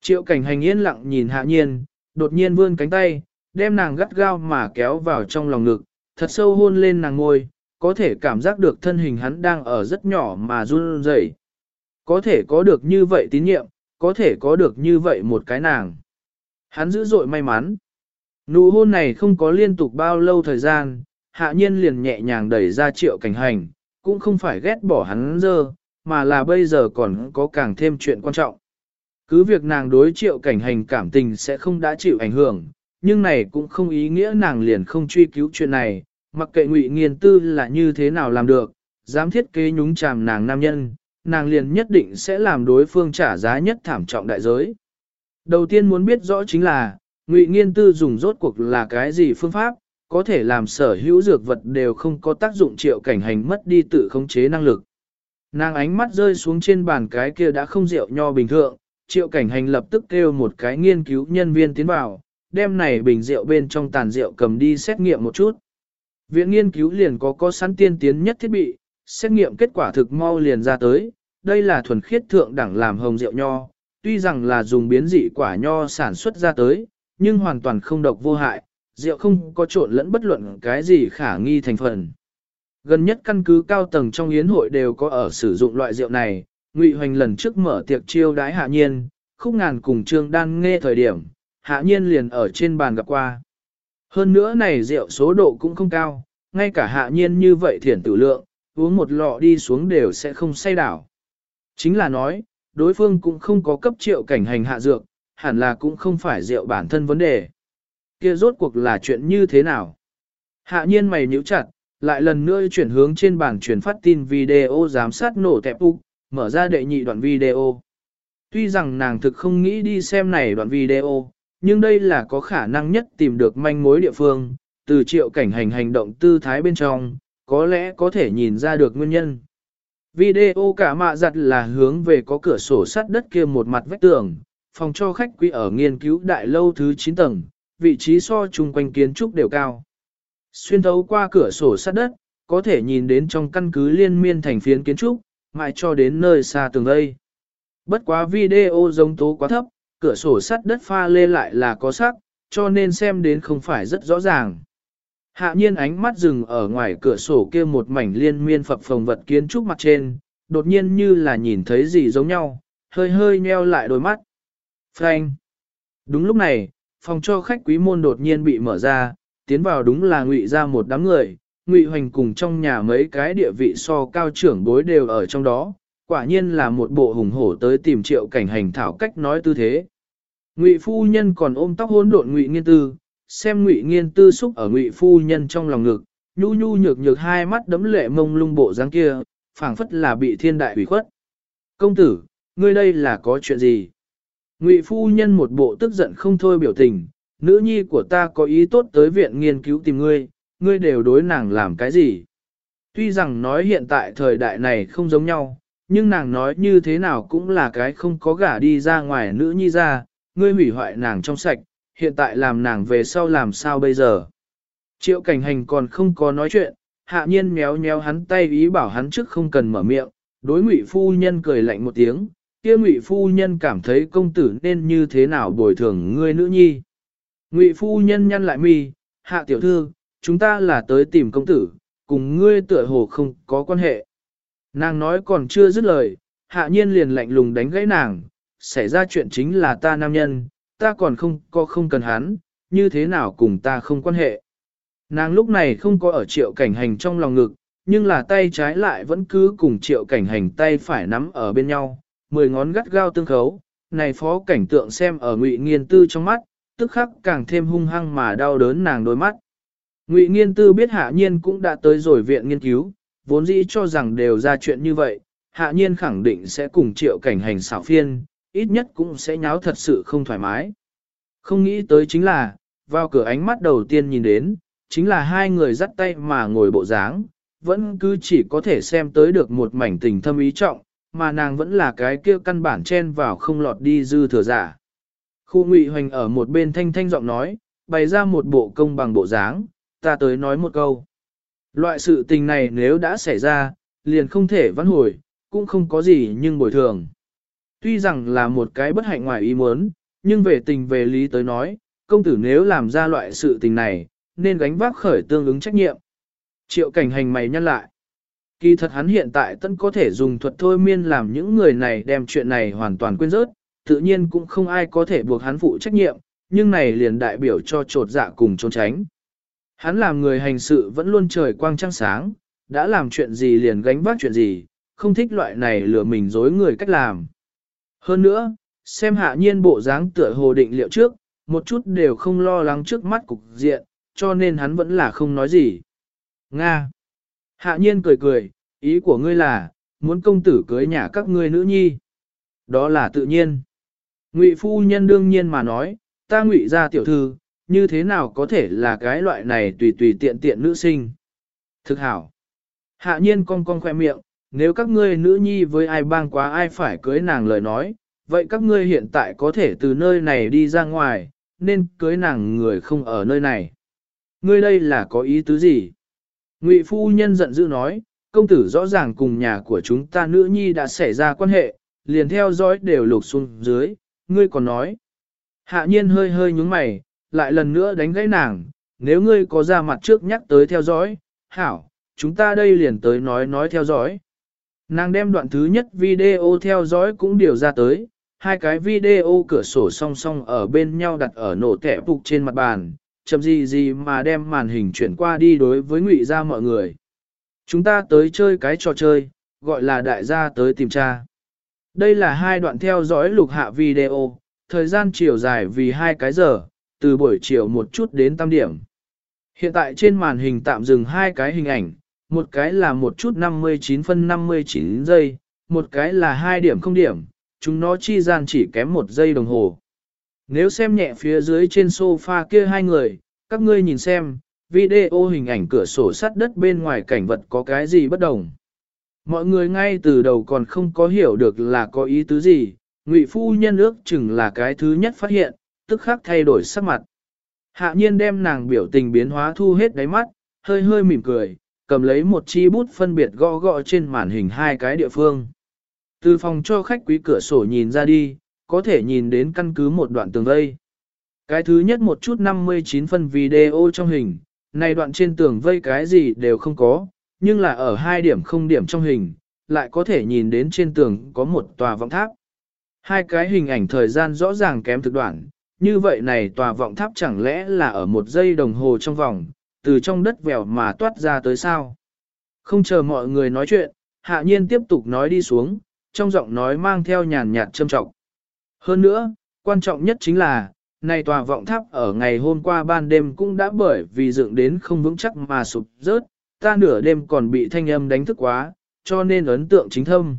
Triệu cảnh hành yên lặng nhìn hạ nhiên, đột nhiên vươn cánh tay, đem nàng gắt gao mà kéo vào trong lòng ngực, thật sâu hôn lên nàng ngôi, có thể cảm giác được thân hình hắn đang ở rất nhỏ mà run rẩy. Có thể có được như vậy tín nhiệm, có thể có được như vậy một cái nàng. Hắn dữ dội may mắn. Nụ hôn này không có liên tục bao lâu thời gian, hạ nhiên liền nhẹ nhàng đẩy ra triệu cảnh hành, cũng không phải ghét bỏ hắn dơ, mà là bây giờ còn có càng thêm chuyện quan trọng. Cứ việc nàng đối triệu cảnh hành cảm tình sẽ không đã chịu ảnh hưởng, nhưng này cũng không ý nghĩa nàng liền không truy cứu chuyện này, mặc kệ ngụy nghiên tư là như thế nào làm được, dám thiết kế nhúng chàm nàng nam nhân, nàng liền nhất định sẽ làm đối phương trả giá nhất thảm trọng đại giới. Đầu tiên muốn biết rõ chính là, ngụy nghiên tư dùng rốt cuộc là cái gì phương pháp, có thể làm sở hữu dược vật đều không có tác dụng triệu cảnh hành mất đi tự khống chế năng lực. Nàng ánh mắt rơi xuống trên bàn cái kia đã không rượu nho bình thường, triệu cảnh hành lập tức kêu một cái nghiên cứu nhân viên tiến vào, đem này bình rượu bên trong tàn rượu cầm đi xét nghiệm một chút. Viện nghiên cứu liền có có sẵn tiên tiến nhất thiết bị, xét nghiệm kết quả thực mau liền ra tới, đây là thuần khiết thượng đẳng làm hồng rượu nho, tuy rằng là dùng biến dị quả nho sản xuất ra tới, nhưng hoàn toàn không độc vô hại, rượu không có trộn lẫn bất luận cái gì khả nghi thành phần. Gần nhất căn cứ cao tầng trong yến hội đều có ở sử dụng loại rượu này, Ngụy Hoành lần trước mở tiệc chiêu đái hạ nhiên, khúc ngàn cùng trương đan nghe thời điểm, hạ nhiên liền ở trên bàn gặp qua. Hơn nữa này rượu số độ cũng không cao, ngay cả hạ nhiên như vậy thiển tử lượng, uống một lọ đi xuống đều sẽ không say đảo. Chính là nói, đối phương cũng không có cấp triệu cảnh hành hạ dược, hẳn là cũng không phải rượu bản thân vấn đề. Kia rốt cuộc là chuyện như thế nào? Hạ nhiên mày nhíu chặt, lại lần nữa chuyển hướng trên bảng truyền phát tin video giám sát nổ tẹp úc, mở ra đệ nhị đoạn video. Tuy rằng nàng thực không nghĩ đi xem này đoạn video, nhưng đây là có khả năng nhất tìm được manh mối địa phương, từ triệu cảnh hành hành động tư thái bên trong, có lẽ có thể nhìn ra được nguyên nhân. Video cả mạ giặt là hướng về có cửa sổ sắt đất kia một mặt vách tường, phòng cho khách quý ở nghiên cứu đại lâu thứ 9 tầng, vị trí so chung quanh kiến trúc đều cao. Xuyên thấu qua cửa sổ sắt đất, có thể nhìn đến trong căn cứ liên miên thành phiến kiến trúc, mãi cho đến nơi xa tường đây. Bất quá video giống tố quá thấp, cửa sổ sắt đất pha lê lại là có sắc, cho nên xem đến không phải rất rõ ràng. Hạ nhiên ánh mắt dừng ở ngoài cửa sổ kia một mảnh liên miên phập phồng vật kiến trúc mặt trên, đột nhiên như là nhìn thấy gì giống nhau, hơi hơi nheo lại đôi mắt. Frank! Đúng lúc này, phòng cho khách quý môn đột nhiên bị mở ra, tiến vào đúng là ngụy ra một đám người, ngụy hoành cùng trong nhà mấy cái địa vị so cao trưởng bối đều ở trong đó, quả nhiên là một bộ hùng hổ tới tìm triệu cảnh hành thảo cách nói tư thế. Ngụy phu nhân còn ôm tóc hỗn độn ngụy nghiên tư, xem ngụy nghiên tư xúc ở ngụy phu nhân trong lòng ngực, nhu nhu nhược nhược hai mắt đấm lệ mông lung bộ dáng kia, phảng phất là bị thiên đại hủy khuất. Công tử, ngươi đây là có chuyện gì? Ngụy phu nhân một bộ tức giận không thôi biểu tình, nữ nhi của ta có ý tốt tới viện nghiên cứu tìm ngươi, ngươi đều đối nàng làm cái gì? Tuy rằng nói hiện tại thời đại này không giống nhau, nhưng nàng nói như thế nào cũng là cái không có gả đi ra ngoài nữ nhi ra, ngươi hủy hoại nàng trong sạch, hiện tại làm nàng về sau làm sao bây giờ? Triệu cảnh hành còn không có nói chuyện, hạ nhiên méo méo hắn tay ý bảo hắn trước không cần mở miệng, đối ngụy phu nhân cười lạnh một tiếng, kia ngụy phu nhân cảm thấy công tử nên như thế nào bồi thường ngươi nữ nhi. Ngụy phu nhân nhăn lại mi, hạ tiểu thư, chúng ta là tới tìm công tử, cùng ngươi tựa hồ không có quan hệ. Nàng nói còn chưa dứt lời, hạ nhiên liền lạnh lùng đánh gãy nàng, xảy ra chuyện chính là ta nam nhân, ta còn không có không cần hắn, như thế nào cùng ta không quan hệ. Nàng lúc này không có ở triệu cảnh hành trong lòng ngực, nhưng là tay trái lại vẫn cứ cùng triệu cảnh hành tay phải nắm ở bên nhau, mười ngón gắt gao tương khấu, này phó cảnh tượng xem ở ngụy nghiên tư trong mắt, tức khắc càng thêm hung hăng mà đau đớn nàng đôi mắt. Ngụy nghiên tư biết hạ nhiên cũng đã tới rồi viện nghiên cứu, vốn dĩ cho rằng đều ra chuyện như vậy, hạ nhiên khẳng định sẽ cùng triệu cảnh hành xảo phiên, ít nhất cũng sẽ nháo thật sự không thoải mái. Không nghĩ tới chính là, vào cửa ánh mắt đầu tiên nhìn đến, chính là hai người dắt tay mà ngồi bộ dáng, vẫn cứ chỉ có thể xem tới được một mảnh tình thâm ý trọng, mà nàng vẫn là cái kia căn bản chen vào không lọt đi dư thừa giả. Khu ngụy hoành ở một bên thanh thanh giọng nói, bày ra một bộ công bằng bộ dáng, ta tới nói một câu. Loại sự tình này nếu đã xảy ra, liền không thể vãn hồi, cũng không có gì nhưng bồi thường. Tuy rằng là một cái bất hạnh ngoài ý muốn, nhưng về tình về lý tới nói, công tử nếu làm ra loại sự tình này, nên gánh vác khởi tương ứng trách nhiệm. Triệu cảnh hành mày nhăn lại. Kỳ thật hắn hiện tại tân có thể dùng thuật thôi miên làm những người này đem chuyện này hoàn toàn quên rớt, tự nhiên cũng không ai có thể buộc hắn phụ trách nhiệm, nhưng này liền đại biểu cho trột dạ cùng trốn tránh. Hắn làm người hành sự vẫn luôn trời quang trăng sáng, đã làm chuyện gì liền gánh vác chuyện gì, không thích loại này lừa mình dối người cách làm. Hơn nữa, xem hạ nhiên bộ dáng tựa hồ định liệu trước, một chút đều không lo lắng trước mắt cục diện, cho nên hắn vẫn là không nói gì. Nga. Hạ nhiên cười cười, ý của ngươi là, muốn công tử cưới nhà các ngươi nữ nhi. Đó là tự nhiên. Ngụy phu nhân đương nhiên mà nói, ta ngụy ra tiểu thư, như thế nào có thể là cái loại này tùy tùy tiện tiện nữ sinh. Thực hảo. Hạ nhiên cong cong khoe miệng, nếu các ngươi nữ nhi với ai bang quá ai phải cưới nàng lời nói, vậy các ngươi hiện tại có thể từ nơi này đi ra ngoài, nên cưới nàng người không ở nơi này. Ngươi đây là có ý tứ gì? Ngụy phu nhân giận dữ nói, công tử rõ ràng cùng nhà của chúng ta nữ nhi đã xảy ra quan hệ, liền theo dõi đều lục xuống dưới, ngươi còn nói. Hạ nhiên hơi hơi nhúng mày, lại lần nữa đánh gãy nàng, nếu ngươi có ra mặt trước nhắc tới theo dõi, hảo, chúng ta đây liền tới nói nói theo dõi. Nàng đem đoạn thứ nhất video theo dõi cũng điều ra tới, hai cái video cửa sổ song song ở bên nhau đặt ở nổ tẻ phục trên mặt bàn, chậm gì gì mà đem màn hình chuyển qua đi đối với ngụy ra mọi người. Chúng ta tới chơi cái trò chơi, gọi là đại gia tới tìm tra. Đây là hai đoạn theo dõi lục hạ video, thời gian chiều dài vì hai cái giờ, từ buổi chiều một chút đến tam điểm. Hiện tại trên màn hình tạm dừng hai cái hình ảnh, một cái là một chút 59 phân 59 giây, một cái là hai điểm không điểm, chúng nó chi gian chỉ kém một giây đồng hồ. Nếu xem nhẹ phía dưới trên sofa kia hai người, các ngươi nhìn xem, video hình ảnh cửa sổ sắt đất bên ngoài cảnh vật có cái gì bất đồng. Mọi người ngay từ đầu còn không có hiểu được là có ý tứ gì, ngụy phu nhân ước chừng là cái thứ nhất phát hiện, tức khắc thay đổi sắc mặt. Hạ nhiên đem nàng biểu tình biến hóa thu hết đáy mắt, hơi hơi mỉm cười, cầm lấy một chi bút phân biệt gõ gõ trên màn hình hai cái địa phương. Từ phòng cho khách quý cửa sổ nhìn ra đi, có thể nhìn đến căn cứ một đoạn tường vây. Cái thứ nhất một chút 59 phân video trong hình, này đoạn trên tường vây cái gì đều không có, nhưng là ở hai điểm không điểm trong hình, lại có thể nhìn đến trên tường có một tòa vọng tháp. Hai cái hình ảnh thời gian rõ ràng kém thực đoạn, như vậy này tòa vọng tháp chẳng lẽ là ở một giây đồng hồ trong vòng, từ trong đất vèo mà toát ra tới sao. Không chờ mọi người nói chuyện, hạ nhiên tiếp tục nói đi xuống, trong giọng nói mang theo nhàn nhạt châm trọng. Hơn nữa, quan trọng nhất chính là, này tòa vọng tháp ở ngày hôm qua ban đêm cũng đã bởi vì dựng đến không vững chắc mà sụp rớt, ta nửa đêm còn bị thanh âm đánh thức quá, cho nên ấn tượng chính thâm.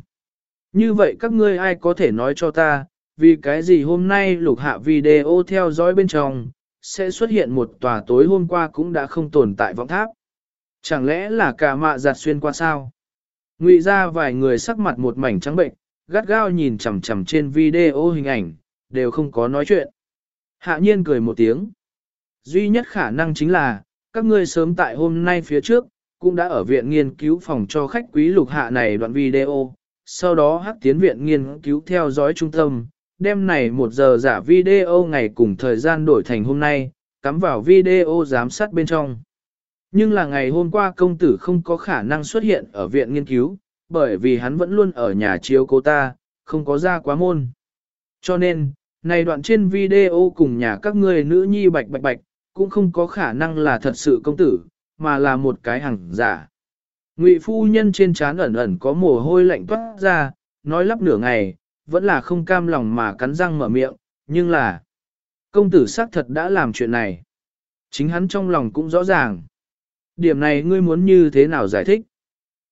Như vậy các ngươi ai có thể nói cho ta, vì cái gì hôm nay lục hạ video theo dõi bên trong, sẽ xuất hiện một tòa tối hôm qua cũng đã không tồn tại vọng tháp. Chẳng lẽ là cả mạ giặt xuyên qua sao? Ngụy ra vài người sắc mặt một mảnh trắng bệnh, gắt gao nhìn chằm chằm trên video hình ảnh, đều không có nói chuyện. Hạ nhiên cười một tiếng. Duy nhất khả năng chính là, các ngươi sớm tại hôm nay phía trước, cũng đã ở viện nghiên cứu phòng cho khách quý lục hạ này đoạn video, sau đó hắc tiến viện nghiên cứu theo dõi trung tâm, đêm này một giờ giả video ngày cùng thời gian đổi thành hôm nay, cắm vào video giám sát bên trong. Nhưng là ngày hôm qua công tử không có khả năng xuất hiện ở viện nghiên cứu, bởi vì hắn vẫn luôn ở nhà chiếu cô ta, không có ra quá môn. Cho nên, này đoạn trên video cùng nhà các ngươi nữ nhi bạch bạch bạch, cũng không có khả năng là thật sự công tử, mà là một cái hàng giả. Ngụy phu nhân trên trán ẩn ẩn có mồ hôi lạnh toát ra, nói lắp nửa ngày, vẫn là không cam lòng mà cắn răng mở miệng, nhưng là công tử xác thật đã làm chuyện này. Chính hắn trong lòng cũng rõ ràng. Điểm này ngươi muốn như thế nào giải thích?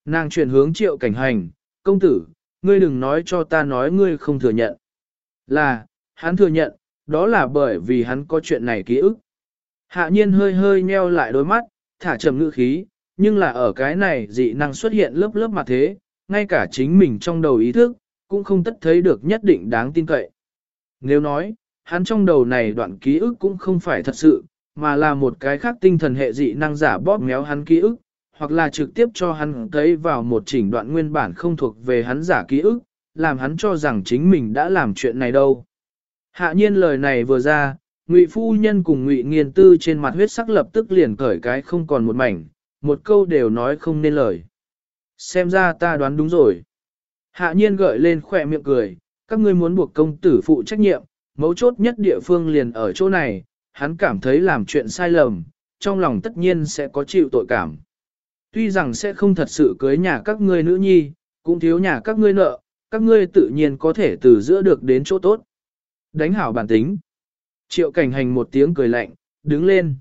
Nàng chuyển hướng triệu cảnh hành, công tử, ngươi đừng nói cho ta nói ngươi không thừa nhận. Là, hắn thừa nhận, đó là bởi vì hắn có chuyện này ký ức. Hạ nhiên hơi hơi nheo lại đôi mắt, thả trầm ngữ khí, nhưng là ở cái này dị năng xuất hiện lớp lớp mà thế, ngay cả chính mình trong đầu ý thức, cũng không tất thấy được nhất định đáng tin cậy. Nếu nói, hắn trong đầu này đoạn ký ức cũng không phải thật sự, mà là một cái khác tinh thần hệ dị năng giả bóp méo hắn ký ức, hoặc là trực tiếp cho hắn thấy vào một chỉnh đoạn nguyên bản không thuộc về hắn giả ký ức, làm hắn cho rằng chính mình đã làm chuyện này đâu. Hạ nhiên lời này vừa ra, Ngụy phu nhân cùng Ngụy Nghiên Tư trên mặt huyết sắc lập tức liền cởi cái không còn một mảnh, một câu đều nói không nên lời. Xem ra ta đoán đúng rồi. Hạ nhiên gợi lên khỏe miệng cười, các ngươi muốn buộc công tử phụ trách nhiệm, mấu chốt nhất địa phương liền ở chỗ này, hắn cảm thấy làm chuyện sai lầm, trong lòng tất nhiên sẽ có chịu tội cảm. Tuy rằng sẽ không thật sự cưới nhà các ngươi nữ nhi, cũng thiếu nhà các ngươi nợ, các ngươi tự nhiên có thể từ giữa được đến chỗ tốt. Đánh hảo bản tính. Triệu cảnh hành một tiếng cười lạnh, đứng lên.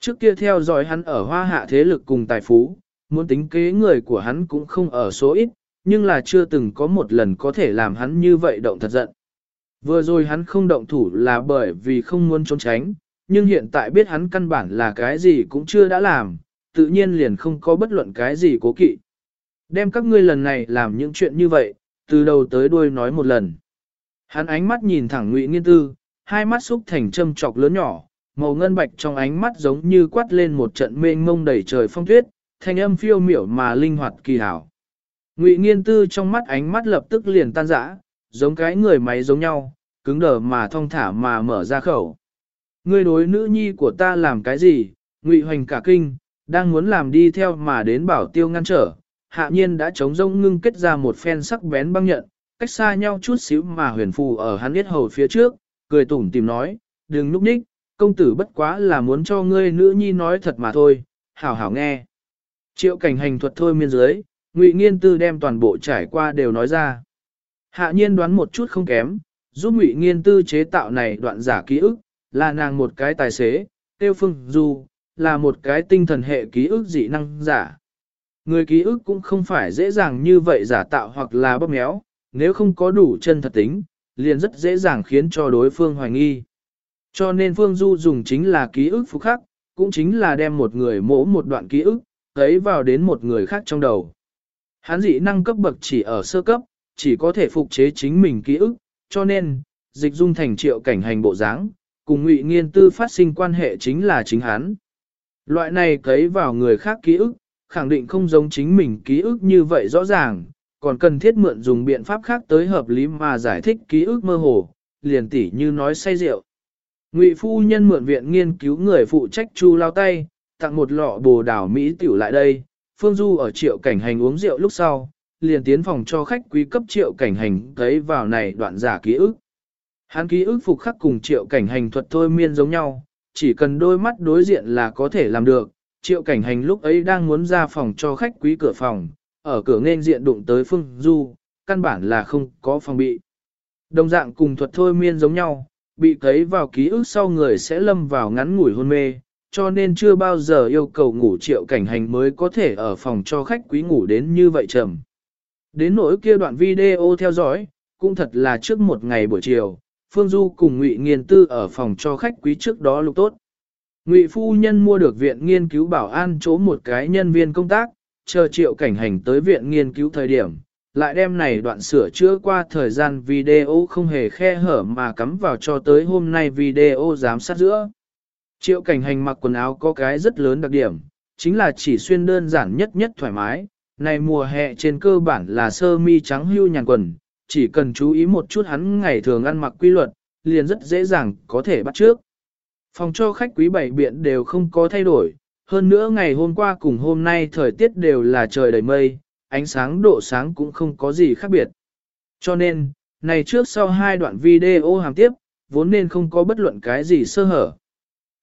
Trước kia theo dõi hắn ở hoa hạ thế lực cùng tài phú, muốn tính kế người của hắn cũng không ở số ít, nhưng là chưa từng có một lần có thể làm hắn như vậy động thật giận. Vừa rồi hắn không động thủ là bởi vì không muốn trốn tránh, nhưng hiện tại biết hắn căn bản là cái gì cũng chưa đã làm, tự nhiên liền không có bất luận cái gì cố kỵ. Đem các ngươi lần này làm những chuyện như vậy, từ đầu tới đuôi nói một lần. Hắn ánh mắt nhìn thẳng Ngụy Nghiên Tư, hai mắt xúc thành châm trọc lớn nhỏ, màu ngân bạch trong ánh mắt giống như quát lên một trận mênh mông đầy trời phong tuyết, thanh âm phiêu miểu mà linh hoạt kỳ hảo. Ngụy Nghiên Tư trong mắt ánh mắt lập tức liền tan rã, giống cái người máy giống nhau, cứng đờ mà thong thả mà mở ra khẩu. Ngươi đối nữ nhi của ta làm cái gì? Ngụy Hoành cả kinh, đang muốn làm đi theo mà đến bảo tiêu ngăn trở, hạ nhiên đã chống rông ngưng kết ra một phen sắc bén băng nhận, cách xa nhau chút xíu mà huyền phù ở hắn biết hầu phía trước, cười tủm tìm nói, đừng núp ních, công tử bất quá là muốn cho ngươi nữ nhi nói thật mà thôi, hảo hảo nghe. Triệu cảnh hành thuật thôi miên dưới, ngụy nghiên tư đem toàn bộ trải qua đều nói ra. Hạ nhiên đoán một chút không kém, giúp ngụy nghiên tư chế tạo này đoạn giả ký ức, là nàng một cái tài xế, tiêu phương du, là một cái tinh thần hệ ký ức dị năng giả. Người ký ức cũng không phải dễ dàng như vậy giả tạo hoặc là bóp méo, nếu không có đủ chân thật tính, liền rất dễ dàng khiến cho đối phương hoài nghi. Cho nên Phương Du dùng chính là ký ức phục khắc, cũng chính là đem một người mỗ một đoạn ký ức, thấy vào đến một người khác trong đầu. Hắn dị năng cấp bậc chỉ ở sơ cấp, chỉ có thể phục chế chính mình ký ức, cho nên, dịch dung thành triệu cảnh hành bộ dáng, cùng ngụy nghiên tư phát sinh quan hệ chính là chính hắn. Loại này cấy vào người khác ký ức, khẳng định không giống chính mình ký ức như vậy rõ ràng, còn cần thiết mượn dùng biện pháp khác tới hợp lý mà giải thích ký ức mơ hồ, liền tỉ như nói say rượu. Ngụy phu nhân mượn viện nghiên cứu người phụ trách chu lao tay, tặng một lọ bồ đào Mỹ tiểu lại đây, Phương Du ở triệu cảnh hành uống rượu lúc sau, liền tiến phòng cho khách quý cấp triệu cảnh hành thấy vào này đoạn giả ký ức. Hắn ký ức phục khắc cùng triệu cảnh hành thuật thôi miên giống nhau, chỉ cần đôi mắt đối diện là có thể làm được. Triệu cảnh hành lúc ấy đang muốn ra phòng cho khách quý cửa phòng, ở cửa nên diện đụng tới Phương Du, căn bản là không có phòng bị. Đồng dạng cùng thuật thôi miên giống nhau, bị thấy vào ký ức sau người sẽ lâm vào ngắn ngủi hôn mê, cho nên chưa bao giờ yêu cầu ngủ triệu cảnh hành mới có thể ở phòng cho khách quý ngủ đến như vậy trầm. Đến nỗi kia đoạn video theo dõi, cũng thật là trước một ngày buổi chiều, Phương Du cùng Ngụy Nghiên Tư ở phòng cho khách quý trước đó lục tốt. Ngụy phu nhân mua được viện nghiên cứu bảo an chỗ một cái nhân viên công tác, chờ triệu cảnh hành tới viện nghiên cứu thời điểm, lại đem này đoạn sửa chữa qua thời gian video không hề khe hở mà cắm vào cho tới hôm nay video giám sát giữa. Triệu cảnh hành mặc quần áo có cái rất lớn đặc điểm, chính là chỉ xuyên đơn giản nhất nhất thoải mái, này mùa hè trên cơ bản là sơ mi trắng hưu nhàn quần, chỉ cần chú ý một chút hắn ngày thường ăn mặc quy luật, liền rất dễ dàng có thể bắt trước. Phòng cho khách quý bảy biện đều không có thay đổi, hơn nữa ngày hôm qua cùng hôm nay thời tiết đều là trời đầy mây, ánh sáng độ sáng cũng không có gì khác biệt. Cho nên, này trước sau hai đoạn video hàng tiếp, vốn nên không có bất luận cái gì sơ hở.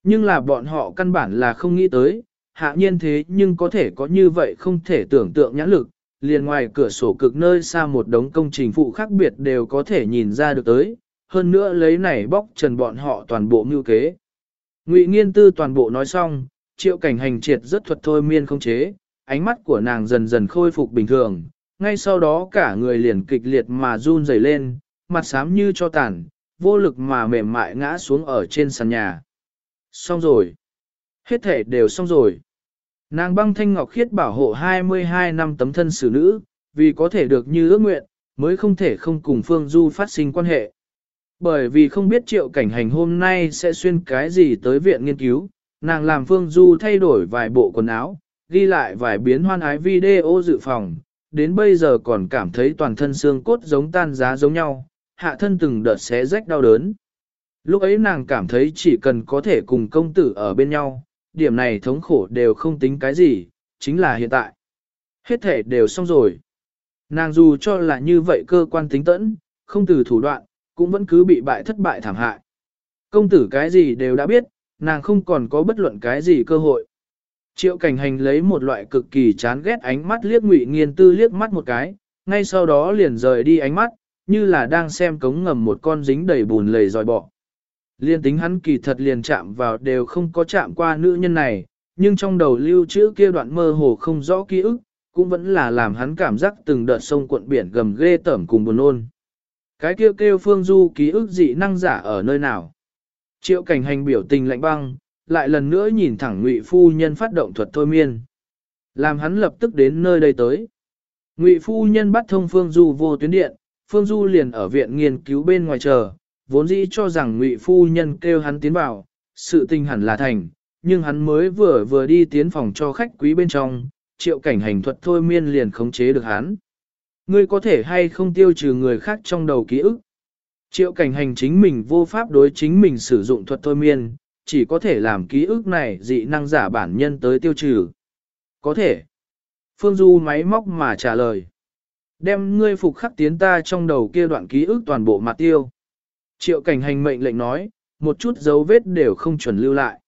Nhưng là bọn họ căn bản là không nghĩ tới, hạ nhiên thế nhưng có thể có như vậy không thể tưởng tượng nhãn lực, liền ngoài cửa sổ cực nơi xa một đống công trình phụ khác biệt đều có thể nhìn ra được tới, hơn nữa lấy này bóc trần bọn họ toàn bộ mưu kế. Ngụy nghiên tư toàn bộ nói xong, triệu cảnh hành triệt rất thuật thôi miên không chế, ánh mắt của nàng dần dần khôi phục bình thường, ngay sau đó cả người liền kịch liệt mà run rẩy lên, mặt xám như cho tàn, vô lực mà mềm mại ngã xuống ở trên sàn nhà. Xong rồi. Hết thể đều xong rồi. Nàng băng thanh ngọc khiết bảo hộ 22 năm tấm thân xử nữ, vì có thể được như ước nguyện, mới không thể không cùng Phương Du phát sinh quan hệ. Bởi vì không biết triệu cảnh hành hôm nay sẽ xuyên cái gì tới viện nghiên cứu, nàng làm Phương Du thay đổi vài bộ quần áo, ghi lại vài biến hoan ái video dự phòng, đến bây giờ còn cảm thấy toàn thân xương cốt giống tan giá giống nhau, hạ thân từng đợt xé rách đau đớn. Lúc ấy nàng cảm thấy chỉ cần có thể cùng công tử ở bên nhau, điểm này thống khổ đều không tính cái gì, chính là hiện tại. Hết thể đều xong rồi. Nàng dù cho là như vậy cơ quan tính tẫn, không từ thủ đoạn, cũng vẫn cứ bị bại thất bại thảm hại. Công tử cái gì đều đã biết, nàng không còn có bất luận cái gì cơ hội. Triệu cảnh hành lấy một loại cực kỳ chán ghét ánh mắt liếc ngụy nghiên tư liếc mắt một cái, ngay sau đó liền rời đi ánh mắt, như là đang xem cống ngầm một con dính đầy bùn lầy dòi bọ. Liên tính hắn kỳ thật liền chạm vào đều không có chạm qua nữ nhân này, nhưng trong đầu lưu trữ kia đoạn mơ hồ không rõ ký ức, cũng vẫn là làm hắn cảm giác từng đợt sông cuộn biển gầm ghê tởm cùng buồn ôn. Cái kêu kêu phương du ký ức dị năng giả ở nơi nào? Triệu cảnh hành biểu tình lạnh băng, lại lần nữa nhìn thẳng ngụy phu nhân phát động thuật thôi miên. Làm hắn lập tức đến nơi đây tới. Ngụy phu nhân bắt thông phương du vô tuyến điện, phương du liền ở viện nghiên cứu bên ngoài chờ, vốn dĩ cho rằng ngụy phu nhân kêu hắn tiến vào, sự tình hẳn là thành, nhưng hắn mới vừa vừa đi tiến phòng cho khách quý bên trong, triệu cảnh hành thuật thôi miên liền khống chế được hắn. Ngươi có thể hay không tiêu trừ người khác trong đầu ký ức. Triệu cảnh hành chính mình vô pháp đối chính mình sử dụng thuật thôi miên, chỉ có thể làm ký ức này dị năng giả bản nhân tới tiêu trừ. Có thể. Phương Du máy móc mà trả lời. Đem ngươi phục khắc tiến ta trong đầu kia đoạn ký ức toàn bộ mặt tiêu. Triệu cảnh hành mệnh lệnh nói, một chút dấu vết đều không chuẩn lưu lại.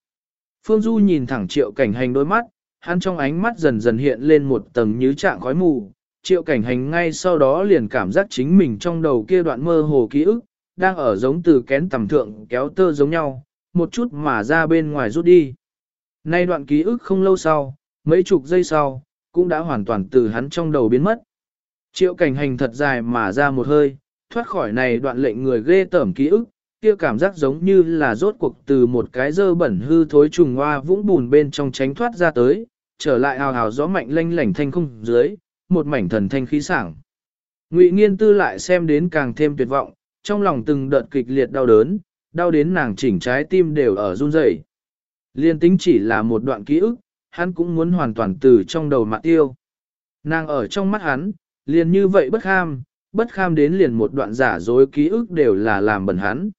Phương Du nhìn thẳng triệu cảnh hành đôi mắt, hắn trong ánh mắt dần dần hiện lên một tầng như trạng khói mù. Triệu cảnh hành ngay sau đó liền cảm giác chính mình trong đầu kia đoạn mơ hồ ký ức, đang ở giống từ kén tầm thượng kéo tơ giống nhau, một chút mà ra bên ngoài rút đi. Nay đoạn ký ức không lâu sau, mấy chục giây sau, cũng đã hoàn toàn từ hắn trong đầu biến mất. Triệu cảnh hành thật dài mà ra một hơi, thoát khỏi này đoạn lệnh người ghê tởm ký ức, kia cảm giác giống như là rốt cuộc từ một cái dơ bẩn hư thối trùng hoa vũng bùn bên trong tránh thoát ra tới, trở lại hào hào gió mạnh lanh lảnh thanh không dưới, một mảnh thần thanh khí sảng. Ngụy nghiên tư lại xem đến càng thêm tuyệt vọng, trong lòng từng đợt kịch liệt đau đớn, đau đến nàng chỉnh trái tim đều ở run rẩy. Liên tính chỉ là một đoạn ký ức, hắn cũng muốn hoàn toàn từ trong đầu mạng tiêu. Nàng ở trong mắt hắn, liền như vậy bất ham bất kham đến liền một đoạn giả dối ký ức đều là làm bẩn hắn.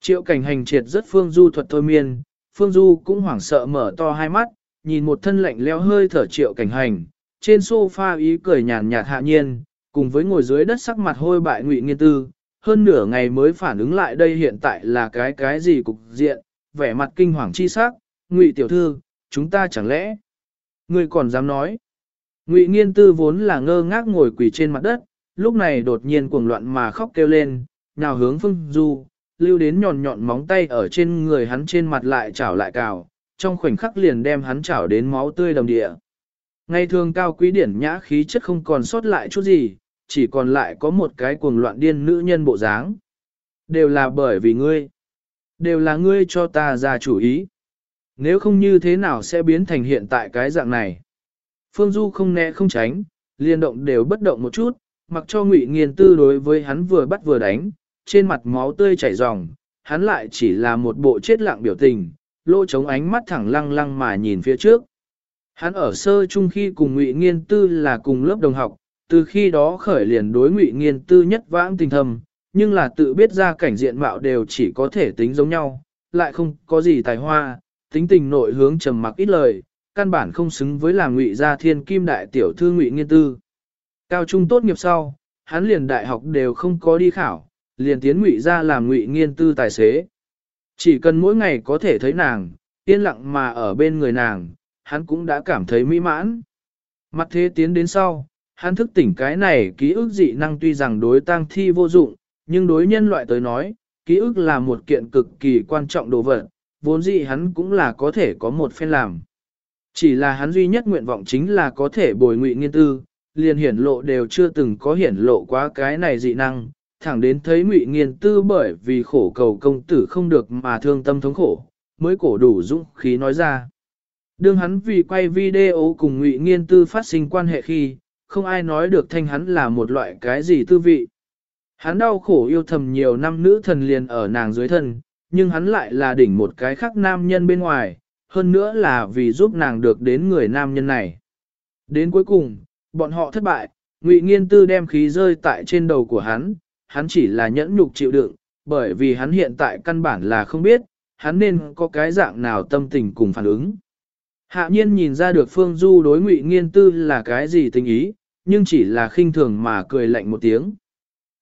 Triệu cảnh hành triệt rất Phương Du thuật thôi miên, Phương Du cũng hoảng sợ mở to hai mắt, nhìn một thân lạnh leo hơi thở triệu cảnh hành, trên sofa ý cười nhàn nhạt hạ nhiên, cùng với ngồi dưới đất sắc mặt hôi bại ngụy nghiên tư, hơn nửa ngày mới phản ứng lại đây hiện tại là cái cái gì cục diện, vẻ mặt kinh hoàng chi sắc, ngụy tiểu thư, chúng ta chẳng lẽ, ngươi còn dám nói. Ngụy nghiên tư vốn là ngơ ngác ngồi quỳ trên mặt đất, lúc này đột nhiên cuồng loạn mà khóc kêu lên, nào hướng phương du, lưu đến nhọn nhọn móng tay ở trên người hắn trên mặt lại chảo lại cào, trong khoảnh khắc liền đem hắn chảo đến máu tươi đầm địa. Ngày thường cao quý điển nhã khí chất không còn sót lại chút gì, chỉ còn lại có một cái cuồng loạn điên nữ nhân bộ dáng. Đều là bởi vì ngươi. Đều là ngươi cho ta ra chủ ý. Nếu không như thế nào sẽ biến thành hiện tại cái dạng này. Phương Du không né không tránh, liên động đều bất động một chút, mặc cho ngụy nghiền tư đối với hắn vừa bắt vừa đánh, trên mặt máu tươi chảy ròng, hắn lại chỉ là một bộ chết lặng biểu tình, lỗ chống ánh mắt thẳng lăng lăng mà nhìn phía trước. Hắn ở sơ chung khi cùng ngụy nghiên tư là cùng lớp đồng học, từ khi đó khởi liền đối ngụy nghiên tư nhất vãng tình thầm, nhưng là tự biết ra cảnh diện mạo đều chỉ có thể tính giống nhau, lại không có gì tài hoa, tính tình nội hướng trầm mặc ít lời, căn bản không xứng với là ngụy gia thiên kim đại tiểu thư ngụy nghiên tư. Cao trung tốt nghiệp sau, hắn liền đại học đều không có đi khảo, liền tiến ngụy gia làm ngụy nghiên tư tài xế. Chỉ cần mỗi ngày có thể thấy nàng, yên lặng mà ở bên người nàng, hắn cũng đã cảm thấy mỹ mãn. Mặt thế tiến đến sau, hắn thức tỉnh cái này ký ức dị năng tuy rằng đối tang thi vô dụng, nhưng đối nhân loại tới nói, ký ức là một kiện cực kỳ quan trọng đồ vật, vốn dĩ hắn cũng là có thể có một phen làm. Chỉ là hắn duy nhất nguyện vọng chính là có thể bồi ngụy nghiên tư, liền hiển lộ đều chưa từng có hiển lộ quá cái này dị năng, thẳng đến thấy ngụy nghiên tư bởi vì khổ cầu công tử không được mà thương tâm thống khổ, mới cổ đủ dũng khí nói ra. Đương hắn vì quay video cùng ngụy nghiên tư phát sinh quan hệ khi, không ai nói được thanh hắn là một loại cái gì tư vị. Hắn đau khổ yêu thầm nhiều năm nữ thần liền ở nàng dưới thân, nhưng hắn lại là đỉnh một cái khác nam nhân bên ngoài, hơn nữa là vì giúp nàng được đến người nam nhân này. Đến cuối cùng, bọn họ thất bại, Ngụy Nghiên Tư đem khí rơi tại trên đầu của hắn, hắn chỉ là nhẫn nhục chịu đựng, bởi vì hắn hiện tại căn bản là không biết, hắn nên có cái dạng nào tâm tình cùng phản ứng. Hạ nhiên nhìn ra được Phương Du đối Ngụy Nghiên Tư là cái gì tình ý, nhưng chỉ là khinh thường mà cười lạnh một tiếng.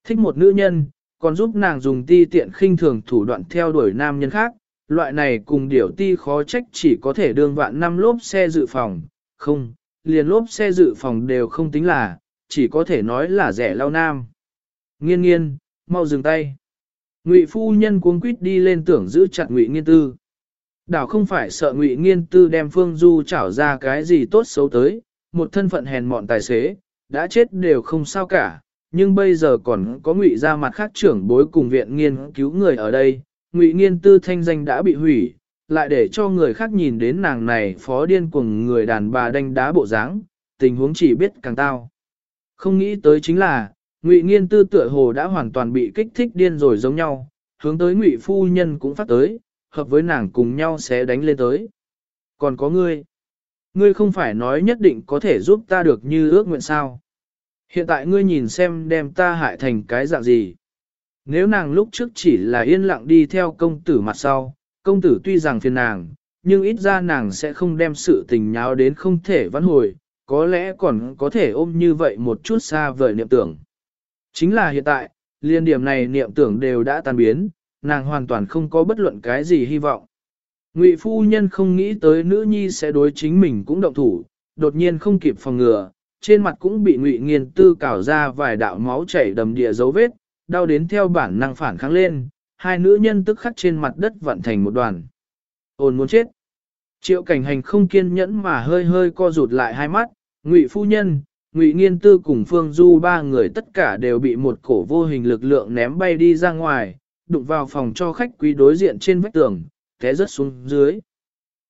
Thích một nữ nhân, còn giúp nàng dùng ti tiện khinh thường thủ đoạn theo đuổi nam nhân khác, loại này cùng điểu ti khó trách chỉ có thể đương vạn năm lốp xe dự phòng, không, liền lốp xe dự phòng đều không tính là, chỉ có thể nói là rẻ lao nam. Nghiên nghiên, mau dừng tay. Ngụy phu nhân cuống quýt đi lên tưởng giữ chặt Ngụy Nghiên Tư. Đảo không phải sợ Ngụy Nghiên Tư đem Phương Du trảo ra cái gì tốt xấu tới, một thân phận hèn mọn tài xế, đã chết đều không sao cả, nhưng bây giờ còn có Ngụy ra mặt khác trưởng bối cùng viện nghiên cứu người ở đây, Ngụy Nghiên Tư thanh danh đã bị hủy, lại để cho người khác nhìn đến nàng này phó điên cuồng người đàn bà đánh đá bộ dáng, tình huống chỉ biết càng tao. Không nghĩ tới chính là, Ngụy Nghiên Tư tựa hồ đã hoàn toàn bị kích thích điên rồi giống nhau, hướng tới Ngụy phu nhân cũng phát tới, hợp với nàng cùng nhau sẽ đánh lên tới. Còn có ngươi, ngươi không phải nói nhất định có thể giúp ta được như ước nguyện sao? Hiện tại ngươi nhìn xem đem ta hại thành cái dạng gì? Nếu nàng lúc trước chỉ là yên lặng đi theo công tử mặt sau, công tử tuy rằng phiền nàng, nhưng ít ra nàng sẽ không đem sự tình nháo đến không thể vãn hồi, có lẽ còn có thể ôm như vậy một chút xa vời niệm tưởng. Chính là hiện tại, liên điểm này niệm tưởng đều đã tan biến, nàng hoàn toàn không có bất luận cái gì hy vọng. Ngụy phu nhân không nghĩ tới nữ nhi sẽ đối chính mình cũng động thủ, đột nhiên không kịp phòng ngừa, trên mặt cũng bị Ngụy Nghiên Tư cào ra vài đạo máu chảy đầm địa dấu vết, đau đến theo bản năng phản kháng lên, hai nữ nhân tức khắc trên mặt đất vặn thành một đoàn. Ôn muốn chết. Triệu cảnh hành không kiên nhẫn mà hơi hơi co rụt lại hai mắt, ngụy phu nhân, ngụy nghiên tư cùng phương du ba người tất cả đều bị một cổ vô hình lực lượng ném bay đi ra ngoài, đụng vào phòng cho khách quý đối diện trên vách tường, té rớt xuống dưới.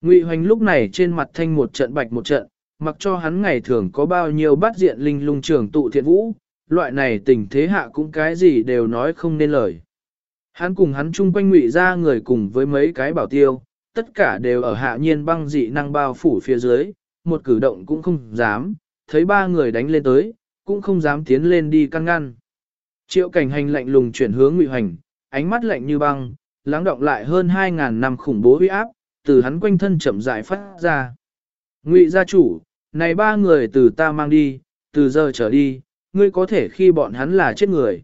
Ngụy hoành lúc này trên mặt thanh một trận bạch một trận, mặc cho hắn ngày thường có bao nhiêu bát diện linh lung trường tụ thiện vũ, loại này tình thế hạ cũng cái gì đều nói không nên lời. Hắn cùng hắn chung quanh ngụy ra người cùng với mấy cái bảo tiêu, tất cả đều ở hạ nhiên băng dị năng bao phủ phía dưới, một cử động cũng không dám, thấy ba người đánh lên tới, cũng không dám tiến lên đi căn ngăn. Triệu cảnh hành lạnh lùng chuyển hướng ngụy hành, ánh mắt lạnh như băng, lắng động lại hơn 2.000 năm khủng bố huy áp, từ hắn quanh thân chậm rãi phát ra. Ngụy gia chủ, này ba người từ ta mang đi, từ giờ trở đi, ngươi có thể khi bọn hắn là chết người.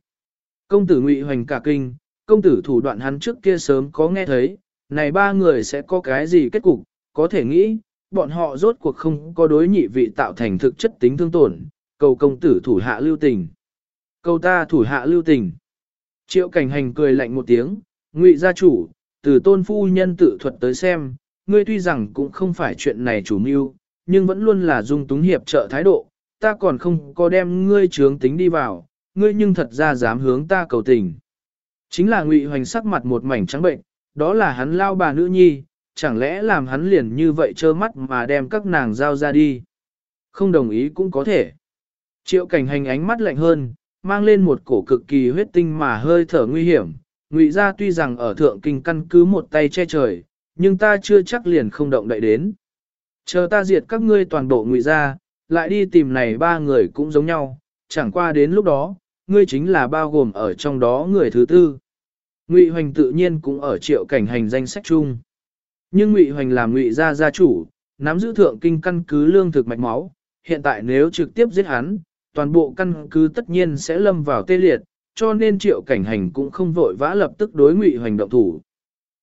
Công tử Ngụy Hoành cả kinh, công tử thủ đoạn hắn trước kia sớm có nghe thấy, này ba người sẽ có cái gì kết cục, có thể nghĩ, bọn họ rốt cuộc không có đối nhị vị tạo thành thực chất tính thương tổn, cầu công tử thủ hạ lưu tình. Cầu ta thủ hạ lưu tình. Triệu cảnh hành cười lạnh một tiếng, ngụy gia chủ, từ tôn phu nhân tự thuật tới xem, ngươi tuy rằng cũng không phải chuyện này chủ mưu, nhưng vẫn luôn là dung túng hiệp trợ thái độ, ta còn không có đem ngươi trướng tính đi vào, ngươi nhưng thật ra dám hướng ta cầu tình. Chính là ngụy hoành sắc mặt một mảnh trắng bệnh, đó là hắn lao bà nữ nhi, chẳng lẽ làm hắn liền như vậy trơ mắt mà đem các nàng giao ra đi. Không đồng ý cũng có thể. Triệu cảnh hành ánh mắt lạnh hơn, mang lên một cổ cực kỳ huyết tinh mà hơi thở nguy hiểm. Ngụy ra tuy rằng ở thượng kinh căn cứ một tay che trời, nhưng ta chưa chắc liền không động đậy đến. Chờ ta diệt các ngươi toàn bộ ngụy ra, lại đi tìm này ba người cũng giống nhau, chẳng qua đến lúc đó, ngươi chính là bao gồm ở trong đó người thứ tư. Ngụy Hoành tự nhiên cũng ở triệu cảnh hành danh sách chung. Nhưng Ngụy Hoành làm Ngụy gia gia chủ, nắm giữ thượng kinh căn cứ lương thực mạch máu, hiện tại nếu trực tiếp giết hắn, toàn bộ căn cứ tất nhiên sẽ lâm vào tê liệt, cho nên triệu cảnh hành cũng không vội vã lập tức đối Ngụy Hoành động thủ.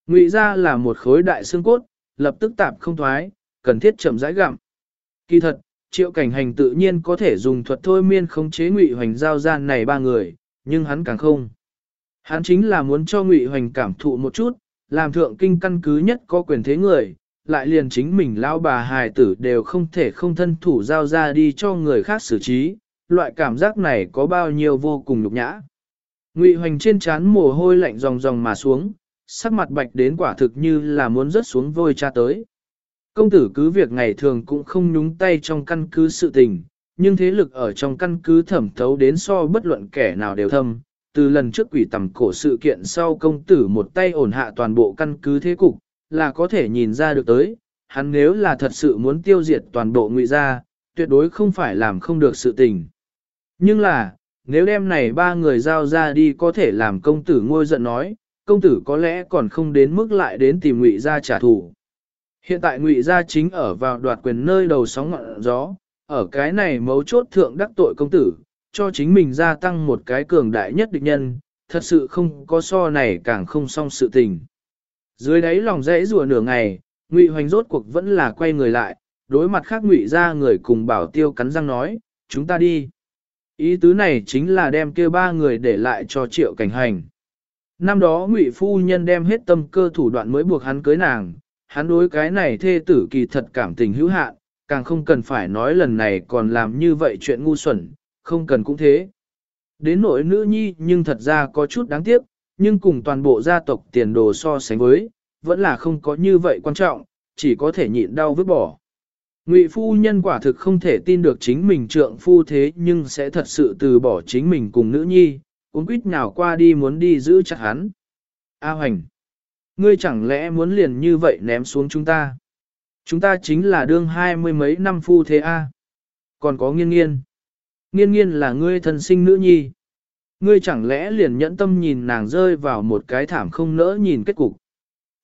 Ngụy gia là một khối đại xương cốt, lập tức tạp không thoái, cần thiết chậm rãi gặm. Kỳ thật, triệu cảnh hành tự nhiên có thể dùng thuật thôi miên khống chế ngụy hoành giao gian này ba người, nhưng hắn càng không. Hắn chính là muốn cho ngụy hoành cảm thụ một chút, làm thượng kinh căn cứ nhất có quyền thế người, lại liền chính mình lao bà hài tử đều không thể không thân thủ giao ra đi cho người khác xử trí, loại cảm giác này có bao nhiêu vô cùng nhục nhã. Ngụy hoành trên trán mồ hôi lạnh ròng ròng mà xuống, sắc mặt bạch đến quả thực như là muốn rớt xuống vôi cha tới. Công tử cứ việc ngày thường cũng không nhúng tay trong căn cứ sự tình, nhưng thế lực ở trong căn cứ thẩm thấu đến so bất luận kẻ nào đều thâm. Từ lần trước quỷ tầm cổ sự kiện sau công tử một tay ổn hạ toàn bộ căn cứ thế cục, là có thể nhìn ra được tới, hắn nếu là thật sự muốn tiêu diệt toàn bộ ngụy gia, tuyệt đối không phải làm không được sự tình. Nhưng là, nếu đêm này ba người giao ra đi có thể làm công tử ngôi giận nói, công tử có lẽ còn không đến mức lại đến tìm ngụy gia trả thù. Hiện tại ngụy gia chính ở vào đoạt quyền nơi đầu sóng ngọn gió, ở cái này mấu chốt thượng đắc tội công tử, cho chính mình gia tăng một cái cường đại nhất địch nhân, thật sự không có so này càng không xong sự tình. Dưới đáy lòng rẽ rùa nửa ngày, Ngụy Hoành rốt cuộc vẫn là quay người lại, đối mặt khác Ngụy ra người cùng bảo tiêu cắn răng nói, chúng ta đi. Ý tứ này chính là đem kia ba người để lại cho triệu cảnh hành. Năm đó Ngụy Phu Nhân đem hết tâm cơ thủ đoạn mới buộc hắn cưới nàng, hắn đối cái này thê tử kỳ thật cảm tình hữu hạn, càng không cần phải nói lần này còn làm như vậy chuyện ngu xuẩn, không cần cũng thế. Đến nỗi nữ nhi nhưng thật ra có chút đáng tiếc, nhưng cùng toàn bộ gia tộc tiền đồ so sánh với, vẫn là không có như vậy quan trọng, chỉ có thể nhịn đau vứt bỏ. Ngụy phu nhân quả thực không thể tin được chính mình trượng phu thế nhưng sẽ thật sự từ bỏ chính mình cùng nữ nhi, uống quýt nào qua đi muốn đi giữ chặt hắn. A hoành, ngươi chẳng lẽ muốn liền như vậy ném xuống chúng ta? Chúng ta chính là đương hai mươi mấy năm phu thế A. Còn có nghiên nghiên. Nghiên nghiên là ngươi thân sinh nữ nhi. Ngươi chẳng lẽ liền nhẫn tâm nhìn nàng rơi vào một cái thảm không nỡ nhìn kết cục.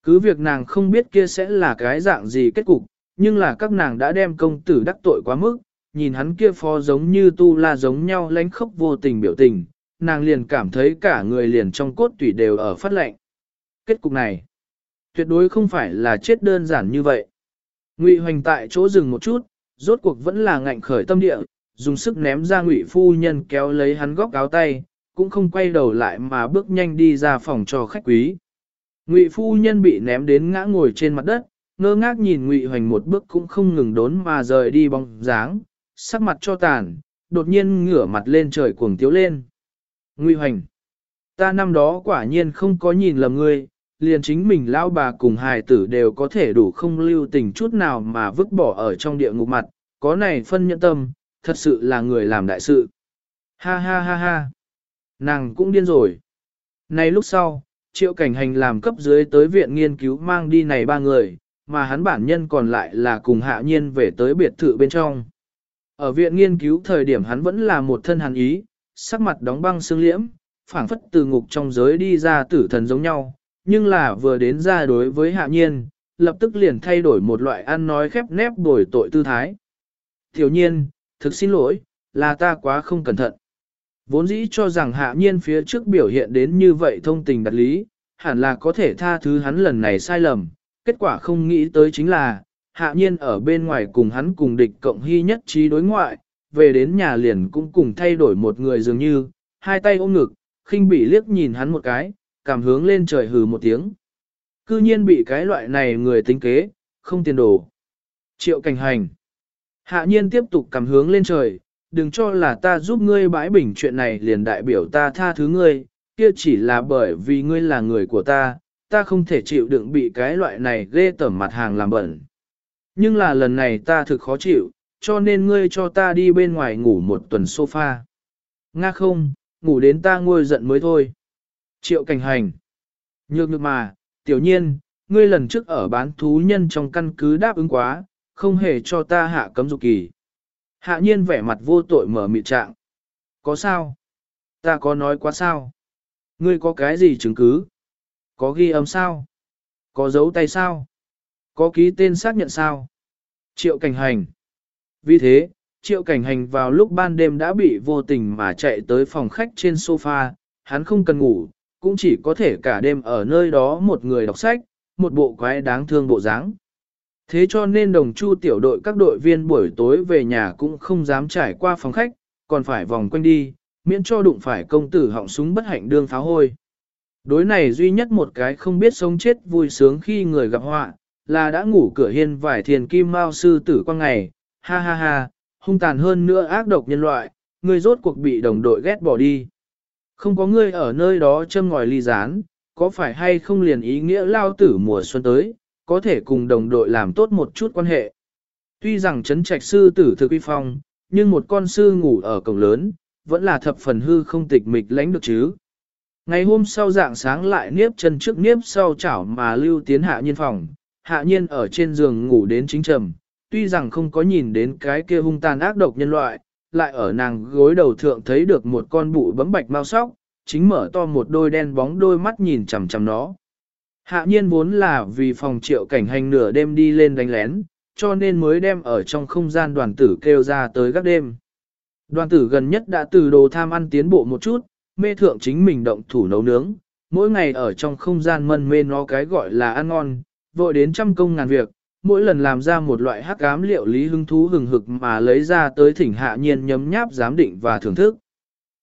Cứ việc nàng không biết kia sẽ là cái dạng gì kết cục, nhưng là các nàng đã đem công tử đắc tội quá mức, nhìn hắn kia phó giống như tu la giống nhau lánh khốc vô tình biểu tình, nàng liền cảm thấy cả người liền trong cốt tủy đều ở phát lệnh. Kết cục này, tuyệt đối không phải là chết đơn giản như vậy. Ngụy hoành tại chỗ dừng một chút, rốt cuộc vẫn là ngạnh khởi tâm địa, dùng sức ném ra ngụy phu nhân kéo lấy hắn góc áo tay, cũng không quay đầu lại mà bước nhanh đi ra phòng cho khách quý. Ngụy phu nhân bị ném đến ngã ngồi trên mặt đất, ngơ ngác nhìn Ngụy Hoành một bước cũng không ngừng đốn mà rời đi bóng dáng, sắc mặt cho tàn, đột nhiên ngửa mặt lên trời cuồng tiếu lên. Ngụy Hoành, ta năm đó quả nhiên không có nhìn lầm ngươi, liền chính mình lão bà cùng hài tử đều có thể đủ không lưu tình chút nào mà vứt bỏ ở trong địa ngục mặt, có này phân nhẫn tâm, thật sự là người làm đại sự. Ha ha ha ha. Nàng cũng điên rồi. Này lúc sau, triệu cảnh hành làm cấp dưới tới viện nghiên cứu mang đi này ba người, mà hắn bản nhân còn lại là cùng hạ nhiên về tới biệt thự bên trong. Ở viện nghiên cứu thời điểm hắn vẫn là một thân hàn ý, sắc mặt đóng băng xương liễm, phảng phất từ ngục trong giới đi ra tử thần giống nhau, nhưng là vừa đến ra đối với hạ nhiên, lập tức liền thay đổi một loại ăn nói khép nép đổi tội tư thái. Tiểu nhiên, thực xin lỗi, là ta quá không cẩn thận. Vốn dĩ cho rằng hạ nhiên phía trước biểu hiện đến như vậy thông tình đặt lý, hẳn là có thể tha thứ hắn lần này sai lầm, kết quả không nghĩ tới chính là, hạ nhiên ở bên ngoài cùng hắn cùng địch cộng hy nhất trí đối ngoại, về đến nhà liền cũng cùng thay đổi một người dường như, hai tay ôm ngực, khinh bị liếc nhìn hắn một cái, cảm hướng lên trời hừ một tiếng. Cư nhiên bị cái loại này người tính kế, không tiền đồ. Triệu cảnh hành. Hạ nhiên tiếp tục cảm hướng lên trời, đừng cho là ta giúp ngươi bãi bình chuyện này liền đại biểu ta tha thứ ngươi, kia chỉ là bởi vì ngươi là người của ta, ta không thể chịu đựng bị cái loại này ghê tởm mặt hàng làm bẩn. Nhưng là lần này ta thực khó chịu, cho nên ngươi cho ta đi bên ngoài ngủ một tuần sofa. Nga không, ngủ đến ta ngôi giận mới thôi. Triệu cảnh hành. Nhược nhược mà, tiểu nhiên, ngươi lần trước ở bán thú nhân trong căn cứ đáp ứng quá, không hề cho ta hạ cấm dục kỳ. Hạ nhiên vẻ mặt vô tội mở mịt trạng. Có sao? Ta có nói quá sao? Ngươi có cái gì chứng cứ? Có ghi âm sao? Có dấu tay sao? Có ký tên xác nhận sao? Triệu cảnh hành. Vì thế, triệu cảnh hành vào lúc ban đêm đã bị vô tình mà chạy tới phòng khách trên sofa, hắn không cần ngủ, cũng chỉ có thể cả đêm ở nơi đó một người đọc sách, một bộ quái đáng thương bộ dáng. Thế cho nên đồng chu tiểu đội các đội viên buổi tối về nhà cũng không dám trải qua phòng khách, còn phải vòng quanh đi, miễn cho đụng phải công tử họng súng bất hạnh đương pháo hôi. Đối này duy nhất một cái không biết sống chết vui sướng khi người gặp họa, là đã ngủ cửa hiên vải thiền kim mao sư tử qua ngày, ha ha ha, hung tàn hơn nữa ác độc nhân loại, người rốt cuộc bị đồng đội ghét bỏ đi. Không có ngươi ở nơi đó châm ngòi ly gián, có phải hay không liền ý nghĩa lao tử mùa xuân tới, có thể cùng đồng đội làm tốt một chút quan hệ. Tuy rằng chấn trạch sư tử thực uy phong, nhưng một con sư ngủ ở cổng lớn, vẫn là thập phần hư không tịch mịch lãnh được chứ. Ngày hôm sau dạng sáng lại niếp chân trước niếp sau chảo mà lưu tiến hạ nhiên phòng, hạ nhiên ở trên giường ngủ đến chính trầm, tuy rằng không có nhìn đến cái kia hung tàn ác độc nhân loại, lại ở nàng gối đầu thượng thấy được một con bụ bấm bạch mau sóc, chính mở to một đôi đen bóng đôi mắt nhìn chằm chằm nó. Hạ nhiên vốn là vì phòng triệu cảnh hành nửa đêm đi lên đánh lén, cho nên mới đem ở trong không gian đoàn tử kêu ra tới các đêm. Đoàn tử gần nhất đã từ đồ tham ăn tiến bộ một chút, mê thượng chính mình động thủ nấu nướng, mỗi ngày ở trong không gian mân mê nó cái gọi là ăn ngon, vội đến trăm công ngàn việc, mỗi lần làm ra một loại hắc ám liệu lý hứng thú hừng hực mà lấy ra tới thỉnh hạ nhiên nhấm nháp giám định và thưởng thức.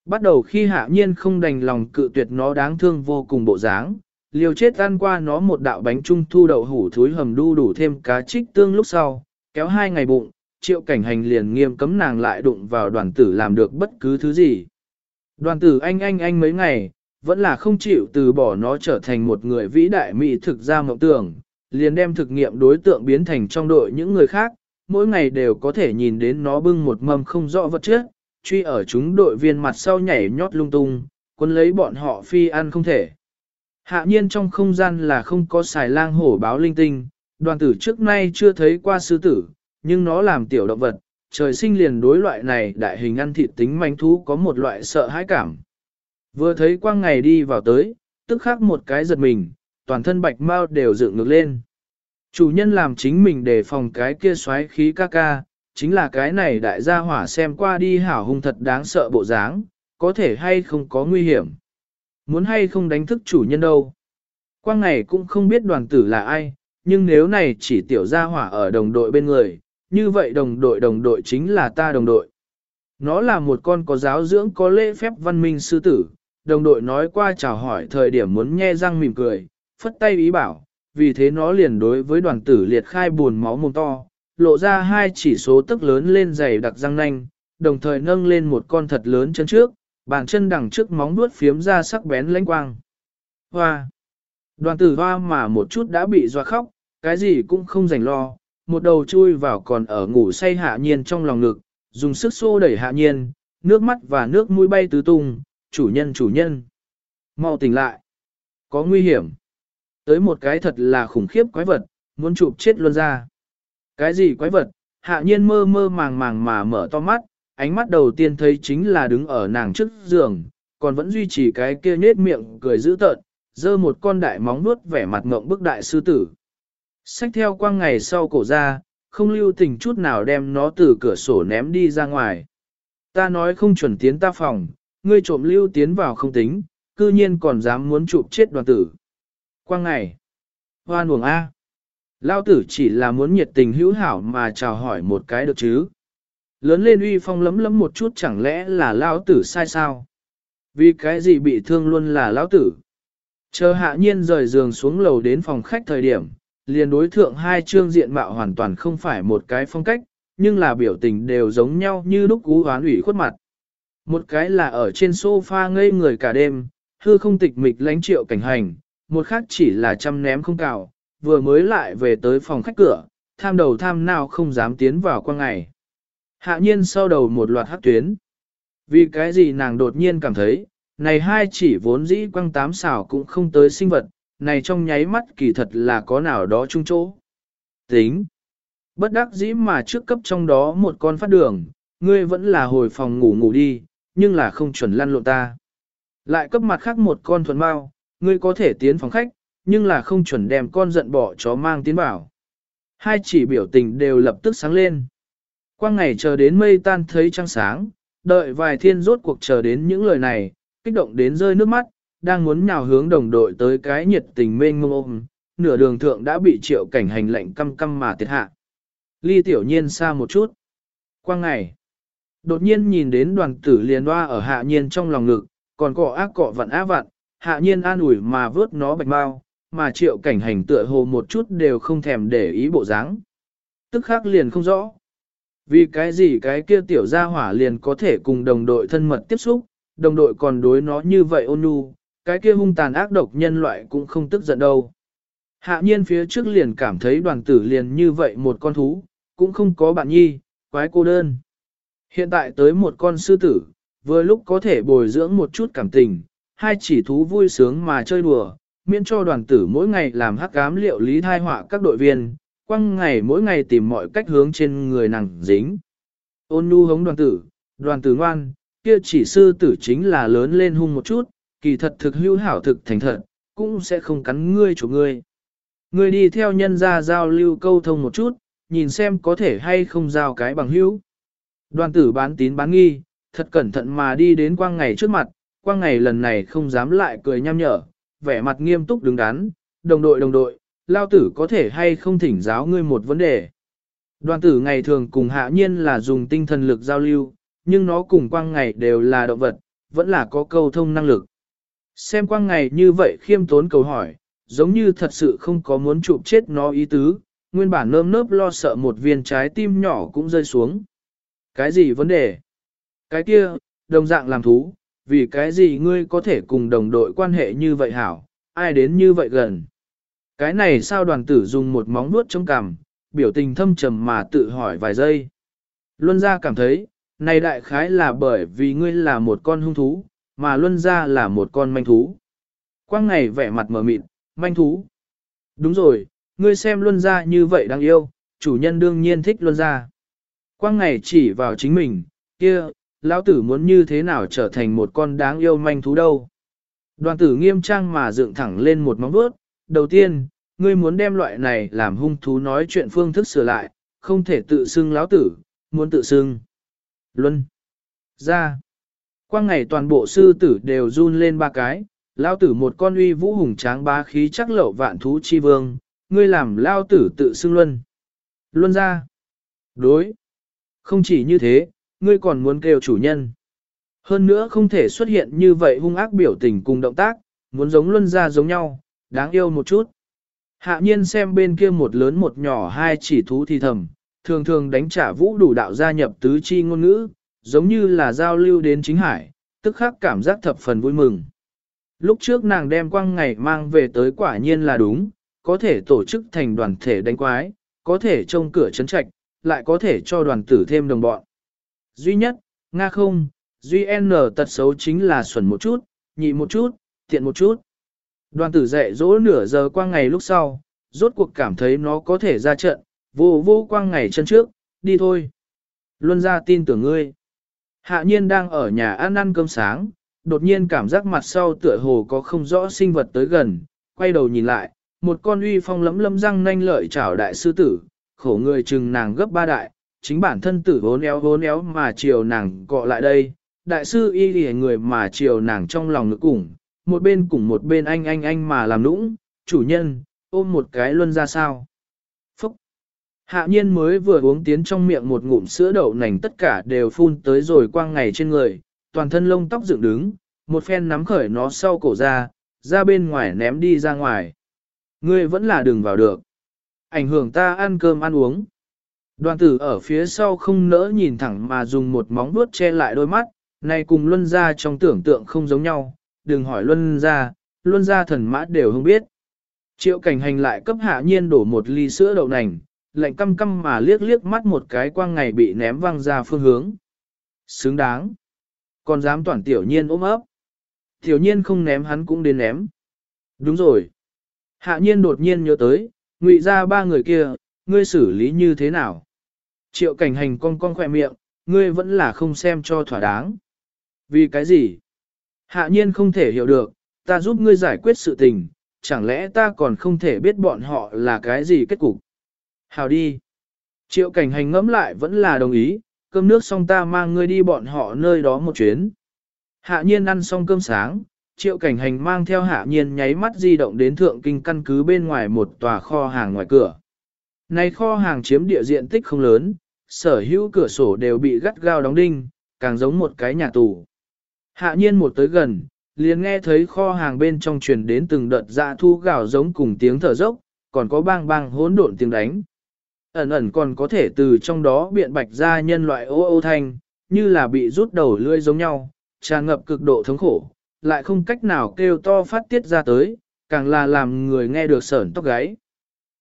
Bắt đầu khi hạ nhiên không đành lòng cự tuyệt nó đáng thương vô cùng bộ dáng, liều chết ăn qua nó một đạo bánh trung thu đậu hủ thúi hầm đu đủ thêm cá trích tương lúc sau, kéo hai ngày bụng, triệu cảnh hành liền nghiêm cấm nàng lại đụng vào đoàn tử làm được bất cứ thứ gì. Đoàn tử anh anh anh mấy ngày, vẫn là không chịu từ bỏ nó trở thành một người vĩ đại mỹ thực ra mộng tưởng, liền đem thực nghiệm đối tượng biến thành trong đội những người khác, mỗi ngày đều có thể nhìn đến nó bưng một mâm không rõ vật chất, truy ở chúng đội viên mặt sau nhảy nhót lung tung, quân lấy bọn họ phi ăn không thể. Hạ nhiên trong không gian là không có xài lang hổ báo linh tinh, đoàn tử trước nay chưa thấy qua sư tử, nhưng nó làm tiểu động vật, trời sinh liền đối loại này đại hình ăn thịt tính manh thú có một loại sợ hãi cảm. Vừa thấy quang ngày đi vào tới, tức khắc một cái giật mình, toàn thân bạch mau đều dựng ngược lên. Chủ nhân làm chính mình để phòng cái kia xoáy khí ca ca, chính là cái này đại gia hỏa xem qua đi hảo hung thật đáng sợ bộ dáng, có thể hay không có nguy hiểm. Muốn hay không đánh thức chủ nhân đâu. Quang ngày cũng không biết đoàn tử là ai, nhưng nếu này chỉ tiểu gia hỏa ở đồng đội bên người, như vậy đồng đội đồng đội chính là ta đồng đội. Nó là một con có giáo dưỡng có lễ phép văn minh sư tử, đồng đội nói qua chào hỏi thời điểm muốn nhe răng mỉm cười, phất tay ý bảo, vì thế nó liền đối với đoàn tử liệt khai buồn máu mồm to, lộ ra hai chỉ số tức lớn lên dày đặc răng nanh, đồng thời nâng lên một con thật lớn chân trước, bàn chân đằng trước móng nuốt phiếm ra sắc bén lãnh quang. Hoa! Đoàn tử hoa mà một chút đã bị doa khóc, cái gì cũng không rảnh lo, một đầu chui vào còn ở ngủ say hạ nhiên trong lòng ngực, dùng sức xô đẩy hạ nhiên, nước mắt và nước mũi bay tứ tung, chủ nhân chủ nhân. mau tỉnh lại. Có nguy hiểm. Tới một cái thật là khủng khiếp quái vật, muốn chụp chết luôn ra. Cái gì quái vật? Hạ nhiên mơ mơ màng màng mà mở to mắt, ánh mắt đầu tiên thấy chính là đứng ở nàng trước giường, còn vẫn duy trì cái kia nết miệng cười dữ tợn, dơ một con đại móng nuốt vẻ mặt ngộng bức đại sư tử. Xách theo quang ngày sau cổ ra, không lưu tình chút nào đem nó từ cửa sổ ném đi ra ngoài. Ta nói không chuẩn tiến ta phòng, ngươi trộm lưu tiến vào không tính, cư nhiên còn dám muốn chụp chết đoàn tử. Quang ngày, hoan uổng A. Lao tử chỉ là muốn nhiệt tình hữu hảo mà chào hỏi một cái được chứ. Lớn lên uy phong lấm lấm một chút chẳng lẽ là Lao tử sai sao? Vì cái gì bị thương luôn là Lao tử? Chờ hạ nhiên rời giường xuống lầu đến phòng khách thời điểm, liền đối thượng hai chương diện mạo hoàn toàn không phải một cái phong cách, nhưng là biểu tình đều giống nhau như lúc cú hoán ủy khuất mặt. Một cái là ở trên sofa ngây người cả đêm, hư không tịch mịch lánh triệu cảnh hành, một khác chỉ là chăm ném không cào, vừa mới lại về tới phòng khách cửa, tham đầu tham nào không dám tiến vào qua ngày. Hạ nhiên sau đầu một loạt hắc tuyến. Vì cái gì nàng đột nhiên cảm thấy, này hai chỉ vốn dĩ quăng tám xảo cũng không tới sinh vật, này trong nháy mắt kỳ thật là có nào đó chung chỗ. Tính. Bất đắc dĩ mà trước cấp trong đó một con phát đường, ngươi vẫn là hồi phòng ngủ ngủ đi, nhưng là không chuẩn lăn lộn ta. Lại cấp mặt khác một con thuần mau, ngươi có thể tiến phòng khách, nhưng là không chuẩn đem con giận bỏ chó mang tiến vào. Hai chỉ biểu tình đều lập tức sáng lên. Qua ngày chờ đến mây tan thấy trăng sáng, đợi vài thiên rốt cuộc chờ đến những lời này, kích động đến rơi nước mắt, đang muốn nhào hướng đồng đội tới cái nhiệt tình mênh mông ôm, nửa đường thượng đã bị triệu cảnh hành lệnh căm căm mà tiệt hạ. Ly tiểu nhiên xa một chút. Quang ngày, đột nhiên nhìn đến đoàn tử liền hoa ở hạ nhiên trong lòng ngực, còn cọ ác cọ vặn á vặn, hạ nhiên an ủi mà vớt nó bạch mau, mà triệu cảnh hành tựa hồ một chút đều không thèm để ý bộ dáng. Tức khắc liền không rõ. Vì cái gì cái kia tiểu gia hỏa liền có thể cùng đồng đội thân mật tiếp xúc, đồng đội còn đối nó như vậy ôn nhu, cái kia hung tàn ác độc nhân loại cũng không tức giận đâu. Hạ nhiên phía trước liền cảm thấy đoàn tử liền như vậy một con thú, cũng không có bạn nhi, quái cô đơn. Hiện tại tới một con sư tử, vừa lúc có thể bồi dưỡng một chút cảm tình, hai chỉ thú vui sướng mà chơi đùa, miễn cho đoàn tử mỗi ngày làm hắc cám liệu lý thai họa các đội viên, quăng ngày mỗi ngày tìm mọi cách hướng trên người nàng dính. Ôn nu hống đoàn tử, đoàn tử ngoan, kia chỉ sư tử chính là lớn lên hung một chút, kỳ thật thực hữu hảo thực thành thật, cũng sẽ không cắn ngươi chủ ngươi. Ngươi đi theo nhân gia giao lưu câu thông một chút, nhìn xem có thể hay không giao cái bằng hữu. Đoàn tử bán tín bán nghi, thật cẩn thận mà đi đến quang ngày trước mặt, quang ngày lần này không dám lại cười nham nhở, vẻ mặt nghiêm túc đứng đắn, đồng đội đồng đội, lao tử có thể hay không thỉnh giáo ngươi một vấn đề. Đoàn tử ngày thường cùng hạ nhiên là dùng tinh thần lực giao lưu, nhưng nó cùng quang ngày đều là động vật, vẫn là có câu thông năng lực. Xem quang ngày như vậy khiêm tốn cầu hỏi, giống như thật sự không có muốn chụp chết nó ý tứ, nguyên bản nơm nớp lo sợ một viên trái tim nhỏ cũng rơi xuống. Cái gì vấn đề? Cái kia, đồng dạng làm thú, vì cái gì ngươi có thể cùng đồng đội quan hệ như vậy hảo, ai đến như vậy gần? Cái này sao đoàn tử dùng một móng nuốt trong cằm, biểu tình thâm trầm mà tự hỏi vài giây. Luân gia cảm thấy, này đại khái là bởi vì ngươi là một con hung thú, mà luân gia là một con manh thú. Quang ngày vẻ mặt mở mịt, manh thú. Đúng rồi, ngươi xem luân gia như vậy đáng yêu, chủ nhân đương nhiên thích luân gia. Quang ngày chỉ vào chính mình, kia, lão tử muốn như thế nào trở thành một con đáng yêu manh thú đâu. Đoàn tử nghiêm trang mà dựng thẳng lên một móng vuốt. Đầu tiên, ngươi muốn đem loại này làm hung thú nói chuyện phương thức sửa lại, không thể tự xưng lão tử, muốn tự xưng. Luân. Ra. Qua ngày toàn bộ sư tử đều run lên ba cái, lão tử một con uy vũ hùng tráng ba khí chắc lậu vạn thú chi vương, ngươi làm lão tử tự xưng luân. Luân ra. Đối. Không chỉ như thế, ngươi còn muốn kêu chủ nhân. Hơn nữa không thể xuất hiện như vậy hung ác biểu tình cùng động tác, muốn giống luân ra giống nhau, đáng yêu một chút. Hạ nhiên xem bên kia một lớn một nhỏ hai chỉ thú thì thầm, thường thường đánh trả vũ đủ đạo gia nhập tứ chi ngôn ngữ, giống như là giao lưu đến chính hải, tức khắc cảm giác thập phần vui mừng. Lúc trước nàng đem quang ngày mang về tới quả nhiên là đúng, có thể tổ chức thành đoàn thể đánh quái, có thể trông cửa chấn trạch, lại có thể cho đoàn tử thêm đồng bọn. Duy nhất, Nga không, Duy N tật xấu chính là xuẩn một chút, nhị một chút, tiện một chút. Đoàn tử dạy dỗ nửa giờ qua ngày lúc sau, rốt cuộc cảm thấy nó có thể ra trận, vô vô quang ngày chân trước, đi thôi. Luân ra tin tưởng ngươi. Hạ nhiên đang ở nhà ăn ăn cơm sáng, đột nhiên cảm giác mặt sau tựa hồ có không rõ sinh vật tới gần, quay đầu nhìn lại, một con uy phong lấm lấm răng nanh lợi chảo đại sư tử, khổ người chừng nàng gấp ba đại, chính bản thân tử vốn éo vốn éo mà chiều nàng cọ lại đây, đại sư y lìa người mà chiều nàng trong lòng ngực củng, một bên cùng một bên anh anh anh mà làm nũng, chủ nhân, ôm một cái luân ra sao. Phúc! Hạ nhiên mới vừa uống tiến trong miệng một ngụm sữa đậu nành tất cả đều phun tới rồi quang ngày trên người, toàn thân lông tóc dựng đứng, một phen nắm khởi nó sau cổ ra, ra bên ngoài ném đi ra ngoài. Ngươi vẫn là đừng vào được. Ảnh hưởng ta ăn cơm ăn uống. Đoàn tử ở phía sau không nỡ nhìn thẳng mà dùng một móng vuốt che lại đôi mắt, này cùng luân ra trong tưởng tượng không giống nhau, đừng hỏi luân ra, luân ra thần mã đều không biết. Triệu cảnh hành lại cấp hạ nhiên đổ một ly sữa đậu nành, lạnh căm căm mà liếc liếc mắt một cái quang ngày bị ném văng ra phương hướng. Xứng đáng. Còn dám toàn tiểu nhiên ôm ấp. Tiểu nhiên không ném hắn cũng đến ném. Đúng rồi. Hạ nhiên đột nhiên nhớ tới, ngụy ra ba người kia, ngươi xử lý như thế nào? Triệu cảnh hành cong cong khỏe miệng, ngươi vẫn là không xem cho thỏa đáng. Vì cái gì? Hạ nhiên không thể hiểu được, ta giúp ngươi giải quyết sự tình, chẳng lẽ ta còn không thể biết bọn họ là cái gì kết cục? Hào đi. Triệu cảnh hành ngẫm lại vẫn là đồng ý, cơm nước xong ta mang ngươi đi bọn họ nơi đó một chuyến. Hạ nhiên ăn xong cơm sáng, triệu cảnh hành mang theo hạ nhiên nháy mắt di động đến thượng kinh căn cứ bên ngoài một tòa kho hàng ngoài cửa. Này kho hàng chiếm địa diện tích không lớn, sở hữu cửa sổ đều bị gắt gao đóng đinh, càng giống một cái nhà tù. Hạ nhiên một tới gần, liền nghe thấy kho hàng bên trong truyền đến từng đợt dạ thu gào giống cùng tiếng thở dốc, còn có bang bang hỗn độn tiếng đánh. Ẩn ẩn còn có thể từ trong đó biện bạch ra nhân loại ô ô thanh, như là bị rút đầu lưỡi giống nhau, tràn ngập cực độ thống khổ, lại không cách nào kêu to phát tiết ra tới, càng là làm người nghe được sởn tóc gáy.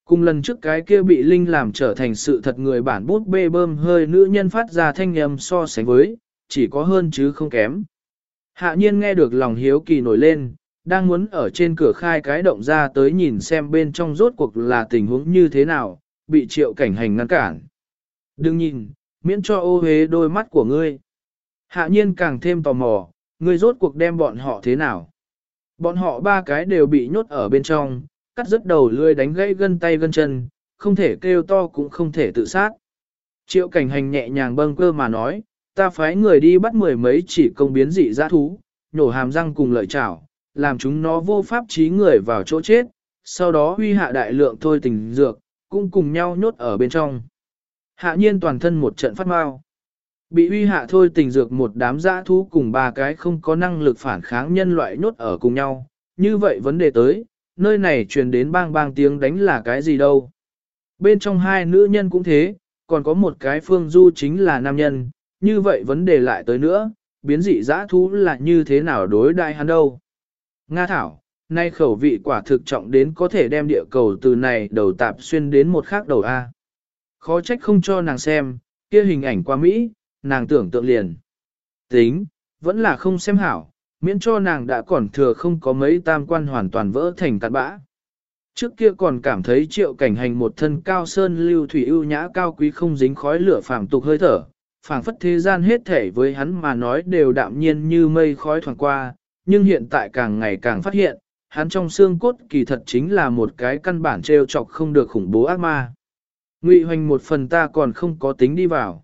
Cùng lần trước cái kia bị Linh làm trở thành sự thật người bản bút bê bơm hơi nữ nhân phát ra thanh âm so sánh với, chỉ có hơn chứ không kém. Hạ nhiên nghe được lòng hiếu kỳ nổi lên, đang muốn ở trên cửa khai cái động ra tới nhìn xem bên trong rốt cuộc là tình huống như thế nào, bị triệu cảnh hành ngăn cản. Đừng nhìn, miễn cho ô hế đôi mắt của ngươi. Hạ nhiên càng thêm tò mò, ngươi rốt cuộc đem bọn họ thế nào. Bọn họ ba cái đều bị nhốt ở bên trong, cắt rứt đầu lưỡi đánh gãy gân tay gân chân, không thể kêu to cũng không thể tự sát. Triệu cảnh hành nhẹ nhàng bâng cơ mà nói, ta phái người đi bắt mười mấy chỉ công biến dị dã thú, nhổ hàm răng cùng lợi chảo, làm chúng nó vô pháp trí người vào chỗ chết, sau đó huy hạ đại lượng thôi tình dược, cũng cùng nhau nhốt ở bên trong. Hạ nhiên toàn thân một trận phát mau. Bị huy hạ thôi tình dược một đám dã thú cùng ba cái không có năng lực phản kháng nhân loại nhốt ở cùng nhau. Như vậy vấn đề tới, nơi này truyền đến bang bang tiếng đánh là cái gì đâu. Bên trong hai nữ nhân cũng thế, còn có một cái phương du chính là nam nhân, như vậy vấn đề lại tới nữa, biến dị dã thú là như thế nào đối đại hắn đâu. Nga Thảo, nay khẩu vị quả thực trọng đến có thể đem địa cầu từ này đầu tạp xuyên đến một khác đầu A. Khó trách không cho nàng xem, kia hình ảnh qua Mỹ, nàng tưởng tượng liền. Tính, vẫn là không xem hảo, miễn cho nàng đã còn thừa không có mấy tam quan hoàn toàn vỡ thành cạn bã. Trước kia còn cảm thấy triệu cảnh hành một thân cao sơn lưu thủy ưu nhã cao quý không dính khói lửa phàm tục hơi thở, phảng phất thế gian hết thể với hắn mà nói đều đạm nhiên như mây khói thoảng qua, nhưng hiện tại càng ngày càng phát hiện, hắn trong xương cốt kỳ thật chính là một cái căn bản treo chọc không được khủng bố ác ma. Ngụy hoành một phần ta còn không có tính đi vào.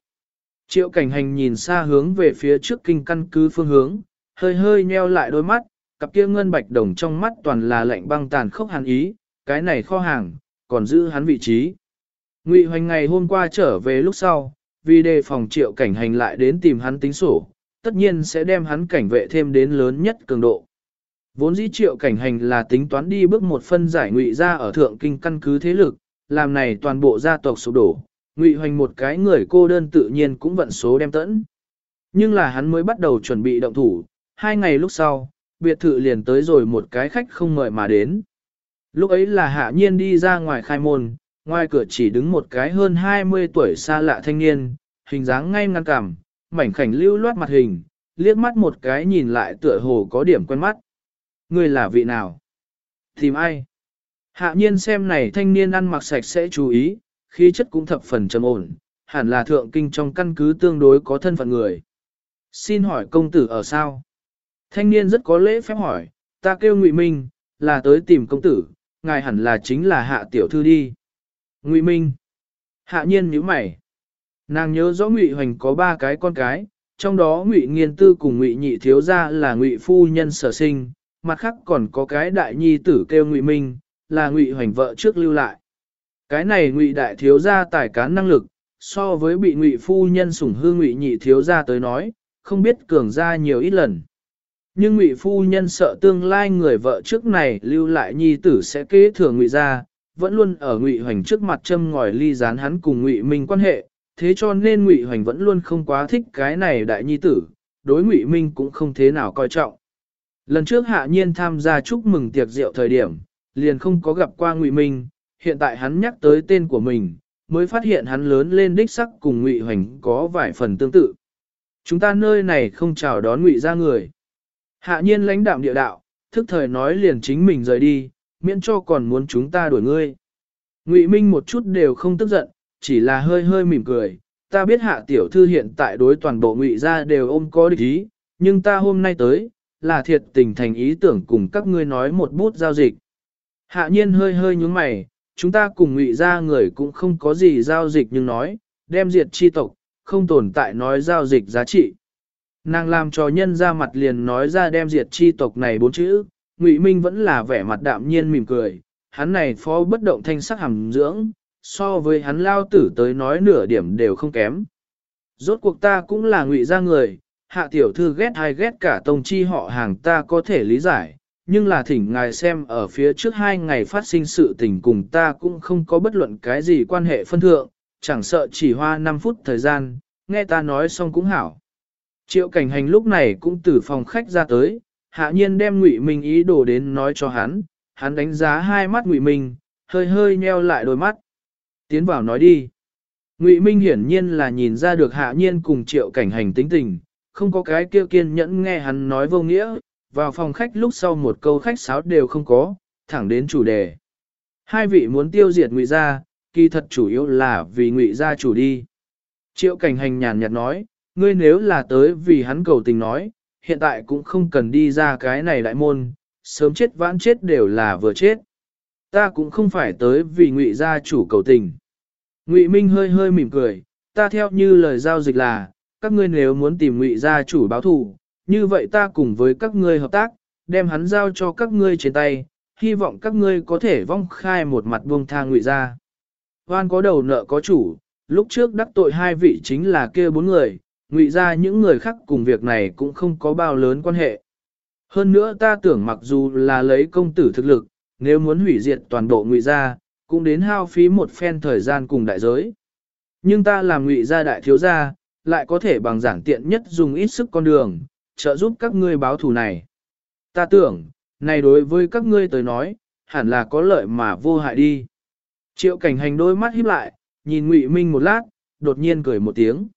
Triệu cảnh hành nhìn xa hướng về phía trước kinh căn cứ phương hướng, hơi hơi nheo lại đôi mắt, cặp kia ngân bạch đồng trong mắt toàn là lạnh băng tàn khốc hàn ý, cái này kho hàng, còn giữ hắn vị trí. Ngụy hoành ngày hôm qua trở về lúc sau, vì đề phòng triệu cảnh hành lại đến tìm hắn tính sổ, tất nhiên sẽ đem hắn cảnh vệ thêm đến lớn nhất cường độ. Vốn dĩ triệu cảnh hành là tính toán đi bước một phân giải ngụy ra ở thượng kinh căn cứ thế lực, làm này toàn bộ gia tộc sụp đổ, ngụy hoành một cái người cô đơn tự nhiên cũng vận số đem tẫn. Nhưng là hắn mới bắt đầu chuẩn bị động thủ, hai ngày lúc sau, biệt thự liền tới rồi một cái khách không mời mà đến. Lúc ấy là hạ nhiên đi ra ngoài khai môn, ngoài cửa chỉ đứng một cái hơn 20 tuổi xa lạ thanh niên, hình dáng ngay ngăn cảm, mảnh khảnh lưu loát mặt hình, liếc mắt một cái nhìn lại tựa hồ có điểm quen mắt. Người là vị nào? Tìm ai? Hạ nhiên xem này thanh niên ăn mặc sạch sẽ chú ý, khí chất cũng thập phần trầm ổn, hẳn là thượng kinh trong căn cứ tương đối có thân phận người. Xin hỏi công tử ở sao? Thanh niên rất có lễ phép hỏi, ta kêu Ngụy Minh, là tới tìm công tử, ngài hẳn là chính là hạ tiểu thư đi. Ngụy Minh. Hạ nhiên nhíu mày. Nàng nhớ rõ Ngụy Hoành có ba cái con cái, trong đó Ngụy Nghiên Tư cùng Ngụy Nhị thiếu gia là Ngụy phu nhân sở sinh, mặt khác còn có cái đại nhi tử kêu Ngụy Minh, là Ngụy Hoành vợ trước lưu lại. Cái này Ngụy đại thiếu gia tài cán năng lực, so với bị Ngụy phu nhân sủng hư Ngụy Nhị thiếu gia tới nói, không biết cường gia nhiều ít lần. Nhưng Ngụy phu nhân sợ tương lai người vợ trước này lưu lại nhi tử sẽ kế thừa Ngụy gia, vẫn luôn ở Ngụy Hoành trước mặt châm ngòi ly gián hắn cùng Ngụy Minh quan hệ, thế cho nên Ngụy Hoành vẫn luôn không quá thích cái này đại nhi tử, đối Ngụy Minh cũng không thế nào coi trọng. Lần trước Hạ Nhiên tham gia chúc mừng tiệc rượu thời điểm, liền không có gặp qua Ngụy Minh, hiện tại hắn nhắc tới tên của mình, mới phát hiện hắn lớn lên đích sắc cùng Ngụy Hoành có vài phần tương tự. Chúng ta nơi này không chào đón Ngụy ra người. Hạ Nhiên lãnh đạm địa đạo, thức thời nói liền chính mình rời đi, miễn cho còn muốn chúng ta đuổi ngươi. Ngụy Minh một chút đều không tức giận, chỉ là hơi hơi mỉm cười. Ta biết hạ tiểu thư hiện tại đối toàn bộ ngụy gia đều ôm có địch ý, nhưng ta hôm nay tới, là thiệt tình thành ý tưởng cùng các ngươi nói một bút giao dịch. Hạ nhiên hơi hơi nhúng mày, chúng ta cùng ngụy gia người cũng không có gì giao dịch nhưng nói, đem diệt chi tộc, không tồn tại nói giao dịch giá trị. Nàng làm cho nhân ra mặt liền nói ra đem diệt chi tộc này bốn chữ, Ngụy Minh vẫn là vẻ mặt đạm nhiên mỉm cười, hắn này phó bất động thanh sắc hàm dưỡng, so với hắn lao tử tới nói nửa điểm đều không kém. Rốt cuộc ta cũng là ngụy gia người, hạ tiểu thư ghét hay ghét cả tông chi họ hàng ta có thể lý giải, nhưng là thỉnh ngài xem ở phía trước hai ngày phát sinh sự tình cùng ta cũng không có bất luận cái gì quan hệ phân thượng, chẳng sợ chỉ hoa 5 phút thời gian, nghe ta nói xong cũng hảo. Triệu cảnh hành lúc này cũng từ phòng khách ra tới, hạ nhiên đem ngụy minh ý đồ đến nói cho hắn, hắn đánh giá hai mắt ngụy minh, hơi hơi nheo lại đôi mắt. Tiến vào nói đi. Ngụy Minh hiển nhiên là nhìn ra được hạ nhiên cùng triệu cảnh hành tính tình, không có cái kia kiên nhẫn nghe hắn nói vô nghĩa, vào phòng khách lúc sau một câu khách sáo đều không có, thẳng đến chủ đề. Hai vị muốn tiêu diệt ngụy gia, kỳ thật chủ yếu là vì ngụy gia chủ đi. Triệu cảnh hành nhàn nhạt nói, ngươi nếu là tới vì hắn cầu tình nói, hiện tại cũng không cần đi ra cái này đại môn, sớm chết vãn chết đều là vừa chết. Ta cũng không phải tới vì ngụy gia chủ cầu tình. Ngụy Minh hơi hơi mỉm cười, ta theo như lời giao dịch là, các ngươi nếu muốn tìm ngụy gia chủ báo thù, như vậy ta cùng với các ngươi hợp tác, đem hắn giao cho các ngươi trên tay, hy vọng các ngươi có thể vong khai một mặt buông tha ngụy gia. Hoan có đầu nợ có chủ, lúc trước đắc tội hai vị chính là kia bốn người, ngụy gia những người khác cùng việc này cũng không có bao lớn quan hệ. Hơn nữa ta tưởng mặc dù là lấy công tử thực lực, nếu muốn hủy diệt toàn bộ ngụy gia, cũng đến hao phí một phen thời gian cùng đại giới. Nhưng ta làm ngụy gia đại thiếu gia, lại có thể bằng giản tiện nhất dùng ít sức con đường, trợ giúp các ngươi báo thù này. Ta tưởng, này đối với các ngươi tới nói, hẳn là có lợi mà vô hại đi. Triệu cảnh hành đôi mắt híp lại, nhìn Ngụy Minh một lát, đột nhiên cười một tiếng.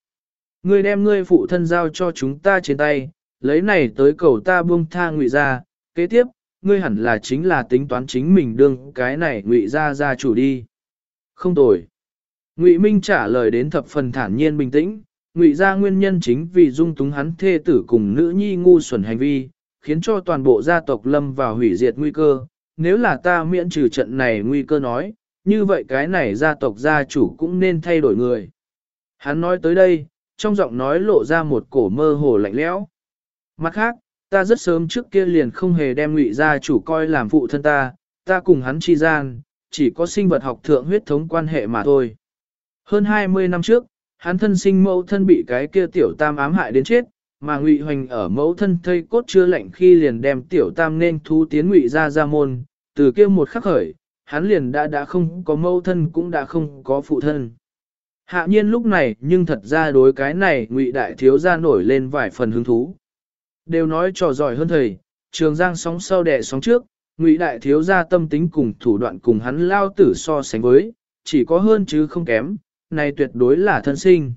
Ngươi đem ngươi phụ thân giao cho chúng ta trên tay, lấy này tới cầu ta buông tha Ngụy ra, kế tiếp, ngươi hẳn là chính là tính toán chính mình đương cái này Ngụy ra ra chủ đi. Không tồi. Ngụy Minh trả lời đến thập phần thản nhiên bình tĩnh, ngụy ra nguyên nhân chính vì dung túng hắn thê tử cùng nữ nhi ngu xuẩn hành vi, khiến cho toàn bộ gia tộc lâm vào hủy diệt nguy cơ. Nếu là ta miễn trừ trận này nguy cơ nói, như vậy cái này gia tộc gia chủ cũng nên thay đổi người. Hắn nói tới đây, trong giọng nói lộ ra một cổ mơ hồ lạnh lẽo. Mặt khác, ta rất sớm trước kia liền không hề đem ngụy gia chủ coi làm phụ thân ta, ta cùng hắn chi gian, chỉ có sinh vật học thượng huyết thống quan hệ mà thôi. Hơn 20 năm trước, hắn thân sinh mẫu thân bị cái kia tiểu tam ám hại đến chết, mà ngụy hoành ở mẫu thân thây cốt chưa lạnh khi liền đem tiểu tam nên thu tiến ngụy ra ra môn, từ kia một khắc khởi, hắn liền đã đã không có mẫu thân cũng đã không có phụ thân. Hạ nhiên lúc này nhưng thật ra đối cái này ngụy đại thiếu ra nổi lên vài phần hứng thú. Đều nói trò giỏi hơn thầy, trường giang sóng sau đẻ sóng trước, ngụy đại thiếu ra tâm tính cùng thủ đoạn cùng hắn lao tử so sánh với, chỉ có hơn chứ không kém, này tuyệt đối là thân sinh.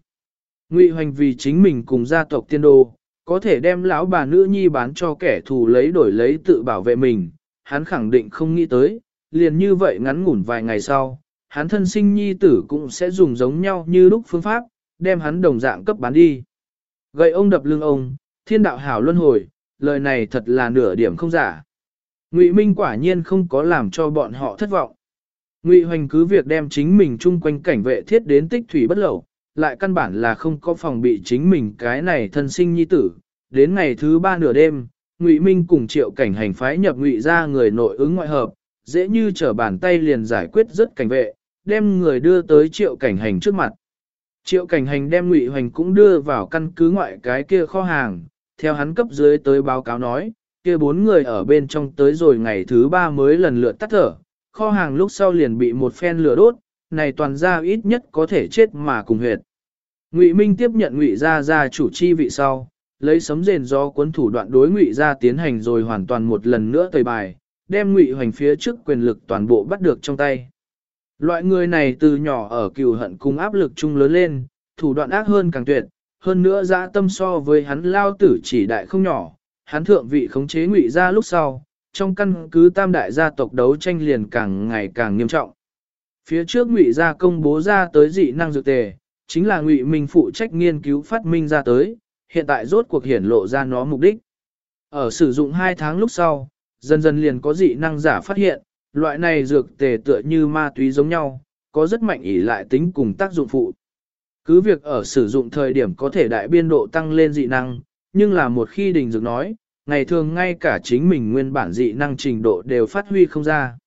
Ngụy Hoành vì chính mình cùng gia tộc tiên đô, có thể đem lão bà nữ nhi bán cho kẻ thù lấy đổi lấy tự bảo vệ mình, hắn khẳng định không nghĩ tới, liền như vậy ngắn ngủn vài ngày sau, hắn thân sinh nhi tử cũng sẽ dùng giống nhau như lúc phương pháp, đem hắn đồng dạng cấp bán đi. Gậy ông đập lưng ông, thiên đạo hảo luân hồi, lời này thật là nửa điểm không giả. Ngụy Minh quả nhiên không có làm cho bọn họ thất vọng. Ngụy Hoành cứ việc đem chính mình chung quanh cảnh vệ thiết đến tích thủy bất lậu, lại căn bản là không có phòng bị chính mình cái này thân sinh nhi tử. Đến ngày thứ ba nửa đêm, Ngụy Minh cùng triệu cảnh hành phái nhập Ngụy ra người nội ứng ngoại hợp, dễ như trở bàn tay liền giải quyết rất cảnh vệ, đem người đưa tới triệu cảnh hành trước mặt. Triệu cảnh hành đem Ngụy Hoành cũng đưa vào căn cứ ngoại cái kia kho hàng, theo hắn cấp dưới tới báo cáo nói, kia bốn người ở bên trong tới rồi ngày thứ ba mới lần lượt tắt thở, kho hàng lúc sau liền bị một phen lửa đốt, này toàn ra ít nhất có thể chết mà cùng huyệt. Ngụy Minh tiếp nhận Ngụy gia gia chủ chi vị sau, lấy sấm rền do cuốn thủ đoạn đối Ngụy gia tiến hành rồi hoàn toàn một lần nữa tẩy bài, đem Ngụy Hoành phía trước quyền lực toàn bộ bắt được trong tay. Loại người này từ nhỏ ở cừu hận cùng áp lực chung lớn lên, thủ đoạn ác hơn càng tuyệt, hơn nữa dã tâm so với hắn lao tử chỉ đại không nhỏ, hắn thượng vị khống chế Ngụy gia lúc sau, trong căn cứ tam đại gia tộc đấu tranh liền càng ngày càng nghiêm trọng. Phía trước ngụy gia công bố ra tới dị năng dược tề, chính là ngụy minh phụ trách nghiên cứu phát minh ra tới, hiện tại rốt cuộc hiển lộ ra nó mục đích. Ở sử dụng 2 tháng lúc sau, dần dần liền có dị năng giả phát hiện, loại này dược tề tựa như ma túy giống nhau, có rất mạnh ỷ lại tính cùng tác dụng phụ. Cứ việc ở sử dụng thời điểm có thể đại biên độ tăng lên dị năng, nhưng là một khi đình dược nói, ngày thường ngay cả chính mình nguyên bản dị năng trình độ đều phát huy không ra.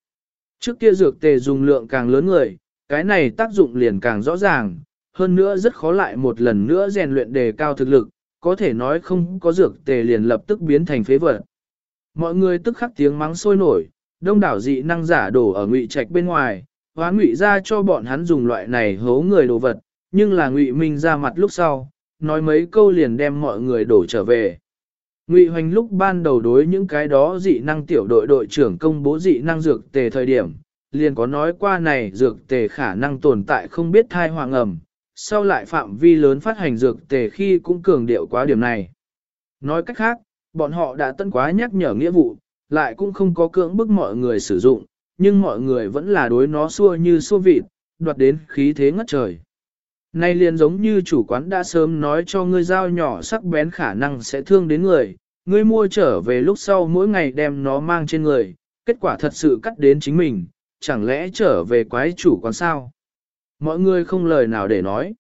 Trước kia dược tề dùng lượng càng lớn người, cái này tác dụng liền càng rõ ràng, hơn nữa rất khó lại một lần nữa rèn luyện đề cao thực lực, có thể nói không có dược tề liền lập tức biến thành phế vật. Mọi người tức khắc tiếng mắng sôi nổi, đông đảo dị năng giả đổ ở ngụy trạch bên ngoài, hóa ngụy ra cho bọn hắn dùng loại này hố người đồ vật, nhưng là ngụy minh ra mặt lúc sau, nói mấy câu liền đem mọi người đổ trở về. Ngụy Hoành lúc ban đầu đối những cái đó dị năng tiểu đội đội trưởng công bố dị năng dược tề thời điểm, liền có nói qua này dược tề khả năng tồn tại không biết thai hoàng ẩm, sau lại phạm vi lớn phát hành dược tề khi cũng cường điệu quá điểm này. Nói cách khác, bọn họ đã tân quá nhắc nhở nghĩa vụ, lại cũng không có cưỡng bức mọi người sử dụng, nhưng mọi người vẫn là đối nó xua như xua vịt, đoạt đến khí thế ngất trời. Nay liền giống như chủ quán đã sớm nói cho ngươi dao nhỏ sắc bén khả năng sẽ thương đến người, ngươi mua trở về lúc sau mỗi ngày đem nó mang trên người, kết quả thật sự cắt đến chính mình, chẳng lẽ trở về quái chủ quán sao? Mọi người không lời nào để nói.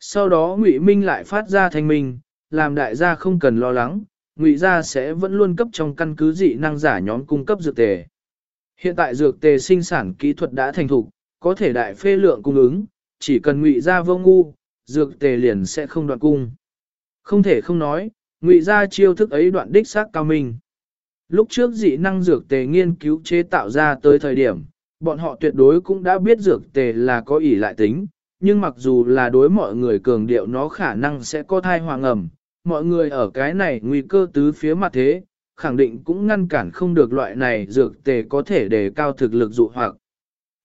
Sau đó Ngụy Minh lại phát ra thanh minh, làm đại gia không cần lo lắng, Ngụy gia sẽ vẫn luôn cấp trong căn cứ dị năng giả nhóm cung cấp dược tề. Hiện tại dược tề sinh sản kỹ thuật đã thành thục, có thể đại phê lượng cung ứng, chỉ cần Ngụy gia vô ngu, dược tề liền sẽ không đoạn cung. Không thể không nói, Ngụy gia chiêu thức ấy đoạn đích xác cao minh. Lúc trước dị năng dược tề nghiên cứu chế tạo ra tới thời điểm, bọn họ tuyệt đối cũng đã biết dược tề là có ỷ lại tính, nhưng mặc dù là đối mọi người cường điệu nó khả năng sẽ có thai hoàng ẩm, mọi người ở cái này nguy cơ tứ phía mặt thế, khẳng định cũng ngăn cản không được loại này dược tề có thể đề cao thực lực dụ hoặc.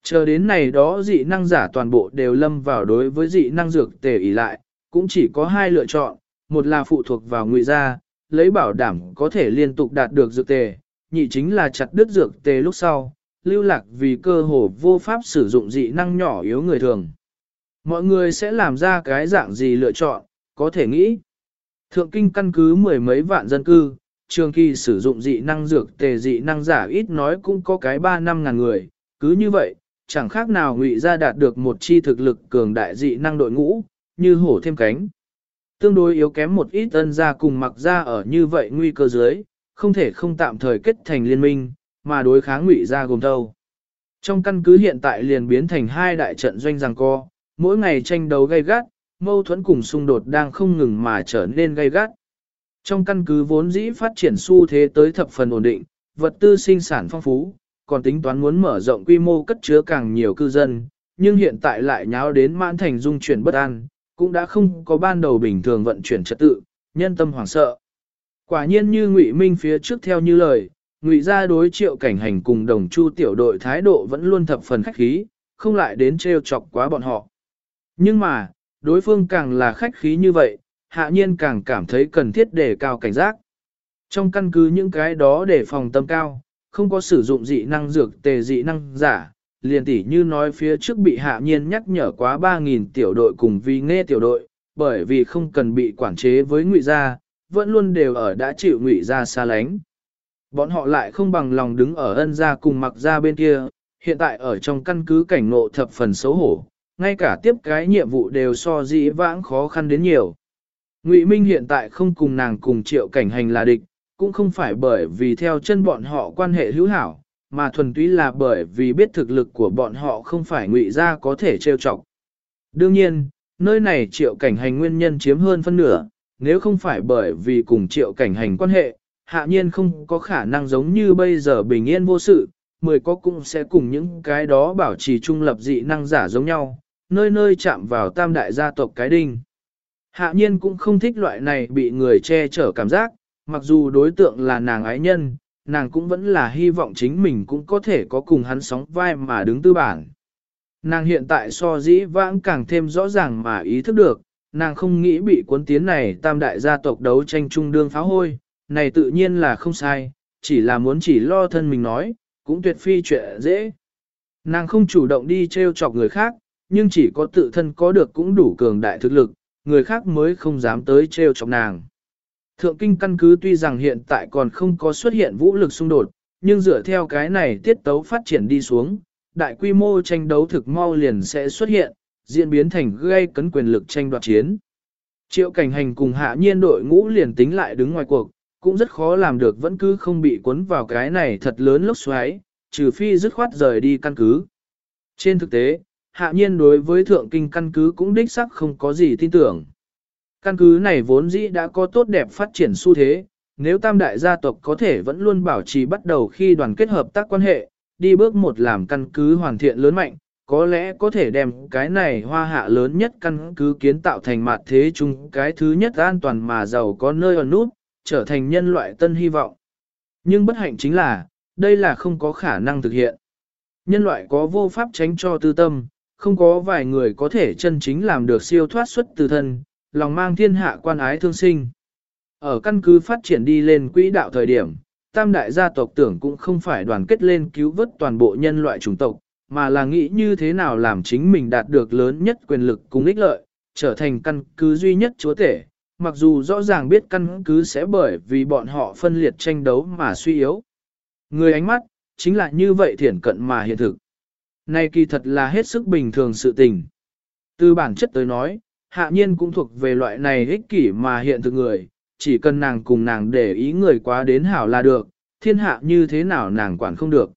Chờ đến này đó dị năng giả toàn bộ đều lâm vào đối với dị năng dược tề ỷ lại, cũng chỉ có hai lựa chọn, một là phụ thuộc vào ngụy gia, lấy bảo đảm có thể liên tục đạt được dược tề, nhị chính là chặt đứt dược tề lúc sau, lưu lạc vì cơ hồ vô pháp sử dụng dị năng nhỏ yếu người thường. Mọi người sẽ làm ra cái dạng gì lựa chọn, có thể nghĩ. Thượng kinh căn cứ mười mấy vạn dân cư, trường kỳ sử dụng dị năng dược tề dị năng giả ít nói cũng có cái ba năm ngàn người, cứ như vậy, chẳng khác nào ngụy ra đạt được một chi thực lực cường đại dị năng đội ngũ, như hổ thêm cánh. Tương đối yếu kém một ít ân ra cùng mặc ra ở như vậy nguy cơ dưới, không thể không tạm thời kết thành liên minh, mà đối kháng ngụy ra gồm thâu. Trong căn cứ hiện tại liền biến thành hai đại trận doanh giằng co, mỗi ngày tranh đấu gay gắt, mâu thuẫn cùng xung đột đang không ngừng mà trở nên gay gắt. Trong căn cứ vốn dĩ phát triển xu thế tới thập phần ổn định, vật tư sinh sản phong phú, còn tính toán muốn mở rộng quy mô cất chứa càng nhiều cư dân, nhưng hiện tại lại nháo đến mãn thành dung chuyển bất an, cũng đã không có ban đầu bình thường vận chuyển trật tự, nhân tâm hoảng sợ. Quả nhiên như Ngụy Minh phía trước theo như lời, Ngụy gia đối triệu cảnh hành cùng đồng chu tiểu đội thái độ vẫn luôn thập phần khách khí, không lại đến trêu chọc quá bọn họ. Nhưng mà, đối phương càng là khách khí như vậy, hạ nhiên càng cảm thấy cần thiết để cao cảnh giác. Trong căn cứ những cái đó để phòng tâm cao, không có sử dụng dị năng dược tề dị năng giả, liền tỉ như nói phía trước bị hạ nhiên nhắc nhở quá 3.000 tiểu đội cùng vì nghe tiểu đội, bởi vì không cần bị quản chế với ngụy gia, vẫn luôn đều ở đã chịu ngụy gia xa lánh. Bọn họ lại không bằng lòng đứng ở ân gia cùng mặc gia bên kia, hiện tại ở trong căn cứ cảnh ngộ thập phần xấu hổ, ngay cả tiếp cái nhiệm vụ đều so dĩ vãng khó khăn đến nhiều. Ngụy Minh hiện tại không cùng nàng cùng triệu cảnh hành là địch, cũng không phải bởi vì theo chân bọn họ quan hệ hữu hảo, mà thuần túy là bởi vì biết thực lực của bọn họ không phải ngụy ra có thể trêu chọc. Đương nhiên, nơi này triệu cảnh hành nguyên nhân chiếm hơn phân nửa, nếu không phải bởi vì cùng triệu cảnh hành quan hệ, hạ nhiên không có khả năng giống như bây giờ bình yên vô sự, mười có cũng sẽ cùng những cái đó bảo trì trung lập dị năng giả giống nhau, nơi nơi chạm vào tam đại gia tộc cái đinh. Hạ nhiên cũng không thích loại này bị người che chở cảm giác, mặc dù đối tượng là nàng ái nhân, nàng cũng vẫn là hy vọng chính mình cũng có thể có cùng hắn sóng vai mà đứng tư bản. Nàng hiện tại so dĩ vãng càng thêm rõ ràng mà ý thức được, nàng không nghĩ bị cuốn tiến này tam đại gia tộc đấu tranh trung đương pháo hôi, này tự nhiên là không sai, chỉ là muốn chỉ lo thân mình nói, cũng tuyệt phi chuyện dễ. Nàng không chủ động đi treo chọc người khác, nhưng chỉ có tự thân có được cũng đủ cường đại thực lực, người khác mới không dám tới treo chọc nàng. Thượng kinh căn cứ tuy rằng hiện tại còn không có xuất hiện vũ lực xung đột, nhưng dựa theo cái này tiết tấu phát triển đi xuống, đại quy mô tranh đấu thực mau liền sẽ xuất hiện, diễn biến thành gây cấn quyền lực tranh đoạt chiến. Triệu cảnh hành cùng hạ nhiên đội ngũ liền tính lại đứng ngoài cuộc, cũng rất khó làm được vẫn cứ không bị cuốn vào cái này thật lớn lốc xoáy, trừ phi dứt khoát rời đi căn cứ. Trên thực tế, hạ nhiên đối với thượng kinh căn cứ cũng đích sắc không có gì tin tưởng. Căn cứ này vốn dĩ đã có tốt đẹp phát triển xu thế, nếu tam đại gia tộc có thể vẫn luôn bảo trì bắt đầu khi đoàn kết hợp tác quan hệ, đi bước một làm căn cứ hoàn thiện lớn mạnh, có lẽ có thể đem cái này hoa hạ lớn nhất căn cứ kiến tạo thành mặt thế chung cái thứ nhất an toàn mà giàu có nơi ở nút, trở thành nhân loại tân hy vọng. Nhưng bất hạnh chính là, đây là không có khả năng thực hiện. Nhân loại có vô pháp tránh cho tư tâm, không có vài người có thể chân chính làm được siêu thoát xuất từ thân, lòng mang thiên hạ quan ái thương sinh. Ở căn cứ phát triển đi lên quỹ đạo thời điểm, tam đại gia tộc tưởng cũng không phải đoàn kết lên cứu vớt toàn bộ nhân loại chủng tộc, mà là nghĩ như thế nào làm chính mình đạt được lớn nhất quyền lực cùng ích lợi, trở thành căn cứ duy nhất chúa tể, mặc dù rõ ràng biết căn cứ sẽ bởi vì bọn họ phân liệt tranh đấu mà suy yếu. Người ánh mắt, chính là như vậy thiển cận mà hiện thực. Này kỳ thật là hết sức bình thường sự tình. Từ bản chất tới nói, hạ nhiên cũng thuộc về loại này ích kỷ mà hiện thực người, chỉ cần nàng cùng nàng để ý người quá đến hảo là được, thiên hạ như thế nào nàng quản không được.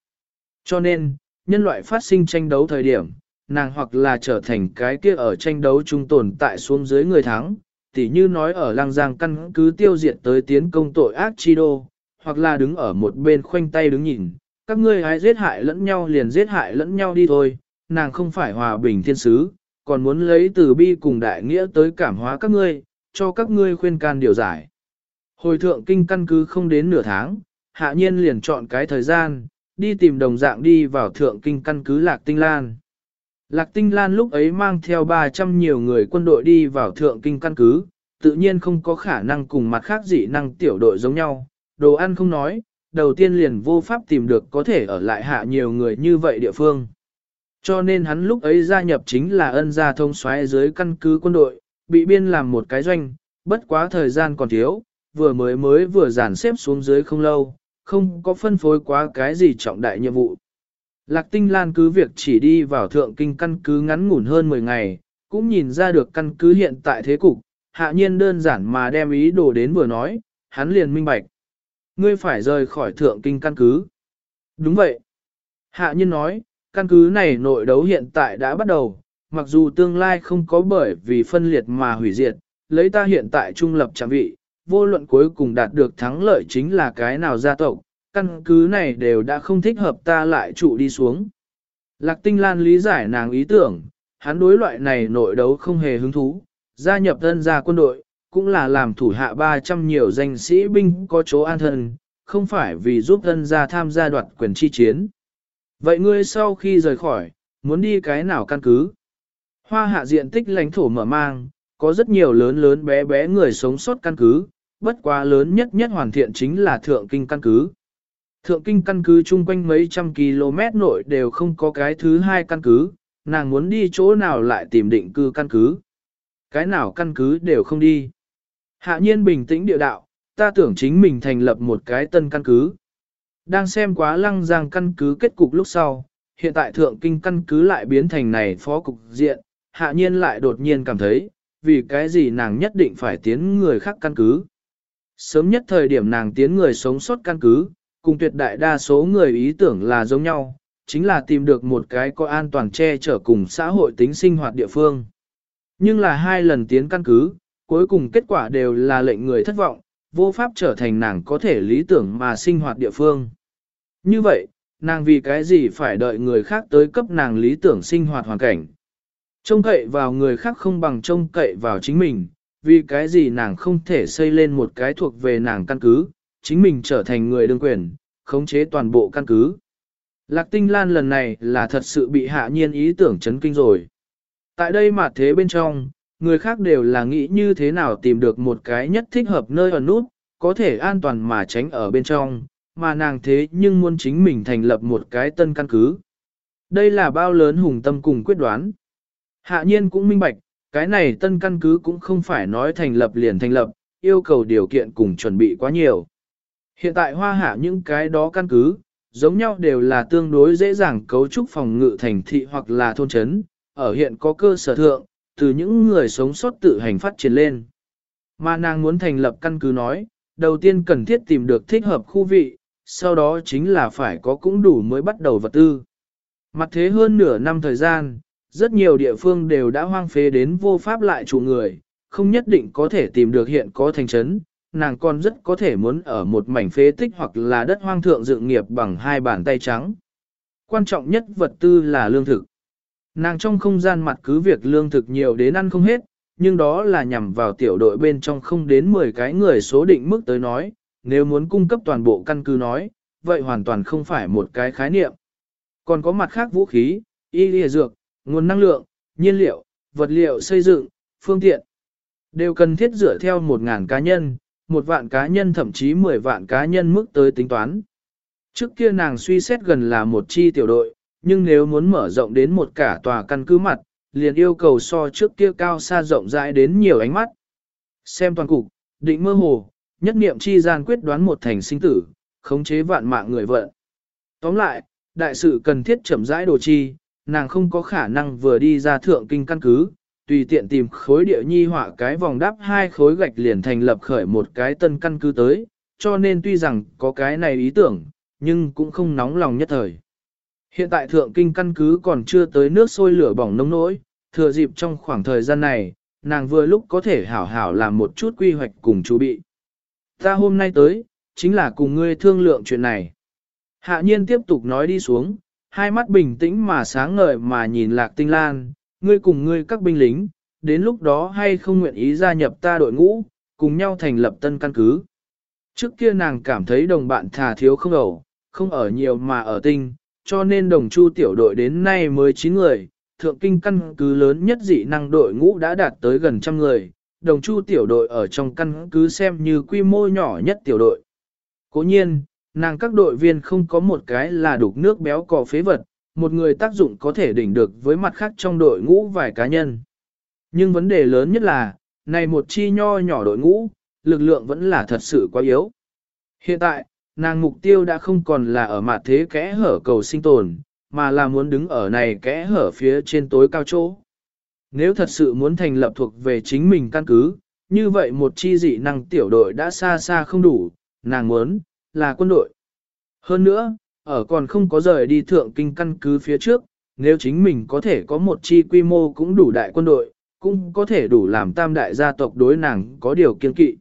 Cho nên, nhân loại phát sinh tranh đấu thời điểm, nàng hoặc là trở thành cái kia ở tranh đấu trung tồn tại xuống dưới người thắng, tỉ như nói ở Lang giang căn cứ tiêu diệt tới tiến công tội ác chi đô, hoặc là đứng ở một bên khoanh tay đứng nhìn, các ngươi hãy giết hại lẫn nhau liền giết hại lẫn nhau đi thôi, nàng không phải hòa bình thiên sứ, còn muốn lấy từ bi cùng đại nghĩa tới cảm hóa các ngươi, cho các ngươi khuyên can điều giải. Hồi thượng kinh căn cứ không đến nửa tháng, hạ nhiên liền chọn cái thời gian, đi tìm đồng dạng đi vào thượng kinh căn cứ Lạc Tinh Lan. Lạc Tinh Lan lúc ấy mang theo 300 nhiều người quân đội đi vào thượng kinh căn cứ, tự nhiên không có khả năng cùng mặt khác dị năng tiểu đội giống nhau, đồ ăn không nói, đầu tiên liền vô pháp tìm được có thể ở lại hạ nhiều người như vậy địa phương. Cho nên hắn lúc ấy gia nhập chính là ân gia thông xoáy dưới căn cứ quân đội, bị biên làm một cái doanh, bất quá thời gian còn thiếu, vừa mới mới vừa dàn xếp xuống dưới không lâu, không có phân phối quá cái gì trọng đại nhiệm vụ. Lạc Tinh Lan cứ việc chỉ đi vào thượng kinh căn cứ ngắn ngủn hơn 10 ngày, cũng nhìn ra được căn cứ hiện tại thế cục, hạ nhiên đơn giản mà đem ý đồ đến vừa nói, hắn liền minh bạch. Ngươi phải rời khỏi thượng kinh căn cứ. Đúng vậy. Hạ nhiên nói, căn cứ này nội đấu hiện tại đã bắt đầu, mặc dù tương lai không có bởi vì phân liệt mà hủy diệt, lấy ta hiện tại trung lập trạm vị, vô luận cuối cùng đạt được thắng lợi chính là cái nào gia tộc, căn cứ này đều đã không thích hợp ta lại trụ đi xuống. Lạc Tinh Lan lý giải nàng ý tưởng, hắn đối loại này nội đấu không hề hứng thú, gia nhập thân gia quân đội, cũng là làm thủ hạ 300 nhiều danh sĩ binh có chỗ an thân, không phải vì giúp thân gia tham gia đoạt quyền chi chiến. Vậy ngươi sau khi rời khỏi, muốn đi cái nào căn cứ? Hoa hạ diện tích lãnh thổ mở mang, có rất nhiều lớn lớn bé bé người sống sót căn cứ, bất quá lớn nhất nhất hoàn thiện chính là thượng kinh căn cứ. Thượng kinh căn cứ chung quanh mấy trăm km nội đều không có cái thứ hai căn cứ, nàng muốn đi chỗ nào lại tìm định cư căn cứ. Cái nào căn cứ đều không đi. Hạ nhiên bình tĩnh địa đạo, ta tưởng chính mình thành lập một cái tân căn cứ. Đang xem quá lăng giang căn cứ kết cục lúc sau, hiện tại thượng kinh căn cứ lại biến thành này phó cục diện, hạ nhiên lại đột nhiên cảm thấy, vì cái gì nàng nhất định phải tiến người khác căn cứ. Sớm nhất thời điểm nàng tiến người sống sót căn cứ, cùng tuyệt đại đa số người ý tưởng là giống nhau, chính là tìm được một cái có an toàn che chở cùng xã hội tính sinh hoạt địa phương. Nhưng là hai lần tiến căn cứ, cuối cùng kết quả đều là lệnh người thất vọng, vô pháp trở thành nàng có thể lý tưởng mà sinh hoạt địa phương. Như vậy, nàng vì cái gì phải đợi người khác tới cấp nàng lý tưởng sinh hoạt hoàn cảnh. Trông cậy vào người khác không bằng trông cậy vào chính mình, vì cái gì nàng không thể xây lên một cái thuộc về nàng căn cứ, chính mình trở thành người đương quyền, khống chế toàn bộ căn cứ. Lạc tinh lan lần này là thật sự bị hạ nhiên ý tưởng chấn kinh rồi. Tại đây mà thế bên trong, người khác đều là nghĩ như thế nào tìm được một cái nhất thích hợp nơi ở nút, có thể an toàn mà tránh ở bên trong, mà nàng thế nhưng muốn chính mình thành lập một cái tân căn cứ. Đây là bao lớn hùng tâm cùng quyết đoán. Hạ nhiên cũng minh bạch, cái này tân căn cứ cũng không phải nói thành lập liền thành lập, yêu cầu điều kiện cùng chuẩn bị quá nhiều. Hiện tại hoa hạ những cái đó căn cứ, giống nhau đều là tương đối dễ dàng cấu trúc phòng ngự thành thị hoặc là thôn trấn, ở hiện có cơ sở thượng, từ những người sống sót tự hành phát triển lên. Mà nàng muốn thành lập căn cứ nói, đầu tiên cần thiết tìm được thích hợp khu vị, sau đó chính là phải có cũng đủ mới bắt đầu vật tư. Mặt thế hơn nửa năm thời gian, rất nhiều địa phương đều đã hoang phế đến vô pháp lại chủ người, không nhất định có thể tìm được hiện có thành trấn, nàng còn rất có thể muốn ở một mảnh phế tích hoặc là đất hoang thượng dựng nghiệp bằng hai bàn tay trắng. Quan trọng nhất vật tư là lương thực. Nàng trong không gian mặt cứ việc lương thực nhiều đến ăn không hết, nhưng đó là nhằm vào tiểu đội bên trong không đến 10 cái người số định mức tới nói, nếu muốn cung cấp toàn bộ căn cứ nói, vậy hoàn toàn không phải một cái khái niệm. Còn có mặt khác vũ khí, y lìa dược, nguồn năng lượng, nhiên liệu, vật liệu xây dựng, phương tiện, đều cần thiết dựa theo 1.000 cá nhân, một vạn cá nhân thậm chí 10 vạn cá nhân mức tới tính toán. Trước kia nàng suy xét gần là một chi tiểu đội, nhưng nếu muốn mở rộng đến một cả tòa căn cứ mặt, liền yêu cầu so trước kia cao xa rộng rãi đến nhiều ánh mắt. Xem toàn cục, định mơ hồ, nhất niệm chi gian quyết đoán một thành sinh tử, khống chế vạn mạng người vận. Tóm lại, đại sự cần thiết chậm rãi đồ chi, nàng không có khả năng vừa đi ra thượng kinh căn cứ, tùy tiện tìm khối địa nhi họa cái vòng đắp hai khối gạch liền thành lập khởi một cái tân căn cứ tới, cho nên tuy rằng có cái này ý tưởng, nhưng cũng không nóng lòng nhất thời. Hiện tại thượng kinh căn cứ còn chưa tới nước sôi lửa bỏng nông nỗi, thừa dịp trong khoảng thời gian này, nàng vừa lúc có thể hảo hảo làm một chút quy hoạch cùng chú bị. Ta hôm nay tới, chính là cùng ngươi thương lượng chuyện này. Hạ nhiên tiếp tục nói đi xuống, hai mắt bình tĩnh mà sáng ngời mà nhìn lạc tinh lan, ngươi cùng ngươi các binh lính, đến lúc đó hay không nguyện ý gia nhập ta đội ngũ, cùng nhau thành lập tân căn cứ. Trước kia nàng cảm thấy đồng bạn thà thiếu không ẩu, không ở nhiều mà ở tinh, cho nên đồng chu tiểu đội đến nay mới 9 người, thượng kinh căn cứ lớn nhất dị năng đội ngũ đã đạt tới gần trăm người, đồng chu tiểu đội ở trong căn cứ xem như quy mô nhỏ nhất tiểu đội. Cố nhiên, nàng các đội viên không có một cái là đục nước béo cò phế vật, một người tác dụng có thể đỉnh được với mặt khác trong đội ngũ vài cá nhân. Nhưng vấn đề lớn nhất là, này một chi nho nhỏ đội ngũ, lực lượng vẫn là thật sự quá yếu. Hiện tại, nàng mục tiêu đã không còn là ở mặt thế kẽ hở cầu sinh tồn, mà là muốn đứng ở này kẽ hở phía trên tối cao chỗ. Nếu thật sự muốn thành lập thuộc về chính mình căn cứ, như vậy một chi dị năng tiểu đội đã xa xa không đủ, nàng muốn, là quân đội. Hơn nữa, ở còn không có rời đi thượng kinh căn cứ phía trước, nếu chính mình có thể có một chi quy mô cũng đủ đại quân đội, cũng có thể đủ làm tam đại gia tộc đối nàng có điều kiên kỵ.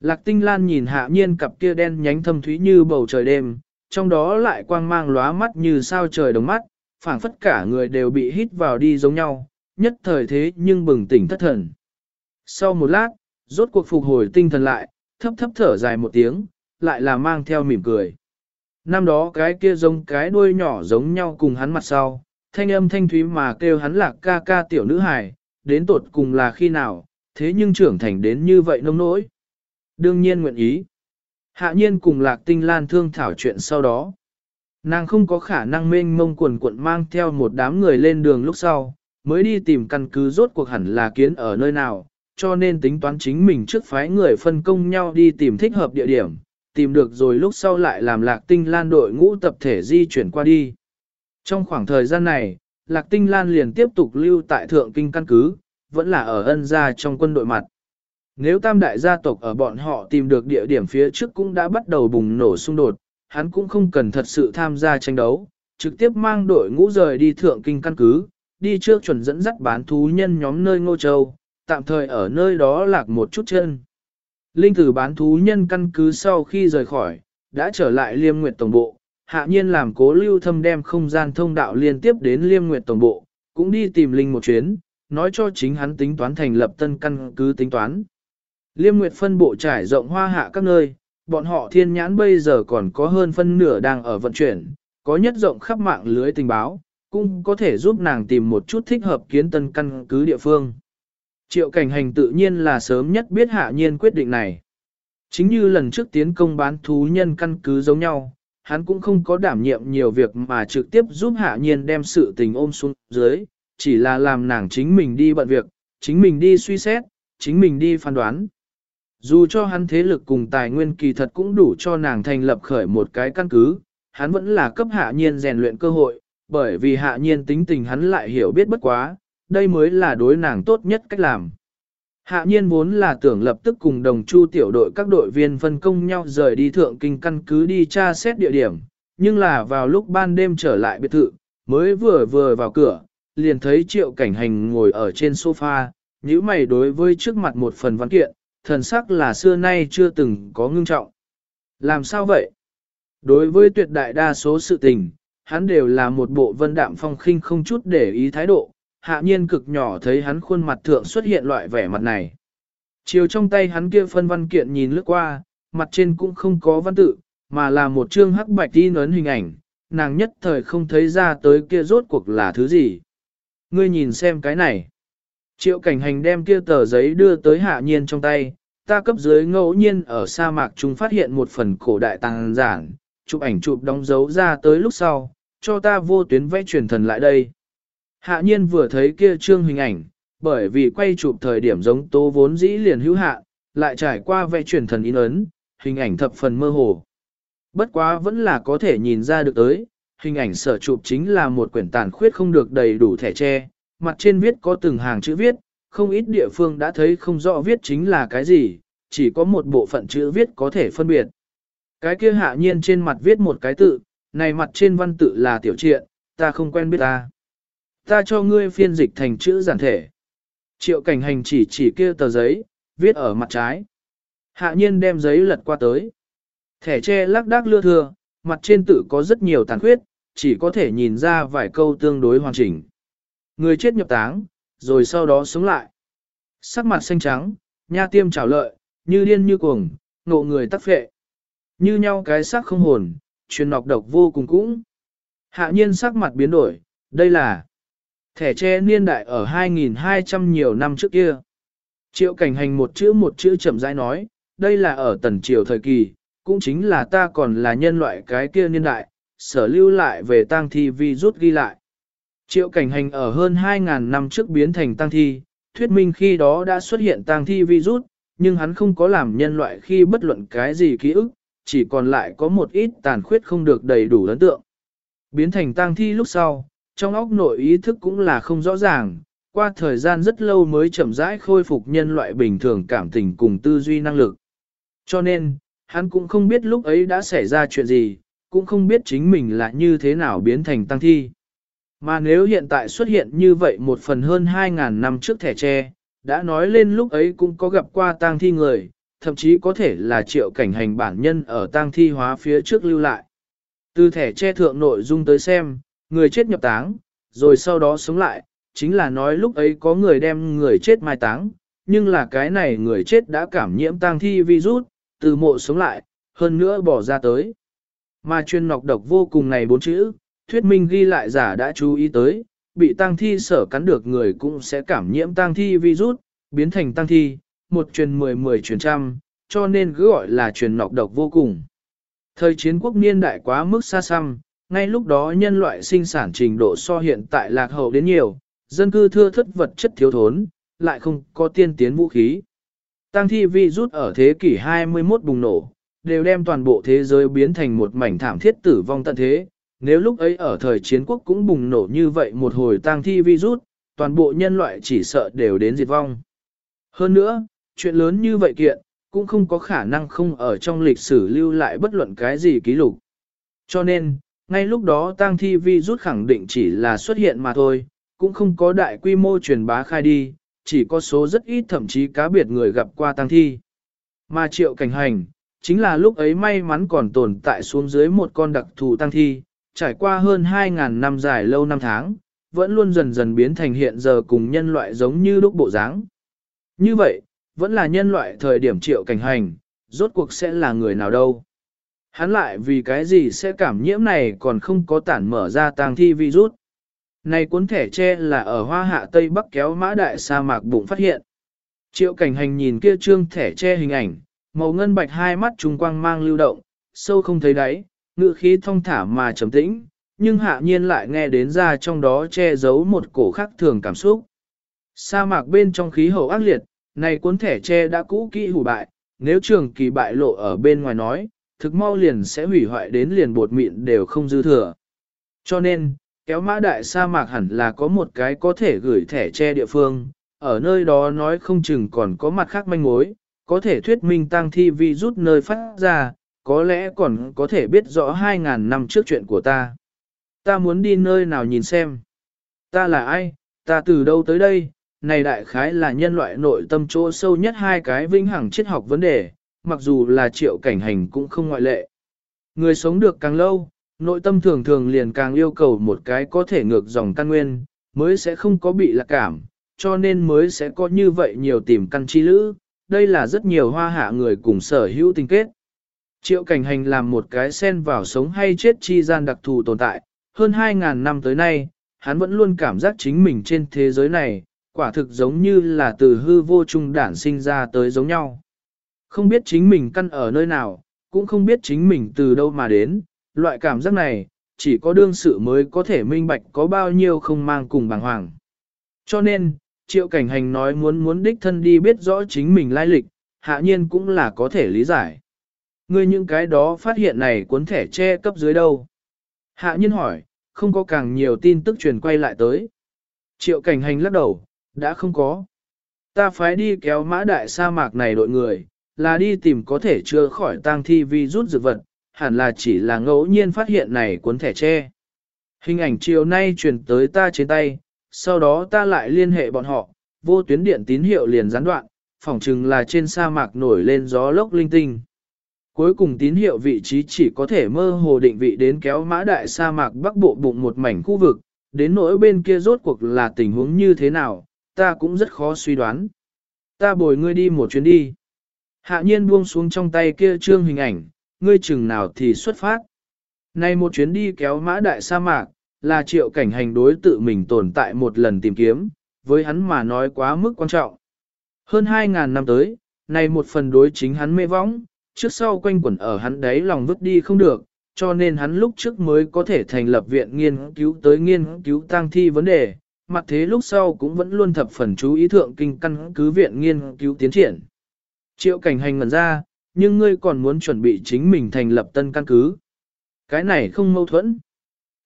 Lạc tinh lan nhìn hạ nhiên cặp kia đen nhánh thâm thúy như bầu trời đêm, trong đó lại quang mang lóa mắt như sao trời đồng mắt, phảng phất cả người đều bị hít vào đi giống nhau, nhất thời thế nhưng bừng tỉnh thất thần. Sau một lát, rốt cuộc phục hồi tinh thần lại, thấp thấp thở dài một tiếng, lại là mang theo mỉm cười. Năm đó cái kia giống cái đuôi nhỏ giống nhau cùng hắn mặt sau, thanh âm thanh thúy mà kêu hắn là ca ca tiểu nữ hài, đến tột cùng là khi nào, thế nhưng trưởng thành đến như vậy nông nỗi. Đương nhiên nguyện ý. Hạ nhiên cùng lạc tinh lan thương thảo chuyện sau đó. Nàng không có khả năng mênh mông quần cuộn mang theo một đám người lên đường lúc sau, mới đi tìm căn cứ rốt cuộc hẳn là kiến ở nơi nào, cho nên tính toán chính mình trước phái người phân công nhau đi tìm thích hợp địa điểm, tìm được rồi lúc sau lại làm lạc tinh lan đội ngũ tập thể di chuyển qua đi. Trong khoảng thời gian này, lạc tinh lan liền tiếp tục lưu tại thượng kinh căn cứ, vẫn là ở ân gia trong quân đội mặt. Nếu tam đại gia tộc ở bọn họ tìm được địa điểm phía trước cũng đã bắt đầu bùng nổ xung đột, hắn cũng không cần thật sự tham gia tranh đấu, trực tiếp mang đội ngũ rời đi thượng kinh căn cứ, đi trước chuẩn dẫn dắt bán thú nhân nhóm nơi Ngô Châu, tạm thời ở nơi đó lạc một chút chân. Linh tử bán thú nhân căn cứ sau khi rời khỏi, đã trở lại liêm nguyệt tổng bộ, hạ nhiên làm cố lưu thâm đem không gian thông đạo liên tiếp đến liêm nguyệt tổng bộ, cũng đi tìm Linh một chuyến, nói cho chính hắn tính toán thành lập tân căn cứ tính toán. Liêm nguyệt phân bộ trải rộng hoa hạ các nơi, bọn họ thiên nhãn bây giờ còn có hơn phân nửa đang ở vận chuyển, có nhất rộng khắp mạng lưới tình báo, cũng có thể giúp nàng tìm một chút thích hợp kiến tân căn cứ địa phương. Triệu cảnh hành tự nhiên là sớm nhất biết hạ nhiên quyết định này. Chính như lần trước tiến công bán thú nhân căn cứ giống nhau, hắn cũng không có đảm nhiệm nhiều việc mà trực tiếp giúp hạ nhiên đem sự tình ôm xuống dưới, chỉ là làm nàng chính mình đi bận việc, chính mình đi suy xét, chính mình đi phán đoán. Dù cho hắn thế lực cùng tài nguyên kỳ thật cũng đủ cho nàng thành lập khởi một cái căn cứ, hắn vẫn là cấp hạ nhiên rèn luyện cơ hội, bởi vì hạ nhiên tính tình hắn lại hiểu biết bất quá, đây mới là đối nàng tốt nhất cách làm. Hạ nhiên vốn là tưởng lập tức cùng đồng chu tiểu đội các đội viên phân công nhau rời đi thượng kinh căn cứ đi tra xét địa điểm, nhưng là vào lúc ban đêm trở lại biệt thự, mới vừa vừa vào cửa, liền thấy triệu cảnh hành ngồi ở trên sofa, nhíu mày đối với trước mặt một phần văn kiện, thần sắc là xưa nay chưa từng có ngưng trọng. Làm sao vậy? Đối với tuyệt đại đa số sự tình, hắn đều là một bộ vân đạm phong khinh không chút để ý thái độ, hạ nhiên cực nhỏ thấy hắn khuôn mặt thượng xuất hiện loại vẻ mặt này. Chiều trong tay hắn kia phân văn kiện nhìn lướt qua, mặt trên cũng không có văn tự, mà là một chương hắc bạch tin ấn hình ảnh, nàng nhất thời không thấy ra tới kia rốt cuộc là thứ gì. Ngươi nhìn xem cái này. Triệu cảnh hành đem kia tờ giấy đưa tới hạ nhiên trong tay, ta cấp dưới ngẫu nhiên ở sa mạc chúng phát hiện một phần cổ đại tàng giản, chụp ảnh chụp đóng dấu ra tới lúc sau, cho ta vô tuyến vẽ truyền thần lại đây. Hạ nhiên vừa thấy kia trương hình ảnh, bởi vì quay chụp thời điểm giống tố vốn dĩ liền hữu hạ, lại trải qua vẽ truyền thần in ấn, hình ảnh thập phần mơ hồ. Bất quá vẫn là có thể nhìn ra được tới, hình ảnh sở chụp chính là một quyển tàn khuyết không được đầy đủ thẻ tre, mặt trên viết có từng hàng chữ viết, không ít địa phương đã thấy không rõ viết chính là cái gì, chỉ có một bộ phận chữ viết có thể phân biệt. Cái kia hạ nhiên trên mặt viết một cái tự, này mặt trên văn tự là tiểu triện, ta không quen biết ta. Ta cho ngươi phiên dịch thành chữ giản thể. Triệu cảnh hành chỉ chỉ kia tờ giấy, viết ở mặt trái. Hạ nhiên đem giấy lật qua tới. Thẻ tre lắc đác lưa thưa, mặt trên tự có rất nhiều tàn khuyết, chỉ có thể nhìn ra vài câu tương đối hoàn chỉnh. Người chết nhập táng, rồi sau đó sống lại. Sắc mặt xanh trắng, nha tiêm trào lợi, như điên như cuồng, ngộ người tắc phệ. Như nhau cái sắc không hồn, truyền nọc độc vô cùng cũng. Hạ nhiên sắc mặt biến đổi, đây là thẻ tre niên đại ở 2.200 nhiều năm trước kia. Triệu cảnh hành một chữ một chữ chậm rãi nói, đây là ở tần triều thời kỳ, cũng chính là ta còn là nhân loại cái kia niên đại, sở lưu lại về tang thi vi rút ghi lại. Triệu cảnh hành ở hơn 2.000 năm trước biến thành tang thi, thuyết minh khi đó đã xuất hiện tang thi virus, nhưng hắn không có làm nhân loại khi bất luận cái gì ký ức, chỉ còn lại có một ít tàn khuyết không được đầy đủ ấn tượng. Biến thành tang thi lúc sau, trong óc nội ý thức cũng là không rõ ràng, qua thời gian rất lâu mới chậm rãi khôi phục nhân loại bình thường cảm tình cùng tư duy năng lực. Cho nên, hắn cũng không biết lúc ấy đã xảy ra chuyện gì, cũng không biết chính mình là như thế nào biến thành tăng thi. Mà nếu hiện tại xuất hiện như vậy một phần hơn 2.000 năm trước thẻ tre, đã nói lên lúc ấy cũng có gặp qua tang thi người, thậm chí có thể là triệu cảnh hành bản nhân ở tang thi hóa phía trước lưu lại. Từ thẻ che thượng nội dung tới xem, người chết nhập táng, rồi sau đó sống lại, chính là nói lúc ấy có người đem người chết mai táng, nhưng là cái này người chết đã cảm nhiễm tang thi virus, từ mộ sống lại, hơn nữa bỏ ra tới. Mà chuyên nọc độc vô cùng này bốn chữ, thuyết minh ghi lại giả đã chú ý tới, bị tang thi sở cắn được người cũng sẽ cảm nhiễm tang thi virus, biến thành tang thi, một truyền mười mười truyền trăm, cho nên cứ gọi là truyền nọc độc vô cùng. Thời chiến quốc niên đại quá mức xa xăm, ngay lúc đó nhân loại sinh sản trình độ so hiện tại lạc hậu đến nhiều, dân cư thưa thất vật chất thiếu thốn, lại không có tiên tiến vũ khí. Tăng thi vi rút ở thế kỷ 21 bùng nổ, đều đem toàn bộ thế giới biến thành một mảnh thảm thiết tử vong tận thế. Nếu lúc ấy ở thời chiến quốc cũng bùng nổ như vậy một hồi tăng thi virus, toàn bộ nhân loại chỉ sợ đều đến diệt vong. Hơn nữa, chuyện lớn như vậy kiện, cũng không có khả năng không ở trong lịch sử lưu lại bất luận cái gì ký lục. Cho nên, ngay lúc đó tang thi vi rút khẳng định chỉ là xuất hiện mà thôi, cũng không có đại quy mô truyền bá khai đi, chỉ có số rất ít thậm chí cá biệt người gặp qua tang thi. Mà triệu cảnh hành, chính là lúc ấy may mắn còn tồn tại xuống dưới một con đặc thù tang thi, trải qua hơn 2.000 năm dài lâu năm tháng, vẫn luôn dần dần biến thành hiện giờ cùng nhân loại giống như lúc bộ dáng. Như vậy, vẫn là nhân loại thời điểm triệu cảnh hành, rốt cuộc sẽ là người nào đâu. Hắn lại vì cái gì sẽ cảm nhiễm này còn không có tản mở ra tang thi virus. Này cuốn thẻ tre là ở hoa hạ Tây Bắc kéo mã đại sa mạc bụng phát hiện. Triệu cảnh hành nhìn kia trương thẻ tre hình ảnh, màu ngân bạch hai mắt trung quang mang lưu động, sâu không thấy đáy, ngựa khí thong thả mà trầm tĩnh, nhưng hạ nhiên lại nghe đến ra trong đó che giấu một cổ khắc thường cảm xúc. Sa mạc bên trong khí hậu ác liệt, này cuốn thẻ tre đã cũ kỹ hủ bại, nếu trường kỳ bại lộ ở bên ngoài nói, thực mau liền sẽ hủy hoại đến liền bột mịn đều không dư thừa. Cho nên, kéo mã đại sa mạc hẳn là có một cái có thể gửi thẻ che địa phương, ở nơi đó nói không chừng còn có mặt khác manh mối, có thể thuyết minh tăng thi vi rút nơi phát ra, có lẽ còn có thể biết rõ 2.000 năm trước chuyện của ta. Ta muốn đi nơi nào nhìn xem. Ta là ai, ta từ đâu tới đây, này đại khái là nhân loại nội tâm chỗ sâu nhất hai cái vinh hằng triết học vấn đề, mặc dù là triệu cảnh hành cũng không ngoại lệ. Người sống được càng lâu, nội tâm thường thường liền càng yêu cầu một cái có thể ngược dòng căn nguyên, mới sẽ không có bị lạc cảm, cho nên mới sẽ có như vậy nhiều tìm căn chi lữ, đây là rất nhiều hoa hạ người cùng sở hữu tình kết. Triệu cảnh hành làm một cái sen vào sống hay chết chi gian đặc thù tồn tại, hơn 2.000 năm tới nay, hắn vẫn luôn cảm giác chính mình trên thế giới này, quả thực giống như là từ hư vô trung đản sinh ra tới giống nhau. Không biết chính mình căn ở nơi nào, cũng không biết chính mình từ đâu mà đến, loại cảm giác này, chỉ có đương sự mới có thể minh bạch có bao nhiêu không mang cùng bàng hoàng. Cho nên, triệu cảnh hành nói muốn muốn đích thân đi biết rõ chính mình lai lịch, hạ nhiên cũng là có thể lý giải. Ngươi những cái đó phát hiện này cuốn thẻ che cấp dưới đâu? Hạ nhiên hỏi, không có càng nhiều tin tức truyền quay lại tới. Triệu cảnh hành lắc đầu, đã không có. Ta phải đi kéo mã đại sa mạc này đội người, là đi tìm có thể chưa khỏi tang thi vi rút dược vật, hẳn là chỉ là ngẫu nhiên phát hiện này cuốn thẻ tre. Hình ảnh chiều nay truyền tới ta trên tay, sau đó ta lại liên hệ bọn họ, vô tuyến điện tín hiệu liền gián đoạn, phỏng chừng là trên sa mạc nổi lên gió lốc linh tinh. Cuối cùng tín hiệu vị trí chỉ có thể mơ hồ định vị đến kéo mã đại sa mạc bắc bộ bụng một mảnh khu vực, đến nỗi bên kia rốt cuộc là tình huống như thế nào, ta cũng rất khó suy đoán. Ta bồi ngươi đi một chuyến đi. Hạ nhiên buông xuống trong tay kia trương hình ảnh, ngươi chừng nào thì xuất phát. Này một chuyến đi kéo mã đại sa mạc, là triệu cảnh hành đối tự mình tồn tại một lần tìm kiếm, với hắn mà nói quá mức quan trọng. Hơn 2.000 năm tới, này một phần đối chính hắn mê võng, trước sau quanh quẩn ở hắn đấy lòng vứt đi không được, cho nên hắn lúc trước mới có thể thành lập viện nghiên cứu tới nghiên cứu tang thi vấn đề, mặt thế lúc sau cũng vẫn luôn thập phần chú ý thượng kinh căn cứ viện nghiên cứu tiến triển. Triệu cảnh hành ngẩn ra, nhưng ngươi còn muốn chuẩn bị chính mình thành lập tân căn cứ. Cái này không mâu thuẫn.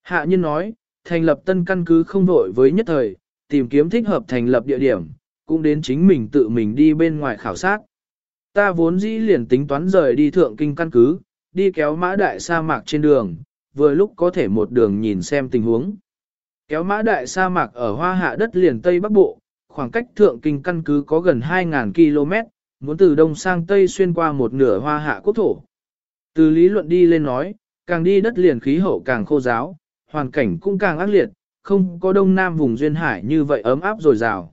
Hạ nhân nói, thành lập tân căn cứ không vội với nhất thời, tìm kiếm thích hợp thành lập địa điểm, cũng đến chính mình tự mình đi bên ngoài khảo sát. Ta vốn dĩ liền tính toán rời đi thượng kinh căn cứ, đi kéo mã đại sa mạc trên đường, vừa lúc có thể một đường nhìn xem tình huống. Kéo mã đại sa mạc ở hoa hạ đất liền Tây Bắc Bộ, khoảng cách thượng kinh căn cứ có gần 2.000 km, muốn từ đông sang tây xuyên qua một nửa hoa hạ quốc thổ. Từ lý luận đi lên nói, càng đi đất liền khí hậu càng khô giáo, hoàn cảnh cũng càng ác liệt, không có đông nam vùng duyên hải như vậy ấm áp dồi dào.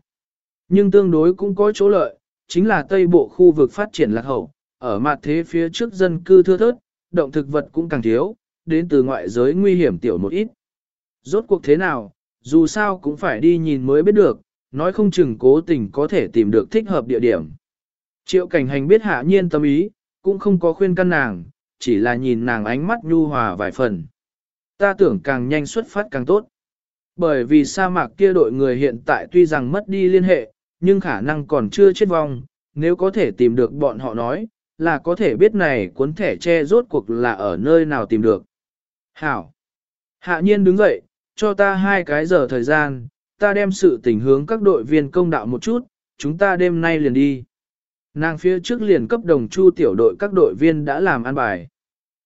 Nhưng tương đối cũng có chỗ lợi, chính là tây bộ khu vực phát triển lạc hậu, ở mặt thế phía trước dân cư thưa thớt, động thực vật cũng càng thiếu, đến từ ngoại giới nguy hiểm tiểu một ít. Rốt cuộc thế nào, dù sao cũng phải đi nhìn mới biết được, nói không chừng cố tình có thể tìm được thích hợp địa điểm. Triệu cảnh hành biết hạ nhiên tâm ý, cũng không có khuyên căn nàng, chỉ là nhìn nàng ánh mắt nhu hòa vài phần. Ta tưởng càng nhanh xuất phát càng tốt. Bởi vì sa mạc kia đội người hiện tại tuy rằng mất đi liên hệ, nhưng khả năng còn chưa chết vong, nếu có thể tìm được bọn họ nói, là có thể biết này cuốn thẻ che rốt cuộc là ở nơi nào tìm được. Hảo! Hạ nhiên đứng dậy, cho ta hai cái giờ thời gian, ta đem sự tình hướng các đội viên công đạo một chút, chúng ta đêm nay liền đi. Nàng phía trước liền cấp đồng chu tiểu đội các đội viên đã làm ăn bài.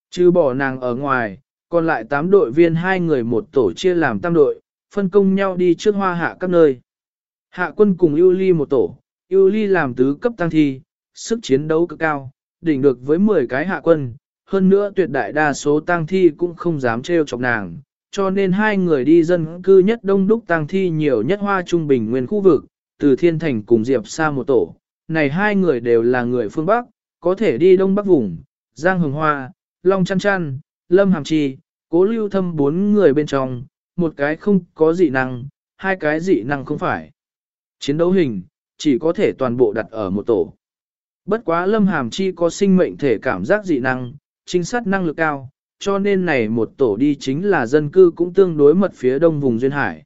Chứ bỏ nàng ở ngoài, còn lại 8 đội viên hai người một tổ chia làm tam đội, phân công nhau đi trước hoa hạ các nơi. Hạ quân cùng ưu ly một tổ, ưu ly làm tứ cấp tăng thi, sức chiến đấu cực cao, đỉnh được với 10 cái hạ quân, hơn nữa tuyệt đại đa số tăng thi cũng không dám trêu chọc nàng, cho nên hai người đi dân cư nhất đông đúc tăng thi nhiều nhất hoa trung bình nguyên khu vực, từ thiên thành cùng diệp xa một tổ, này hai người đều là người phương Bắc, có thể đi đông bắc vùng, Giang Hồng Hoa, Long Chăn Chăn, Lâm Hàm Chi, cố lưu thâm bốn người bên trong, một cái không có dị năng, hai cái dị năng không phải. Chiến đấu hình, chỉ có thể toàn bộ đặt ở một tổ. Bất quá Lâm Hàm Chi có sinh mệnh thể cảm giác dị năng, trinh sát năng lực cao, cho nên này một tổ đi chính là dân cư cũng tương đối mật phía đông vùng Duyên Hải.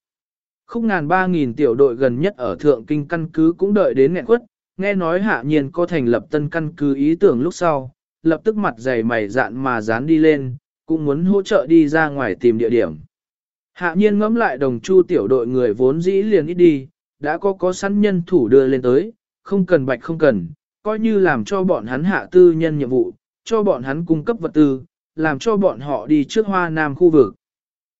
Khúc ngàn ba nghìn tiểu đội gần nhất ở Thượng Kinh căn cứ cũng đợi đến nghẹn quất, nghe nói hạ nhiên có thành lập tân căn cứ ý tưởng lúc sau, lập tức mặt dày mày dạn mà dán đi lên, cũng muốn hỗ trợ đi ra ngoài tìm địa điểm. Hạ nhiên ngẫm lại đồng chu tiểu đội người vốn dĩ liền ít đi, đã có có sẵn nhân thủ đưa lên tới, không cần bạch không cần, coi như làm cho bọn hắn hạ tư nhân nhiệm vụ, cho bọn hắn cung cấp vật tư, làm cho bọn họ đi trước hoa nam khu vực.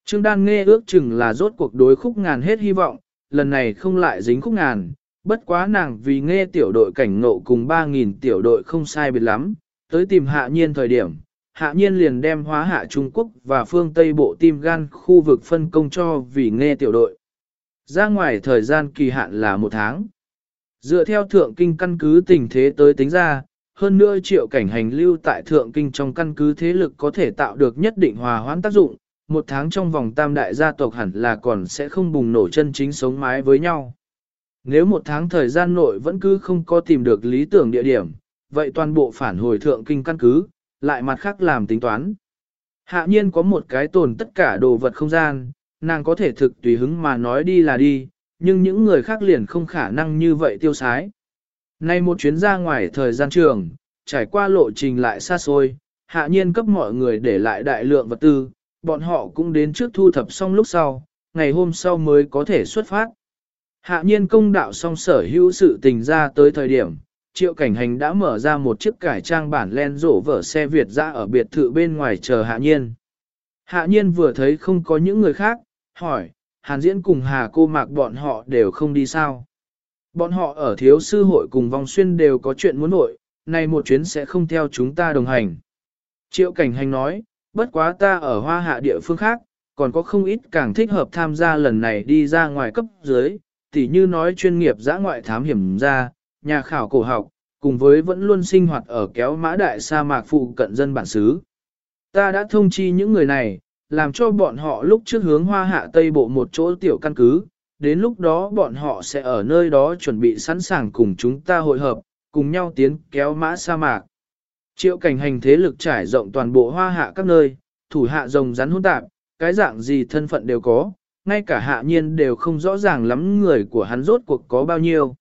Trương Đan nghe ước chừng là rốt cuộc đối khúc ngàn hết hy vọng, lần này không lại dính khúc ngàn, bất quá nàng vì nghe tiểu đội cảnh ngộ cùng 3.000 tiểu đội không sai biệt lắm, tới tìm hạ nhiên thời điểm, hạ nhiên liền đem hóa hạ Trung Quốc và phương Tây bộ tim gan khu vực phân công cho vì nghe tiểu đội. Ra ngoài thời gian kỳ hạn là một tháng. Dựa theo thượng kinh căn cứ tình thế tới tính ra, hơn nữa triệu cảnh hành lưu tại thượng kinh trong căn cứ thế lực có thể tạo được nhất định hòa hoãn tác dụng, một tháng trong vòng tam đại gia tộc hẳn là còn sẽ không bùng nổ chân chính sống mái với nhau. Nếu một tháng thời gian nội vẫn cứ không có tìm được lý tưởng địa điểm, vậy toàn bộ phản hồi thượng kinh căn cứ, lại mặt khác làm tính toán. Hạ nhiên có một cái tồn tất cả đồ vật không gian, nàng có thể thực tùy hứng mà nói đi là đi, nhưng những người khác liền không khả năng như vậy tiêu sái. Nay một chuyến ra ngoài thời gian trường, trải qua lộ trình lại xa xôi, hạ nhiên cấp mọi người để lại đại lượng vật tư, bọn họ cũng đến trước thu thập xong lúc sau, ngày hôm sau mới có thể xuất phát. Hạ nhiên công đạo xong sở hữu sự tình ra tới thời điểm, triệu cảnh hành đã mở ra một chiếc cải trang bản len rổ vở xe Việt ra ở biệt thự bên ngoài chờ hạ nhiên. Hạ nhiên vừa thấy không có những người khác, hỏi, hàn diễn cùng hà cô mạc bọn họ đều không đi sao. Bọn họ ở thiếu sư hội cùng vòng xuyên đều có chuyện muốn nội, này một chuyến sẽ không theo chúng ta đồng hành. Triệu cảnh hành nói, bất quá ta ở hoa hạ địa phương khác, còn có không ít càng thích hợp tham gia lần này đi ra ngoài cấp dưới, tỉ như nói chuyên nghiệp giã ngoại thám hiểm ra, nhà khảo cổ học, cùng với vẫn luôn sinh hoạt ở kéo mã đại sa mạc phụ cận dân bản xứ. Ta đã thông chi những người này, làm cho bọn họ lúc trước hướng hoa hạ tây bộ một chỗ tiểu căn cứ, đến lúc đó bọn họ sẽ ở nơi đó chuẩn bị sẵn sàng cùng chúng ta hội hợp, cùng nhau tiến kéo mã sa mạc. Triệu cảnh hành thế lực trải rộng toàn bộ hoa hạ các nơi, thủ hạ rồng rắn hỗn tạp, cái dạng gì thân phận đều có, ngay cả hạ nhiên đều không rõ ràng lắm người của hắn rốt cuộc có bao nhiêu.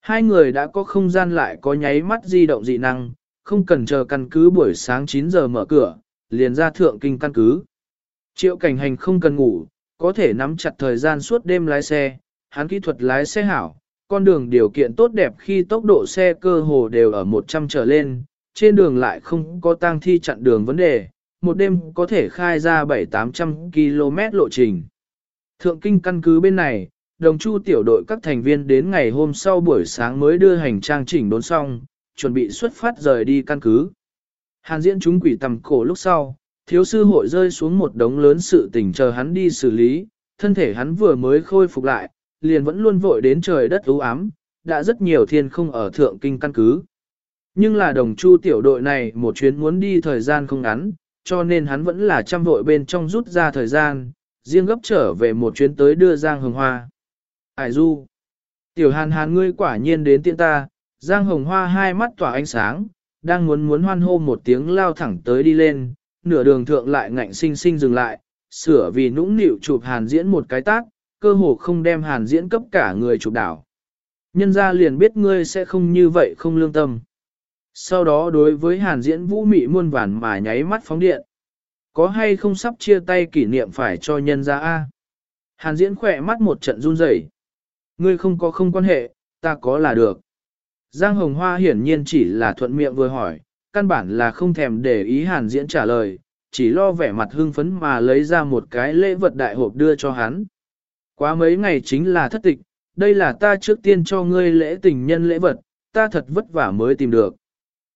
Hai người đã có không gian lại có nháy mắt di động dị năng, không cần chờ căn cứ buổi sáng 9 giờ mở cửa, liền ra thượng kinh căn cứ. Triệu cảnh hành không cần ngủ, có thể nắm chặt thời gian suốt đêm lái xe, hắn kỹ thuật lái xe hảo, con đường điều kiện tốt đẹp khi tốc độ xe cơ hồ đều ở 100 trở lên, trên đường lại không có tang thi chặn đường vấn đề, một đêm có thể khai ra 7-800 km lộ trình. Thượng kinh căn cứ bên này, đồng chu tiểu đội các thành viên đến ngày hôm sau buổi sáng mới đưa hành trang chỉnh đốn xong, chuẩn bị xuất phát rời đi căn cứ. Hàn diễn chúng quỷ tầm cổ lúc sau, thiếu sư hội rơi xuống một đống lớn sự tình chờ hắn đi xử lý, thân thể hắn vừa mới khôi phục lại, liền vẫn luôn vội đến trời đất u ám, đã rất nhiều thiên không ở thượng kinh căn cứ. Nhưng là đồng chu tiểu đội này một chuyến muốn đi thời gian không ngắn, cho nên hắn vẫn là chăm vội bên trong rút ra thời gian, riêng gấp trở về một chuyến tới đưa Giang Hồng Hoa. Ải du, tiểu hàn hàn ngươi quả nhiên đến tiện ta, Giang Hồng Hoa hai mắt tỏa ánh sáng, đang muốn muốn hoan hô một tiếng lao thẳng tới đi lên, nửa đường thượng lại ngạnh sinh sinh dừng lại, sửa vì nũng nịu chụp hàn diễn một cái tác, cơ hồ không đem hàn diễn cấp cả người chụp đảo. Nhân ra liền biết ngươi sẽ không như vậy không lương tâm. Sau đó đối với hàn diễn vũ mị muôn vàn mà nháy mắt phóng điện. Có hay không sắp chia tay kỷ niệm phải cho nhân ra A. Hàn diễn khỏe mắt một trận run rẩy. Ngươi không có không quan hệ, ta có là được. Giang Hồng Hoa hiển nhiên chỉ là thuận miệng vừa hỏi, căn bản là không thèm để ý hàn diễn trả lời, chỉ lo vẻ mặt hưng phấn mà lấy ra một cái lễ vật đại hộp đưa cho hắn. Quá mấy ngày chính là thất tịch, đây là ta trước tiên cho ngươi lễ tình nhân lễ vật, ta thật vất vả mới tìm được.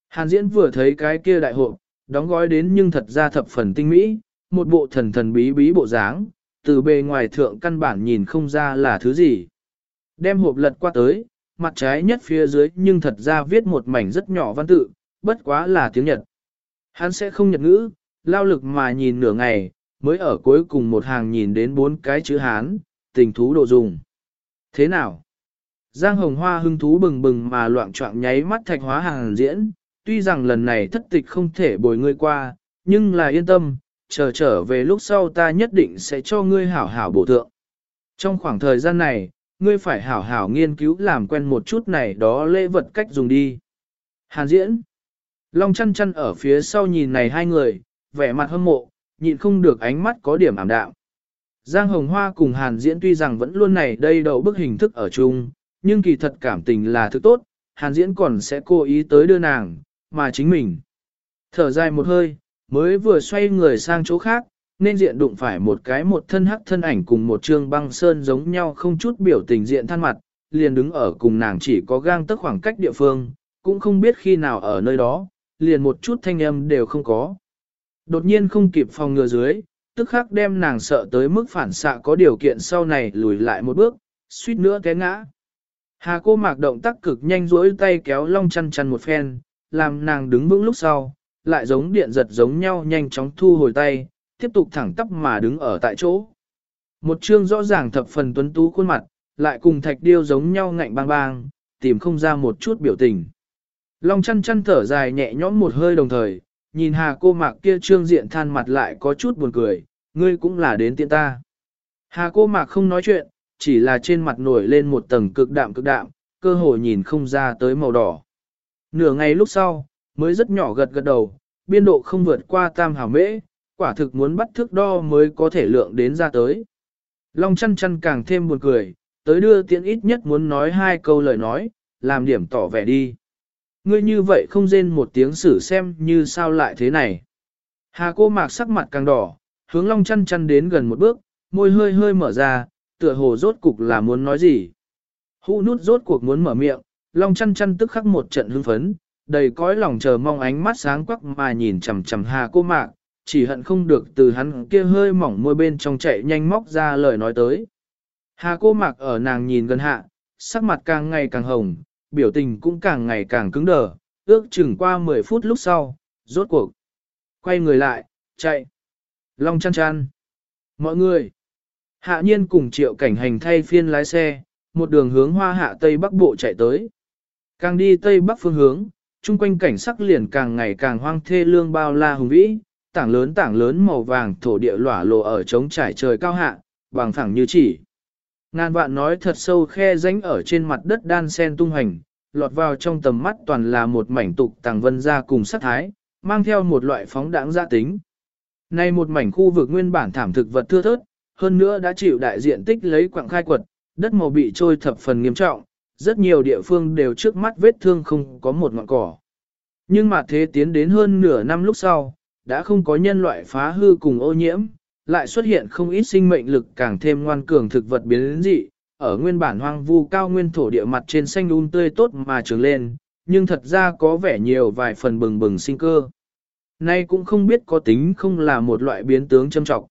Hàn diễn vừa thấy cái kia đại hộp, đóng gói đến nhưng thật ra thập phần tinh mỹ, một bộ thần thần bí bí bộ dáng, từ bề ngoài thượng căn bản nhìn không ra là thứ gì. Đem hộp lật qua tới, mặt trái nhất phía dưới nhưng thật ra viết một mảnh rất nhỏ văn tự, bất quá là tiếng Nhật. Hắn sẽ không nhật ngữ, lao lực mà nhìn nửa ngày, mới ở cuối cùng một hàng nhìn đến bốn cái chữ Hán, tình thú độ dùng. Thế nào? Giang Hồng Hoa hưng thú bừng bừng mà loạn trọng nháy mắt thạch hóa hàng diễn, tuy rằng lần này thất tịch không thể bồi ngươi qua, nhưng là yên tâm, chờ trở về lúc sau ta nhất định sẽ cho ngươi hảo hảo bổ thượng. Trong khoảng thời gian này, ngươi phải hảo hảo nghiên cứu làm quen một chút này đó lễ vật cách dùng đi. Hàn diễn Long chăn chăn ở phía sau nhìn này hai người, vẻ mặt hâm mộ, nhịn không được ánh mắt có điểm ảm đạm. Giang Hồng Hoa cùng Hàn Diễn tuy rằng vẫn luôn này đây đậu bức hình thức ở chung, nhưng kỳ thật cảm tình là thứ tốt, Hàn Diễn còn sẽ cố ý tới đưa nàng, mà chính mình. Thở dài một hơi, mới vừa xoay người sang chỗ khác, nên diện đụng phải một cái một thân hắc thân ảnh cùng một trương băng sơn giống nhau không chút biểu tình diện than mặt, liền đứng ở cùng nàng chỉ có gang tức khoảng cách địa phương, cũng không biết khi nào ở nơi đó, liền một chút thanh âm đều không có. Đột nhiên không kịp phòng ngừa dưới, tức khắc đem nàng sợ tới mức phản xạ có điều kiện sau này lùi lại một bước, suýt nữa té ngã. Hà cô mạc động tác cực nhanh duỗi tay kéo long chăn chăn một phen, làm nàng đứng vững lúc sau, lại giống điện giật giống nhau nhanh chóng thu hồi tay, tiếp tục thẳng tắp mà đứng ở tại chỗ. Một chương rõ ràng thập phần tuấn tú khuôn mặt, lại cùng thạch điêu giống nhau ngạnh bang bang, tìm không ra một chút biểu tình. Long chăn chăn thở dài nhẹ nhõm một hơi đồng thời, nhìn hà cô mạc kia trương diện than mặt lại có chút buồn cười, ngươi cũng là đến tiện ta. Hà cô mạc không nói chuyện, chỉ là trên mặt nổi lên một tầng cực đạm cực đạm, cơ hồ nhìn không ra tới màu đỏ. Nửa ngày lúc sau, mới rất nhỏ gật gật đầu, biên độ không vượt qua tam hào mễ, quả thực muốn bắt thước đo mới có thể lượng đến ra tới. Long chăn chăn càng thêm buồn cười, tới đưa tiện ít nhất muốn nói hai câu lời nói, làm điểm tỏ vẻ đi. Ngươi như vậy không rên một tiếng xử xem như sao lại thế này. Hà cô mạc sắc mặt càng đỏ, hướng long chăn chăn đến gần một bước, môi hơi hơi mở ra, tựa hồ rốt cục là muốn nói gì. Hũ nút rốt cuộc muốn mở miệng, long chăn chăn tức khắc một trận hưng phấn, đầy cõi lòng chờ mong ánh mắt sáng quắc mà nhìn chằm chằm hà cô mạc, chỉ hận không được từ hắn kia hơi mỏng môi bên trong chạy nhanh móc ra lời nói tới. Hà cô mạc ở nàng nhìn gần hạ, sắc mặt càng ngày càng hồng, biểu tình cũng càng ngày càng cứng đờ, ước chừng qua 10 phút lúc sau, rốt cuộc. Quay người lại, chạy. Long chăn chăn. Mọi người. Hạ nhiên cùng triệu cảnh hành thay phiên lái xe, một đường hướng hoa hạ tây bắc bộ chạy tới. Càng đi tây bắc phương hướng, chung quanh cảnh sắc liền càng ngày càng hoang thê lương bao la hùng vĩ, tảng lớn tảng lớn màu vàng thổ địa lỏa lộ ở trống trải trời cao hạ, bằng phẳng như chỉ. Ngàn vạn nói thật sâu khe rãnh ở trên mặt đất đan sen tung hành, lọt vào trong tầm mắt toàn là một mảnh tục tàng vân ra cùng sắc thái, mang theo một loại phóng đãng gia tính. Nay một mảnh khu vực nguyên bản thảm thực vật thưa thớt, hơn nữa đã chịu đại diện tích lấy quặng khai quật, đất màu bị trôi thập phần nghiêm trọng, rất nhiều địa phương đều trước mắt vết thương không có một ngọn cỏ. Nhưng mà thế tiến đến hơn nửa năm lúc sau, đã không có nhân loại phá hư cùng ô nhiễm, lại xuất hiện không ít sinh mệnh lực càng thêm ngoan cường thực vật biến dị, ở nguyên bản hoang vu cao nguyên thổ địa mặt trên xanh un tươi tốt mà trường lên, nhưng thật ra có vẻ nhiều vài phần bừng bừng sinh cơ. Nay cũng không biết có tính không là một loại biến tướng châm trọng.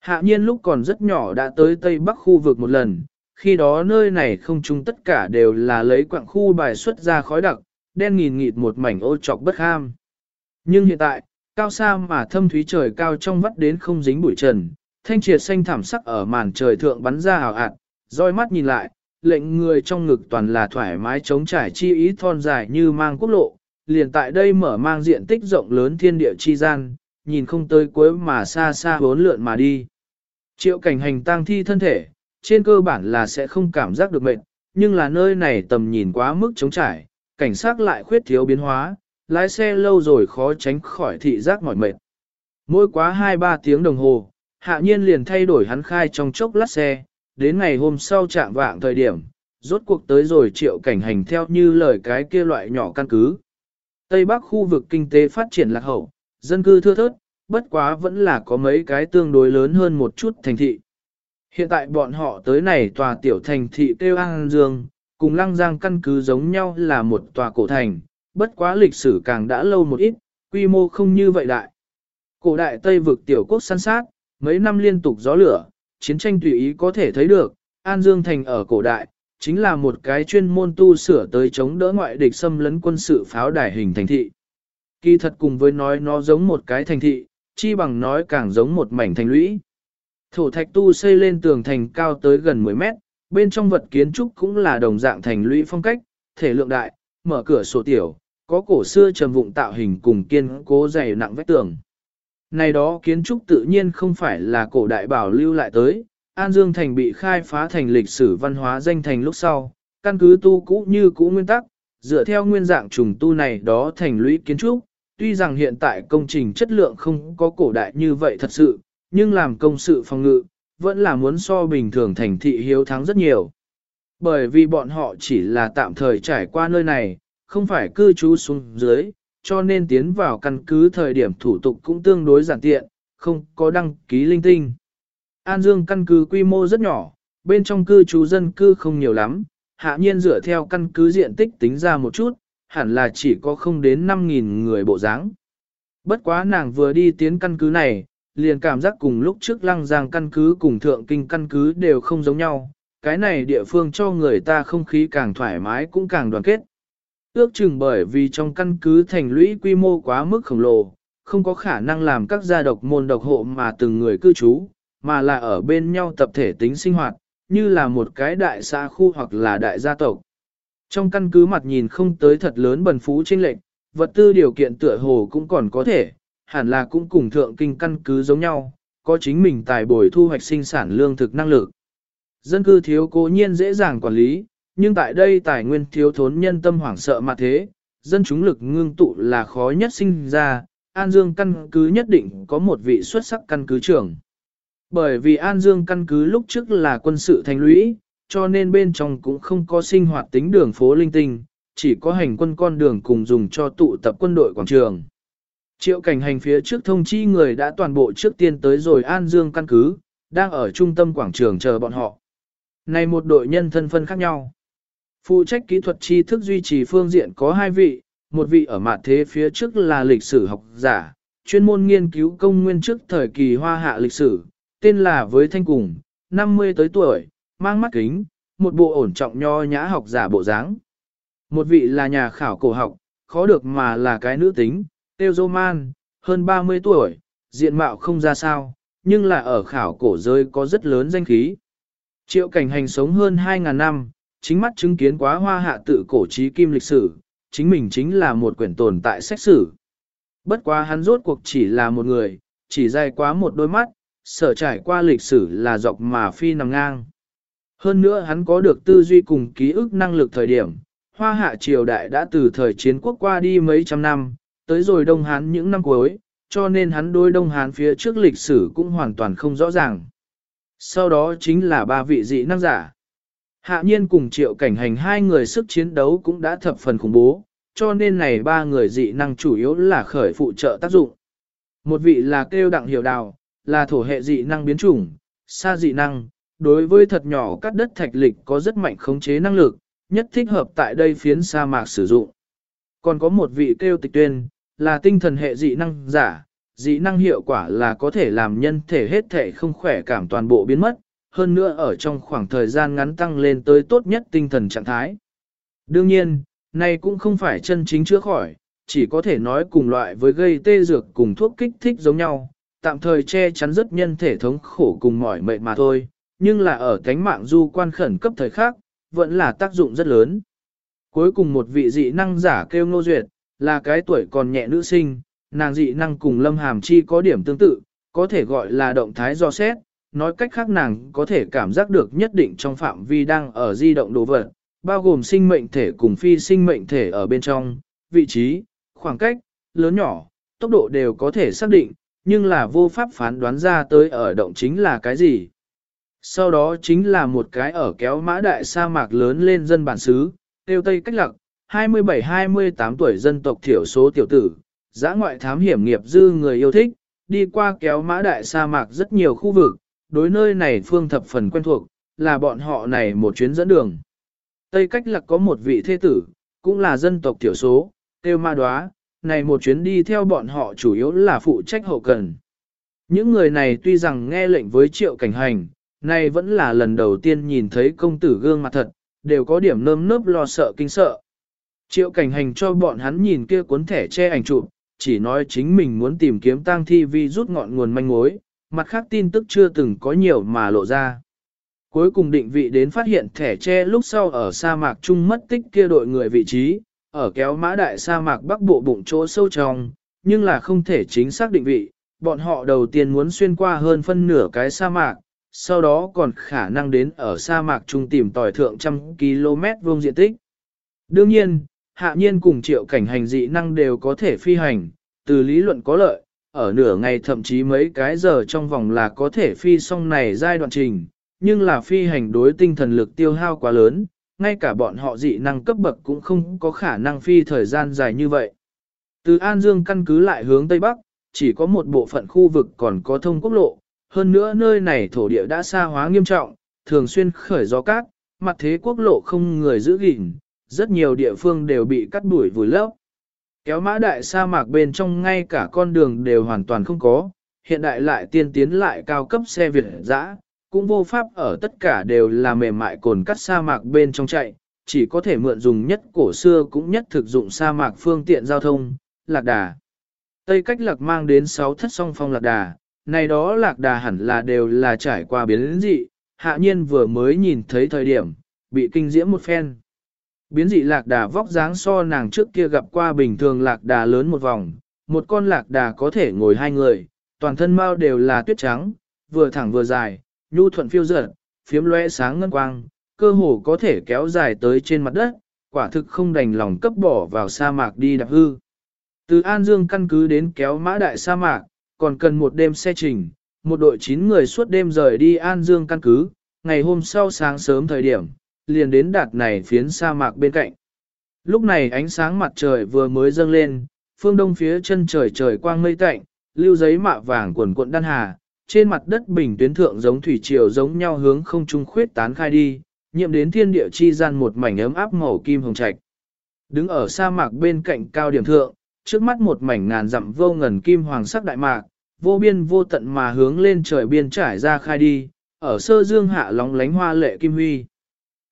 Hạ nhiên lúc còn rất nhỏ đã tới Tây Bắc khu vực một lần, khi đó nơi này không chung tất cả đều là lấy quạng khu bài xuất ra khói đặc, đen nghìn nghịt một mảnh ô trọc bất ham. Nhưng hiện tại, cao xa mà thâm thúy trời cao trong vắt đến không dính bụi trần, thanh triệt xanh thảm sắc ở màn trời thượng bắn ra hào ạt, roi mắt nhìn lại, lệnh người trong ngực toàn là thoải mái chống trải chi ý thon dài như mang quốc lộ, liền tại đây mở mang diện tích rộng lớn thiên địa chi gian, nhìn không tới cuối mà xa xa bốn lượn mà đi. Triệu cảnh hành tang thi thân thể, trên cơ bản là sẽ không cảm giác được mệt, nhưng là nơi này tầm nhìn quá mức chống trải, cảnh sát lại khuyết thiếu biến hóa, lái xe lâu rồi khó tránh khỏi thị giác mỏi mệt. Mỗi quá 2-3 tiếng đồng hồ, hạ nhiên liền thay đổi hắn khai trong chốc lát xe, đến ngày hôm sau chạm vạng thời điểm, rốt cuộc tới rồi triệu cảnh hành theo như lời cái kia loại nhỏ căn cứ. Tây Bắc khu vực kinh tế phát triển lạc hậu, dân cư thưa thớt, bất quá vẫn là có mấy cái tương đối lớn hơn một chút thành thị. Hiện tại bọn họ tới này tòa tiểu thành thị Têu An Dương, cùng Lăng Giang căn cứ giống nhau là một tòa cổ thành, bất quá lịch sử càng đã lâu một ít, quy mô không như vậy đại. Cổ đại Tây vực tiểu quốc săn sát, mấy năm liên tục gió lửa, chiến tranh tùy ý có thể thấy được, An Dương Thành ở cổ đại, chính là một cái chuyên môn tu sửa tới chống đỡ ngoại địch xâm lấn quân sự pháo đài hình thành thị. Kỳ thật cùng với nói nó giống một cái thành thị, chi bằng nói càng giống một mảnh thành lũy. Thổ thạch tu xây lên tường thành cao tới gần 10 mét, bên trong vật kiến trúc cũng là đồng dạng thành lũy phong cách, thể lượng đại, mở cửa sổ tiểu, có cổ xưa trầm vụng tạo hình cùng kiên cố dày nặng vách tường. Này đó kiến trúc tự nhiên không phải là cổ đại bảo lưu lại tới, An Dương Thành bị khai phá thành lịch sử văn hóa danh thành lúc sau, căn cứ tu cũ như cũ nguyên tắc, dựa theo nguyên dạng trùng tu này đó thành lũy kiến trúc, tuy rằng hiện tại công trình chất lượng không có cổ đại như vậy thật sự, nhưng làm công sự phòng ngự, vẫn là muốn so bình thường thành thị hiếu thắng rất nhiều. Bởi vì bọn họ chỉ là tạm thời trải qua nơi này, không phải cư trú xuống dưới, cho nên tiến vào căn cứ thời điểm thủ tục cũng tương đối giản tiện, không có đăng ký linh tinh. An Dương căn cứ quy mô rất nhỏ, bên trong cư trú dân cư không nhiều lắm, hạ nhiên dựa theo căn cứ diện tích tính ra một chút, hẳn là chỉ có không đến 5.000 người bộ dáng. Bất quá nàng vừa đi tiến căn cứ này, liền cảm giác cùng lúc trước lăng giang căn cứ cùng thượng kinh căn cứ đều không giống nhau, cái này địa phương cho người ta không khí càng thoải mái cũng càng đoàn kết. Ước chừng bởi vì trong căn cứ thành lũy quy mô quá mức khổng lồ, không có khả năng làm các gia độc môn độc hộ mà từng người cư trú, mà là ở bên nhau tập thể tính sinh hoạt, như là một cái đại xã khu hoặc là đại gia tộc. Trong căn cứ mặt nhìn không tới thật lớn bần phú trên lệnh, vật tư điều kiện tựa hồ cũng còn có thể, hẳn là cũng cùng thượng kinh căn cứ giống nhau, có chính mình tài bồi thu hoạch sinh sản lương thực năng lực. Dân cư thiếu cố nhiên dễ dàng quản lý, nhưng tại đây tài nguyên thiếu thốn nhân tâm hoảng sợ mà thế, dân chúng lực ngưng tụ là khó nhất sinh ra, An Dương căn cứ nhất định có một vị xuất sắc căn cứ trưởng. Bởi vì An Dương căn cứ lúc trước là quân sự thành lũy, cho nên bên trong cũng không có sinh hoạt tính đường phố linh tinh, chỉ có hành quân con đường cùng dùng cho tụ tập quân đội quảng trường. Triệu cảnh hành phía trước thông chi người đã toàn bộ trước tiên tới rồi An Dương căn cứ, đang ở trung tâm quảng trường chờ bọn họ. Này một đội nhân thân phân khác nhau. Phụ trách kỹ thuật tri thức duy trì phương diện có hai vị, một vị ở mặt thế phía trước là lịch sử học giả, chuyên môn nghiên cứu công nguyên trước thời kỳ hoa hạ lịch sử, tên là với thanh cùng, 50 tới tuổi, mang mắt kính, một bộ ổn trọng nho nhã học giả bộ dáng. Một vị là nhà khảo cổ học, khó được mà là cái nữ tính, Têu Dô Man, hơn 30 tuổi, diện mạo không ra sao, nhưng là ở khảo cổ giới có rất lớn danh khí. Triệu cảnh hành sống hơn 2.000 năm, chính mắt chứng kiến quá hoa hạ tự cổ trí kim lịch sử, chính mình chính là một quyển tồn tại sách sử. Bất quá hắn rốt cuộc chỉ là một người, chỉ dài quá một đôi mắt, sở trải qua lịch sử là dọc mà phi nằm ngang. Hơn nữa hắn có được tư duy cùng ký ức năng lực thời điểm, hoa hạ triều đại đã từ thời chiến quốc qua đi mấy trăm năm, tới rồi Đông Hán những năm cuối, cho nên hắn đối Đông Hán phía trước lịch sử cũng hoàn toàn không rõ ràng. Sau đó chính là ba vị dị năng giả. Hạ nhiên cùng triệu cảnh hành hai người sức chiến đấu cũng đã thập phần khủng bố, cho nên này ba người dị năng chủ yếu là khởi phụ trợ tác dụng. Một vị là kêu đặng hiểu đào, là thổ hệ dị năng biến chủng, xa dị năng, đối với thật nhỏ các đất thạch lịch có rất mạnh khống chế năng lực, nhất thích hợp tại đây phiến sa mạc sử dụng. Còn có một vị kêu tịch tuyên, là tinh thần hệ dị năng giả, dị năng hiệu quả là có thể làm nhân thể hết thể không khỏe cảm toàn bộ biến mất, hơn nữa ở trong khoảng thời gian ngắn tăng lên tới tốt nhất tinh thần trạng thái. Đương nhiên, này cũng không phải chân chính chữa khỏi, chỉ có thể nói cùng loại với gây tê dược cùng thuốc kích thích giống nhau, tạm thời che chắn rất nhân thể thống khổ cùng mỏi mệt mà thôi, nhưng là ở cánh mạng du quan khẩn cấp thời khác, vẫn là tác dụng rất lớn. Cuối cùng một vị dị năng giả kêu Ngô Duyệt, là cái tuổi còn nhẹ nữ sinh, nàng dị năng cùng Lâm Hàm Chi có điểm tương tự, có thể gọi là động thái do xét, nói cách khác nàng có thể cảm giác được nhất định trong phạm vi đang ở di động đồ vật, bao gồm sinh mệnh thể cùng phi sinh mệnh thể ở bên trong, vị trí, khoảng cách, lớn nhỏ, tốc độ đều có thể xác định, nhưng là vô pháp phán đoán ra tới ở động chính là cái gì. Sau đó chính là một cái ở kéo mã đại sa mạc lớn lên dân bản xứ, tiêu tây cách lặc, 27-28 tuổi dân tộc thiểu số tiểu tử, giã ngoại thám hiểm nghiệp dư người yêu thích, đi qua kéo mã đại sa mạc rất nhiều khu vực, đối nơi này phương thập phần quen thuộc, là bọn họ này một chuyến dẫn đường. Tây cách lạc có một vị thế tử, cũng là dân tộc thiểu số, tiêu ma đoá, này một chuyến đi theo bọn họ chủ yếu là phụ trách hậu cần. Những người này tuy rằng nghe lệnh với triệu cảnh hành, nay vẫn là lần đầu tiên nhìn thấy công tử gương mặt thật, đều có điểm nơm nớp lo sợ kinh sợ. Triệu cảnh hành cho bọn hắn nhìn kia cuốn thẻ che ảnh chụp, chỉ nói chính mình muốn tìm kiếm tang thi vi rút ngọn nguồn manh mối, mặt khác tin tức chưa từng có nhiều mà lộ ra. Cuối cùng định vị đến phát hiện thẻ che lúc sau ở sa mạc trung mất tích kia đội người vị trí, ở kéo mã đại sa mạc bắc bộ bụng chỗ sâu trong, nhưng là không thể chính xác định vị, bọn họ đầu tiên muốn xuyên qua hơn phân nửa cái sa mạc, sau đó còn khả năng đến ở sa mạc trung tìm tòi thượng trăm km vuông diện tích. Đương nhiên, hạ nhiên cùng triệu cảnh hành dị năng đều có thể phi hành, từ lý luận có lợi, ở nửa ngày thậm chí mấy cái giờ trong vòng là có thể phi xong này giai đoạn trình, nhưng là phi hành đối tinh thần lực tiêu hao quá lớn, ngay cả bọn họ dị năng cấp bậc cũng không có khả năng phi thời gian dài như vậy. Từ An Dương căn cứ lại hướng Tây Bắc, chỉ có một bộ phận khu vực còn có thông quốc lộ, hơn nữa nơi này thổ địa đã xa hóa nghiêm trọng, thường xuyên khởi gió cát, mặt thế quốc lộ không người giữ gìn, rất nhiều địa phương đều bị cắt đuổi vùi lấp. Kéo mã đại sa mạc bên trong ngay cả con đường đều hoàn toàn không có, hiện đại lại tiên tiến lại cao cấp xe Việt dã, cũng vô pháp ở tất cả đều là mềm mại cồn cắt sa mạc bên trong chạy, chỉ có thể mượn dùng nhất cổ xưa cũng nhất thực dụng sa mạc phương tiện giao thông, lạc đà. Tây cách lạc mang đến 6 thất song phong lạc đà, này đó lạc đà hẳn là đều là trải qua biến dị, hạ nhiên vừa mới nhìn thấy thời điểm, bị kinh diễm một phen. Biến dị lạc đà vóc dáng so nàng trước kia gặp qua bình thường lạc đà lớn một vòng, một con lạc đà có thể ngồi hai người, toàn thân mao đều là tuyết trắng, vừa thẳng vừa dài, nhu thuận phiêu dở, phiếm lóe sáng ngân quang, cơ hồ có thể kéo dài tới trên mặt đất, quả thực không đành lòng cấp bỏ vào sa mạc đi đạp hư. Từ An Dương căn cứ đến kéo mã đại sa mạc, còn cần một đêm xe trình, một đội 9 người suốt đêm rời đi An Dương căn cứ, ngày hôm sau sáng sớm thời điểm, liền đến đạt này phiến sa mạc bên cạnh. Lúc này ánh sáng mặt trời vừa mới dâng lên, phương đông phía chân trời trời quang mây tạnh, lưu giấy mạ vàng quần cuộn đan hà, trên mặt đất bình tuyến thượng giống thủy triều giống nhau hướng không trung khuyết tán khai đi, nhiệm đến thiên địa chi gian một mảnh ấm áp màu kim hồng trạch. Đứng ở sa mạc bên cạnh cao điểm thượng, trước mắt một mảnh ngàn dặm vô ngần kim hoàng sắc đại mạc, vô biên vô tận mà hướng lên trời biên trải ra khai đi, ở sơ dương hạ lóng lánh hoa lệ kim huy.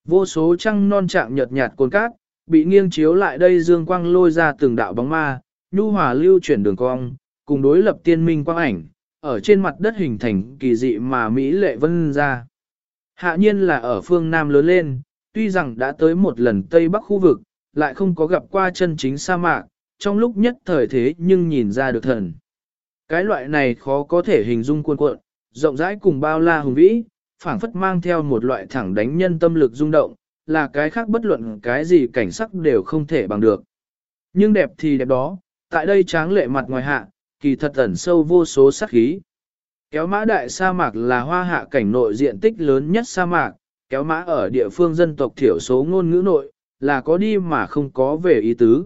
Vô số trăng non trạng nhợt nhạt cồn cát, bị nghiêng chiếu lại đây dương quang lôi ra từng đạo bóng ma, nhu hòa lưu chuyển đường cong, cùng đối lập tiên minh quang ảnh, ở trên mặt đất hình thành kỳ dị mà Mỹ lệ vân ra. Hạ nhiên là ở phương Nam lớn lên, tuy rằng đã tới một lần Tây Bắc khu vực, lại không có gặp qua chân chính sa mạc, trong lúc nhất thời thế nhưng nhìn ra được thần. Cái loại này khó có thể hình dung cuồn cuộn, rộng rãi cùng bao la hùng vĩ, phảng phất mang theo một loại thẳng đánh nhân tâm lực rung động, là cái khác bất luận cái gì cảnh sắc đều không thể bằng được. Nhưng đẹp thì đẹp đó, tại đây tráng lệ mặt ngoài hạ, kỳ thật ẩn sâu vô số sắc khí. Kéo mã đại sa mạc là hoa hạ cảnh nội diện tích lớn nhất sa mạc, kéo mã ở địa phương dân tộc thiểu số ngôn ngữ nội, là có đi mà không có về ý tứ.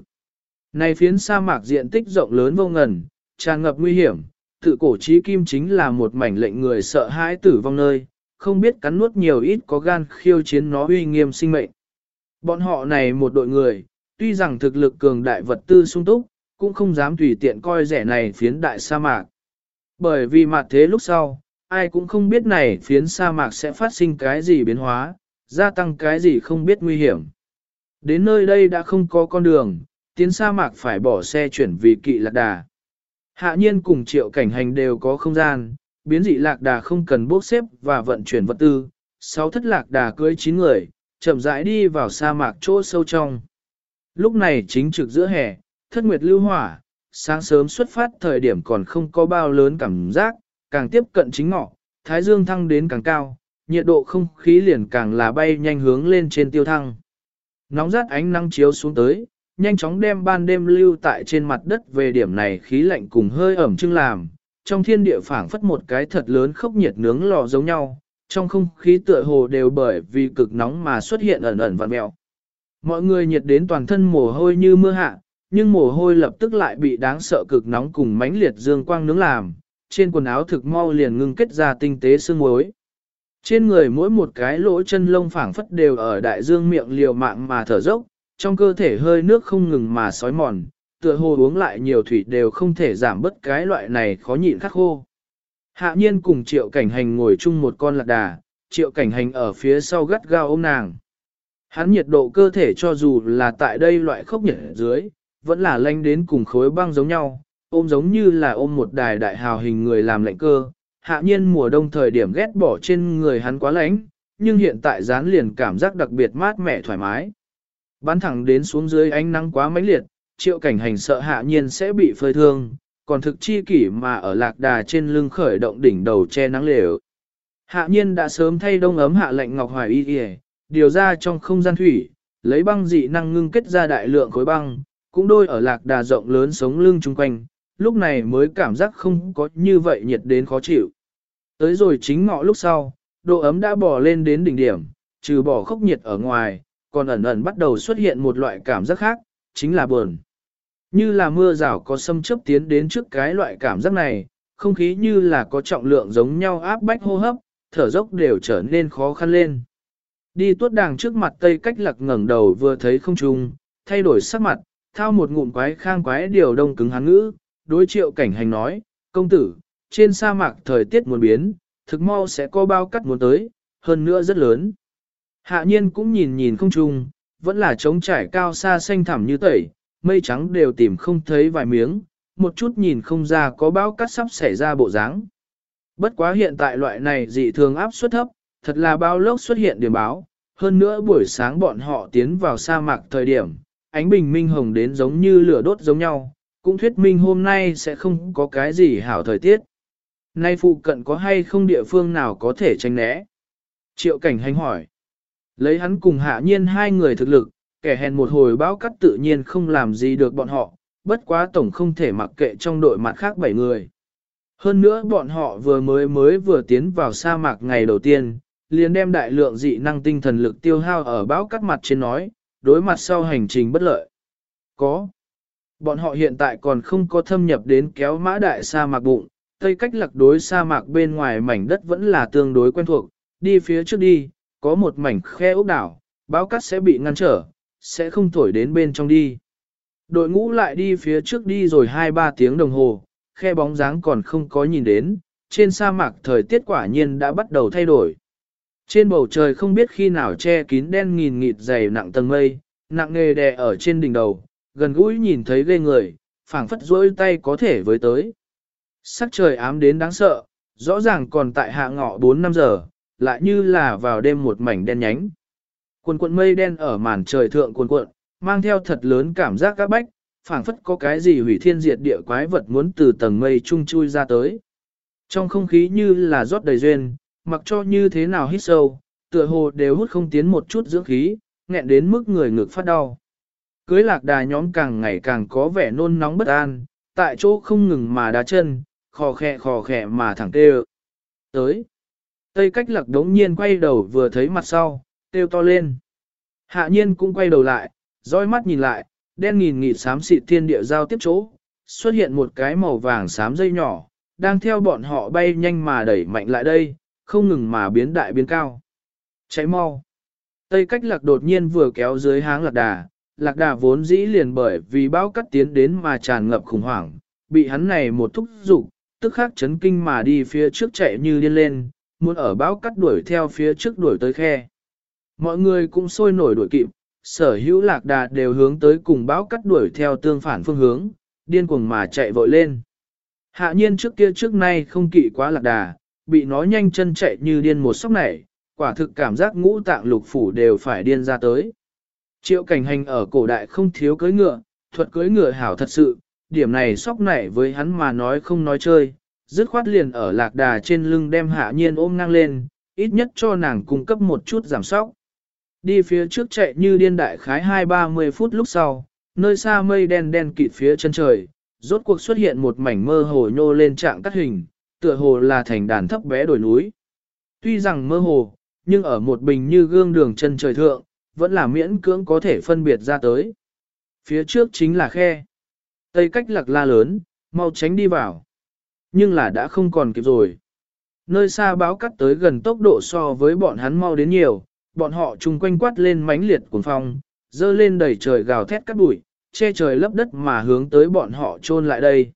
Này phiến sa mạc diện tích rộng lớn vô ngần, tràn ngập nguy hiểm, tự cổ trí kim chính là một mảnh lệnh người sợ hãi tử vong nơi, không biết cắn nuốt nhiều ít có gan khiêu chiến nó uy nghiêm sinh mệnh. Bọn họ này một đội người, tuy rằng thực lực cường đại vật tư sung túc, cũng không dám tùy tiện coi rẻ này phiến đại sa mạc. Bởi vì mặt thế lúc sau, ai cũng không biết này phiến sa mạc sẽ phát sinh cái gì biến hóa, gia tăng cái gì không biết nguy hiểm. Đến nơi đây đã không có con đường, tiến sa mạc phải bỏ xe chuyển vì kỵ lạc đà. Hạ nhiên cùng triệu cảnh hành đều có không gian, biến dị lạc đà không cần bốc xếp và vận chuyển vật tư, sáu thất lạc đà cưới chín người, chậm rãi đi vào sa mạc chỗ sâu trong. Lúc này chính trực giữa hè, thất nguyệt lưu hỏa, sáng sớm xuất phát thời điểm còn không có bao lớn cảm giác, càng tiếp cận chính ngọ, thái dương thăng đến càng cao, nhiệt độ không khí liền càng là bay nhanh hướng lên trên tiêu thăng. Nóng rát ánh nắng chiếu xuống tới, nhanh chóng đem ban đêm lưu tại trên mặt đất về điểm này khí lạnh cùng hơi ẩm chưng làm, trong thiên địa phảng phất một cái thật lớn khốc nhiệt nướng lò giống nhau, trong không khí tựa hồ đều bởi vì cực nóng mà xuất hiện ẩn ẩn vặn mẹo. Mọi người nhiệt đến toàn thân mồ hôi như mưa hạ, nhưng mồ hôi lập tức lại bị đáng sợ cực nóng cùng mãnh liệt dương quang nướng làm, trên quần áo thực mau liền ngưng kết ra tinh tế sương muối. Trên người mỗi một cái lỗ chân lông phảng phất đều ở đại dương miệng liều mạng mà thở dốc, trong cơ thể hơi nước không ngừng mà sói mòn, tựa hồ uống lại nhiều thủy đều không thể giảm bớt cái loại này khó nhịn khắc khô. Hạ nhiên cùng triệu cảnh hành ngồi chung một con lạc đà, triệu cảnh hành ở phía sau gắt gao ôm nàng. Hắn nhiệt độ cơ thể cho dù là tại đây loại khốc nhiệt dưới, vẫn là lanh đến cùng khối băng giống nhau, ôm giống như là ôm một đài đại hào hình người làm lạnh cơ. Hạ nhiên mùa đông thời điểm ghét bỏ trên người hắn quá lạnh, nhưng hiện tại dán liền cảm giác đặc biệt mát mẻ thoải mái. Bắn thẳng đến xuống dưới ánh nắng quá mãnh liệt, triệu cảnh hành sợ hạ nhiên sẽ bị phơi thương, còn thực chi kỷ mà ở lạc đà trên lưng khởi động đỉnh đầu che nắng lều. Hạ nhiên đã sớm thay đông ấm hạ lệnh ngọc hoài y y, điều ra trong không gian thủy, lấy băng dị năng ngưng kết ra đại lượng khối băng, cũng đôi ở lạc đà rộng lớn sống lưng chung quanh, lúc này mới cảm giác không có như vậy nhiệt đến khó chịu. Tới rồi chính ngọ lúc sau, độ ấm đã bỏ lên đến đỉnh điểm, trừ bỏ khốc nhiệt ở ngoài, còn ẩn ẩn bắt đầu xuất hiện một loại cảm giác khác, chính là buồn. Như là mưa rào có xâm chấp tiến đến trước cái loại cảm giác này, không khí như là có trọng lượng giống nhau áp bách hô hấp, thở dốc đều trở nên khó khăn lên. Đi tuốt đàng trước mặt tây cách lạc ngẩng đầu vừa thấy không trùng, thay đổi sắc mặt, thao một ngụm quái khang quái điều đông cứng hắn ngữ, đối triệu cảnh hành nói, công tử, trên sa mạc thời tiết muốn biến, thực mau sẽ có bao cắt muốn tới, hơn nữa rất lớn. Hạ nhiên cũng nhìn nhìn không trùng, vẫn là trống trải cao xa xanh thẳm như tẩy, mây trắng đều tìm không thấy vài miếng, một chút nhìn không ra có bão cát sắp xảy ra bộ dáng. Bất quá hiện tại loại này dị thường áp suất thấp, thật là bao lốc xuất hiện điểm báo, hơn nữa buổi sáng bọn họ tiến vào sa mạc thời điểm, ánh bình minh hồng đến giống như lửa đốt giống nhau, cũng thuyết minh hôm nay sẽ không có cái gì hảo thời tiết. Nay phụ cận có hay không địa phương nào có thể tránh né? Triệu cảnh hành hỏi. Lấy hắn cùng hạ nhiên hai người thực lực, kẻ hèn một hồi báo cắt tự nhiên không làm gì được bọn họ, bất quá tổng không thể mặc kệ trong đội mặt khác bảy người. Hơn nữa bọn họ vừa mới mới vừa tiến vào sa mạc ngày đầu tiên, liền đem đại lượng dị năng tinh thần lực tiêu hao ở báo cắt mặt trên nói, đối mặt sau hành trình bất lợi. Có. Bọn họ hiện tại còn không có thâm nhập đến kéo mã đại sa mạc bụng, tây cách lạc đối sa mạc bên ngoài mảnh đất vẫn là tương đối quen thuộc, đi phía trước đi, có một mảnh khe ốc đảo, báo cắt sẽ bị ngăn trở, sẽ không thổi đến bên trong đi. Đội ngũ lại đi phía trước đi rồi 2-3 tiếng đồng hồ, khe bóng dáng còn không có nhìn đến, trên sa mạc thời tiết quả nhiên đã bắt đầu thay đổi. Trên bầu trời không biết khi nào che kín đen nghìn nghịt dày nặng tầng mây, nặng nề đè ở trên đỉnh đầu, gần gũi nhìn thấy ghê người, phảng phất rỗi tay có thể với tới. Sắc trời ám đến đáng sợ, rõ ràng còn tại hạ ngọ 4 năm giờ, lại như là vào đêm một mảnh đen nhánh. Quần cuộn mây đen ở màn trời thượng cuộn cuộn, mang theo thật lớn cảm giác các bách, phảng phất có cái gì hủy thiên diệt địa quái vật muốn từ tầng mây chung chui ra tới. Trong không khí như là rót đầy duyên, mặc cho như thế nào hít sâu, tựa hồ đều hút không tiến một chút dưỡng khí, nghẹn đến mức người ngực phát đau. Cưới lạc đà nhóm càng ngày càng có vẻ nôn nóng bất an, tại chỗ không ngừng mà đá chân, khò khè khò khè mà thẳng tê Tới. Tây cách lạc đống nhiên quay đầu vừa thấy mặt sau, kêu to lên. Hạ nhiên cũng quay đầu lại, dõi mắt nhìn lại, đen nghìn nghịt xám xịt thiên địa giao tiếp chỗ, xuất hiện một cái màu vàng xám dây nhỏ, đang theo bọn họ bay nhanh mà đẩy mạnh lại đây, không ngừng mà biến đại biến cao. Cháy mau. Tây cách lạc đột nhiên vừa kéo dưới háng lạc đà, lạc đà vốn dĩ liền bởi vì bão cắt tiến đến mà tràn ngập khủng hoảng, bị hắn này một thúc dục tức khắc chấn kinh mà đi phía trước chạy như điên lên, muốn ở bão cắt đuổi theo phía trước đuổi tới khe. Mọi người cũng sôi nổi đuổi kịp, sở hữu lạc đà đều hướng tới cùng bão cắt đuổi theo tương phản phương hướng, điên cuồng mà chạy vội lên. Hạ nhiên trước kia trước nay không kỵ quá lạc đà, bị nó nhanh chân chạy như điên một sóc này, quả thực cảm giác ngũ tạng lục phủ đều phải điên ra tới. Triệu cảnh hành ở cổ đại không thiếu cưới ngựa, thuật cưới ngựa hảo thật sự, điểm này sóc này với hắn mà nói không nói chơi, dứt khoát liền ở lạc đà trên lưng đem hạ nhiên ôm ngang lên, ít nhất cho nàng cung cấp một chút giảm sóc. Đi phía trước chạy như điên đại khái 2-30 phút lúc sau, nơi xa mây đen đen kịt phía chân trời, rốt cuộc xuất hiện một mảnh mơ hồ nhô lên trạng cắt hình, tựa hồ là thành đàn thấp bé đồi núi. Tuy rằng mơ hồ, nhưng ở một bình như gương đường chân trời thượng, vẫn là miễn cưỡng có thể phân biệt ra tới. Phía trước chính là khe. Tây cách lạc la lớn, mau tránh đi vào. Nhưng là đã không còn kịp rồi. Nơi xa báo cắt tới gần tốc độ so với bọn hắn mau đến nhiều, bọn họ chung quanh quát lên mãnh liệt cuồng phong, dơ lên đầy trời gào thét cắt bụi, che trời lấp đất mà hướng tới bọn họ chôn lại đây.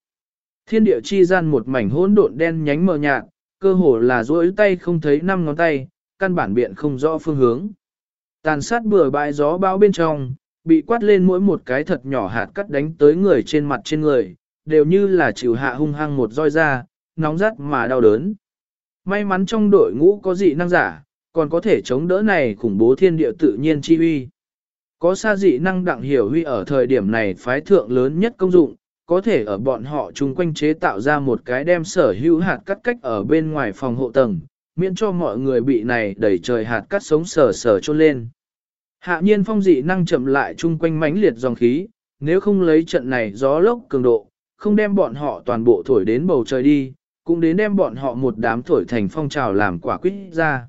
Thiên địa chi gian một mảnh hỗn độn đen nhánh mờ nhạt, cơ hồ là duỗi tay không thấy năm ngón tay, căn bản biện không rõ phương hướng. Tàn sát bừa bãi gió bão bên trong, bị quát lên mỗi một cái thật nhỏ hạt cắt đánh tới người trên mặt trên người, đều như là chịu hạ hung hăng một roi ra, nóng rát mà đau đớn. May mắn trong đội ngũ có dị năng giả, còn có thể chống đỡ này khủng bố thiên địa tự nhiên chi huy. Có xa dị năng đặng hiểu huy ở thời điểm này phái thượng lớn nhất công dụng, có thể ở bọn họ chung quanh chế tạo ra một cái đem sở hữu hạt cắt cách ở bên ngoài phòng hộ tầng, miễn cho mọi người bị này đẩy trời hạt cắt sống sờ sờ trôn lên. Hạ nhiên phong dị năng chậm lại chung quanh mãnh liệt dòng khí, nếu không lấy trận này gió lốc cường độ, không đem bọn họ toàn bộ thổi đến bầu trời đi, cũng đến đem bọn họ một đám thổi thành phong trào làm quả quyết ra.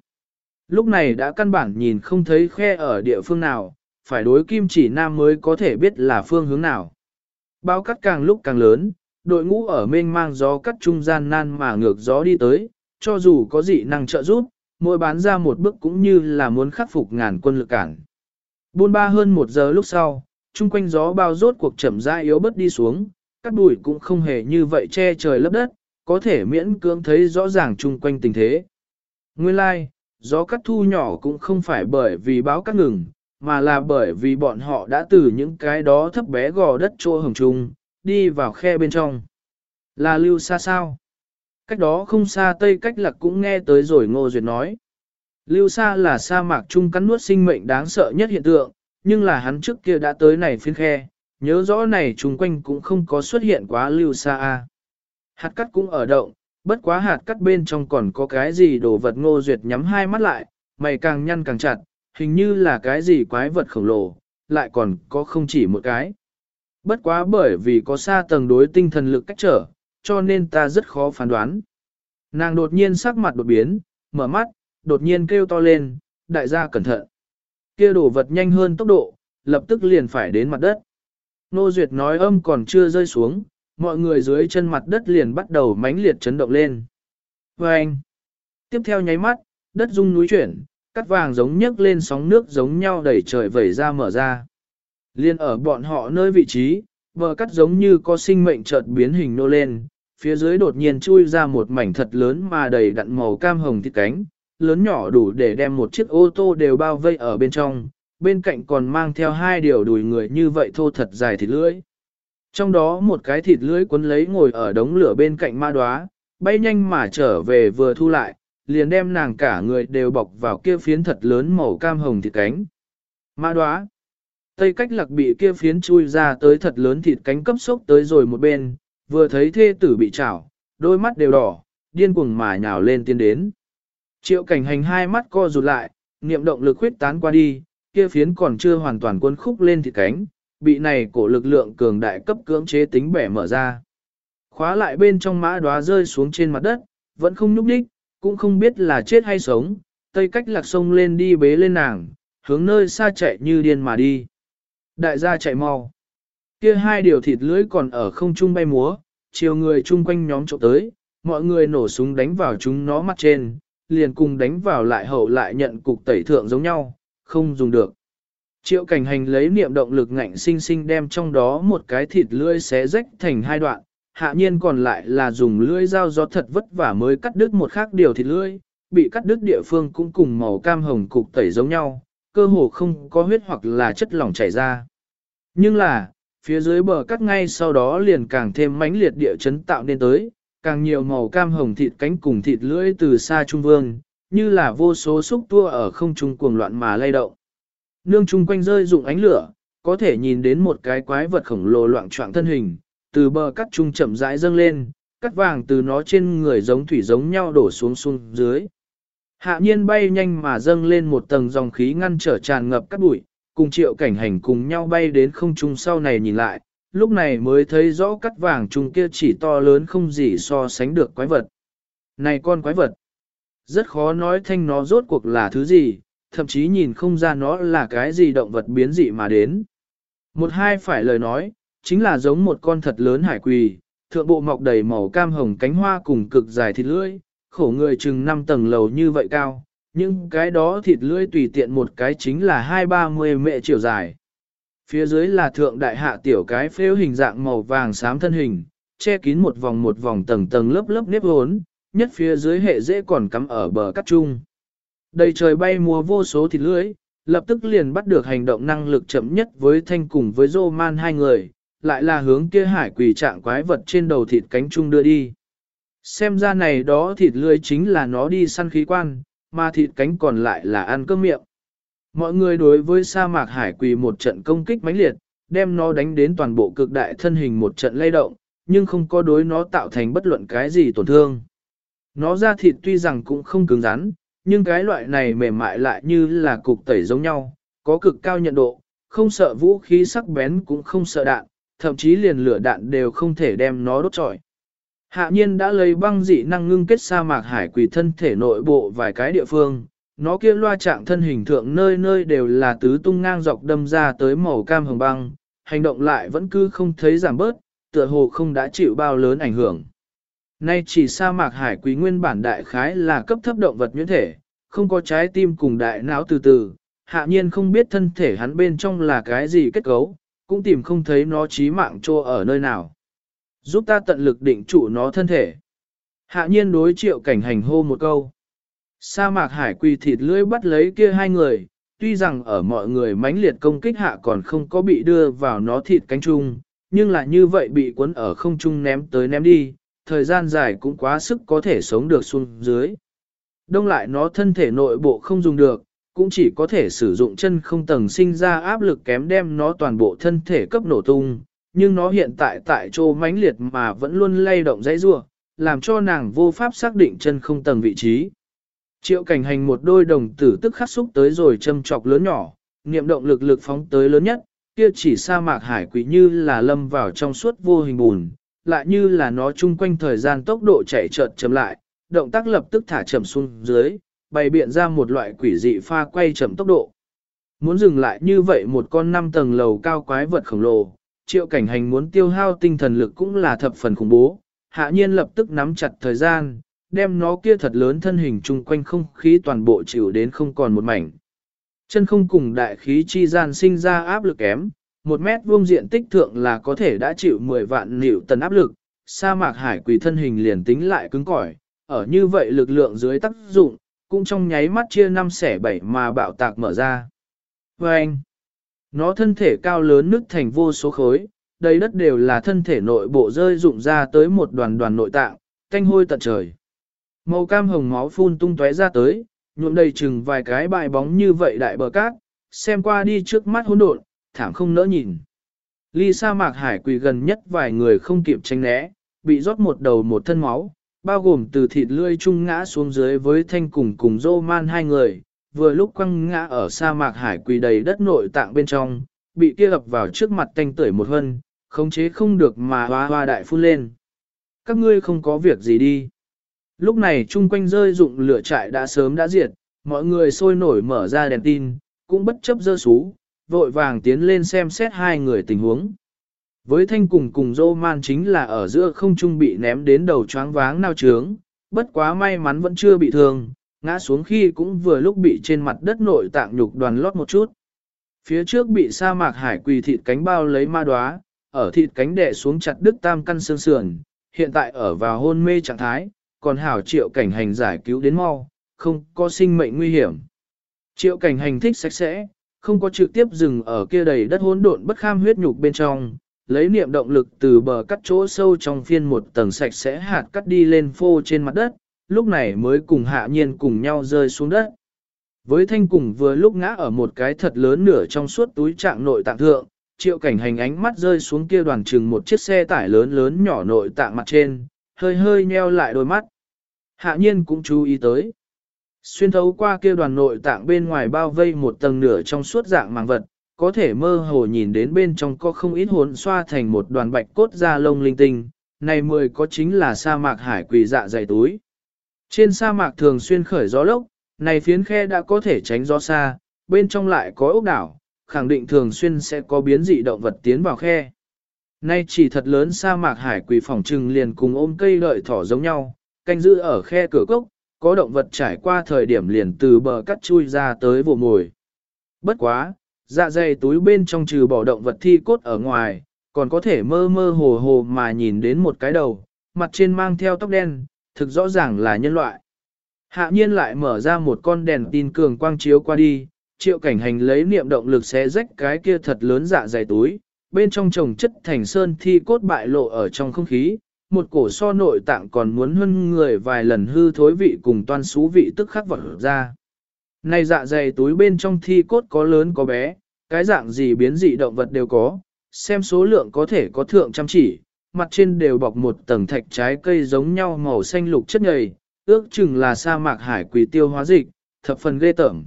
Lúc này đã căn bản nhìn không thấy khe ở địa phương nào, phải đối kim chỉ nam mới có thể biết là phương hướng nào. Bao cắt càng lúc càng lớn, đội ngũ ở mênh mang gió cắt trung gian nan mà ngược gió đi tới, cho dù có dị năng trợ giúp, mỗi bán ra một bước cũng như là muốn khắc phục ngàn quân lực cản. Buôn ba hơn một giờ lúc sau, chung quanh gió bao rốt cuộc chậm rãi yếu bớt đi xuống, các bụi cũng không hề như vậy che trời lấp đất, có thể miễn cưỡng thấy rõ ràng chung quanh tình thế. Nguyên lai, like, gió cắt thu nhỏ cũng không phải bởi vì báo cắt ngừng, mà là bởi vì bọn họ đã từ những cái đó thấp bé gò đất chỗ hồng trung, đi vào khe bên trong. Là lưu xa sao? Cách đó không xa tây cách lạc cũng nghe tới rồi ngô duyệt nói. Lưu xa là sa mạc trung cắn nuốt sinh mệnh đáng sợ nhất hiện tượng, nhưng là hắn trước kia đã tới này phiên khe, nhớ rõ này chung quanh cũng không có xuất hiện quá lưu xa a. Hạt cắt cũng ở động, bất quá hạt cắt bên trong còn có cái gì đồ vật ngô duyệt nhắm hai mắt lại, mày càng nhăn càng chặt, hình như là cái gì quái vật khổng lồ, lại còn có không chỉ một cái. Bất quá bởi vì có xa tầng đối tinh thần lực cách trở, cho nên ta rất khó phán đoán. Nàng đột nhiên sắc mặt đột biến, mở mắt, đột nhiên kêu to lên, đại gia cẩn thận. Kia đổ vật nhanh hơn tốc độ, lập tức liền phải đến mặt đất. Nô Duyệt nói âm còn chưa rơi xuống, mọi người dưới chân mặt đất liền bắt đầu mãnh liệt chấn động lên. Và anh, tiếp theo nháy mắt, đất rung núi chuyển, cắt vàng giống nhấc lên sóng nước giống nhau đẩy trời vẩy ra mở ra. Liên ở bọn họ nơi vị trí, bờ cắt giống như có sinh mệnh chợt biến hình nô lên, phía dưới đột nhiên chui ra một mảnh thật lớn mà đầy đặn màu cam hồng thịt cánh, lớn nhỏ đủ để đem một chiếc ô tô đều bao vây ở bên trong, bên cạnh còn mang theo hai điều đùi người như vậy thô thật dài thịt lưỡi. Trong đó một cái thịt lưỡi cuốn lấy ngồi ở đống lửa bên cạnh ma đoá, bay nhanh mà trở về vừa thu lại, liền đem nàng cả người đều bọc vào kia phiến thật lớn màu cam hồng thịt cánh. Ma đoá. Tây cách lạc bị kia phiến chui ra tới thật lớn thịt cánh cấp sốc tới rồi một bên, vừa thấy thê tử bị chảo, đôi mắt đều đỏ, điên cuồng mà nhào lên tiến đến. Triệu cảnh hành hai mắt co rụt lại, niệm động lực huyết tán qua đi, kia phiến còn chưa hoàn toàn quân khúc lên thịt cánh, bị này cổ lực lượng cường đại cấp cưỡng chế tính bẻ mở ra. Khóa lại bên trong mã đóa rơi xuống trên mặt đất, vẫn không nhúc đích, cũng không biết là chết hay sống, tây cách lạc sông lên đi bế lên nàng, hướng nơi xa chạy như điên mà đi. Đại gia chạy mau. Kia hai điều thịt lưỡi còn ở không trung bay múa, chiều người chung quanh nhóm trộm tới, mọi người nổ súng đánh vào chúng nó mắt trên, liền cùng đánh vào lại hậu lại nhận cục tẩy thượng giống nhau, không dùng được. Triệu cảnh hành lấy niệm động lực ngạnh sinh sinh đem trong đó một cái thịt lưỡi xé rách thành hai đoạn, hạ nhiên còn lại là dùng lưỡi dao gió thật vất vả mới cắt đứt một khác điều thịt lưỡi, bị cắt đứt địa phương cũng cùng màu cam hồng cục tẩy giống nhau, cơ hồ không có huyết hoặc là chất lỏng chảy ra. Nhưng là, phía dưới bờ cắt ngay sau đó liền càng thêm mãnh liệt địa chấn tạo nên tới, càng nhiều màu cam hồng thịt cánh cùng thịt lưỡi từ xa trung vương, như là vô số xúc tua ở không trung cuồng loạn mà lay động. Nương chung quanh rơi dụng ánh lửa, có thể nhìn đến một cái quái vật khổng lồ loạn trọng thân hình, từ bờ cắt trung chậm rãi dâng lên, cắt vàng từ nó trên người giống thủy giống nhau đổ xuống xuống dưới. Hạ nhiên bay nhanh mà dâng lên một tầng dòng khí ngăn trở tràn ngập cắt bụi, cùng triệu cảnh hành cùng nhau bay đến không trung sau này nhìn lại, lúc này mới thấy rõ cắt vàng trung kia chỉ to lớn không gì so sánh được quái vật. Này con quái vật! Rất khó nói thanh nó rốt cuộc là thứ gì, thậm chí nhìn không ra nó là cái gì động vật biến dị mà đến. Một hai phải lời nói, chính là giống một con thật lớn hải quỳ, thượng bộ mọc đầy màu cam hồng cánh hoa cùng cực dài thịt lưỡi, khổ người chừng 5 tầng lầu như vậy cao, nhưng cái đó thịt lưỡi tùy tiện một cái chính là hai ba mươi mệ chiều dài. Phía dưới là thượng đại hạ tiểu cái phêu hình dạng màu vàng xám thân hình, che kín một vòng một vòng tầng tầng lớp lớp nếp hốn, nhất phía dưới hệ dễ còn cắm ở bờ cắt chung Đầy trời bay mùa vô số thịt lưỡi, lập tức liền bắt được hành động năng lực chậm nhất với thanh cùng với dô man hai người, lại là hướng kia hải quỷ trạng quái vật trên đầu thịt cánh trung đưa đi. Xem ra này đó thịt lưỡi chính là nó đi săn khí quan, mà thịt cánh còn lại là ăn cơm miệng. Mọi người đối với sa mạc hải quỷ một trận công kích mãnh liệt, đem nó đánh đến toàn bộ cực đại thân hình một trận lay động, nhưng không có đối nó tạo thành bất luận cái gì tổn thương. Nó ra thịt tuy rằng cũng không cứng rắn, nhưng cái loại này mềm mại lại như là cục tẩy giống nhau, có cực cao nhận độ, không sợ vũ khí sắc bén cũng không sợ đạn, thậm chí liền lửa đạn đều không thể đem nó đốt trọi. Hạ nhiên đã lấy băng dị năng ngưng kết sa mạc hải quỷ thân thể nội bộ vài cái địa phương, nó kia loa trạng thân hình thượng nơi nơi đều là tứ tung ngang dọc đâm ra tới màu cam hồng băng, hành động lại vẫn cứ không thấy giảm bớt, tựa hồ không đã chịu bao lớn ảnh hưởng. Nay chỉ sa mạc hải quý nguyên bản đại khái là cấp thấp động vật nhuyễn thể, không có trái tim cùng đại não từ từ, hạ nhiên không biết thân thể hắn bên trong là cái gì kết cấu, cũng tìm không thấy nó trí mạng trô ở nơi nào. Giúp ta tận lực định trụ nó thân thể. Hạ nhiên đối triệu cảnh hành hô một câu. Sa mạc hải quỳ thịt lưỡi bắt lấy kia hai người, tuy rằng ở mọi người mãnh liệt công kích hạ còn không có bị đưa vào nó thịt cánh chung, nhưng là như vậy bị cuốn ở không trung ném tới ném đi, thời gian dài cũng quá sức có thể sống được xuống dưới. Đông lại nó thân thể nội bộ không dùng được, cũng chỉ có thể sử dụng chân không tầng sinh ra áp lực kém đem nó toàn bộ thân thể cấp nổ tung, nhưng nó hiện tại tại chỗ mãnh liệt mà vẫn luôn lay động dãy rua, làm cho nàng vô pháp xác định chân không tầng vị trí. Triệu cảnh hành một đôi đồng tử tức khắc xúc tới rồi châm chọc lớn nhỏ, niệm động lực lực phóng tới lớn nhất, kia chỉ sa mạc hải quỷ như là lâm vào trong suốt vô hình bùn, lại như là nó chung quanh thời gian tốc độ chạy chợt chậm lại, động tác lập tức thả chậm xuống dưới, bày biện ra một loại quỷ dị pha quay chậm tốc độ. Muốn dừng lại như vậy một con năm tầng lầu cao quái vật khổng lồ, triệu cảnh hành muốn tiêu hao tinh thần lực cũng là thập phần khủng bố, hạ nhiên lập tức nắm chặt thời gian, đem nó kia thật lớn thân hình chung quanh không khí toàn bộ chịu đến không còn một mảnh. Chân không cùng đại khí chi gian sinh ra áp lực kém, một mét vuông diện tích thượng là có thể đã chịu 10 vạn nịu tần áp lực, sa mạc hải quỷ thân hình liền tính lại cứng cỏi, ở như vậy lực lượng dưới tác dụng, cũng trong nháy mắt chia năm xẻ bảy mà bạo tạc mở ra. Và anh, nó thân thể cao lớn nứt thành vô số khối, đầy đất đều là thân thể nội bộ rơi rụng ra tới một đoàn đoàn nội tạng, canh hôi tận trời. Màu cam hồng máu phun tung tóe ra tới, nhuộm đầy chừng vài cái bài bóng như vậy đại bờ cát, xem qua đi trước mắt hỗn độn, thảm không nỡ nhìn. Ly sa mạc hải quỳ gần nhất vài người không kịp tranh né, bị rót một đầu một thân máu, bao gồm từ thịt lươi chung ngã xuống dưới với thanh cùng cùng dô man hai người, vừa lúc quăng ngã ở sa mạc hải quỳ đầy đất nội tạng bên trong, bị kia ập vào trước mặt thanh tưởi một hân, khống chế không được mà hoa hoa đại phun lên. Các ngươi không có việc gì đi. Lúc này chung quanh rơi dụng lửa trại đã sớm đã diệt, mọi người sôi nổi mở ra đèn tin, cũng bất chấp dơ sú, vội vàng tiến lên xem xét hai người tình huống. Với thanh cùng cùng dô man chính là ở giữa không trung bị ném đến đầu choáng váng nao trướng, bất quá may mắn vẫn chưa bị thương, ngã xuống khi cũng vừa lúc bị trên mặt đất nội tạng nhục đoàn lót một chút. Phía trước bị sa mạc hải quỳ thịt cánh bao lấy ma đoá, ở thịt cánh đè xuống chặt đứt tam căn xương sườn, hiện tại ở vào hôn mê trạng thái, còn hảo triệu cảnh hành giải cứu đến mau, không có sinh mệnh nguy hiểm. Triệu cảnh hành thích sạch sẽ, không có trực tiếp dừng ở kia đầy đất hỗn độn bất kham huyết nhục bên trong, lấy niệm động lực từ bờ cắt chỗ sâu trong phiên một tầng sạch sẽ hạt cắt đi lên phô trên mặt đất, lúc này mới cùng hạ nhiên cùng nhau rơi xuống đất. Với thanh cùng vừa lúc ngã ở một cái thật lớn nửa trong suốt túi trạng nội tạng thượng, triệu cảnh hành ánh mắt rơi xuống kia đoàn chừng một chiếc xe tải lớn lớn nhỏ nội tạng mặt trên, hơi hơi nheo lại đôi mắt. Hạ nhiên cũng chú ý tới. Xuyên thấu qua kia đoàn nội tạng bên ngoài bao vây một tầng nửa trong suốt dạng màng vật, có thể mơ hồ nhìn đến bên trong có không ít hồn xoa thành một đoàn bạch cốt da lông linh tinh, này mười có chính là sa mạc hải quỷ dạ dày túi. Trên sa mạc thường xuyên khởi gió lốc, này phiến khe đã có thể tránh gió xa, bên trong lại có ốc đảo, khẳng định thường xuyên sẽ có biến dị động vật tiến vào khe. Nay chỉ thật lớn sa mạc hải quỷ phỏng trừng liền cùng ôm cây lợi thỏ giống nhau, canh giữ ở khe cửa cốc, có động vật trải qua thời điểm liền từ bờ cắt chui ra tới vụ mồi. Bất quá, dạ dày túi bên trong trừ bỏ động vật thi cốt ở ngoài, còn có thể mơ mơ hồ hồ mà nhìn đến một cái đầu, mặt trên mang theo tóc đen, thực rõ ràng là nhân loại. Hạ nhiên lại mở ra một con đèn tin cường quang chiếu qua đi, triệu cảnh hành lấy niệm động lực xé rách cái kia thật lớn dạ dày túi, bên trong trồng chất thành sơn thi cốt bại lộ ở trong không khí, một cổ so nội tạng còn muốn hơn người vài lần hư thối vị cùng toan xú vị tức khắc vật ra. Này dạ dày túi bên trong thi cốt có lớn có bé, cái dạng gì biến dị động vật đều có, xem số lượng có thể có thượng chăm chỉ, mặt trên đều bọc một tầng thạch trái cây giống nhau màu xanh lục chất nhầy, ước chừng là sa mạc hải quỷ tiêu hóa dịch, thập phần ghê tởm.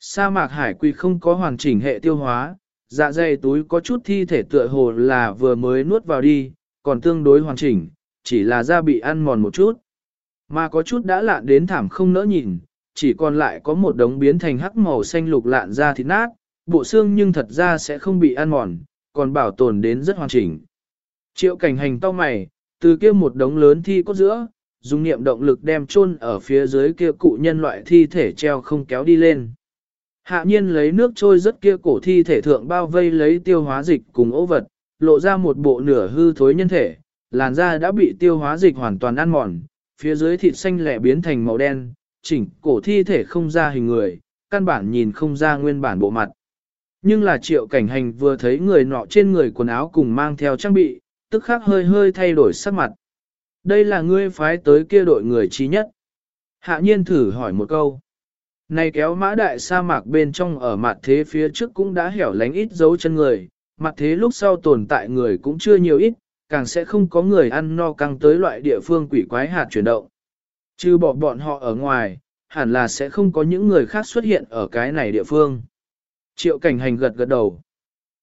Sa mạc hải quỷ không có hoàn chỉnh hệ tiêu hóa, dạ dày túi có chút thi thể tựa hồ là vừa mới nuốt vào đi, còn tương đối hoàn chỉnh, chỉ là da bị ăn mòn một chút. Mà có chút đã lạn đến thảm không nỡ nhìn, chỉ còn lại có một đống biến thành hắc màu xanh lục lạn da thịt nát, bộ xương nhưng thật ra sẽ không bị ăn mòn, còn bảo tồn đến rất hoàn chỉnh. Triệu cảnh hành to mày, từ kia một đống lớn thi cốt giữa, dùng niệm động lực đem chôn ở phía dưới kia cụ nhân loại thi thể treo không kéo đi lên. Hạ nhiên lấy nước trôi rất kia cổ thi thể thượng bao vây lấy tiêu hóa dịch cùng ố vật, lộ ra một bộ nửa hư thối nhân thể, làn da đã bị tiêu hóa dịch hoàn toàn ăn mòn, phía dưới thịt xanh lẻ biến thành màu đen, chỉnh cổ thi thể không ra hình người, căn bản nhìn không ra nguyên bản bộ mặt. Nhưng là triệu cảnh hành vừa thấy người nọ trên người quần áo cùng mang theo trang bị, tức khắc hơi hơi thay đổi sắc mặt. Đây là ngươi phái tới kia đội người trí nhất. Hạ nhiên thử hỏi một câu. Này kéo mã đại sa mạc bên trong ở mặt thế phía trước cũng đã hẻo lánh ít dấu chân người, mặt thế lúc sau tồn tại người cũng chưa nhiều ít, càng sẽ không có người ăn no căng tới loại địa phương quỷ quái hạt chuyển động. Chứ bỏ bọn họ ở ngoài, hẳn là sẽ không có những người khác xuất hiện ở cái này địa phương. Triệu cảnh hành gật gật đầu.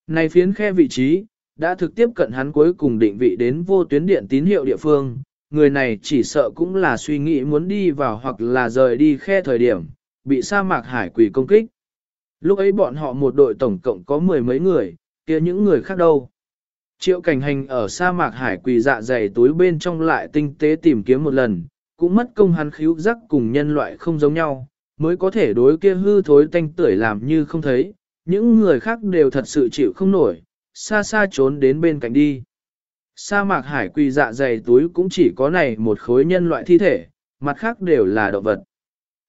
Này phiến khe vị trí, đã thực tiếp cận hắn cuối cùng định vị đến vô tuyến điện tín hiệu địa phương, người này chỉ sợ cũng là suy nghĩ muốn đi vào hoặc là rời đi khe thời điểm, bị sa mạc hải quỷ công kích. Lúc ấy bọn họ một đội tổng cộng có mười mấy người, kia những người khác đâu. Triệu cảnh hành ở sa mạc hải quỳ dạ dày túi bên trong lại tinh tế tìm kiếm một lần, cũng mất công hắn khíu giác cùng nhân loại không giống nhau, mới có thể đối kia hư thối tanh tưởi làm như không thấy, những người khác đều thật sự chịu không nổi, xa xa trốn đến bên cạnh đi. Sa mạc hải quỳ dạ dày túi cũng chỉ có này một khối nhân loại thi thể, mặt khác đều là động vật.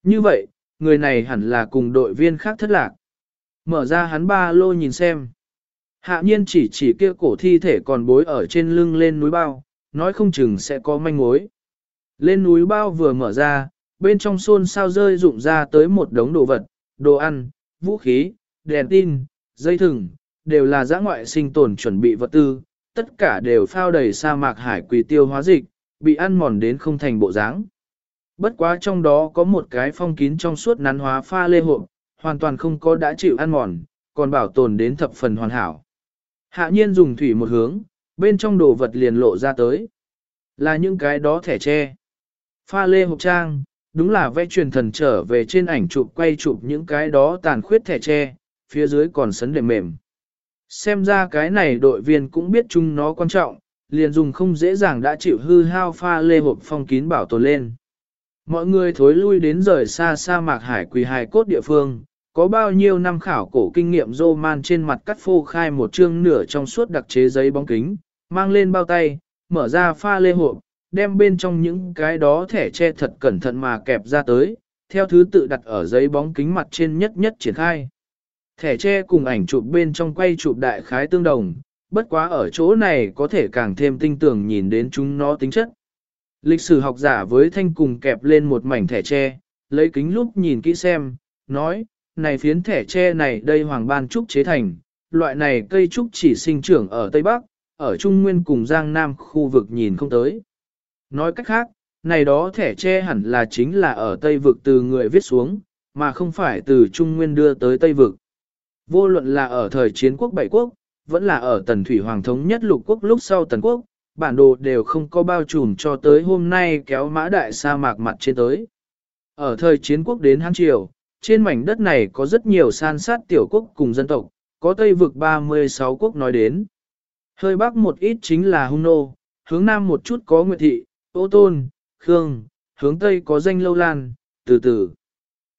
Như vậy, người này hẳn là cùng đội viên khác thất lạc. Mở ra hắn ba lô nhìn xem. Hạ nhiên chỉ chỉ kia cổ thi thể còn bối ở trên lưng lên núi bao, nói không chừng sẽ có manh mối. Lên núi bao vừa mở ra, bên trong xôn sao rơi rụng ra tới một đống đồ vật, đồ ăn, vũ khí, đèn tin, dây thừng, đều là giã ngoại sinh tồn chuẩn bị vật tư, tất cả đều phao đầy sa mạc hải quỳ tiêu hóa dịch, bị ăn mòn đến không thành bộ dáng. Bất quá trong đó có một cái phong kín trong suốt nắn hóa pha lê hộp, hoàn toàn không có đã chịu ăn mòn, còn bảo tồn đến thập phần hoàn hảo. Hạ nhiên dùng thủy một hướng, bên trong đồ vật liền lộ ra tới. Là những cái đó thẻ tre. Pha lê hộp trang, đúng là vẽ truyền thần trở về trên ảnh chụp quay chụp những cái đó tàn khuyết thẻ tre, phía dưới còn sấn đệm mềm. Xem ra cái này đội viên cũng biết chúng nó quan trọng, liền dùng không dễ dàng đã chịu hư hao pha lê hộp phong kín bảo tồn lên. Mọi người thối lui đến rời xa sa mạc hải quỳ hài cốt địa phương, có bao nhiêu năm khảo cổ kinh nghiệm dô man trên mặt cắt phô khai một chương nửa trong suốt đặc chế giấy bóng kính, mang lên bao tay, mở ra pha lê hộp, đem bên trong những cái đó thẻ che thật cẩn thận mà kẹp ra tới, theo thứ tự đặt ở giấy bóng kính mặt trên nhất nhất triển khai. Thẻ che cùng ảnh chụp bên trong quay chụp đại khái tương đồng, bất quá ở chỗ này có thể càng thêm tinh tường nhìn đến chúng nó tính chất. Lịch sử học giả với thanh cùng kẹp lên một mảnh thẻ tre, lấy kính lúc nhìn kỹ xem, nói, này phiến thẻ tre này đây hoàng ban trúc chế thành, loại này cây trúc chỉ sinh trưởng ở Tây Bắc, ở Trung Nguyên cùng Giang Nam khu vực nhìn không tới. Nói cách khác, này đó thẻ tre hẳn là chính là ở Tây vực từ người viết xuống, mà không phải từ Trung Nguyên đưa tới Tây vực. Vô luận là ở thời chiến quốc bảy quốc, vẫn là ở tần thủy hoàng thống nhất lục quốc lúc sau tần quốc, bản đồ đều không có bao trùm cho tới hôm nay kéo mã đại sa mạc mặt trên tới. Ở thời chiến quốc đến Hán Triều, trên mảnh đất này có rất nhiều san sát tiểu quốc cùng dân tộc, có Tây vực 36 quốc nói đến. Hơi bắc một ít chính là Hung Nô, hướng nam một chút có Nguyệt Thị, Ô Tôn, Khương, hướng Tây có danh Lâu Lan, từ từ.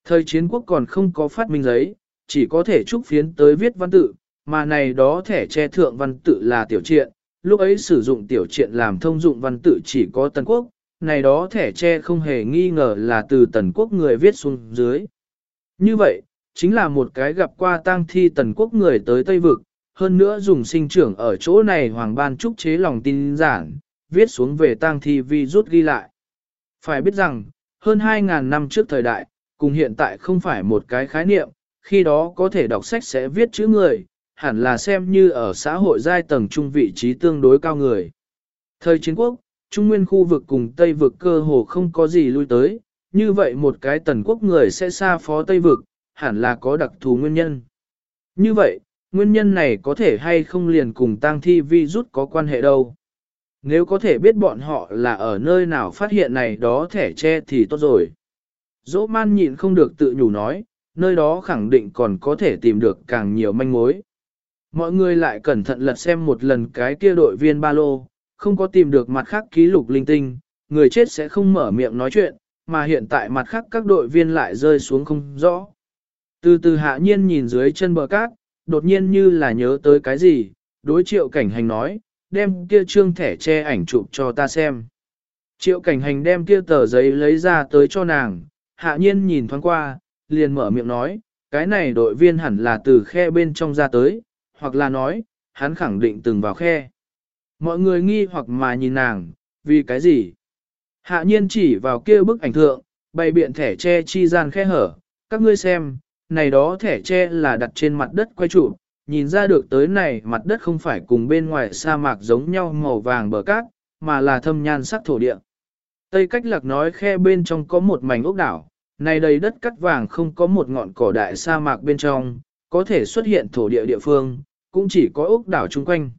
Thời chiến quốc còn không có phát minh giấy, chỉ có thể trúc phiến tới viết văn tự, mà này đó thẻ che thượng văn tự là tiểu triện, lúc ấy sử dụng tiểu triện làm thông dụng văn tự chỉ có tần quốc, này đó thẻ che không hề nghi ngờ là từ tần quốc người viết xuống dưới. Như vậy, chính là một cái gặp qua tang thi tần quốc người tới Tây Vực, hơn nữa dùng sinh trưởng ở chỗ này hoàng ban trúc chế lòng tin giản, viết xuống về tang thi vi rút ghi lại. Phải biết rằng, hơn 2.000 năm trước thời đại, cùng hiện tại không phải một cái khái niệm, khi đó có thể đọc sách sẽ viết chữ người, hẳn là xem như ở xã hội giai tầng trung vị trí tương đối cao người. Thời chiến quốc, Trung Nguyên khu vực cùng Tây vực cơ hồ không có gì lui tới, như vậy một cái tần quốc người sẽ xa phó Tây vực, hẳn là có đặc thù nguyên nhân. Như vậy, nguyên nhân này có thể hay không liền cùng tang thi vi rút có quan hệ đâu. Nếu có thể biết bọn họ là ở nơi nào phát hiện này đó thẻ che thì tốt rồi. Dỗ man nhịn không được tự nhủ nói, nơi đó khẳng định còn có thể tìm được càng nhiều manh mối. Mọi người lại cẩn thận lật xem một lần cái kia đội viên ba lô, không có tìm được mặt khác ký lục linh tinh, người chết sẽ không mở miệng nói chuyện, mà hiện tại mặt khác các đội viên lại rơi xuống không rõ. Từ từ hạ nhiên nhìn dưới chân bờ cát, đột nhiên như là nhớ tới cái gì, đối triệu cảnh hành nói, đem kia trương thẻ che ảnh chụp cho ta xem. Triệu cảnh hành đem kia tờ giấy lấy ra tới cho nàng, hạ nhiên nhìn thoáng qua, liền mở miệng nói, cái này đội viên hẳn là từ khe bên trong ra tới, hoặc là nói, hắn khẳng định từng vào khe. Mọi người nghi hoặc mà nhìn nàng, vì cái gì? Hạ nhiên chỉ vào kia bức ảnh thượng, bày biện thẻ che chi gian khe hở, các ngươi xem, này đó thẻ che là đặt trên mặt đất quay trụ, nhìn ra được tới này mặt đất không phải cùng bên ngoài sa mạc giống nhau màu vàng bờ cát, mà là thâm nhan sắc thổ địa. Tây cách lạc nói khe bên trong có một mảnh ốc đảo, này đầy đất cắt vàng không có một ngọn cỏ đại sa mạc bên trong, có thể xuất hiện thổ địa địa phương, cũng chỉ có ốc đảo chung quanh.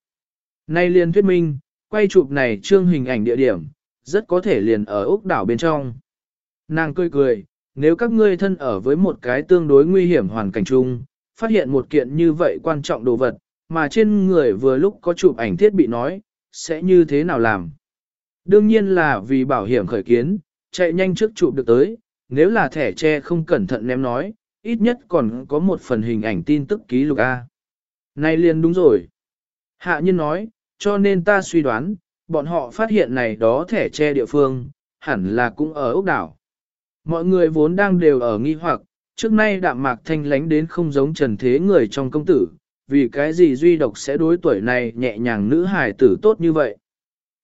Nay liền thuyết minh, quay chụp này trương hình ảnh địa điểm, rất có thể liền ở ốc đảo bên trong. Nàng cười cười, nếu các ngươi thân ở với một cái tương đối nguy hiểm hoàn cảnh chung, phát hiện một kiện như vậy quan trọng đồ vật, mà trên người vừa lúc có chụp ảnh thiết bị nói, sẽ như thế nào làm? Đương nhiên là vì bảo hiểm khởi kiến, chạy nhanh trước chụp được tới, nếu là thẻ tre không cẩn thận ném nói, ít nhất còn có một phần hình ảnh tin tức ký lục A. Này liền đúng rồi. Hạ nhân nói, cho nên ta suy đoán, bọn họ phát hiện này đó thẻ che địa phương, hẳn là cũng ở ốc đảo. Mọi người vốn đang đều ở nghi hoặc, trước nay đạm mạc thanh lánh đến không giống trần thế người trong công tử, vì cái gì duy độc sẽ đối tuổi này nhẹ nhàng nữ hài tử tốt như vậy.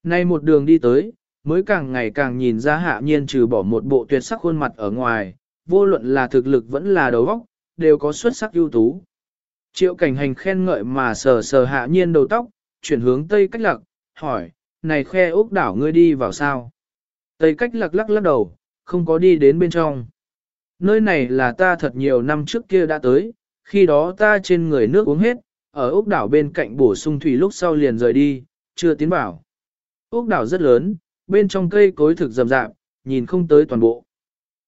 Nay một đường đi tới, mới càng ngày càng nhìn ra hạ nhiên trừ bỏ một bộ tuyệt sắc khuôn mặt ở ngoài, vô luận là thực lực vẫn là đầu óc, đều có xuất sắc ưu tú. Triệu cảnh hành khen ngợi mà sờ sờ hạ nhiên đầu tóc, chuyển hướng tây cách lạc, hỏi, này khoe ốc đảo ngươi đi vào sao? Tây cách lắc lắc lắc đầu, không có đi đến bên trong. Nơi này là ta thật nhiều năm trước kia đã tới, khi đó ta trên người nước uống hết, ở ốc đảo bên cạnh bổ sung thủy lúc sau liền rời đi, chưa tiến vào. Ốc đảo rất lớn, bên trong cây cối thực rậm rạp, nhìn không tới toàn bộ.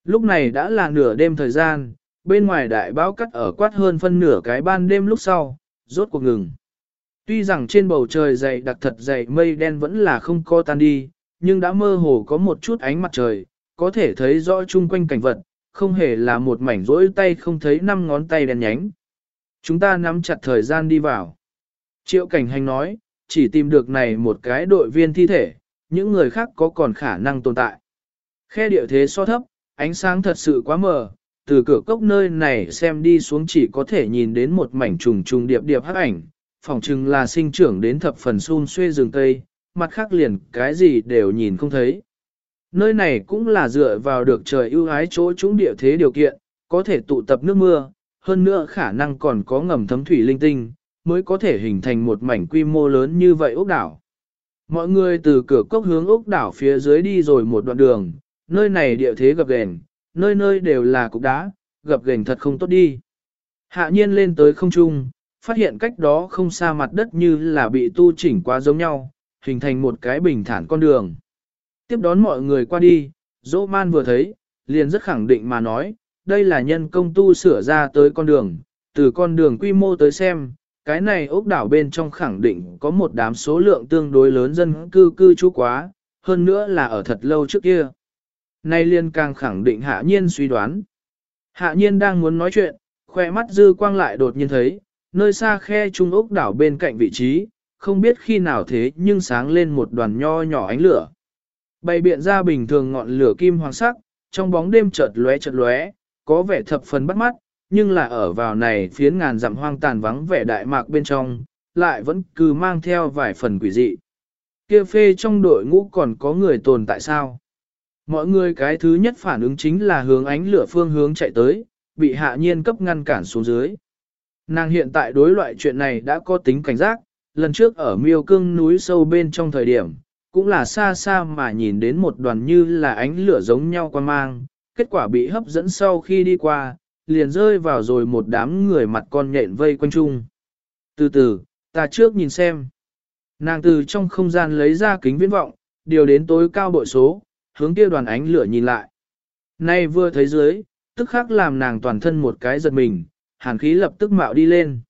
Lúc này đã là nửa đêm thời gian, bên ngoài đại bão cắt ở quát hơn phân nửa cái ban đêm lúc sau, rốt cuộc ngừng. Tuy rằng trên bầu trời dày đặc thật dày mây đen vẫn là không co tan đi, nhưng đã mơ hồ có một chút ánh mặt trời, có thể thấy rõ chung quanh cảnh vật, không hề là một mảnh rỗi tay không thấy năm ngón tay đen nhánh. Chúng ta nắm chặt thời gian đi vào. Triệu cảnh hành nói, chỉ tìm được này một cái đội viên thi thể, những người khác có còn khả năng tồn tại. Khe địa thế so thấp, ánh sáng thật sự quá mờ, từ cửa cốc nơi này xem đi xuống chỉ có thể nhìn đến một mảnh trùng trùng điệp điệp hắc ảnh, phỏng chừng là sinh trưởng đến thập phần xun xuê rừng cây, mặt khác liền cái gì đều nhìn không thấy. Nơi này cũng là dựa vào được trời ưu ái chỗ chúng địa thế điều kiện, có thể tụ tập nước mưa, hơn nữa khả năng còn có ngầm thấm thủy linh tinh, mới có thể hình thành một mảnh quy mô lớn như vậy ốc đảo. Mọi người từ cửa cốc hướng ốc đảo phía dưới đi rồi một đoạn đường, nơi này địa thế gập ghềnh, nơi nơi đều là cục đá, gập ghềnh thật không tốt đi. Hạ nhiên lên tới không trung, phát hiện cách đó không xa mặt đất như là bị tu chỉnh quá giống nhau, hình thành một cái bình thản con đường. Tiếp đón mọi người qua đi, dỗ man vừa thấy, liền rất khẳng định mà nói, đây là nhân công tu sửa ra tới con đường, từ con đường quy mô tới xem, cái này ốc đảo bên trong khẳng định có một đám số lượng tương đối lớn dân cư cư trú quá, hơn nữa là ở thật lâu trước kia. Nay liên càng khẳng định hạ nhiên suy đoán. Hạ nhiên đang muốn nói chuyện, khoe mắt dư quang lại đột nhiên thấy, nơi xa khe trung ốc đảo bên cạnh vị trí, không biết khi nào thế nhưng sáng lên một đoàn nho nhỏ ánh lửa. Bày biện ra bình thường ngọn lửa kim hoàng sắc, trong bóng đêm chợt lóe chợt lóe, có vẻ thập phần bắt mắt, nhưng là ở vào này phiến ngàn dặm hoang tàn vắng vẻ đại mạc bên trong, lại vẫn cứ mang theo vài phần quỷ dị. Kia phê trong đội ngũ còn có người tồn tại sao? Mọi người cái thứ nhất phản ứng chính là hướng ánh lửa phương hướng chạy tới, bị hạ nhiên cấp ngăn cản xuống dưới. Nàng hiện tại đối loại chuyện này đã có tính cảnh giác, lần trước ở miêu cương núi sâu bên trong thời điểm, cũng là xa xa mà nhìn đến một đoàn như là ánh lửa giống nhau quan mang, kết quả bị hấp dẫn sau khi đi qua, liền rơi vào rồi một đám người mặt con nhện vây quanh chung. Từ từ, ta trước nhìn xem. Nàng từ trong không gian lấy ra kính viễn vọng, điều đến tối cao bội số, hướng kia đoàn ánh lửa nhìn lại. Nay vừa thấy dưới, tức khắc làm nàng toàn thân một cái giật mình, hàn khí lập tức mạo đi lên.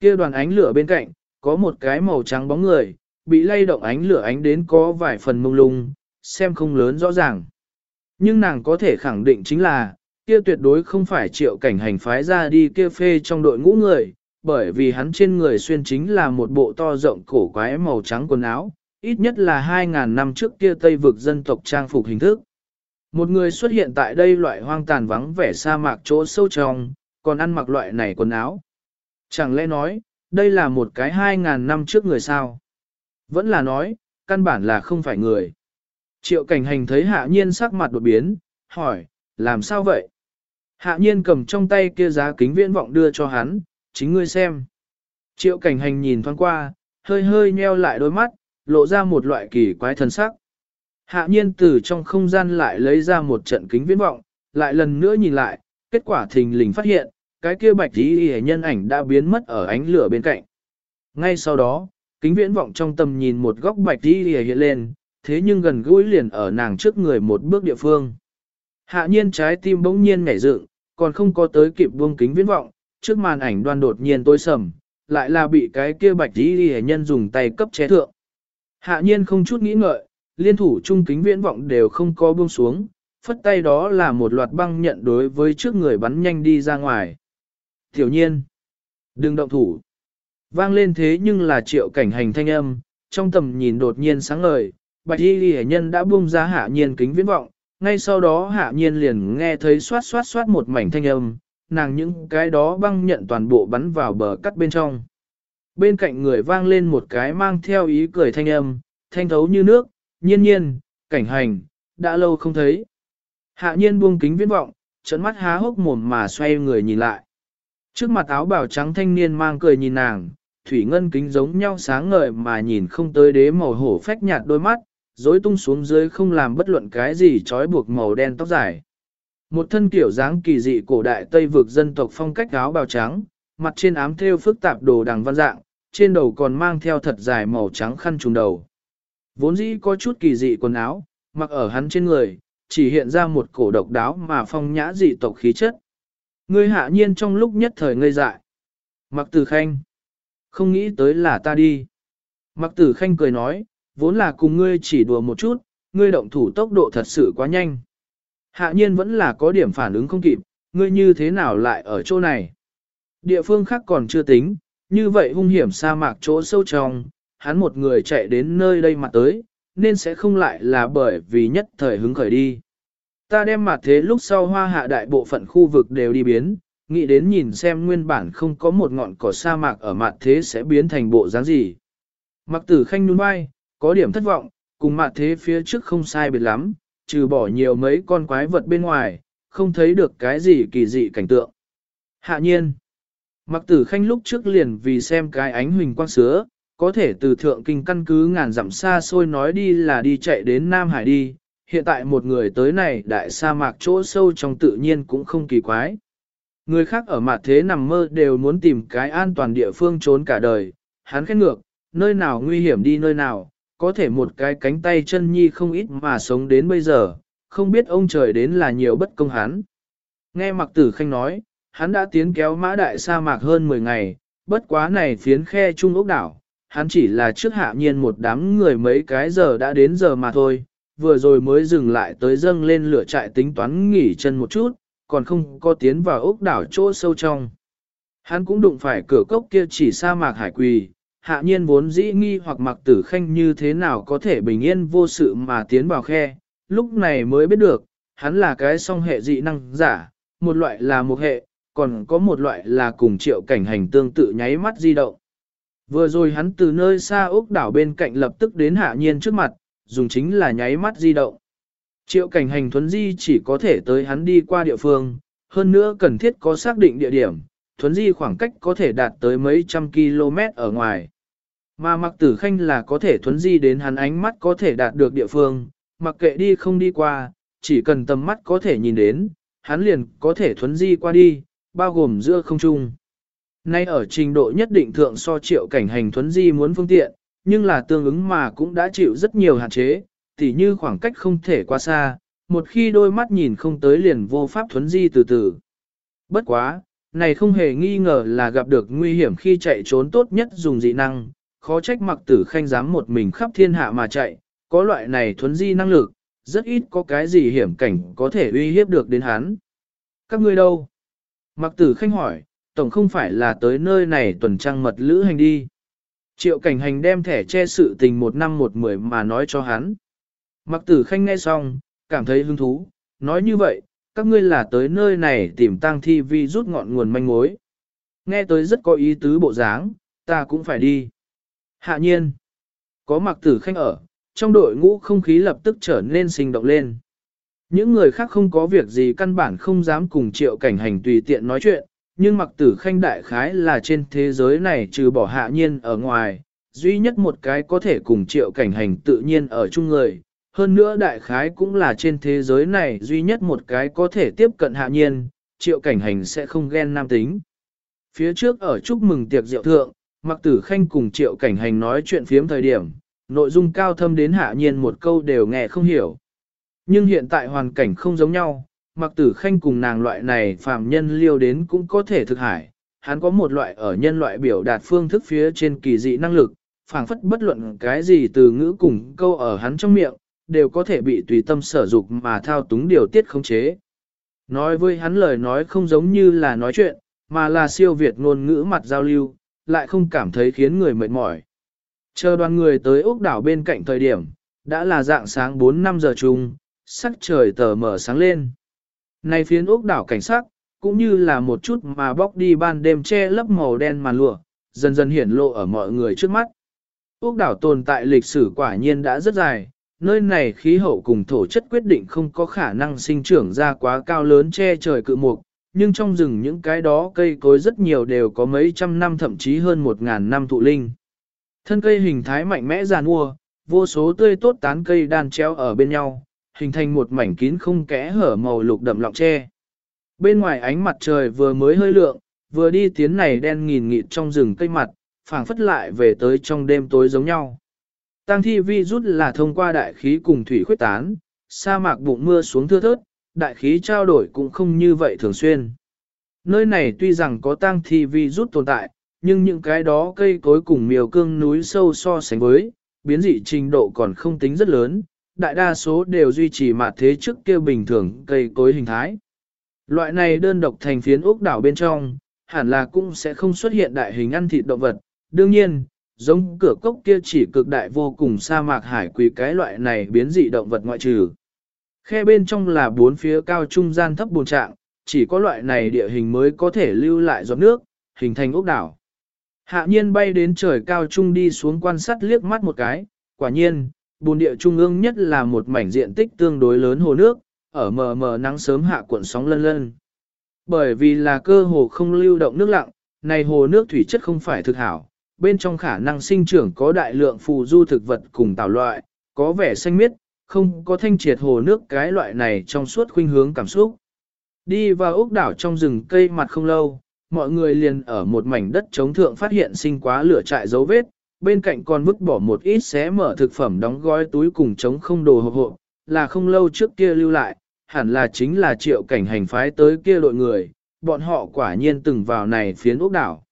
kia đoàn ánh lửa bên cạnh, có một cái màu trắng bóng người, bị lay động ánh lửa ánh đến có vài phần mông lung, xem không lớn rõ ràng. Nhưng nàng có thể khẳng định chính là, kia tuyệt đối không phải triệu cảnh hành phái ra đi kia phê trong đội ngũ người, bởi vì hắn trên người xuyên chính là một bộ to rộng cổ quái màu trắng quần áo, ít nhất là 2.000 năm trước kia Tây vực dân tộc trang phục hình thức. Một người xuất hiện tại đây loại hoang tàn vắng vẻ sa mạc chỗ sâu trong, còn ăn mặc loại này quần áo. Chẳng lẽ nói, đây là một cái 2.000 năm trước người sao? Vẫn là nói, căn bản là không phải người. Triệu cảnh hành thấy hạ nhiên sắc mặt đột biến, hỏi, làm sao vậy? Hạ nhiên cầm trong tay kia giá kính viễn vọng đưa cho hắn, chính ngươi xem. Triệu cảnh hành nhìn thoáng qua, hơi hơi nheo lại đôi mắt, lộ ra một loại kỳ quái thần sắc. Hạ nhiên từ trong không gian lại lấy ra một trận kính viễn vọng, lại lần nữa nhìn lại, kết quả thình lình phát hiện, cái kia bạch tí hề nhân ảnh đã biến mất ở ánh lửa bên cạnh. Ngay sau đó, kính viễn vọng trong tầm nhìn một góc bạch tí hề hiện lên, thế nhưng gần gũi liền ở nàng trước người một bước địa phương. Hạ nhiên trái tim bỗng nhiên nhảy dựng, còn không có tới kịp buông kính viễn vọng, trước màn ảnh đoan đột nhiên tối sầm, lại là bị cái kia bạch tí hề nhân dùng tay cấp chế thượng. Hạ nhiên không chút nghĩ ngợi, liên thủ trung kính viễn vọng đều không có buông xuống, phất tay đó là một loạt băng nhận đối với trước người bắn nhanh đi ra ngoài. Tiểu nhiên, đừng động thủ. Vang lên thế nhưng là triệu cảnh hành thanh âm, trong tầm nhìn đột nhiên sáng ngời, bạch y ghi nhân đã buông ra hạ nhiên kính viễn vọng, ngay sau đó hạ nhiên liền nghe thấy xoát xoát xoát một mảnh thanh âm, nàng những cái đó băng nhận toàn bộ bắn vào bờ cắt bên trong. Bên cạnh người vang lên một cái mang theo ý cười thanh âm, thanh thấu như nước, nhiên nhiên, cảnh hành, đã lâu không thấy. Hạ nhiên buông kính viễn vọng, trận mắt há hốc mồm mà xoay người nhìn lại. Trước mặt áo bào trắng thanh niên mang cười nhìn nàng, thủy ngân kính giống nhau sáng ngời mà nhìn không tới đế màu hổ phách nhạt đôi mắt, rối tung xuống dưới không làm bất luận cái gì trói buộc màu đen tóc dài. Một thân kiểu dáng kỳ dị cổ đại Tây vực dân tộc phong cách áo bào trắng, mặt trên ám thêu phức tạp đồ đằng văn dạng, trên đầu còn mang theo thật dài màu trắng khăn trùng đầu. Vốn dĩ có chút kỳ dị quần áo, mặc ở hắn trên người, chỉ hiện ra một cổ độc đáo mà phong nhã dị tộc khí chất. Ngươi hạ nhiên trong lúc nhất thời ngây dại. Mặc tử khanh. Không nghĩ tới là ta đi. Mặc tử khanh cười nói, vốn là cùng ngươi chỉ đùa một chút, ngươi động thủ tốc độ thật sự quá nhanh. Hạ nhiên vẫn là có điểm phản ứng không kịp, ngươi như thế nào lại ở chỗ này. Địa phương khác còn chưa tính, như vậy hung hiểm sa mạc chỗ sâu trong, hắn một người chạy đến nơi đây mà tới, nên sẽ không lại là bởi vì nhất thời hứng khởi đi. Ta đem mặt thế lúc sau hoa hạ đại bộ phận khu vực đều đi biến, nghĩ đến nhìn xem nguyên bản không có một ngọn cỏ sa mạc ở mặt thế sẽ biến thành bộ dáng gì. Mặc tử khanh nhún vai, có điểm thất vọng, cùng mặt thế phía trước không sai biệt lắm, trừ bỏ nhiều mấy con quái vật bên ngoài, không thấy được cái gì kỳ dị cảnh tượng. Hạ nhiên, mặc tử khanh lúc trước liền vì xem cái ánh huỳnh quang sứa, có thể từ thượng kinh căn cứ ngàn dặm xa xôi nói đi là đi chạy đến Nam Hải đi, hiện tại một người tới này đại sa mạc chỗ sâu trong tự nhiên cũng không kỳ quái. Người khác ở mặt thế nằm mơ đều muốn tìm cái an toàn địa phương trốn cả đời, hắn khét ngược, nơi nào nguy hiểm đi nơi nào, có thể một cái cánh tay chân nhi không ít mà sống đến bây giờ, không biết ông trời đến là nhiều bất công hắn. Nghe mặc tử khanh nói, hắn đã tiến kéo mã đại sa mạc hơn 10 ngày, bất quá này phiến khe trung ốc đảo, hắn chỉ là trước hạ nhiên một đám người mấy cái giờ đã đến giờ mà thôi, vừa rồi mới dừng lại tới dâng lên lửa trại tính toán nghỉ chân một chút, còn không có tiến vào ốc đảo chỗ sâu trong. Hắn cũng đụng phải cửa cốc kia chỉ sa mạc hải quỳ, hạ nhiên vốn dĩ nghi hoặc mặc tử khanh như thế nào có thể bình yên vô sự mà tiến vào khe, lúc này mới biết được, hắn là cái song hệ dị năng giả, một loại là một hệ, còn có một loại là cùng triệu cảnh hành tương tự nháy mắt di động. Vừa rồi hắn từ nơi xa ốc đảo bên cạnh lập tức đến hạ nhiên trước mặt, dùng chính là nháy mắt di động. Triệu cảnh hành thuấn di chỉ có thể tới hắn đi qua địa phương, hơn nữa cần thiết có xác định địa điểm, thuấn di khoảng cách có thể đạt tới mấy trăm km ở ngoài. Mà mặc tử khanh là có thể thuấn di đến hắn ánh mắt có thể đạt được địa phương, mặc kệ đi không đi qua, chỉ cần tầm mắt có thể nhìn đến, hắn liền có thể thuấn di qua đi, bao gồm giữa không trung. Nay ở trình độ nhất định thượng so triệu cảnh hành thuấn di muốn phương tiện, nhưng là tương ứng mà cũng đã chịu rất nhiều hạn chế, tỉ như khoảng cách không thể qua xa, một khi đôi mắt nhìn không tới liền vô pháp thuấn di từ từ. Bất quá, này không hề nghi ngờ là gặp được nguy hiểm khi chạy trốn tốt nhất dùng dị năng, khó trách mặc tử khanh dám một mình khắp thiên hạ mà chạy, có loại này thuấn di năng lực, rất ít có cái gì hiểm cảnh có thể uy hiếp được đến hắn. Các ngươi đâu? Mặc tử khanh hỏi, tổng không phải là tới nơi này tuần trăng mật lữ hành đi. Triệu cảnh hành đem thẻ che sự tình một năm một mười mà nói cho hắn. Mặc tử khanh nghe xong, cảm thấy hứng thú, nói như vậy, các ngươi là tới nơi này tìm tang thi vi rút ngọn nguồn manh mối. Nghe tới rất có ý tứ bộ dáng, ta cũng phải đi. Hạ nhiên, có mặc tử khanh ở, trong đội ngũ không khí lập tức trở nên sinh động lên. Những người khác không có việc gì căn bản không dám cùng triệu cảnh hành tùy tiện nói chuyện, nhưng mặc tử khanh đại khái là trên thế giới này trừ bỏ hạ nhiên ở ngoài, duy nhất một cái có thể cùng triệu cảnh hành tự nhiên ở chung người. Hơn nữa đại khái cũng là trên thế giới này duy nhất một cái có thể tiếp cận hạ nhiên, triệu cảnh hành sẽ không ghen nam tính. Phía trước ở chúc mừng tiệc rượu thượng, mặc tử khanh cùng triệu cảnh hành nói chuyện phiếm thời điểm, nội dung cao thâm đến hạ nhiên một câu đều nghe không hiểu. Nhưng hiện tại hoàn cảnh không giống nhau, mặc tử khanh cùng nàng loại này phàm nhân liêu đến cũng có thể thực hải, hắn có một loại ở nhân loại biểu đạt phương thức phía trên kỳ dị năng lực, phảng phất bất luận cái gì từ ngữ cùng câu ở hắn trong miệng, đều có thể bị tùy tâm sở dục mà thao túng điều tiết khống chế. Nói với hắn lời nói không giống như là nói chuyện, mà là siêu việt ngôn ngữ mặt giao lưu, lại không cảm thấy khiến người mệt mỏi. Chờ đoàn người tới ốc đảo bên cạnh thời điểm, đã là dạng sáng 4-5 giờ chung, sắc trời tờ mở sáng lên. Này phiến ốc đảo cảnh sắc, cũng như là một chút mà bóc đi ban đêm che lấp màu đen màn lụa, dần dần hiển lộ ở mọi người trước mắt. Úc đảo tồn tại lịch sử quả nhiên đã rất dài, nơi này khí hậu cùng thổ chất quyết định không có khả năng sinh trưởng ra quá cao lớn che trời cự mục, nhưng trong rừng những cái đó cây cối rất nhiều đều có mấy trăm năm thậm chí hơn một ngàn năm thụ linh. Thân cây hình thái mạnh mẽ giàn mua, vô số tươi tốt tán cây đan treo ở bên nhau, hình thành một mảnh kín không kẽ hở màu lục đậm lọng tre. Bên ngoài ánh mặt trời vừa mới hơi lượng, vừa đi tiến này đen nghìn nghịt trong rừng cây mặt, phảng phất lại về tới trong đêm tối giống nhau. Tăng thi vi rút là thông qua đại khí cùng thủy khuyết tán, sa mạc bụng mưa xuống thưa thớt, đại khí trao đổi cũng không như vậy thường xuyên. Nơi này tuy rằng có tăng thi vi rút tồn tại, nhưng những cái đó cây cối cùng miều cương núi sâu so sánh với, biến dị trình độ còn không tính rất lớn, đại đa số đều duy trì mặt thế trước kia bình thường cây cối hình thái. Loại này đơn độc thành phiến ốc đảo bên trong, hẳn là cũng sẽ không xuất hiện đại hình ăn thịt động vật. Đương nhiên, giống cửa cốc kia chỉ cực đại vô cùng sa mạc hải quỷ cái loại này biến dị động vật ngoại trừ. Khe bên trong là bốn phía cao trung gian thấp bồn trạng, chỉ có loại này địa hình mới có thể lưu lại giọt nước, hình thành ốc đảo. Hạ nhiên bay đến trời cao trung đi xuống quan sát liếc mắt một cái, quả nhiên, bùn địa trung ương nhất là một mảnh diện tích tương đối lớn hồ nước, ở mờ mờ nắng sớm hạ cuộn sóng lân lân. Bởi vì là cơ hồ không lưu động nước lặng, này hồ nước thủy chất không phải thực hảo, bên trong khả năng sinh trưởng có đại lượng phù du thực vật cùng tạo loại, có vẻ xanh miết, không có thanh triệt hồ nước cái loại này trong suốt khuynh hướng cảm xúc. Đi vào ốc đảo trong rừng cây mặt không lâu, mọi người liền ở một mảnh đất trống thượng phát hiện sinh quá lửa trại dấu vết, bên cạnh còn vứt bỏ một ít xé mở thực phẩm đóng gói túi cùng chống không đồ hộp hộp, là không lâu trước kia lưu lại, hẳn là chính là triệu cảnh hành phái tới kia đội người, bọn họ quả nhiên từng vào này phiến ốc đảo.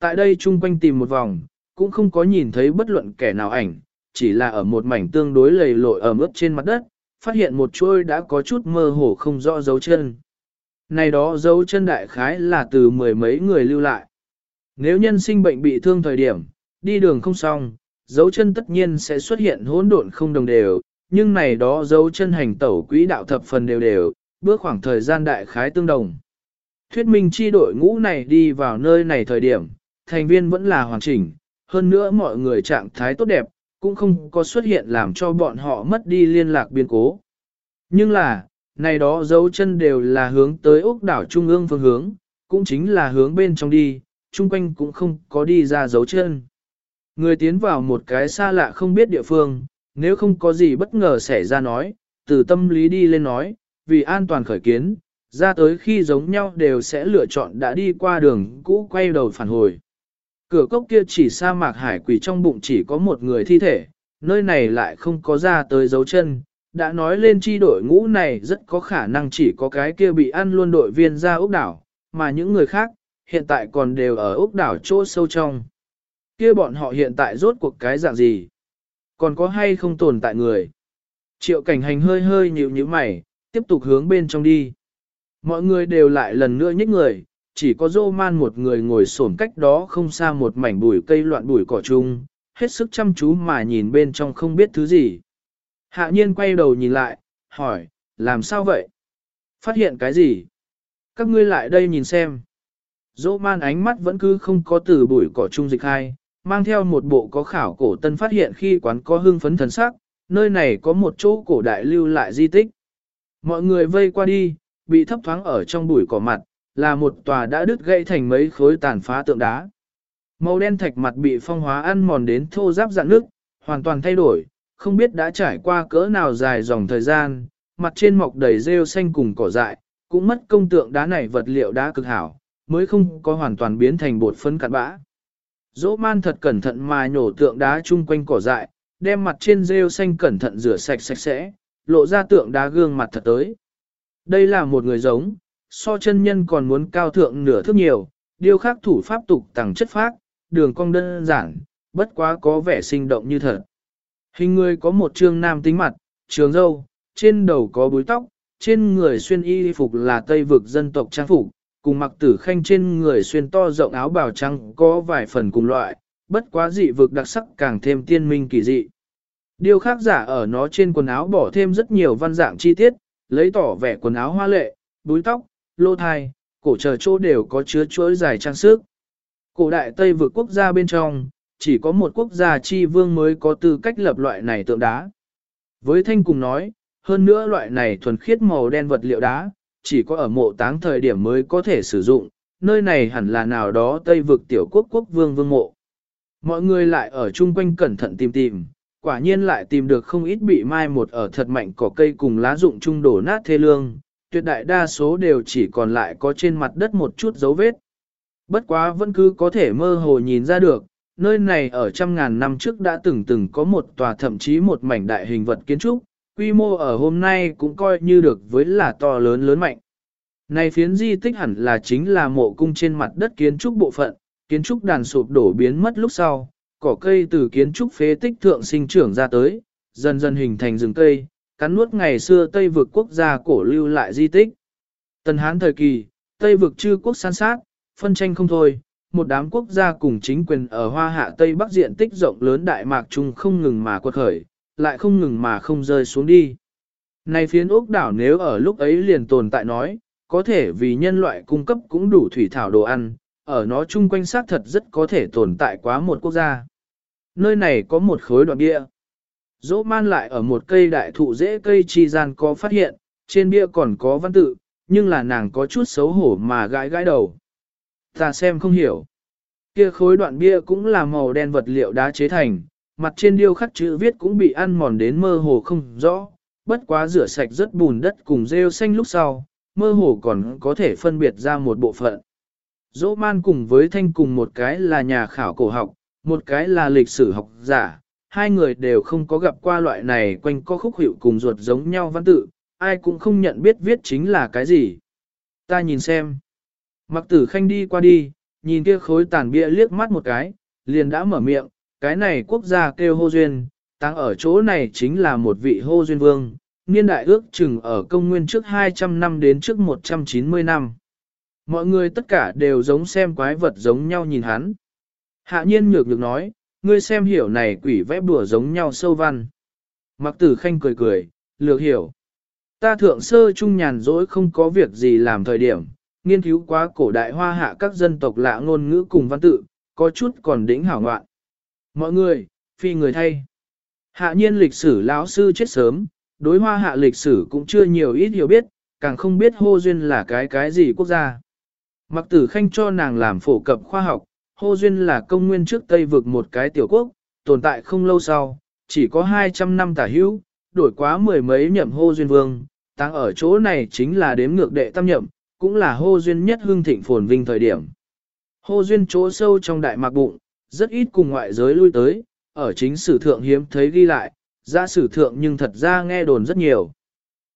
Tại đây chung quanh tìm một vòng, cũng không có nhìn thấy bất luận kẻ nào ảnh, chỉ là ở một mảnh tương đối lầy lội ở ướt trên mặt đất, phát hiện một chuôi đã có chút mơ hồ không rõ dấu chân. Này đó dấu chân đại khái là từ mười mấy người lưu lại. Nếu nhân sinh bệnh bị thương thời điểm, đi đường không xong, dấu chân tất nhiên sẽ xuất hiện hỗn độn không đồng đều, nhưng này đó dấu chân hành tẩu quỹ đạo thập phần đều đều, bước khoảng thời gian đại khái tương đồng. Thuyết minh chi đội ngũ này đi vào nơi này thời điểm, thành viên vẫn là hoàn chỉnh, hơn nữa mọi người trạng thái tốt đẹp, cũng không có xuất hiện làm cho bọn họ mất đi liên lạc biến cố. Nhưng là, này đó dấu chân đều là hướng tới ốc đảo trung ương phương hướng, cũng chính là hướng bên trong đi, chung quanh cũng không có đi ra dấu chân. Người tiến vào một cái xa lạ không biết địa phương, nếu không có gì bất ngờ xảy ra nói, từ tâm lý đi lên nói, vì an toàn khởi kiến, ra tới khi giống nhau đều sẽ lựa chọn đã đi qua đường cũ quay đầu phản hồi. Cửa cốc kia chỉ sa mạc hải quỷ trong bụng chỉ có một người thi thể, nơi này lại không có ra tới dấu chân, đã nói lên chi đội ngũ này rất có khả năng chỉ có cái kia bị ăn luôn đội viên ra ốc đảo, mà những người khác, hiện tại còn đều ở ốc đảo chỗ sâu trong kia bọn họ hiện tại rốt cuộc cái dạng gì? Còn có hay không tồn tại người? Triệu cảnh hành hơi hơi nhíu nhíu mày, tiếp tục hướng bên trong đi. Mọi người đều lại lần nữa nhích người, chỉ có dô man một người ngồi xổm cách đó không xa một mảnh bụi cây loạn bụi cỏ chung, hết sức chăm chú mà nhìn bên trong không biết thứ gì. Hạ nhiên quay đầu nhìn lại, hỏi, làm sao vậy? Phát hiện cái gì? Các ngươi lại đây nhìn xem. Dỗ man ánh mắt vẫn cứ không có từ bụi cỏ trung dịch hai, mang theo một bộ có khảo cổ tân phát hiện khi quán có hương phấn thần sắc, nơi này có một chỗ cổ đại lưu lại di tích. Mọi người vây qua đi, bị thấp thoáng ở trong bụi cỏ mặt, là một tòa đã đứt gãy thành mấy khối tàn phá tượng đá. Màu đen thạch mặt bị phong hóa ăn mòn đến thô ráp dạng nước, hoàn toàn thay đổi, không biết đã trải qua cỡ nào dài dòng thời gian, mặt trên mọc đầy rêu xanh cùng cỏ dại, cũng mất công tượng đá này vật liệu đá cực hảo, mới không có hoàn toàn biến thành bột phấn cặn bã. Dỗ man thật cẩn thận mà nhổ tượng đá chung quanh cỏ dại, đem mặt trên rêu xanh cẩn thận rửa sạch sạch sẽ, lộ ra tượng đá gương mặt thật tới. Đây là một người giống, so chân nhân còn muốn cao thượng nửa thước nhiều, điêu khắc thủ pháp tục tàng chất phác, đường cong đơn giản, bất quá có vẻ sinh động như thật. Hình người có một trương nam tính mặt, trường râu, trên đầu có búi tóc, trên người xuyên y phục là tây vực dân tộc trang phục, cùng mặc tử khanh trên người xuyên to rộng áo bào trắng có vài phần cùng loại, bất quá dị vực đặc sắc càng thêm tiên minh kỳ dị. Điều khác giả ở nó trên quần áo bỏ thêm rất nhiều văn dạng chi tiết, lấy tỏ vẻ quần áo hoa lệ, búi tóc, lô thai, cổ chờ chỗ đều có chứa chuỗi dài trang sức. Cổ đại Tây vực quốc gia bên trong, chỉ có một quốc gia chi vương mới có tư cách lập loại này tượng đá. Với thanh cùng nói, hơn nữa loại này thuần khiết màu đen vật liệu đá, chỉ có ở mộ táng thời điểm mới có thể sử dụng, nơi này hẳn là nào đó Tây vực tiểu quốc quốc vương vương mộ. Mọi người lại ở chung quanh cẩn thận tìm tìm, quả nhiên lại tìm được không ít bị mai một ở thật mạnh cỏ cây cùng lá rụng trung đổ nát thê lương, tuyệt đại đa số đều chỉ còn lại có trên mặt đất một chút dấu vết. Bất quá vẫn cứ có thể mơ hồ nhìn ra được, nơi này ở trăm ngàn năm trước đã từng từng có một tòa thậm chí một mảnh đại hình vật kiến trúc, quy mô ở hôm nay cũng coi như được với là to lớn lớn mạnh. Này phiến di tích hẳn là chính là mộ cung trên mặt đất kiến trúc bộ phận, kiến trúc đàn sụp đổ biến mất lúc sau, cỏ cây từ kiến trúc phế tích thượng sinh trưởng ra tới, dần dần hình thành rừng cây, cắn nuốt ngày xưa Tây vực quốc gia cổ lưu lại di tích. Tần Hán thời kỳ, Tây vực chư quốc san sát, phân tranh không thôi, một đám quốc gia cùng chính quyền ở Hoa Hạ Tây Bắc diện tích rộng lớn Đại Mạc Trung không ngừng mà quật khởi, lại không ngừng mà không rơi xuống đi. Này phiến ốc đảo nếu ở lúc ấy liền tồn tại nói, có thể vì nhân loại cung cấp cũng đủ thủy thảo đồ ăn, ở nó chung quanh xác thật rất có thể tồn tại quá một quốc gia. Nơi này có một khối đoạn bia. Dỗ man lại ở một cây đại thụ dễ cây chi gian có phát hiện, trên bia còn có văn tự, nhưng là nàng có chút xấu hổ mà gãi gãi đầu. Ta xem không hiểu. Kia khối đoạn bia cũng là màu đen vật liệu đá chế thành, mặt trên điêu khắc chữ viết cũng bị ăn mòn đến mơ hồ không rõ, bất quá rửa sạch rất bùn đất cùng rêu xanh lúc sau, mơ hồ còn có thể phân biệt ra một bộ phận. Dỗ man cùng với thanh cùng một cái là nhà khảo cổ học, một cái là lịch sử học giả, hai người đều không có gặp qua loại này quanh co khúc hiệu cùng ruột giống nhau văn tự, ai cũng không nhận biết viết chính là cái gì. Ta nhìn xem. Mặc tử khanh đi qua đi, nhìn kia khối tàn bia liếc mắt một cái, liền đã mở miệng, cái này quốc gia kêu hô duyên, tăng ở chỗ này chính là một vị hô duyên vương, niên đại ước chừng ở công nguyên trước 200 năm đến trước 190 năm. Mọi người tất cả đều giống xem quái vật giống nhau nhìn hắn. Hạ nhiên nhược được nói, ngươi xem hiểu này quỷ vẽ bùa giống nhau sâu văn. Mặc tử khanh cười cười, lược hiểu. Ta thượng sơ trung nhàn dỗi không có việc gì làm thời điểm, nghiên cứu quá cổ đại hoa hạ các dân tộc lạ ngôn ngữ cùng văn tự, có chút còn đỉnh hảo ngoạn. Mọi người, phi người thay. Hạ nhiên lịch sử lão sư chết sớm, đối hoa hạ lịch sử cũng chưa nhiều ít hiểu biết, càng không biết hô duyên là cái cái gì quốc gia. Mặc tử khanh cho nàng làm phổ cập khoa học, hô duyên là công nguyên trước Tây vực một cái tiểu quốc, tồn tại không lâu sau, chỉ có 200 năm tả hữu, đổi quá mười mấy nhậm hô duyên vương, tăng ở chỗ này chính là đếm ngược đệ tam nhậm, cũng là hô duyên nhất hương thịnh phồn vinh thời điểm. Hô duyên chỗ sâu trong đại mạc bụng, rất ít cùng ngoại giới lui tới, ở chính sử thượng hiếm thấy ghi lại, ra sử thượng nhưng thật ra nghe đồn rất nhiều.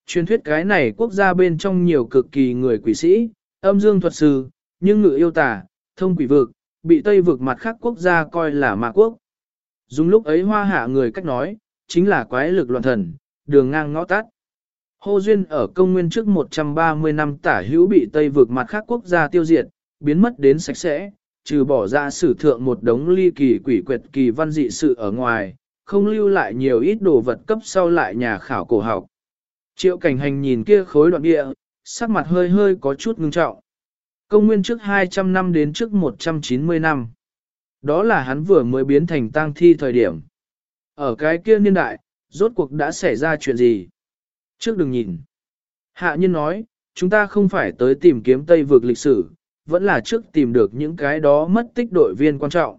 Truyền thuyết cái này quốc gia bên trong nhiều cực kỳ người quỷ sĩ, Âm dương thuật sư, nhưng ngự yêu tả, thông quỷ vực, bị Tây vực mặt khác quốc gia coi là ma quốc. Dùng lúc ấy hoa hạ người cách nói, chính là quái lực loạn thần, đường ngang ngõ tắt. Hô Duyên ở công nguyên trước 130 năm tả hữu bị Tây vực mặt khác quốc gia tiêu diệt, biến mất đến sạch sẽ, trừ bỏ ra sử thượng một đống ly kỳ quỷ quyệt kỳ văn dị sự ở ngoài, không lưu lại nhiều ít đồ vật cấp sau lại nhà khảo cổ học. Triệu cảnh hành nhìn kia khối đoạn địa, sắc mặt hơi hơi có chút ngưng trọng. Công nguyên trước 200 năm đến trước 190 năm. Đó là hắn vừa mới biến thành tang thi thời điểm. Ở cái kia niên đại, rốt cuộc đã xảy ra chuyện gì? Trước đừng nhìn. Hạ nhân nói, chúng ta không phải tới tìm kiếm Tây vực lịch sử, vẫn là trước tìm được những cái đó mất tích đội viên quan trọng.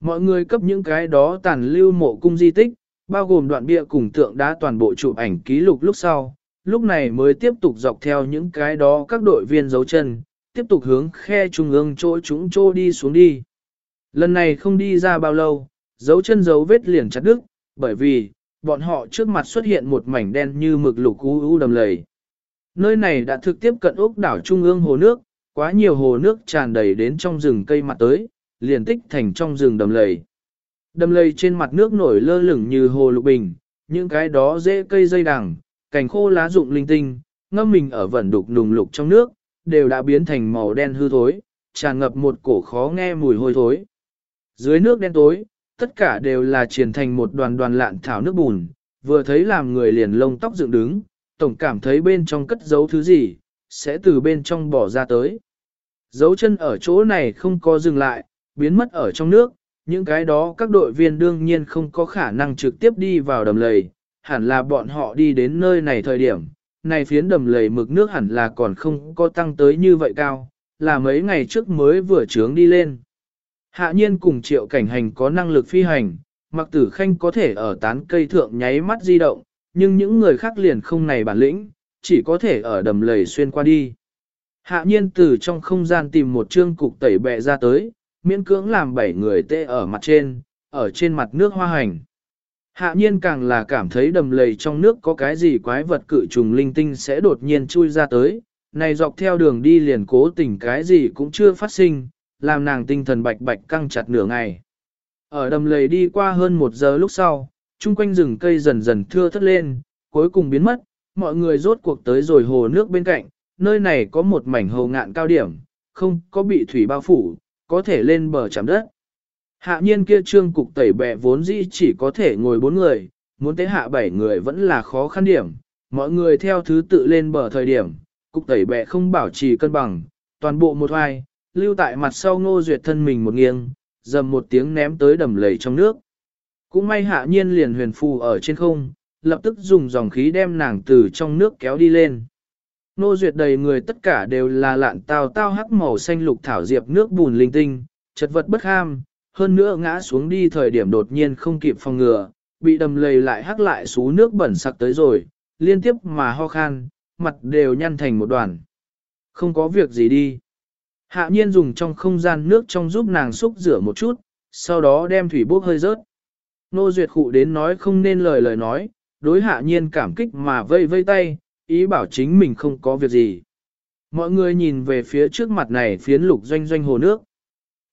Mọi người cấp những cái đó tàn lưu mộ cung di tích, bao gồm đoạn bia cùng tượng đá toàn bộ chụp ảnh ký lục lúc sau, lúc này mới tiếp tục dọc theo những cái đó các đội viên dấu chân, tiếp tục hướng khe trung ương chỗ chúng chỗ đi xuống đi. Lần này không đi ra bao lâu, dấu chân dấu vết liền chặt đứt, bởi vì, bọn họ trước mặt xuất hiện một mảnh đen như mực lục u u đầm lầy. Nơi này đã thực tiếp cận ốc đảo trung ương hồ nước, quá nhiều hồ nước tràn đầy đến trong rừng cây mặt tới, liền tích thành trong rừng đầm lầy. Đầm lầy trên mặt nước nổi lơ lửng như hồ lục bình, những cái đó dễ cây dây đằng, cành khô lá rụng linh tinh, ngâm mình ở vẩn đục nùng lục trong nước, đều đã biến thành màu đen hư thối, tràn ngập một cổ khó nghe mùi hôi thối. Dưới nước đen tối, tất cả đều là triển thành một đoàn đoàn lạn thảo nước bùn, vừa thấy làm người liền lông tóc dựng đứng, tổng cảm thấy bên trong cất giấu thứ gì, sẽ từ bên trong bỏ ra tới. Dấu chân ở chỗ này không có dừng lại, biến mất ở trong nước, những cái đó các đội viên đương nhiên không có khả năng trực tiếp đi vào đầm lầy, hẳn là bọn họ đi đến nơi này thời điểm, này phiến đầm lầy mực nước hẳn là còn không có tăng tới như vậy cao, là mấy ngày trước mới vừa trướng đi lên. Hạ nhiên cùng triệu cảnh hành có năng lực phi hành, mặc tử khanh có thể ở tán cây thượng nháy mắt di động, nhưng những người khác liền không này bản lĩnh, chỉ có thể ở đầm lầy xuyên qua đi. Hạ nhiên từ trong không gian tìm một chương cục tẩy bẹ ra tới, miễn cưỡng làm bảy người tê ở mặt trên, ở trên mặt nước hoa hành. Hạ nhiên càng là cảm thấy đầm lầy trong nước có cái gì quái vật cự trùng linh tinh sẽ đột nhiên chui ra tới, này dọc theo đường đi liền cố tình cái gì cũng chưa phát sinh, làm nàng tinh thần bạch bạch căng chặt nửa ngày. Ở đầm lầy đi qua hơn một giờ lúc sau, chung quanh rừng cây dần dần thưa thất lên, cuối cùng biến mất, mọi người rốt cuộc tới rồi hồ nước bên cạnh, nơi này có một mảnh hồ ngạn cao điểm, không có bị thủy bao phủ, có thể lên bờ chạm đất. Hạ nhiên kia trương cục tẩy bẹ vốn dĩ chỉ có thể ngồi bốn người, muốn tới hạ bảy người vẫn là khó khăn điểm, mọi người theo thứ tự lên bờ thời điểm, cục tẩy bẹ không bảo trì cân bằng, toàn bộ một hoài, lưu tại mặt sau ngô duyệt thân mình một nghiêng, dầm một tiếng ném tới đầm lầy trong nước. Cũng may hạ nhiên liền huyền phù ở trên không, lập tức dùng dòng khí đem nàng từ trong nước kéo đi lên. Nô duyệt đầy người tất cả đều là lạn tào tao hắc màu xanh lục thảo diệp nước bùn linh tinh, chật vật bất ham, hơn nữa ngã xuống đi thời điểm đột nhiên không kịp phòng ngừa, bị đầm lầy lại hắc lại xú nước bẩn sặc tới rồi, liên tiếp mà ho khan, mặt đều nhăn thành một đoàn. Không có việc gì đi. Hạ nhiên dùng trong không gian nước trong giúp nàng xúc rửa một chút, sau đó đem thủy bốc hơi rớt. Nô Duyệt khụ đến nói không nên lời lời nói, đối hạ nhiên cảm kích mà vây vây tay, ý bảo chính mình không có việc gì. Mọi người nhìn về phía trước mặt này phiến lục doanh doanh hồ nước.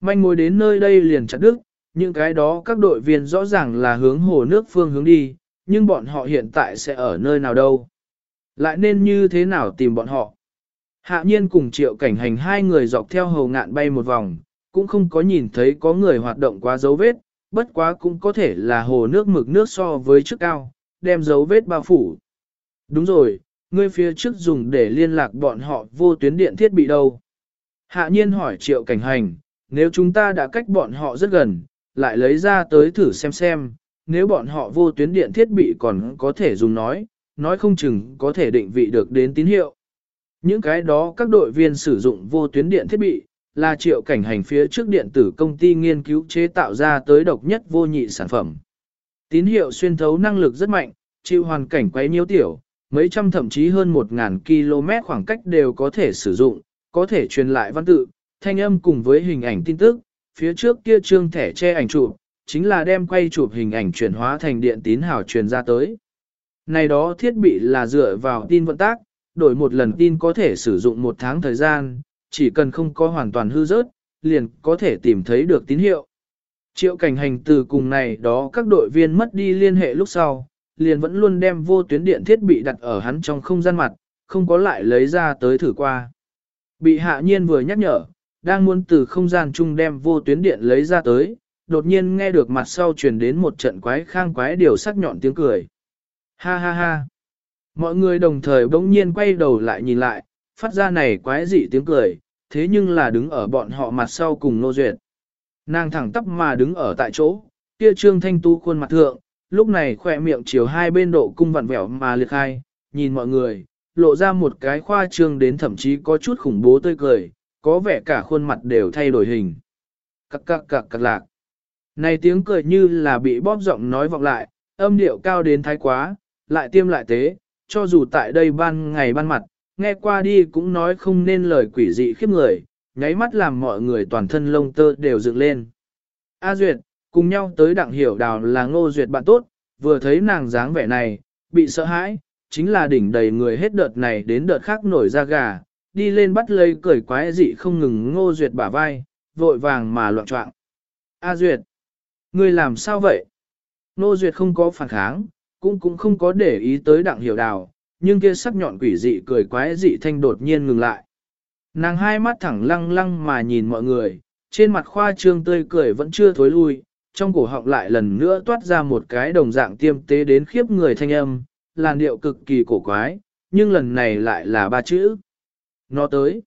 Manh ngồi đến nơi đây liền chặt đứt, những cái đó các đội viên rõ ràng là hướng hồ nước phương hướng đi, nhưng bọn họ hiện tại sẽ ở nơi nào đâu. Lại nên như thế nào tìm bọn họ. Hạ nhiên cùng triệu cảnh hành hai người dọc theo hồ ngạn bay một vòng, cũng không có nhìn thấy có người hoạt động quá dấu vết, bất quá cũng có thể là hồ nước mực nước so với trước cao, đem dấu vết bao phủ. Đúng rồi, ngươi phía trước dùng để liên lạc bọn họ vô tuyến điện thiết bị đâu. Hạ nhiên hỏi triệu cảnh hành, nếu chúng ta đã cách bọn họ rất gần, lại lấy ra tới thử xem xem, nếu bọn họ vô tuyến điện thiết bị còn có thể dùng nói, nói không chừng có thể định vị được đến tín hiệu. Những cái đó các đội viên sử dụng vô tuyến điện thiết bị, là triệu cảnh hành phía trước điện tử công ty nghiên cứu chế tạo ra tới độc nhất vô nhị sản phẩm. Tín hiệu xuyên thấu năng lực rất mạnh, chịu hoàn cảnh quấy nhiễu tiểu, mấy trăm thậm chí hơn một ngàn km khoảng cách đều có thể sử dụng, có thể truyền lại văn tự, thanh âm cùng với hình ảnh tin tức, phía trước kia trương thẻ che ảnh chụp, chính là đem quay chụp hình ảnh chuyển hóa thành điện tín hào truyền ra tới. Này đó thiết bị là dựa vào tin vận tác, đổi một lần tin có thể sử dụng một tháng thời gian, chỉ cần không có hoàn toàn hư rớt, liền có thể tìm thấy được tín hiệu. Triệu cảnh hành từ cùng này đó các đội viên mất đi liên hệ lúc sau, liền vẫn luôn đem vô tuyến điện thiết bị đặt ở hắn trong không gian mặt, không có lại lấy ra tới thử qua. Bị hạ nhiên vừa nhắc nhở, đang muốn từ không gian chung đem vô tuyến điện lấy ra tới, đột nhiên nghe được mặt sau truyền đến một trận quái khang quái điều sắc nhọn tiếng cười. Ha ha ha. Mọi người đồng thời bỗng nhiên quay đầu lại nhìn lại, phát ra này quái dị tiếng cười, thế nhưng là đứng ở bọn họ mặt sau cùng nô duyệt. Nàng thẳng tắp mà đứng ở tại chỗ, kia trương thanh tu khuôn mặt thượng, lúc này khỏe miệng chiều hai bên độ cung vặn vẹo mà liệt hai, nhìn mọi người, lộ ra một cái khoa trương đến thậm chí có chút khủng bố tươi cười, có vẻ cả khuôn mặt đều thay đổi hình. Cắc cắc cắc cắc lạc. Này tiếng cười như là bị bóp giọng nói vọng lại, âm điệu cao đến thái quá, lại tiêm lại tế, cho dù tại đây ban ngày ban mặt, nghe qua đi cũng nói không nên lời quỷ dị khiếp người, nháy mắt làm mọi người toàn thân lông tơ đều dựng lên. A Duyệt, cùng nhau tới đặng hiểu đào là ngô Duyệt bạn tốt, vừa thấy nàng dáng vẻ này, bị sợ hãi, chính là đỉnh đầy người hết đợt này đến đợt khác nổi ra gà, đi lên bắt lấy cười quái dị không ngừng ngô Duyệt bả vai, vội vàng mà loạn trọng. A Duyệt, ngươi làm sao vậy? Ngô Duyệt không có phản kháng, cũng cũng không có để ý tới đặng hiểu đào, nhưng kia sắc nhọn quỷ dị cười quái dị thanh đột nhiên ngừng lại. Nàng hai mắt thẳng lăng lăng mà nhìn mọi người, trên mặt khoa trương tươi cười vẫn chưa thối lui, trong cổ họng lại lần nữa toát ra một cái đồng dạng tiêm tế đến khiếp người thanh âm, làn điệu cực kỳ cổ quái, nhưng lần này lại là ba chữ. Nó tới.